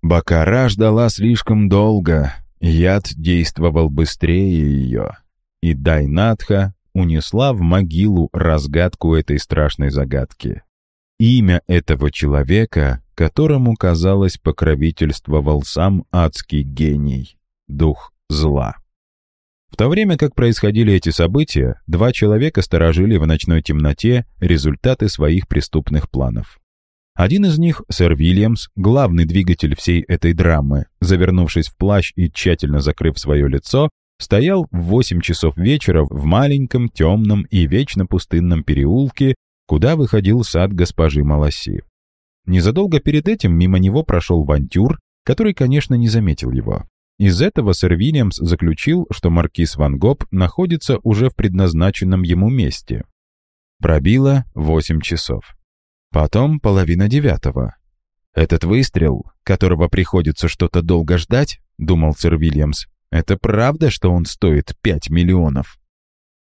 Бакара ждала слишком долго, яд действовал быстрее ее, и Дайнатха унесла в могилу разгадку этой страшной загадки. Имя этого человека, которому, казалось, покровительствовал сам адский гений, дух зла. В то время как происходили эти события, два человека сторожили в ночной темноте результаты своих преступных планов. Один из них, сэр Вильямс, главный двигатель всей этой драмы, завернувшись в плащ и тщательно закрыв свое лицо, стоял в 8 часов вечера в маленьком, темном и вечно пустынном переулке, куда выходил сад госпожи Маласи. Незадолго перед этим мимо него прошел Вантюр, который, конечно, не заметил его. Из этого сэр Вильямс заключил, что маркиз Ван Гоп находится уже в предназначенном ему месте. Пробило восемь часов. Потом половина девятого. «Этот выстрел, которого приходится что-то долго ждать», — думал сэр Вильямс, «это правда, что он стоит пять миллионов?»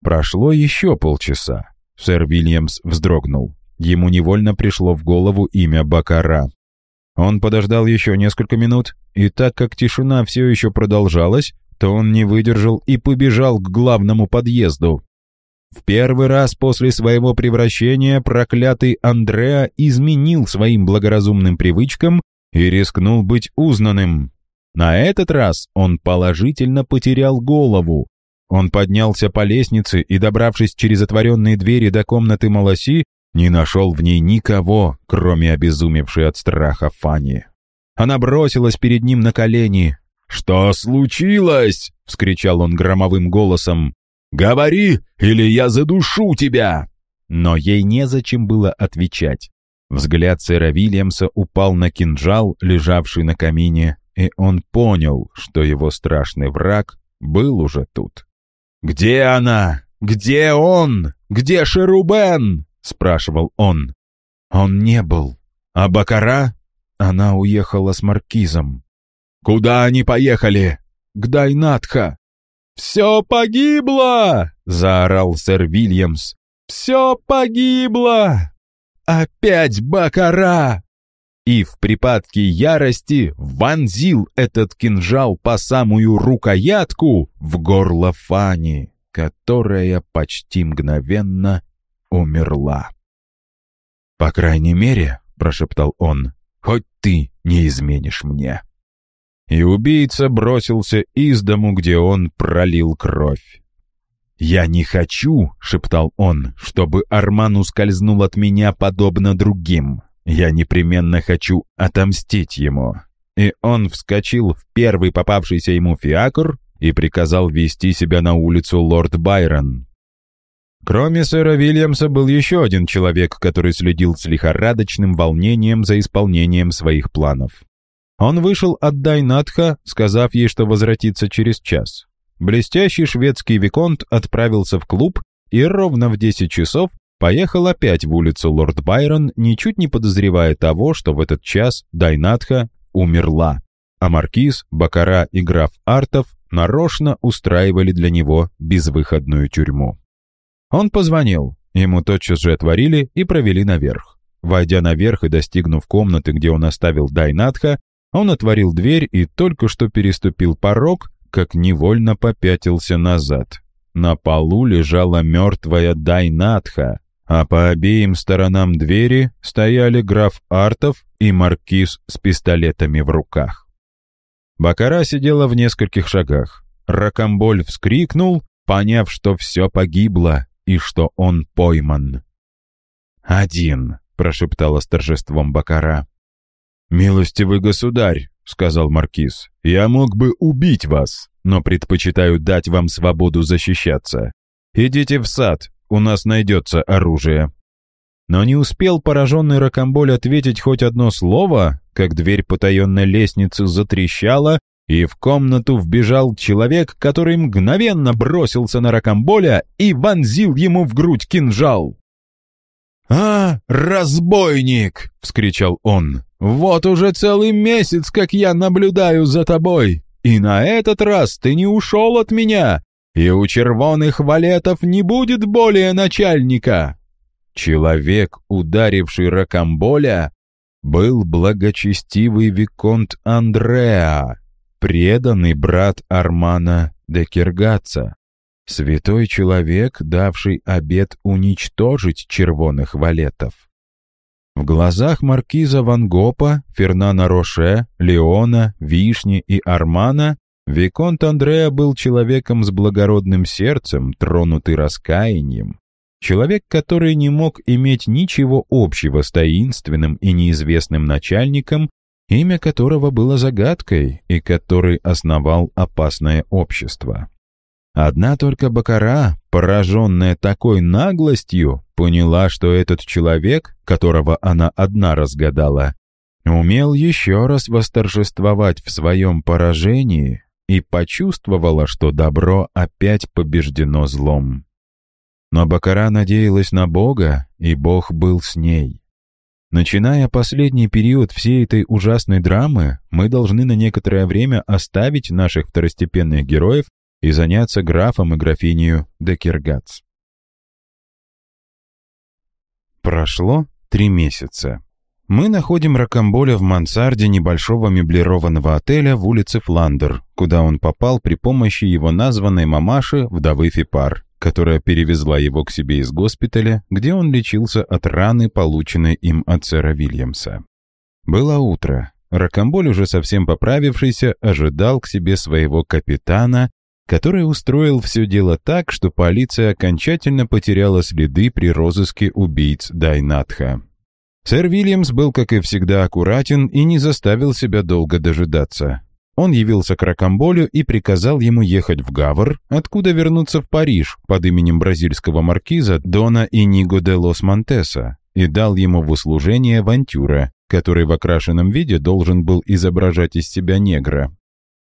Прошло еще полчаса. Сэр Вильямс вздрогнул. Ему невольно пришло в голову имя Бакара. Он подождал еще несколько минут, и так как тишина все еще продолжалась, то он не выдержал и побежал к главному подъезду. В первый раз после своего превращения проклятый Андреа изменил своим благоразумным привычкам и рискнул быть узнанным. На этот раз он положительно потерял голову. Он поднялся по лестнице и, добравшись через отворенные двери до комнаты Маласи, не нашел в ней никого, кроме обезумевшей от страха Фани. Она бросилась перед ним на колени. «Что случилось?» — вскричал он громовым голосом. «Говори, или я задушу тебя!» Но ей незачем было отвечать. Взгляд сэра Вильямса упал на кинжал, лежавший на камине, и он понял, что его страшный враг был уже тут. «Где она? Где он? Где Шерубен?» — спрашивал он. Он не был. А Бакара? Она уехала с маркизом. «Куда они поехали?» «К Дайнатха». «Все погибло!» — заорал сэр Вильямс. «Все погибло! Опять Бакара!» И в припадке ярости вонзил этот кинжал по самую рукоятку в горло Фани, которая почти мгновенно умерла. «По крайней мере», — прошептал он, — «хоть ты не изменишь мне». И убийца бросился из дому, где он пролил кровь. «Я не хочу», — шептал он, — «чтобы Арман ускользнул от меня подобно другим. Я непременно хочу отомстить ему». И он вскочил в первый попавшийся ему фиакр и приказал вести себя на улицу Лорд Байрон. Кроме сэра Вильямса был еще один человек, который следил с лихорадочным волнением за исполнением своих планов. Он вышел от Дайнатха, сказав ей, что возвратится через час. Блестящий шведский виконт отправился в клуб и ровно в 10 часов поехал опять в улицу Лорд Байрон, ничуть не подозревая того, что в этот час Дайнатха умерла, а маркиз, Бакара и граф Артов нарочно устраивали для него безвыходную тюрьму. Он позвонил, ему тотчас же отворили и провели наверх. Войдя наверх и достигнув комнаты, где он оставил Дайнатха, он отворил дверь и только что переступил порог, как невольно попятился назад. На полу лежала мертвая Дайнатха, а по обеим сторонам двери стояли граф Артов и маркиз с пистолетами в руках. Бакара сидела в нескольких шагах. Ракамболь вскрикнул, поняв, что все погибло и что он пойман. «Один», — прошептала с торжеством Бакара. «Милостивый государь», — сказал маркиз, — «я мог бы убить вас, но предпочитаю дать вам свободу защищаться. Идите в сад, у нас найдется оружие». Но не успел пораженный Рокомболь ответить хоть одно слово, как дверь потаенной лестницы затрещала, и в комнату вбежал человек, который мгновенно бросился на Рокомболя и вонзил ему в грудь кинжал. «А, разбойник!» — вскричал он. «Вот уже целый месяц, как я наблюдаю за тобой, и на этот раз ты не ушел от меня, и у червоных валетов не будет более начальника». Человек, ударивший Рокамболя, был благочестивый Виконт Андреа, преданный брат Армана де Киргаца. Святой человек, давший обет уничтожить червоных валетов. В глазах маркиза Ван Гопа, Фернана Роше, Леона, Вишни и Армана Виконт Андреа был человеком с благородным сердцем, тронутый раскаянием. Человек, который не мог иметь ничего общего с таинственным и неизвестным начальником, имя которого было загадкой и который основал опасное общество. Одна только Бакара, пораженная такой наглостью, поняла, что этот человек, которого она одна разгадала, умел еще раз восторжествовать в своем поражении и почувствовала, что добро опять побеждено злом. Но Бакара надеялась на Бога, и Бог был с ней. Начиная последний период всей этой ужасной драмы, мы должны на некоторое время оставить наших второстепенных героев и заняться графом и графинью Декергац. Прошло три месяца. Мы находим Рокамболя в мансарде небольшого меблированного отеля в улице Фландер, куда он попал при помощи его названной мамаши, вдовы Фипар, которая перевезла его к себе из госпиталя, где он лечился от раны, полученной им от сэра Вильямса. Было утро. Ракомболь, уже совсем поправившийся, ожидал к себе своего капитана, который устроил все дело так, что полиция окончательно потеряла следы при розыске убийц Дайнатха. Сэр Вильямс был, как и всегда, аккуратен и не заставил себя долго дожидаться. Он явился к Ракамболю и приказал ему ехать в Гавр, откуда вернуться в Париж под именем бразильского маркиза Дона Иниго де Лос Монтеса и дал ему в услужение авантюра, который в окрашенном виде должен был изображать из себя негра.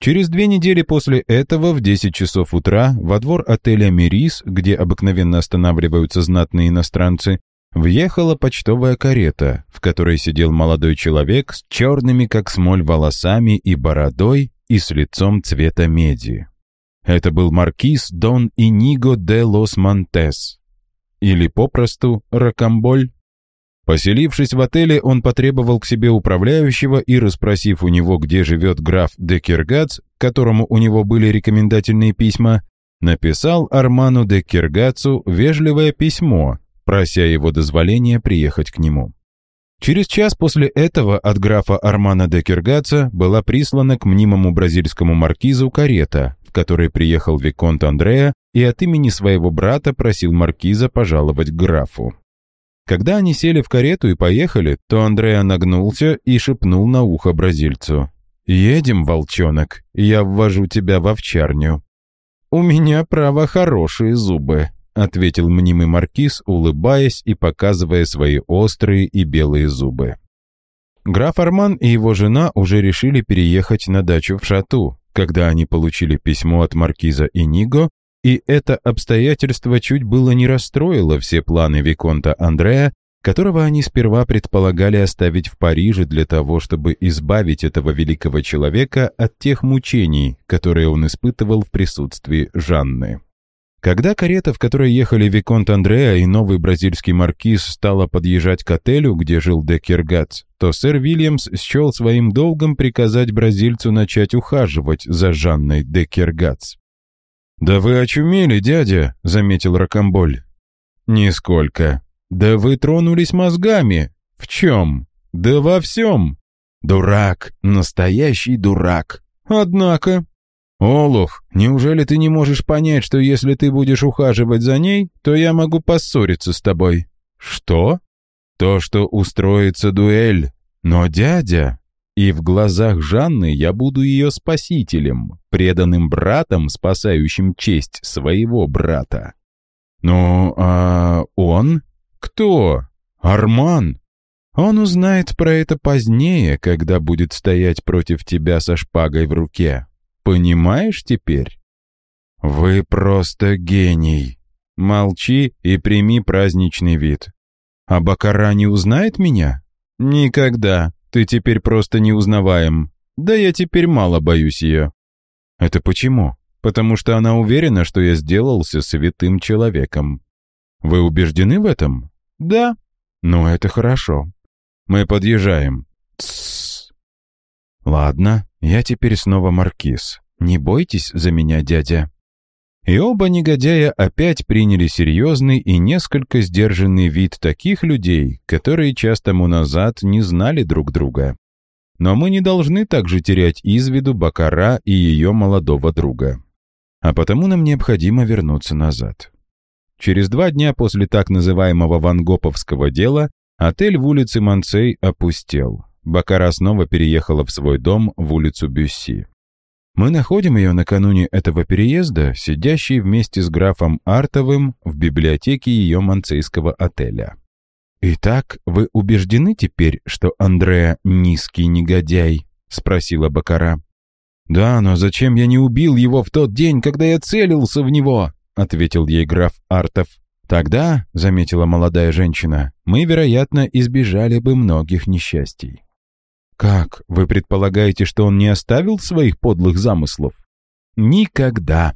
Через две недели после этого в 10 часов утра во двор отеля «Мирис», где обыкновенно останавливаются знатные иностранцы, въехала почтовая карета, в которой сидел молодой человек с черными, как смоль, волосами и бородой и с лицом цвета меди. Это был маркиз Дон Иниго де Лос Монтес, или попросту Ракамболь. Поселившись в отеле, он потребовал к себе управляющего и, расспросив у него, где живет граф де Киргац, которому у него были рекомендательные письма, написал Арману де Киргацу вежливое письмо, прося его дозволения приехать к нему. Через час после этого от графа Армана де Киргаца была прислана к мнимому бразильскому маркизу карета, в которой приехал Виконт Андреа и от имени своего брата просил маркиза пожаловать к графу. Когда они сели в карету и поехали, то Андреа нагнулся и шепнул на ухо бразильцу. «Едем, волчонок, я ввожу тебя в овчарню». «У меня, право, хорошие зубы», ответил мнимый маркиз, улыбаясь и показывая свои острые и белые зубы. Граф Арман и его жена уже решили переехать на дачу в Шату, когда они получили письмо от маркиза Иниго, и это обстоятельство чуть было не расстроило все планы Виконта Андрея, которого они сперва предполагали оставить в Париже для того, чтобы избавить этого великого человека от тех мучений, которые он испытывал в присутствии Жанны. Когда карета, в которой ехали Виконт Андреа и новый бразильский маркиз, стала подъезжать к отелю, где жил де Киргац, то сэр Вильямс счел своим долгом приказать бразильцу начать ухаживать за Жанной де Киргац. «Да вы очумели, дядя», — заметил Рокомболь. «Нисколько. Да вы тронулись мозгами. В чем? Да во всем. Дурак, настоящий дурак. Однако, «Олух, неужели ты не можешь понять, что если ты будешь ухаживать за ней, то я могу поссориться с тобой?» «Что?» «То, что устроится дуэль. Но дядя...» И в глазах Жанны я буду ее спасителем, преданным братом, спасающим честь своего брата. «Ну, а он? Кто? Арман?» Он узнает про это позднее, когда будет стоять против тебя со шпагой в руке. Понимаешь теперь? Вы просто гений. Молчи и прими праздничный вид. А Бакара не узнает меня? Никогда. Ты теперь просто неузнаваем. Да я теперь мало боюсь ее. Это почему? Потому что она уверена, что я сделался святым человеком. Вы убеждены в этом? Да. Ну, это хорошо. Мы подъезжаем. Тссс. Ладно, я теперь снова маркиз. Не бойтесь за меня, дядя». И оба негодяя опять приняли серьезный и несколько сдержанный вид таких людей, которые час тому назад не знали друг друга. Но мы не должны также терять из виду Бакара и ее молодого друга. А потому нам необходимо вернуться назад. Через два дня после так называемого вангоповского дела отель в улице Манцей опустел. Бакара снова переехала в свой дом в улицу Бюсси. Мы находим ее накануне этого переезда, сидящей вместе с графом Артовым в библиотеке ее манцейского отеля. «Итак, вы убеждены теперь, что Андреа низкий негодяй?» — спросила Бакара. «Да, но зачем я не убил его в тот день, когда я целился в него?» — ответил ей граф Артов. «Тогда, — заметила молодая женщина, — мы, вероятно, избежали бы многих несчастий». «Как? Вы предполагаете, что он не оставил своих подлых замыслов?» «Никогда.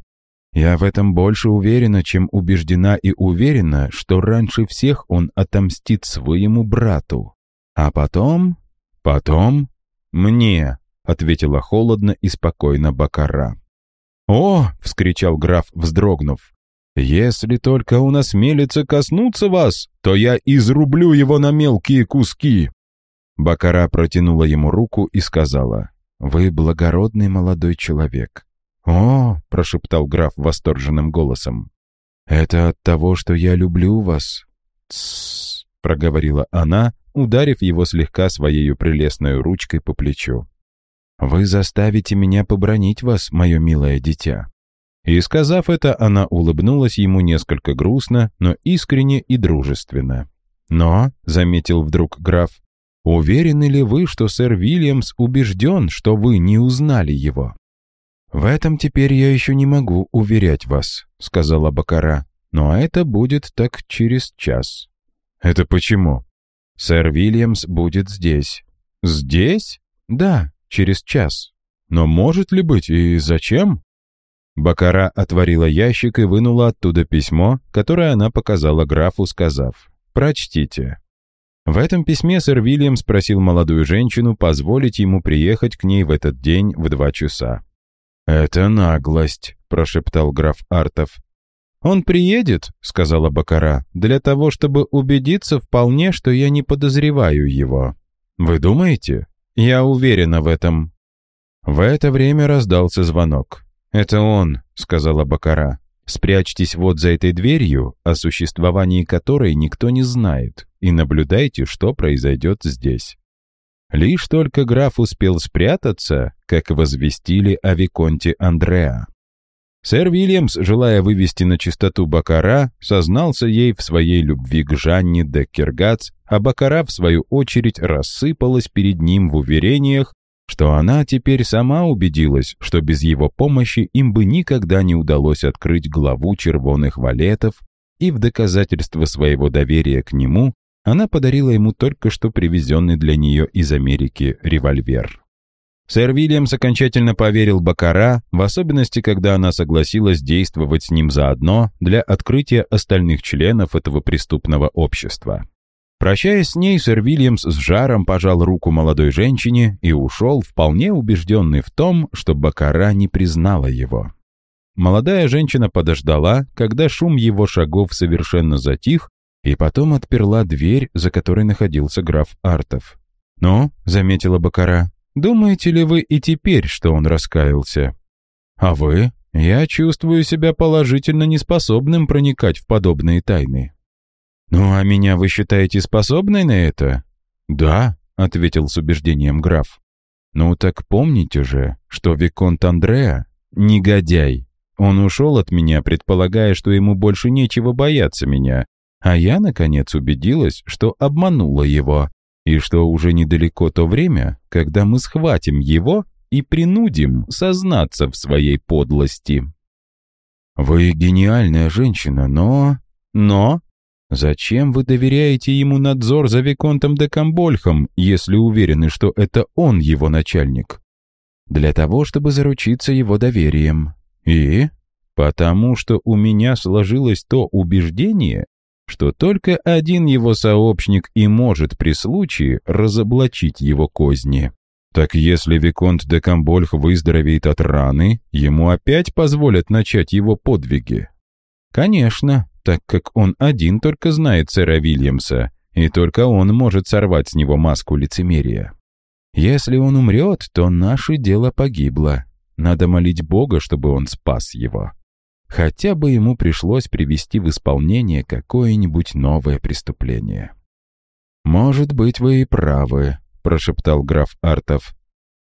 Я в этом больше уверена, чем убеждена и уверена, что раньше всех он отомстит своему брату. А потом... потом... мне», — ответила холодно и спокойно Бакара. «О!» — вскричал граф, вздрогнув. «Если только он осмелится коснуться вас, то я изрублю его на мелкие куски. Бакара протянула ему руку и сказала, «Вы благородный молодой человек». «О!» — прошептал граф восторженным голосом. «Это от того, что я люблю вас». «Тссс», — проговорила она, ударив его слегка своей прелестной ручкой по плечу. «Вы заставите меня побронить вас, мое милое дитя». И, сказав это, она улыбнулась ему несколько грустно, но искренне и дружественно. «Но», — заметил вдруг граф, — «уверены ли вы, что сэр Вильямс убежден, что вы не узнали его?» «В этом теперь я еще не могу уверять вас», — сказала Бакара. «Но это будет так через час». «Это почему?» «Сэр Вильямс будет здесь». «Здесь?» «Да, через час». «Но может ли быть и зачем?» Бакара отворила ящик и вынула оттуда письмо, которое она показала графу, сказав «Прочтите». В этом письме сэр Вильям спросил молодую женщину позволить ему приехать к ней в этот день в два часа. «Это наглость», — прошептал граф Артов. «Он приедет», — сказала Бакара, — «для того, чтобы убедиться вполне, что я не подозреваю его». «Вы думаете?» «Я уверена в этом». В это время раздался звонок. «Это он», — сказала Бакара. «Спрячьтесь вот за этой дверью, о существовании которой никто не знает, и наблюдайте, что произойдет здесь». Лишь только граф успел спрятаться, как возвестили о Виконте Андреа. Сэр Вильямс, желая вывести на чистоту Бакара, сознался ей в своей любви к Жанне де Киргац, а Бакара, в свою очередь, рассыпалась перед ним в уверениях, что она теперь сама убедилась, что без его помощи им бы никогда не удалось открыть главу червоных валетов, и в доказательство своего доверия к нему она подарила ему только что привезенный для нее из Америки револьвер. Сэр Вильямс окончательно поверил Бакара, в особенности, когда она согласилась действовать с ним заодно для открытия остальных членов этого преступного общества. Прощаясь с ней, сэр Вильямс с жаром пожал руку молодой женщине и ушел, вполне убежденный в том, что Бакара не признала его. Молодая женщина подождала, когда шум его шагов совершенно затих, и потом отперла дверь, за которой находился граф Артов. «Ну», — заметила Бакара, — «думаете ли вы и теперь, что он раскаялся?» «А вы? Я чувствую себя положительно неспособным проникать в подобные тайны». «Ну, а меня вы считаете способной на это?» «Да», — ответил с убеждением граф. «Ну так помните же, что Виконт Андреа — негодяй. Он ушел от меня, предполагая, что ему больше нечего бояться меня, а я, наконец, убедилась, что обманула его, и что уже недалеко то время, когда мы схватим его и принудим сознаться в своей подлости. «Вы гениальная женщина, но...» «Но...» «Зачем вы доверяете ему надзор за Виконтом де Камбольхом, если уверены, что это он его начальник?» «Для того, чтобы заручиться его доверием. И...» «Потому что у меня сложилось то убеждение, что только один его сообщник и может при случае разоблачить его козни. Так если Виконт де Камбольх выздоровеет от раны, ему опять позволят начать его подвиги? Конечно, так как он один только знает сэра Вильямса, и только он может сорвать с него маску лицемерия. Если он умрет, то наше дело погибло. Надо молить Бога, чтобы он спас его хотя бы ему пришлось привести в исполнение какое-нибудь новое преступление. «Может быть, вы и правы», — прошептал граф Артов.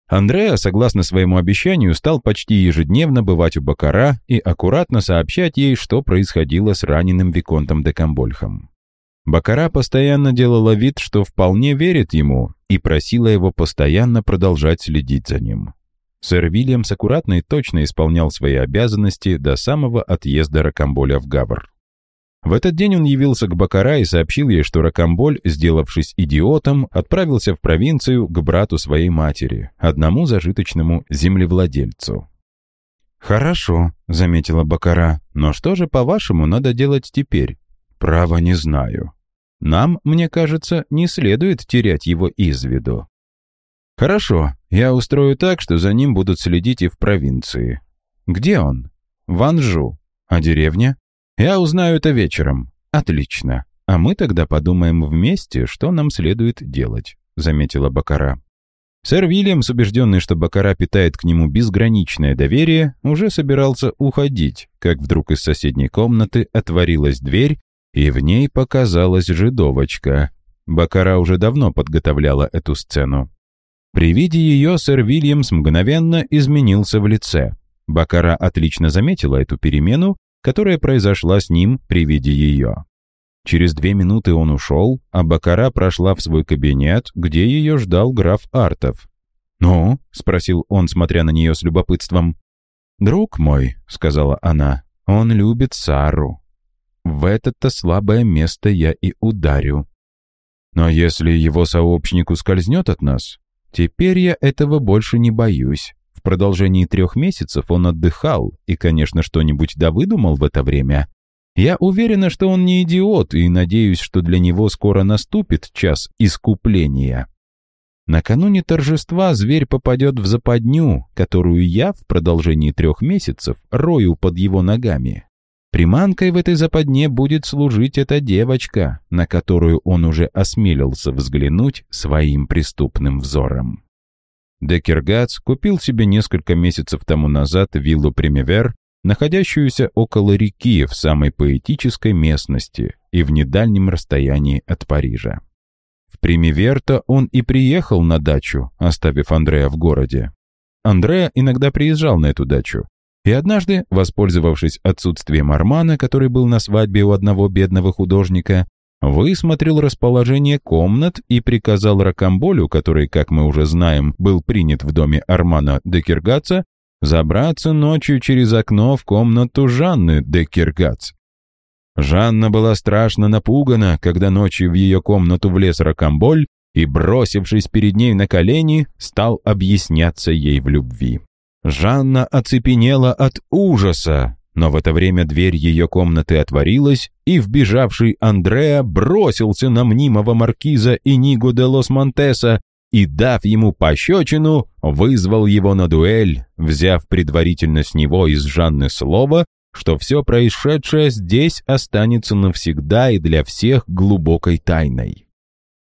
Андреа, согласно своему обещанию, стал почти ежедневно бывать у Бакара и аккуратно сообщать ей, что происходило с раненым Виконтом де Камбольхом. Бакара постоянно делала вид, что вполне верит ему, и просила его постоянно продолжать следить за ним. Сэр Вильямс аккуратно и точно исполнял свои обязанности до самого отъезда Рокамболя в Гавр. В этот день он явился к Бакара и сообщил ей, что Рокамболь, сделавшись идиотом, отправился в провинцию к брату своей матери, одному зажиточному землевладельцу. «Хорошо», — заметила Бакара, — «но что же, по-вашему, надо делать теперь?» «Право не знаю. Нам, мне кажется, не следует терять его из виду». «Хорошо, я устрою так, что за ним будут следить и в провинции. Где он? В Анжу. А деревня? Я узнаю это вечером. Отлично. А мы тогда подумаем вместе, что нам следует делать. — заметила Бакара. Сэр Вильямс, убежденный, что Бакара питает к нему безграничное доверие, уже собирался уходить, как вдруг из соседней комнаты отворилась дверь, и в ней показалась жидовочка. Бакара уже давно подготовляла эту сцену. При виде ее сэр Вильямс мгновенно изменился в лице. Бакара отлично заметила эту перемену, которая произошла с ним при виде ее. Через две минуты он ушел, а Бакара прошла в свой кабинет, где ее ждал граф Артов. «Ну?» — спросил он, смотря на нее с любопытством. «Друг мой», — сказала она, — «он любит Сару. В это-то слабое место я и ударю. Но если его сообщник ускользнет от нас, теперь я этого больше не боюсь. Продолжении трех месяцев он отдыхал и, конечно, что-нибудь довыдумал в это время, я уверена, что он не идиот, и надеюсь, что для него скоро наступит час искупления. Накануне торжества зверь попадет в западню, которую я в продолжении трех месяцев рою под его ногами. Приманкой в этой западне будет служить эта девочка, на которую он уже осмелился взглянуть своим преступным взором. Декергац купил себе несколько месяцев тому назад виллу Примевер находящуюся около реки в самой поэтической местности и в недальнем расстоянии от Парижа. В Примиверто он и приехал на дачу, оставив Андрея в городе. Андреа иногда приезжал на эту дачу, и однажды, воспользовавшись отсутствием Армана, который был на свадьбе у одного бедного художника, высмотрел расположение комнат и приказал Ракамболю, который, как мы уже знаем, был принят в доме Армана де Киргаца, забраться ночью через окно в комнату Жанны де Киргац. Жанна была страшно напугана, когда ночью в ее комнату влез Ракамболь и, бросившись перед ней на колени, стал объясняться ей в любви. Жанна оцепенела от ужаса, но в это время дверь ее комнаты отворилась, и вбежавший Андреа бросился на мнимого маркиза Иниго де Лос Монтеса и, дав ему пощечину, вызвал его на дуэль, взяв предварительно с него из Жанны слово, что все происшедшее здесь останется навсегда и для всех глубокой тайной.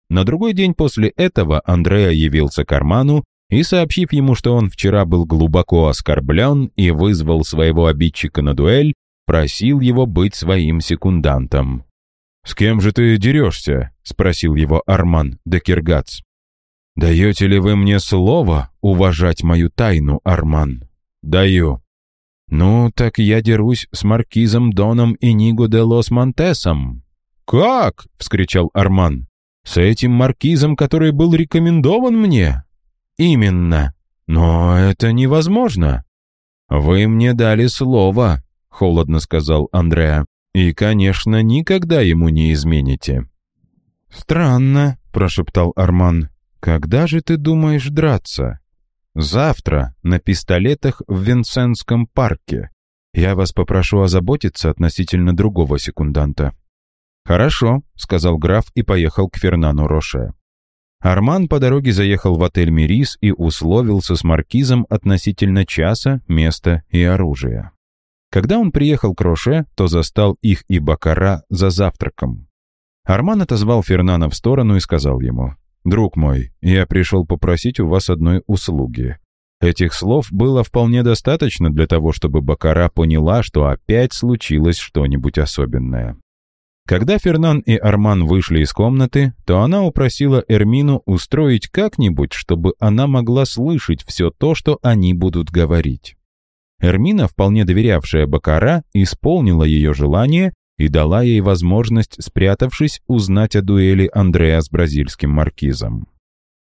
На другой день после этого Андреа явился к Арману и, сообщив ему, что он вчера был глубоко оскорблен и вызвал своего обидчика на дуэль, просил его быть своим секундантом. «С кем же ты дерешься?» — спросил его Арман де Киргац. «Даете ли вы мне слово уважать мою тайну, Арман?» «Даю». «Ну, так я дерусь с маркизом Доном и Ниго де Лос Монтесом». «Как?» — вскричал Арман. «С этим маркизом, который был рекомендован мне?» «Именно. Но это невозможно». «Вы мне дали слово», — холодно сказал Андреа. «И, конечно, никогда ему не измените». «Странно», — прошептал Арман. «Когда же ты думаешь драться?» «Завтра, на пистолетах в Винсентском парке. Я вас попрошу озаботиться относительно другого секунданта». «Хорошо», — сказал граф и поехал к Фернану Роше. Арман по дороге заехал в отель «Мирис» и условился с маркизом относительно часа, места и оружия. Когда он приехал к Роше, то застал их и Бакара за завтраком. Арман отозвал Фернана в сторону и сказал ему, «Друг мой, я пришел попросить у вас одной услуги». Этих слов было вполне достаточно для того, чтобы Бакара поняла, что опять случилось что-нибудь особенное. Когда Фернан и Арман вышли из комнаты, то она упросила Эрмину устроить как-нибудь, чтобы она могла слышать все то, что они будут говорить. Эрмина, вполне доверявшая Бакара, исполнила ее желание и дала ей возможность, спрятавшись, узнать о дуэли Андреа с бразильским маркизом.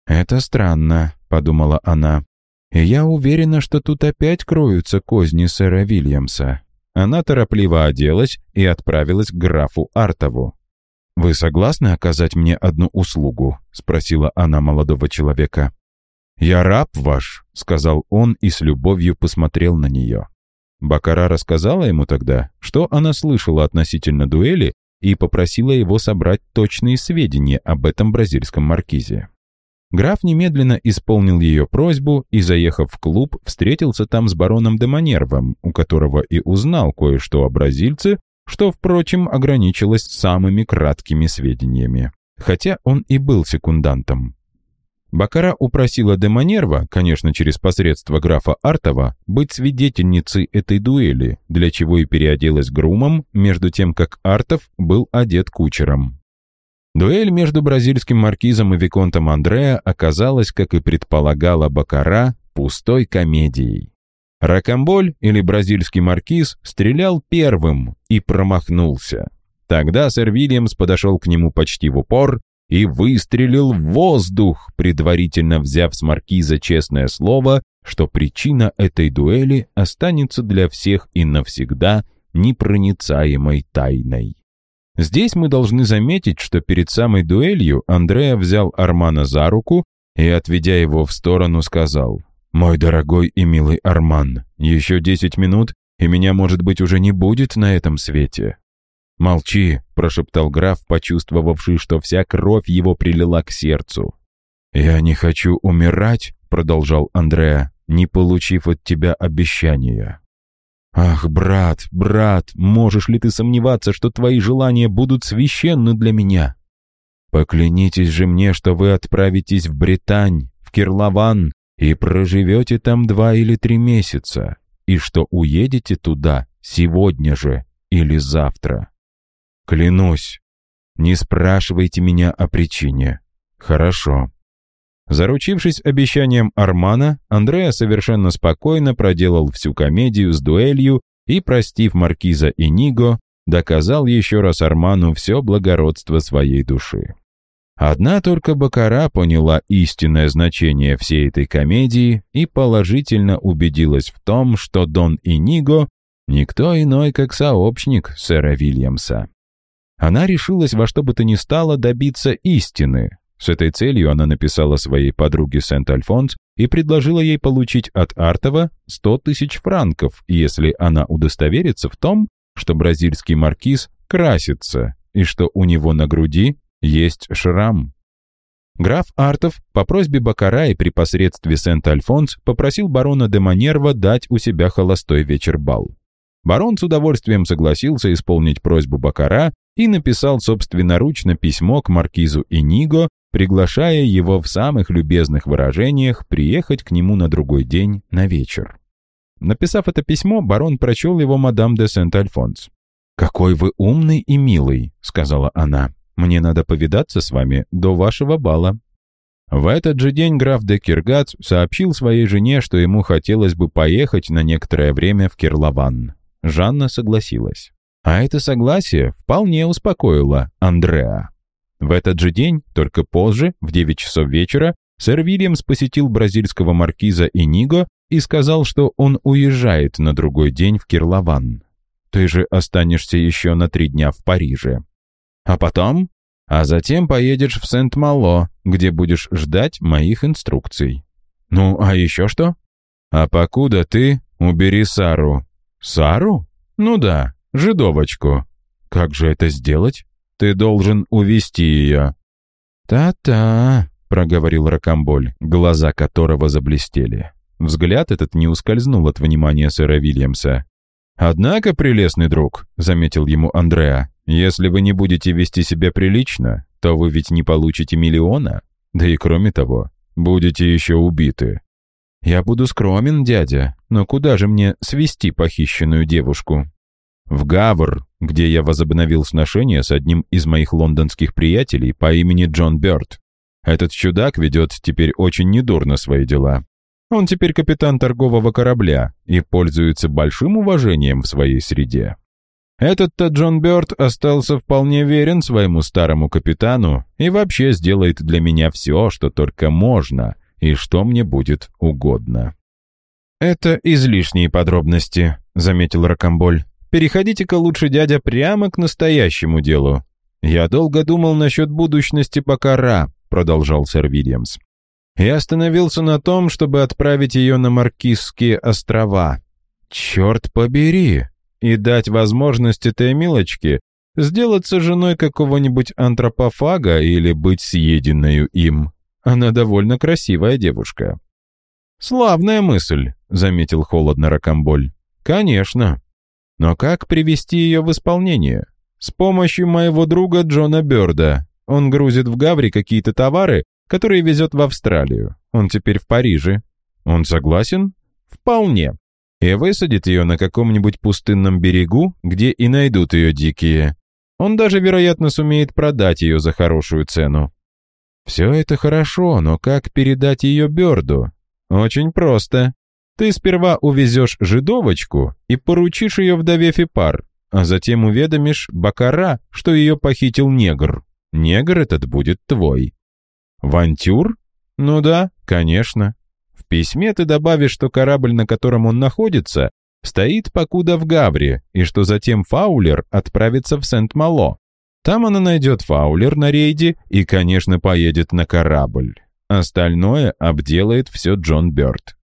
«Это странно», — подумала она. «И я уверена, что тут опять кроются козни сэра Вильямса». Она торопливо оделась и отправилась к графу Артову. «Вы согласны оказать мне одну услугу?» — спросила она молодого человека. «Я раб ваш», — сказал он и с любовью посмотрел на нее. Бакара рассказала ему тогда, что она слышала относительно дуэли и попросила его собрать точные сведения об этом бразильском маркизе. Граф немедленно исполнил ее просьбу и, заехав в клуб, встретился там с бароном де Манервом, у которого и узнал кое-что о бразильце, что, впрочем, ограничилось самыми краткими сведениями. Хотя он и был секундантом. Бакара упросила де Манерва, конечно, через посредство графа Артова, быть свидетельницей этой дуэли, для чего и переоделась грумом, между тем, как Артов был одет кучером. Дуэль между бразильским маркизом и виконтом Андреа оказалась, как и предполагала Бакара, пустой комедией. Ракамболь или бразильский маркиз стрелял первым и промахнулся. Тогда сэр Вильямс подошел к нему почти в упор и выстрелил в воздух, предварительно взяв с маркиза честное слово, что причина этой дуэли останется для всех и навсегда непроницаемой тайной. Здесь мы должны заметить, что перед самой дуэлью Андреа взял Армана за руку и, отведя его в сторону, сказал «Мой дорогой и милый Арман, еще десять минут, и меня, может быть, уже не будет на этом свете». «Молчи», — прошептал граф, почувствовавший, что вся кровь его прилила к сердцу. «Я не хочу умирать», — продолжал Андреа, не получив от тебя обещания. «Ах, брат, брат, можешь ли ты сомневаться, что твои желания будут священны для меня? Поклянитесь же мне, что вы отправитесь в Британь, в Кирлован, и проживете там два или три месяца, и что уедете туда сегодня же или завтра. Клянусь, не спрашивайте меня о причине. Хорошо. Заручившись обещанием Армана, Андреа совершенно спокойно проделал всю комедию с дуэлью и, простив маркиза и Ниго, доказал еще раз Арману все благородство своей души. Одна только Бакара поняла истинное значение всей этой комедии и положительно убедилась в том, что Дон Иниго — никто иной, как сообщник сэра Вильямса. Она решилась во что бы то ни стало добиться истины. С этой целью она написала своей подруге Сент-Альфонс и предложила ей получить от Артова 100 тысяч франков, если она удостоверится в том, что бразильский маркиз красится и что у него на груди есть шрам. Граф Артов по просьбе Бакара и при посредстве Сент-Альфонс попросил барона де Манерва дать у себя холостой вечер бал. Барон с удовольствием согласился исполнить просьбу Бакара и написал собственноручно письмо к маркизу Иниго, приглашая его в самых любезных выражениях приехать к нему на другой день на вечер. Написав это письмо, барон прочел его мадам де Сент-Альфонс. «Какой вы умный и милый», — сказала она. Мне надо повидаться с вами до вашего бала». В этот же день граф де Киргац сообщил своей жене, что ему хотелось бы поехать на некоторое время в Кирлован. Жанна согласилась. А это согласие вполне успокоило Андреа. В этот же день, только позже, в 9 часов вечера, сэр Вильямс посетил бразильского маркиза Иниго и сказал, что он уезжает на другой день в Кирлован. «Ты же останешься еще на три дня в Париже», а потом? А затем поедешь в Сент-Мало, где будешь ждать моих инструкций. Ну, а еще что? А покуда ты убери Сару. Сару? Ну да, жидовочку. Как же это сделать? Ты должен увести ее. Та-та, проговорил Ракамболь, глаза которого заблестели. Взгляд этот не ускользнул от внимания сэра Вильямса. «Однако, прелестный друг», — заметил ему Андреа, «если вы не будете вести себя прилично, то вы ведь не получите миллиона, да и кроме того, будете еще убиты». «Я буду скромен, дядя, но куда же мне свести похищенную девушку?» «В Гавр, где я возобновил сношение с одним из моих лондонских приятелей по имени Джон Бёрд. Этот чудак ведет теперь очень недурно свои дела. Он теперь капитан торгового корабля и пользуется большим уважением в своей среде. Этот-то Джон Бёрд остался вполне верен своему старому капитану и вообще сделает для меня все, что только можно и что мне будет угодно. «Это излишние подробности», — заметил Рокомболь. «Переходите-ка лучше, дядя, прямо к настоящему делу». «Я долго думал насчет будущности Бакара», — продолжал сэр Вильямс и остановился на том, чтобы отправить ее на Маркизские острова. Черт побери! И дать возможность этой милочке сделаться женой какого-нибудь антропофага или быть съеденную им. Она довольно красивая девушка. «Славная мысль», — заметил холодно Рокомболь. «Конечно. Но как привести ее в исполнение? С помощью моего друга Джона Бёрда. Он грузит в Гаври какие-то товары, который везет в Австралию. Он теперь в Париже. Он согласен? Вполне. И высадит ее на каком-нибудь пустынном берегу, где и найдут ее дикие. Он даже, вероятно, сумеет продать ее за хорошую цену. Все это хорошо, но как передать ее Бёрду? Очень просто. Ты сперва увезешь жидовочку и поручишь ее вдове Фипар, а затем уведомишь Бакара, что ее похитил негр. Негр этот будет твой. Вантюр? Ну да, конечно. В письме ты добавишь, что корабль, на котором он находится, стоит покуда в Гавре, и что затем Фаулер отправится в Сент-Мало. Там она найдет Фаулер на рейде и, конечно, поедет на корабль. Остальное обделает все Джон Бёрд.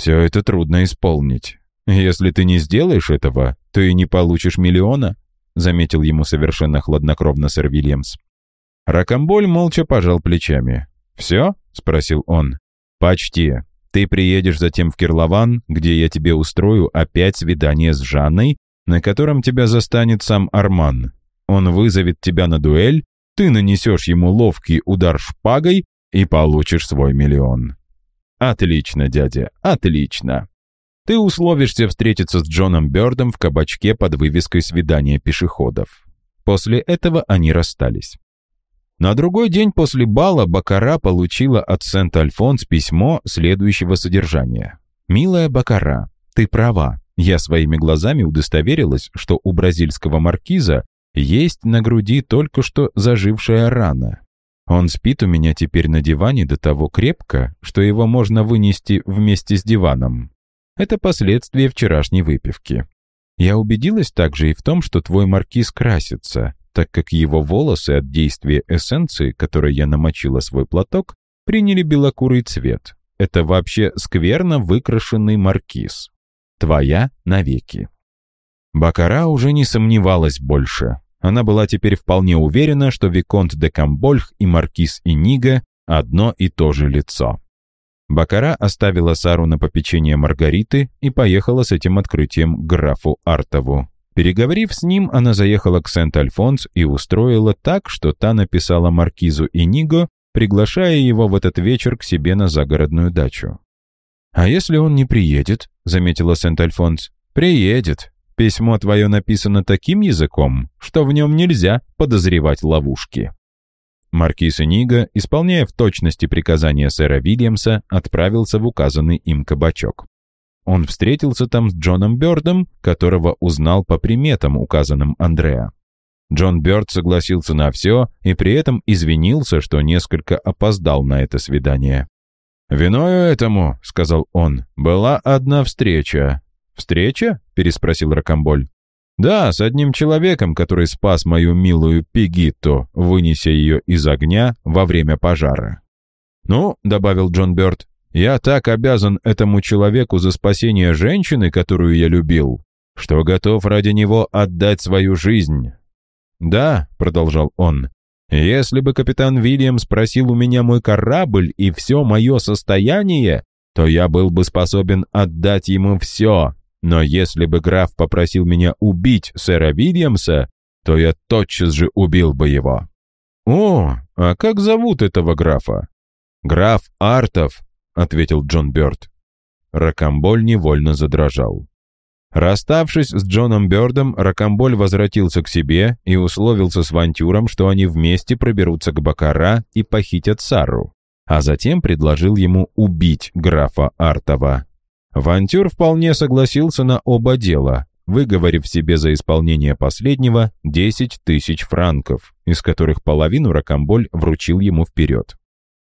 Все это трудно исполнить. Если ты не сделаешь этого, то и не получишь миллиона, заметил ему совершенно хладнокровно сэр Вильямс. Ракомболь молча пожал плечами. «Все?» — спросил он. «Почти. Ты приедешь затем в Кирлован, где я тебе устрою опять свидание с Жанной, на котором тебя застанет сам Арман. Он вызовет тебя на дуэль, ты нанесешь ему ловкий удар шпагой и получишь свой миллион». «Отлично, дядя, отлично!» Ты условишься встретиться с Джоном Бёрдом в кабачке под вывеской «Свидание пешеходов». После этого они расстались. На другой день после бала Бакара получила от Сент-Альфонс письмо следующего содержания. «Милая Бакара, ты права. Я своими глазами удостоверилась, что у бразильского маркиза есть на груди только что зажившая рана. Он спит у меня теперь на диване до того крепко, что его можно вынести вместе с диваном. Это последствия вчерашней выпивки. Я убедилась также и в том, что твой маркиз красится, так как его волосы от действия эссенции, которой я намочила свой платок, приняли белокурый цвет. Это вообще скверно выкрашенный маркиз. Твоя навеки. Бакара уже не сомневалась больше. Она была теперь вполне уверена, что Виконт де Камбольх и маркиз Инига одно и то же лицо. Бакара оставила Сару на попечение Маргариты и поехала с этим открытием к графу Артову. Переговорив с ним, она заехала к Сент-Альфонс и устроила так, что та написала маркизу Иниго, приглашая его в этот вечер к себе на загородную дачу. «А если он не приедет?» — заметила Сент-Альфонс. «Приедет. Письмо твое написано таким языком, что в нем нельзя подозревать ловушки». Маркиз Иниго, исполняя в точности приказания сэра Вильямса, отправился в указанный им кабачок. Он встретился там с Джоном Бёрдом, которого узнал по приметам, указанным Андреа. Джон Бёрд согласился на все и при этом извинился, что несколько опоздал на это свидание. «Виною этому, — сказал он, — была одна встреча». «Встреча?» — переспросил Рокомболь. «Да, с одним человеком, который спас мою милую Пегитто, вынеся ее из огня во время пожара». «Ну, — добавил Джон Бёрд, я так обязан этому человеку за спасение женщины, которую я любил, что готов ради него отдать свою жизнь. «Да», — продолжал он, — «если бы капитан Вильям спросил у меня мой корабль и все мое состояние, то я был бы способен отдать ему все. Но если бы граф попросил меня убить сэра Вильямса, то я тотчас же убил бы его». «О, а как зовут этого графа?» «Граф Артов», — ответил Джон Бёрд. Ракамболь невольно задрожал. Расставшись с Джоном Бёрдом, Ракамболь возвратился к себе и условился с Вантюром, что они вместе проберутся к Бакара и похитят Сару, а затем предложил ему убить графа Артова. Вантюр вполне согласился на оба дела, выговорив себе за исполнение последнего 10 тысяч франков, из которых половину Ракамболь вручил ему вперед.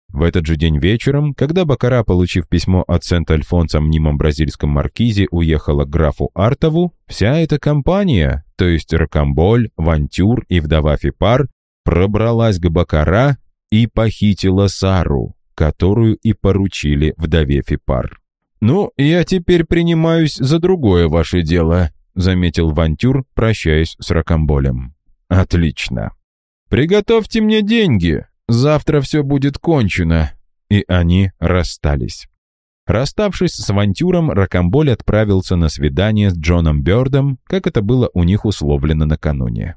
В этот же день вечером, когда Бакара, получив письмо от Сент-Альфонса мнимом бразильском маркизе, уехала к графу Артову, вся эта компания, то есть Ракамболь, Вантюр и вдова Фипар, пробралась к Бакара и похитила Сару, которую и поручили вдове Фипар. «Ну, я теперь принимаюсь за другое ваше дело», заметил Вантюр, прощаясь с Ракамболем. «Отлично. Приготовьте мне деньги, Завтра все будет кончено». И они расстались. Расставшись с авантюром, Рокамболь отправился на свидание с Джоном Бёрдом, как это было у них условлено накануне.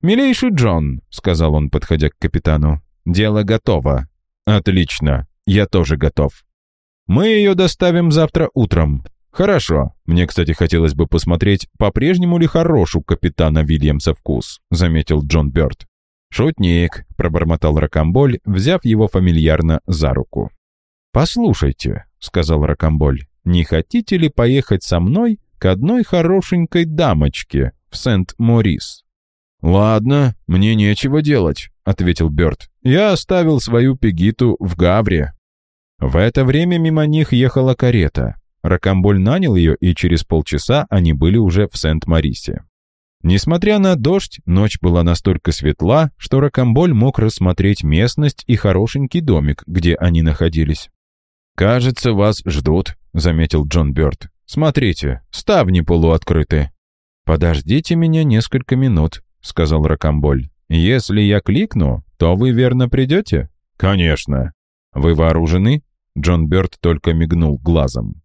«Милейший Джон», — сказал он, подходя к капитану, — «дело готово. Отлично, я тоже готов. Мы ее доставим завтра утром. Хорошо. Мне, кстати, хотелось бы посмотреть, по-прежнему ли хорош у капитана Вильямса вкус, заметил Джон Бёрд. «Шутник», — пробормотал Ракамболь, взяв его фамильярно за руку. «Послушайте», — сказал Ракамболь, — «не хотите ли поехать со мной к одной хорошенькой дамочке в Сент-Морис?» «Ладно, мне нечего делать», — ответил Бёрд. «Я оставил свою пегиту в Гавре». В это время мимо них ехала карета. Ракамболь нанял ее, и через полчаса они были уже в Сент-Марисе. Несмотря на дождь, ночь была настолько светла, что Ракамболь мог рассмотреть местность и хорошенький домик, где они находились. «Кажется, вас ждут», — заметил Джон Бёрд. «Смотрите, ставни полуоткрыты». «Подождите меня несколько минут», — сказал Ракамболь. «Если я кликну, то вы верно придете?» «Конечно». «Вы вооружены?» Джон Бёрд только мигнул глазом.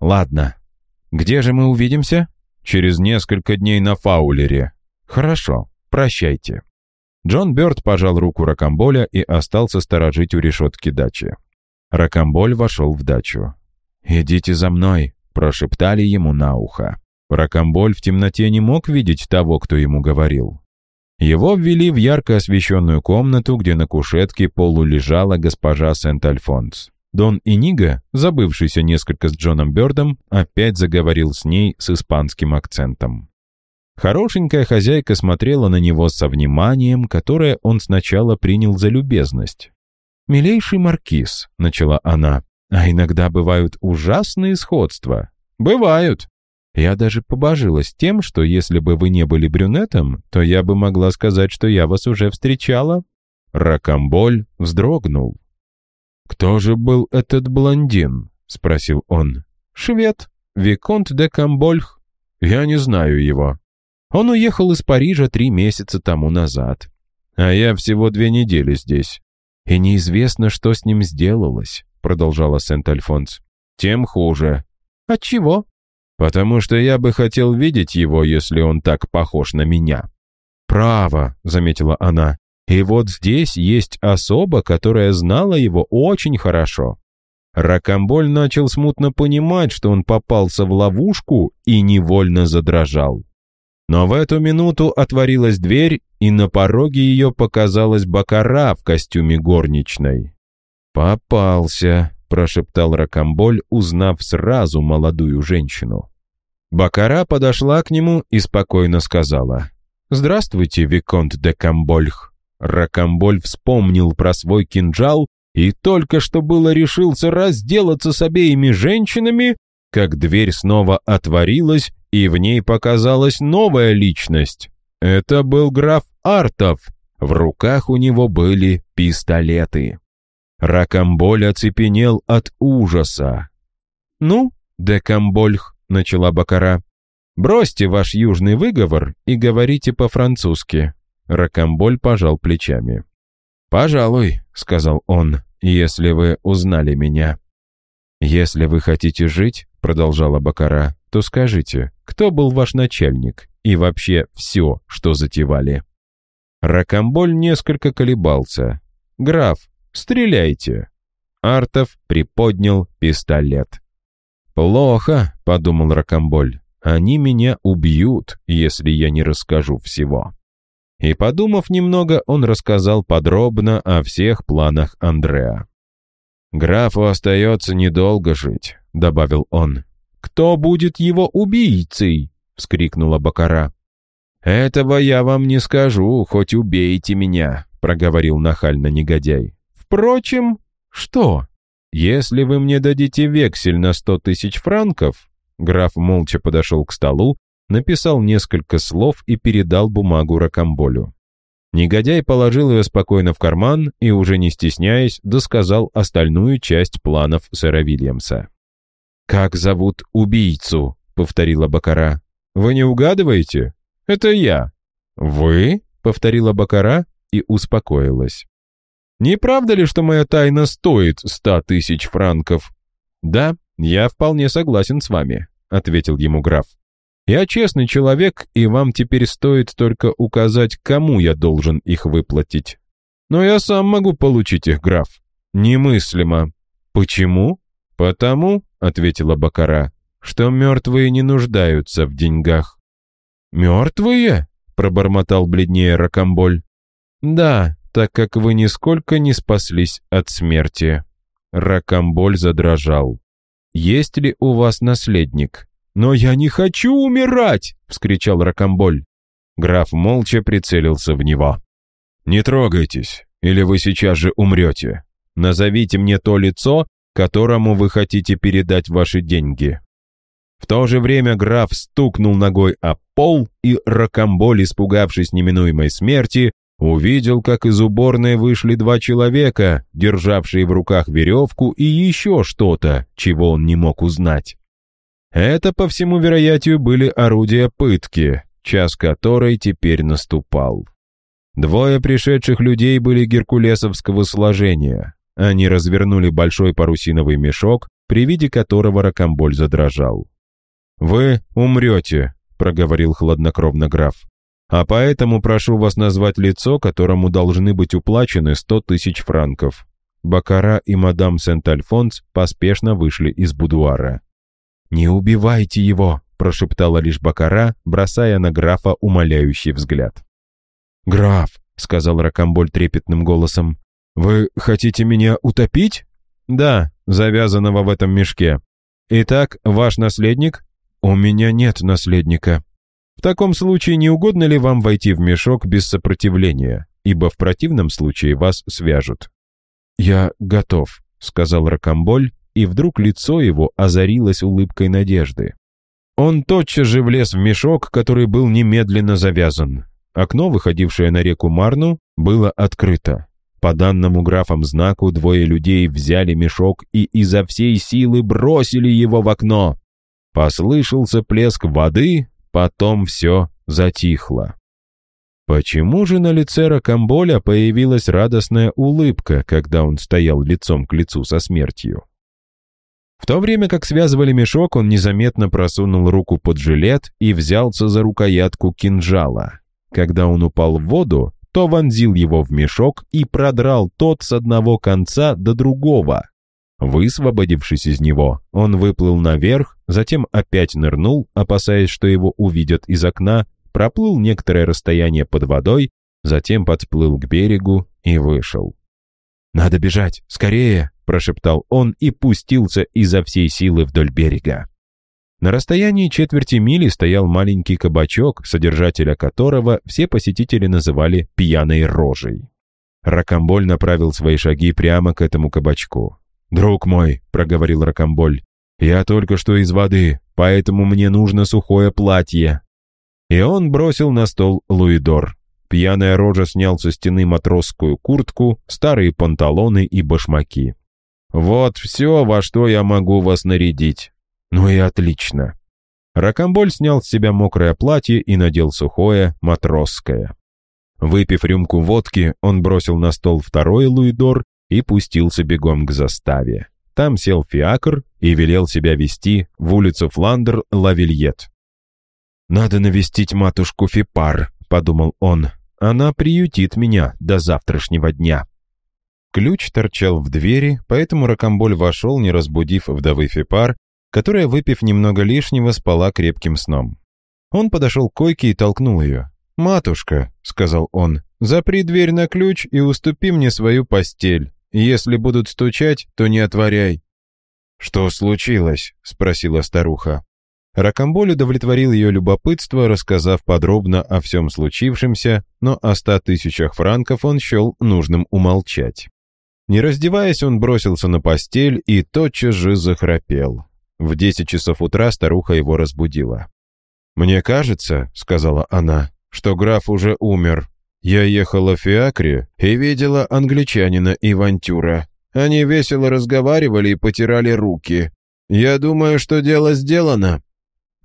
«Ладно. Где же мы увидимся?» Через несколько дней на Фаулере. Хорошо, прощайте». Джон Бёрд пожал руку Ракамболя и остался сторожить у решетки дачи. Ракамболь вошел в дачу. «Идите за мной», — прошептали ему на ухо. Ракамболь в темноте не мог видеть того, кто ему говорил. Его ввели в ярко освещенную комнату, где на кушетке полулежала госпожа Сент-Альфонс. Дон Иниго, забывшийся несколько с Джоном Бёрдом, опять заговорил с ней с испанским акцентом. Хорошенькая хозяйка смотрела на него со вниманием, которое он сначала принял за любезность. «Милейший маркиз», — начала она, — «а иногда бывают ужасные сходства». «Бывают». Я даже побожилась тем, что если бы вы не были брюнетом, то я бы могла сказать, что я вас уже встречала. Ракамболь вздрогнул. «Кто же был этот блондин?» — спросил он. «Швед, Виконт де Камбольх. Я не знаю его. Он уехал из Парижа три месяца тому назад. А я всего две недели здесь. И неизвестно, что с ним сделалось», — продолжала Сент-Альфонс. «Тем хуже». «Отчего?» «Потому что я бы хотел видеть его, если он так похож на меня». «Право», — заметила она. И вот здесь есть особа, которая знала его очень хорошо. Ракамболь начал смутно понимать, что он попался в ловушку и невольно задрожал. Но в эту минуту отворилась дверь, и на пороге ее показалась Бакара в костюме горничной. «Попался», — прошептал Ракамболь, узнав сразу молодую женщину. Бакара подошла к нему и спокойно сказала. «Здравствуйте, Виконт де Камбольх. Ракамболь вспомнил про свой кинжал и только что было решился разделаться с обеими женщинами, как дверь снова отворилась, и в ней показалась новая личность. Это был граф Артов. В руках у него были пистолеты. Ракамболь оцепенел от ужаса. «Ну, Декамбольх», — начала Бакара, — «бросьте ваш южный выговор и говорите по-французски. Ракамболь пожал плечами. «Пожалуй», — сказал он, — «если вы узнали меня». «Если вы хотите жить», — продолжала Бакара, — «то скажите, кто был ваш начальник и вообще все, что затевали?» Ракамболь несколько колебался. «Граф, стреляйте!» Артов приподнял пистолет. «Плохо», — подумал Ракамболь. «Они меня убьют, если я не расскажу всего». И, подумав немного, он рассказал подробно о всех планах Андреа. «Графу остается недолго жить», — добавил он. «Кто будет его убийцей?» — вскрикнула Бакара. «Этого я вам не скажу, хоть убейте меня», — проговорил нахально негодяй. «Впрочем, что? Если вы мне дадите вексель на сто тысяч франков...» Граф молча подошел к столу написал несколько слов и передал бумагу Ракамболю. Негодяй положил ее спокойно в карман и, уже не стесняясь, досказал остальную часть планов сэра Вильямса. «Как зовут убийцу?» — повторила Бакара. «Вы не угадываете? Это я». «Вы?» — повторила Бакара и успокоилась. «Не правда ли, что моя тайна стоит ста тысяч франков?» «Да, я вполне согласен с вами», — ответил ему граф. Я честный человек, и вам теперь стоит только указать, кому я должен их выплатить. Но я сам могу получить их, граф. Немыслимо. Почему? Потому, ответила Бакара, что мертвые не нуждаются в деньгах. Мертвые? пробормотал бледнее Ракамболь. Да, так как вы нисколько не спаслись от смерти. Ракамболь задрожал. «Есть ли у вас наследник?» «Но я не хочу умирать!» — вскричал Ракамболь. Граф молча прицелился в него. «Не трогайтесь, или вы сейчас же умрете. Назовите мне то лицо, которому вы хотите передать ваши деньги». В то же время граф стукнул ногой о пол, и Ракамболь, испугавшись неминуемой смерти, увидел, как из уборной вышли два человека, державшие в руках веревку и еще что-то, чего он не мог узнать. Это, по всему вероятию, были орудия пытки, час которой теперь наступал. Двое пришедших людей были геркулесовского сложения. Они развернули большой парусиновый мешок, при виде которого Ракамболь задрожал. «Вы умрете», — проговорил хладнокровно граф. «А поэтому прошу вас назвать лицо, которому должны быть уплачены сто тысяч франков». Бакара и мадам Сент-Альфонс поспешно вышли из будуара. «Не убивайте его!» — прошептала лишь Бакара, бросая на графа умоляющий взгляд. «Граф», — сказал Ракамболь трепетным голосом, — «вы хотите меня утопить?» «Да, завязанного в этом мешке. Итак, ваш наследник?» «У меня нет наследника». «В таком случае не угодно ли вам войти в мешок без сопротивления, ибо в противном случае вас свяжут?» «Я готов», — сказал Ракамболь, и вдруг лицо его озарилось улыбкой надежды. Он тотчас же влез в мешок, который был немедленно завязан. Окно, выходившее на реку Марну, было открыто. По данному графам знаку двое людей взяли мешок и изо всей силы бросили его в окно. Послышался плеск воды, потом все затихло. Почему же на лице Ракамболя появилась радостная улыбка, когда он стоял лицом к лицу со смертью? В то время как связывали мешок, он незаметно просунул руку под жилет и взялся за рукоятку кинжала. Когда он упал в воду, то вонзил его в мешок и продрал тот с одного конца до другого. Высвободившись из него, он выплыл наверх, затем опять нырнул, опасаясь, что его увидят из окна, проплыл некоторое расстояние под водой, затем подплыл к берегу и вышел. «Надо бежать, скорее!» прошептал он и пустился изо всей силы вдоль берега. На расстоянии четверти мили стоял маленький кабачок, содержателя которого все посетители называли «пьяной рожей». Ракамболь направил свои шаги прямо к этому кабачку. «Друг мой», — проговорил Ракамболь, — «я только что из воды, поэтому мне нужно сухое платье». И он бросил на стол луидор. Пьяная рожа снял со стены матросскую куртку, старые панталоны и башмаки. «Вот все, во что я могу вас нарядить». «Ну и отлично». Ракомболь снял с себя мокрое платье и надел сухое, матросское. Выпив рюмку водки, он бросил на стол второй луидор и пустился бегом к заставе. Там сел фиакр и велел себя вести в улицу Фландер-Лавильет. «Надо навестить матушку Фипар», — подумал он. «Она приютит меня до завтрашнего дня». Ключ торчал в двери, поэтому Рокомболь вошел, не разбудив вдовы Фипар, которая, выпив немного лишнего, спала крепким сном. Он подошел к койке и толкнул ее. «Матушка», — сказал он, — «запри дверь на ключ и уступи мне свою постель. Если будут стучать, то не отворяй». «Что случилось?» — спросила старуха. Ракомболь удовлетворил ее любопытство, рассказав подробно о всем случившемся, но о ста тысячах франков он счел нужным умолчать. Не раздеваясь, он бросился на постель и тотчас же захрапел. В десять часов утра старуха его разбудила. «Мне кажется, — сказала она, — что граф уже умер. Я ехала в Фиакре и видела англичанина Ивантюра. Они весело разговаривали и потирали руки. Я думаю, что дело сделано».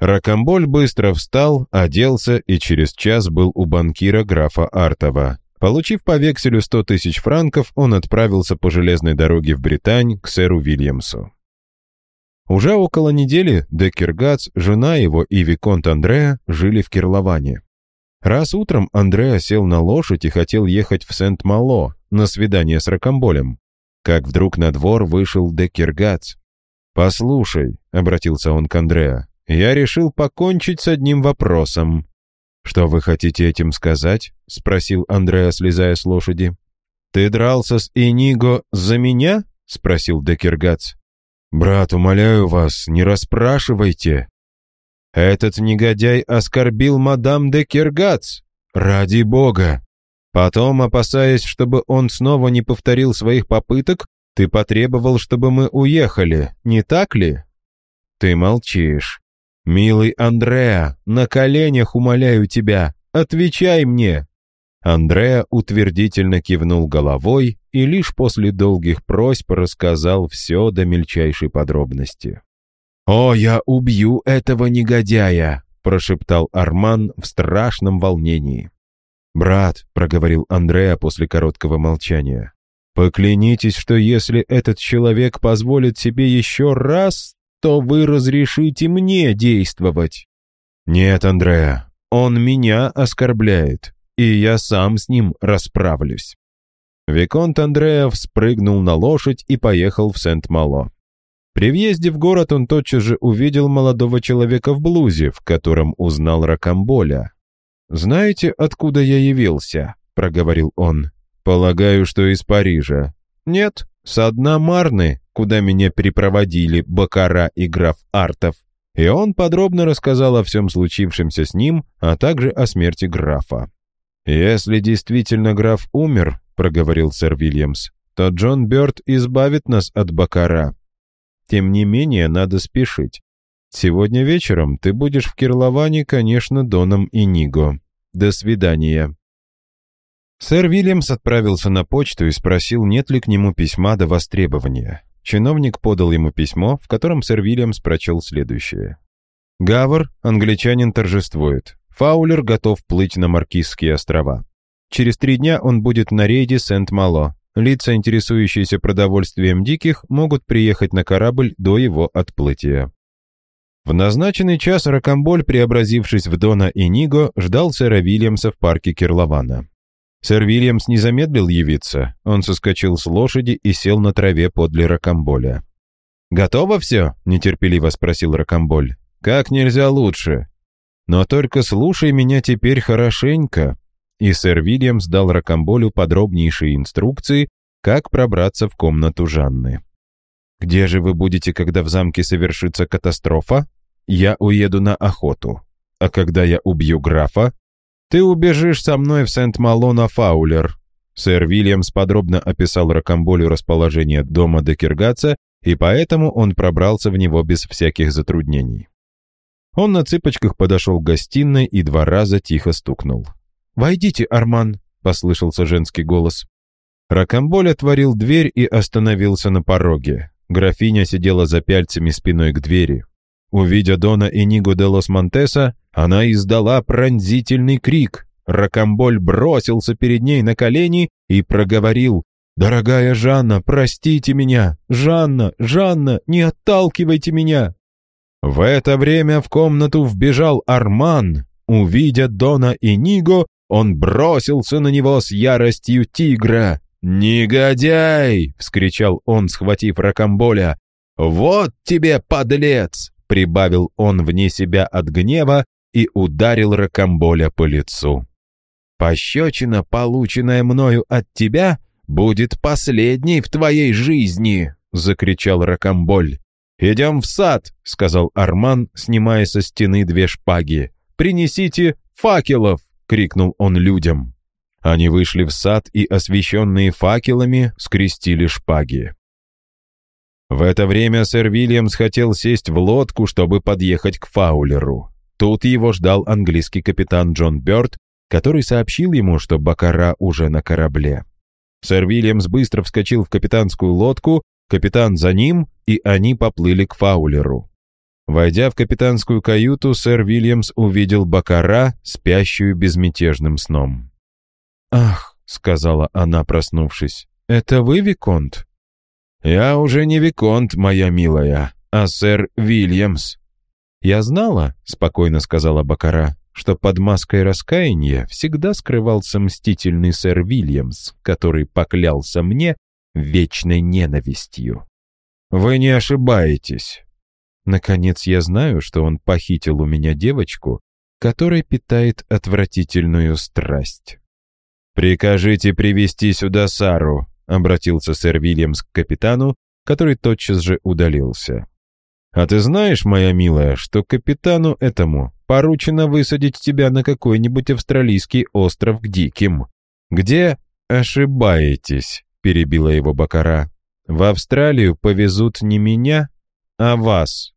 Ракомболь быстро встал, оделся и через час был у банкира графа Артова. Получив по векселю 100 тысяч франков, он отправился по железной дороге в Британь к сэру Вильямсу. Уже около недели Деккергац, жена его и Виконт Андреа жили в Кирловане. Раз утром Андреа сел на лошадь и хотел ехать в Сент-Мало на свидание с Рокомболем. как вдруг на двор вышел Деккергац. «Послушай», — обратился он к Андреа, — «я решил покончить с одним вопросом». «Что вы хотите этим сказать?» — спросил Андреа, слезая с лошади. «Ты дрался с Иниго за меня?» — спросил Декергац. «Брат, умоляю вас, не расспрашивайте». «Этот негодяй оскорбил мадам Декергац. Ради бога! Потом, опасаясь, чтобы он снова не повторил своих попыток, ты потребовал, чтобы мы уехали, не так ли?» «Ты молчишь. Милый Андреа, на коленях умоляю тебя, отвечай мне!» Андреа утвердительно кивнул головой и лишь после долгих просьб рассказал все до мельчайшей подробности. «О, я убью этого негодяя!» — прошептал Арман в страшном волнении. «Брат», — проговорил Андреа после короткого молчания, «поклянитесь, что если этот человек позволит себе еще раз, то вы разрешите мне действовать». «Нет, Андреа, он меня оскорбляет и я сам с ним расправлюсь». Виконт Андреев спрыгнул на лошадь и поехал в Сент-Мало. При въезде в город он тотчас же увидел молодого человека в блузе, в котором узнал Ракамболя. «Знаете, откуда я явился?» — проговорил он. «Полагаю, что из Парижа». «Нет, со дна Марны, куда меня припроводили Бакара и граф Артов». И он подробно рассказал о всем случившемся с ним, а также о смерти графа. «Если действительно граф умер», — проговорил сэр Вильямс, «то Джон Бёрд избавит нас от Бакара. Тем не менее, надо спешить. Сегодня вечером ты будешь в Кирловане, конечно, Доном и Ниго. До свидания». Сэр Вильямс отправился на почту и спросил, нет ли к нему письма до востребования. Чиновник подал ему письмо, в котором сэр Вильямс прочел следующее. «Гавр, англичанин торжествует. Фаулер готов плыть на Маркизские острова. Через три дня он будет на рейде Сент-Мало. Лица, интересующиеся продовольствием диких, могут приехать на корабль до его отплытия. В назначенный час Ракамболь, преобразившись в Дона и Ниго, ждал сэра Вильямса в парке Кирлована. Сэр Вильямс не замедлил явиться. Он соскочил с лошади и сел на траве подле Ракамболя. «Готово все?» — нетерпеливо спросил Ракамболь. «Как нельзя лучше. Но только слушай меня теперь хорошенько». И сэр Вильямс дал Рокамболю подробнейшие инструкции, как пробраться в комнату Жанны. «Где же вы будете, когда в замке совершится катастрофа? Я уеду на охоту. А когда я убью графа, ты убежишь со мной в Сент-Мало на Фаулер». Сэр Вильямс подробно описал Рокамболю расположение дома Декергаца, и поэтому он пробрался в него без всяких затруднений. Он на цыпочках подошел к гостиной и два раза тихо стукнул. «Войдите, Арман!» — послышался женский голос. Ракамболь отворил дверь и остановился на пороге. Графиня сидела за пяльцами спиной к двери. Увидя Дона и Нигу де Лос Монтеса, она издала пронзительный крик. Ракамболь бросился перед ней на колени и проговорил «Дорогая Жанна, простите меня! Жанна, Жанна, не отталкивайте меня!» В это время в комнату вбежал Арман. Увидя Дона и Ниго, он бросился на него с яростью тигра. «Негодяй!» — вскричал он, схватив Ракамболя. «Вот тебе, подлец!» — прибавил он вне себя от гнева и ударил Ракамболя по лицу. «Пощечина, полученная мною от тебя, будет последней в твоей жизни!» — закричал Ракамболь. «Идем в сад», — сказал Арман, снимая со стены две шпаги. «Принесите факелов!» — крикнул он людям. Они вышли в сад и, освещенные факелами, скрестили шпаги. В это время сэр Вильямс хотел сесть в лодку, чтобы подъехать к Фаулеру. Тут его ждал английский капитан Джон Бёрд, который сообщил ему, что Бакара уже на корабле. Сэр Вильямс быстро вскочил в капитанскую лодку капитан за ним, и они поплыли к Фаулеру. Войдя в капитанскую каюту, сэр Вильямс увидел Бакара, спящую безмятежным сном. «Ах», — сказала она, проснувшись, — «это вы, Виконт?» «Я уже не Виконт, моя милая, а сэр Вильямс». «Я знала», — спокойно сказала Бакара, что под маской раскаяния всегда скрывался мстительный сэр Вильямс, который поклялся мне, вечной ненавистью. Вы не ошибаетесь. Наконец я знаю, что он похитил у меня девочку, которая питает отвратительную страсть. «Прикажите привести сюда Сару», — обратился сэр Вильямс к капитану, который тотчас же удалился. «А ты знаешь, моя милая, что капитану этому поручено высадить тебя на какой-нибудь австралийский остров к диким, где ошибаетесь», — перебила его Бакара. «В Австралию повезут не меня, а вас».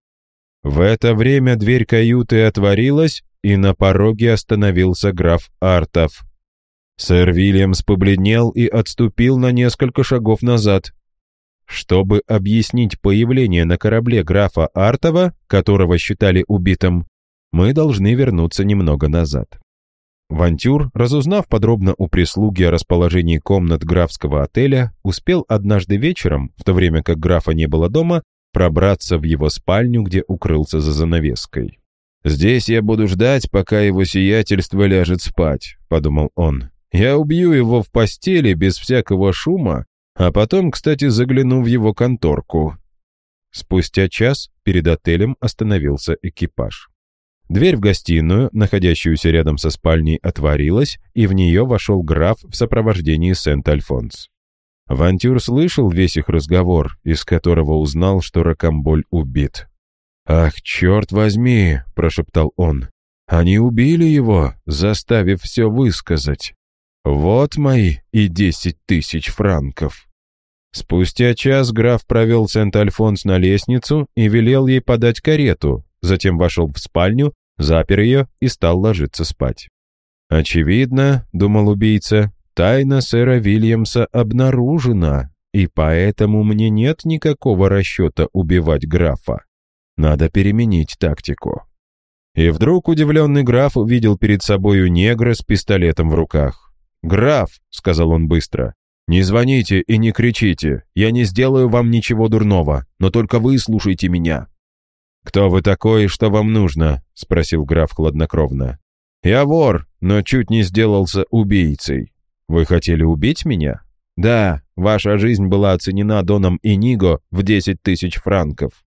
В это время дверь каюты отворилась, и на пороге остановился граф Артов. Сэр Вильямс побледнел и отступил на несколько шагов назад. Чтобы объяснить появление на корабле графа Артова, которого считали убитым, мы должны вернуться немного назад. Вантюр, разузнав подробно у прислуги о расположении комнат графского отеля, успел однажды вечером, в то время как графа не было дома, пробраться в его спальню, где укрылся за занавеской. «Здесь я буду ждать, пока его сиятельство ляжет спать», — подумал он. «Я убью его в постели без всякого шума, а потом, кстати, загляну в его конторку». Спустя час перед отелем остановился экипаж. Дверь в гостиную, находящуюся рядом со спальней, отворилась, и в нее вошел граф в сопровождении Сент-Альфонс. Вантюр слышал весь их разговор, из которого узнал, что Рокамболь убит. «Ах, черт возьми!» — прошептал он. «Они убили его, заставив все высказать. Вот мои и десять тысяч франков». Спустя час граф провел Сент-Альфонс на лестницу и велел ей подать карету, затем вошел в спальню, запер ее и стал ложиться спать. «Очевидно, — думал убийца, — тайна сэра Вильямса обнаружена, и поэтому мне нет никакого расчета убивать графа. Надо переменить тактику». И вдруг удивленный граф увидел перед собою негра с пистолетом в руках. «Граф», — сказал он быстро, — «не звоните и не кричите, я не сделаю вам ничего дурного, но только вы слушайте меня». «Кто вы такой и что вам нужно?» — спросил граф хладнокровно. «Я вор, но чуть не сделался убийцей. Вы хотели убить меня?» «Да, ваша жизнь была оценена Доном Иниго в десять тысяч франков».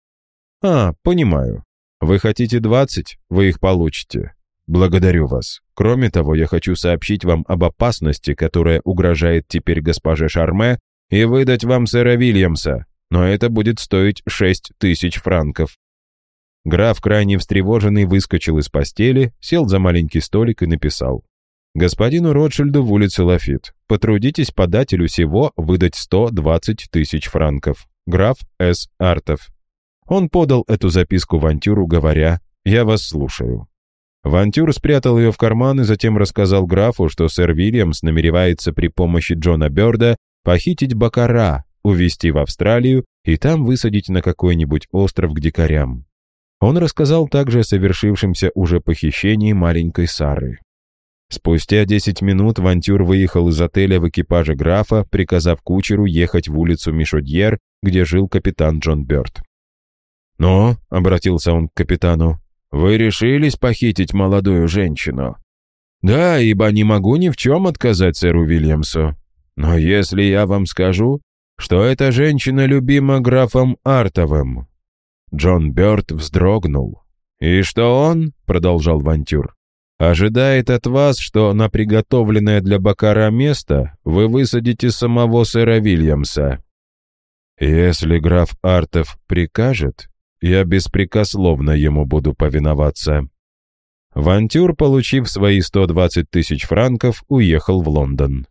«А, понимаю. Вы хотите двадцать, вы их получите. Благодарю вас. Кроме того, я хочу сообщить вам об опасности, которая угрожает теперь госпоже Шарме, и выдать вам сэра Вильямса, но это будет стоить шесть тысяч франков. Граф, крайне встревоженный, выскочил из постели, сел за маленький столик и написал. «Господину Ротшильду в улице Лафит, потрудитесь подателю сего выдать 120 тысяч франков. Граф С. Артов». Он подал эту записку Вантюру, говоря «Я вас слушаю». Вантюр спрятал ее в карман и затем рассказал графу, что сэр Вильямс намеревается при помощи Джона Бёрда похитить Бакара, увезти в Австралию и там высадить на какой-нибудь остров к дикарям. Он рассказал также о совершившемся уже похищении маленькой Сары. Спустя 10 минут Вантюр выехал из отеля в экипаже графа, приказав кучеру ехать в улицу Мишодьер, где жил капитан Джон Бёрд. «Ну», — обратился он к капитану, — «вы решились похитить молодую женщину?» «Да, ибо не могу ни в чем отказать сэру Вильямсу. Но если я вам скажу, что эта женщина любима графом Артовым, Джон Бёрд вздрогнул. «И что он?» — продолжал Вантюр. «Ожидает от вас, что на приготовленное для Бакара место вы высадите самого сэра Вильямса. Если граф Артов прикажет, я беспрекословно ему буду повиноваться». Вантюр, получив свои 120 тысяч франков, уехал в Лондон.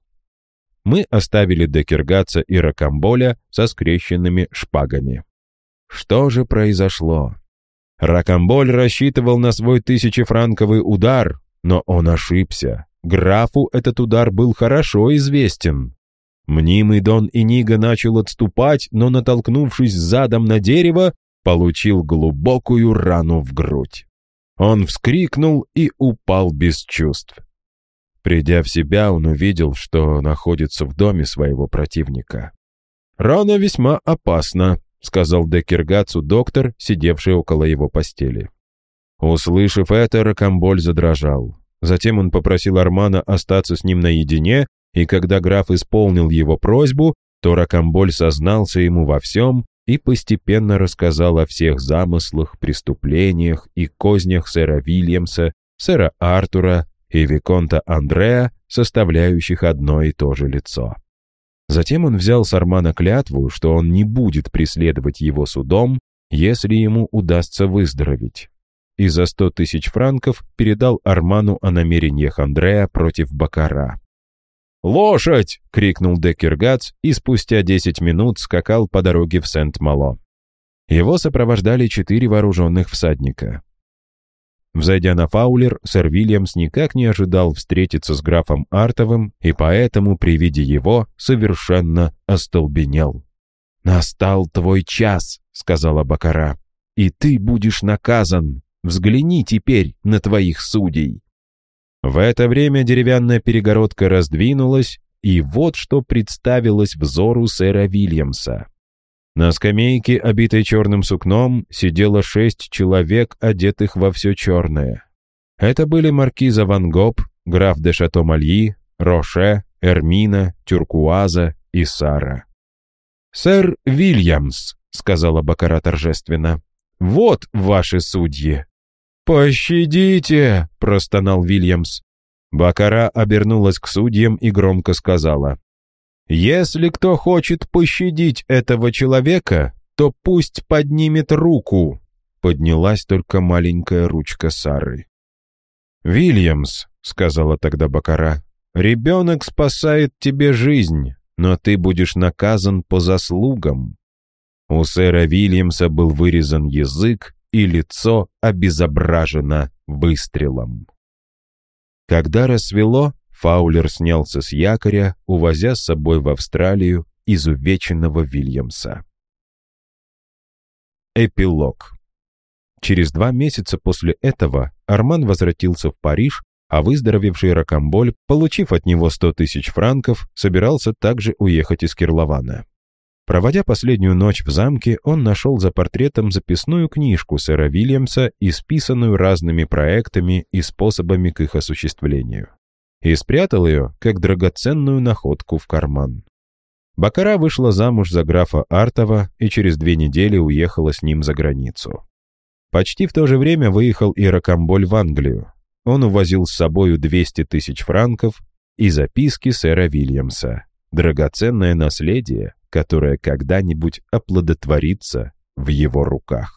Мы оставили Декергатца и Ракамболя со скрещенными шпагами. Что же произошло? Ракамболь рассчитывал на свой тысячефранковый удар, но он ошибся. Графу этот удар был хорошо известен. Мнимый Дон Иниго начал отступать, но, натолкнувшись задом на дерево, получил глубокую рану в грудь. Он вскрикнул и упал без чувств. Придя в себя, он увидел, что находится в доме своего противника. Рана весьма опасна, сказал Деккергацу доктор, сидевший около его постели. Услышав это, Рокамболь задрожал. Затем он попросил Армана остаться с ним наедине, и когда граф исполнил его просьбу, то Ракамболь сознался ему во всем и постепенно рассказал о всех замыслах, преступлениях и кознях сэра Вильямса, сэра Артура и Виконта Андреа, составляющих одно и то же лицо. Затем он взял с Армана клятву, что он не будет преследовать его судом, если ему удастся выздороветь. И за сто тысяч франков передал Арману о намерениях Андрея против Бакара. «Лошадь!» — крикнул Деккергац и спустя десять минут скакал по дороге в Сент-Мало. Его сопровождали четыре вооруженных всадника. Взойдя на Фаулер, сэр Вильямс никак не ожидал встретиться с графом Артовым и поэтому при виде его совершенно остолбенел. «Настал твой час», — сказала Бакара, — «и ты будешь наказан. Взгляни теперь на твоих судей». В это время деревянная перегородка раздвинулась, и вот что представилось взору сэра Вильямса. На скамейке, обитой черным сукном, сидело шесть человек, одетых во все черное. Это были маркиза Ван Гоп, граф де Шато-Мальи, Роше, Эрмина, Тюркуаза и Сара. «Сэр Вильямс», — сказала Бакара торжественно, — «вот ваши судьи». «Пощадите!» — простонал Вильямс. Бакара обернулась к судьям и громко сказала. Если кто хочет пощадить этого человека, то пусть поднимет руку. Поднялась только маленькая ручка Сары. «Вильямс», — сказала тогда Бакара, — «ребенок спасает тебе жизнь, но ты будешь наказан по заслугам». У сэра Вильямса был вырезан язык, и лицо обезображено выстрелом. Когда рассвело, Фаулер снялся с якоря, увозя с собой в Австралию изувеченного Вильямса. Эпилог. Через два месяца после этого Арман возвратился в Париж, а выздоровевший Рокамболь, получив от него 100 тысяч франков, собирался также уехать из Кирлована. Проводя последнюю ночь в замке, он нашел за портретом записную книжку сэра Вильямса, исписанную разными проектами и способами к их осуществлению и спрятал ее, как драгоценную находку в карман. Бакара вышла замуж за графа Артова и через две недели уехала с ним за границу. Почти в то же время выехал и Рокамболь в Англию. Он увозил с собою 200 тысяч франков и записки сэра Вильямса, драгоценное наследие, которое когда-нибудь оплодотворится в его руках.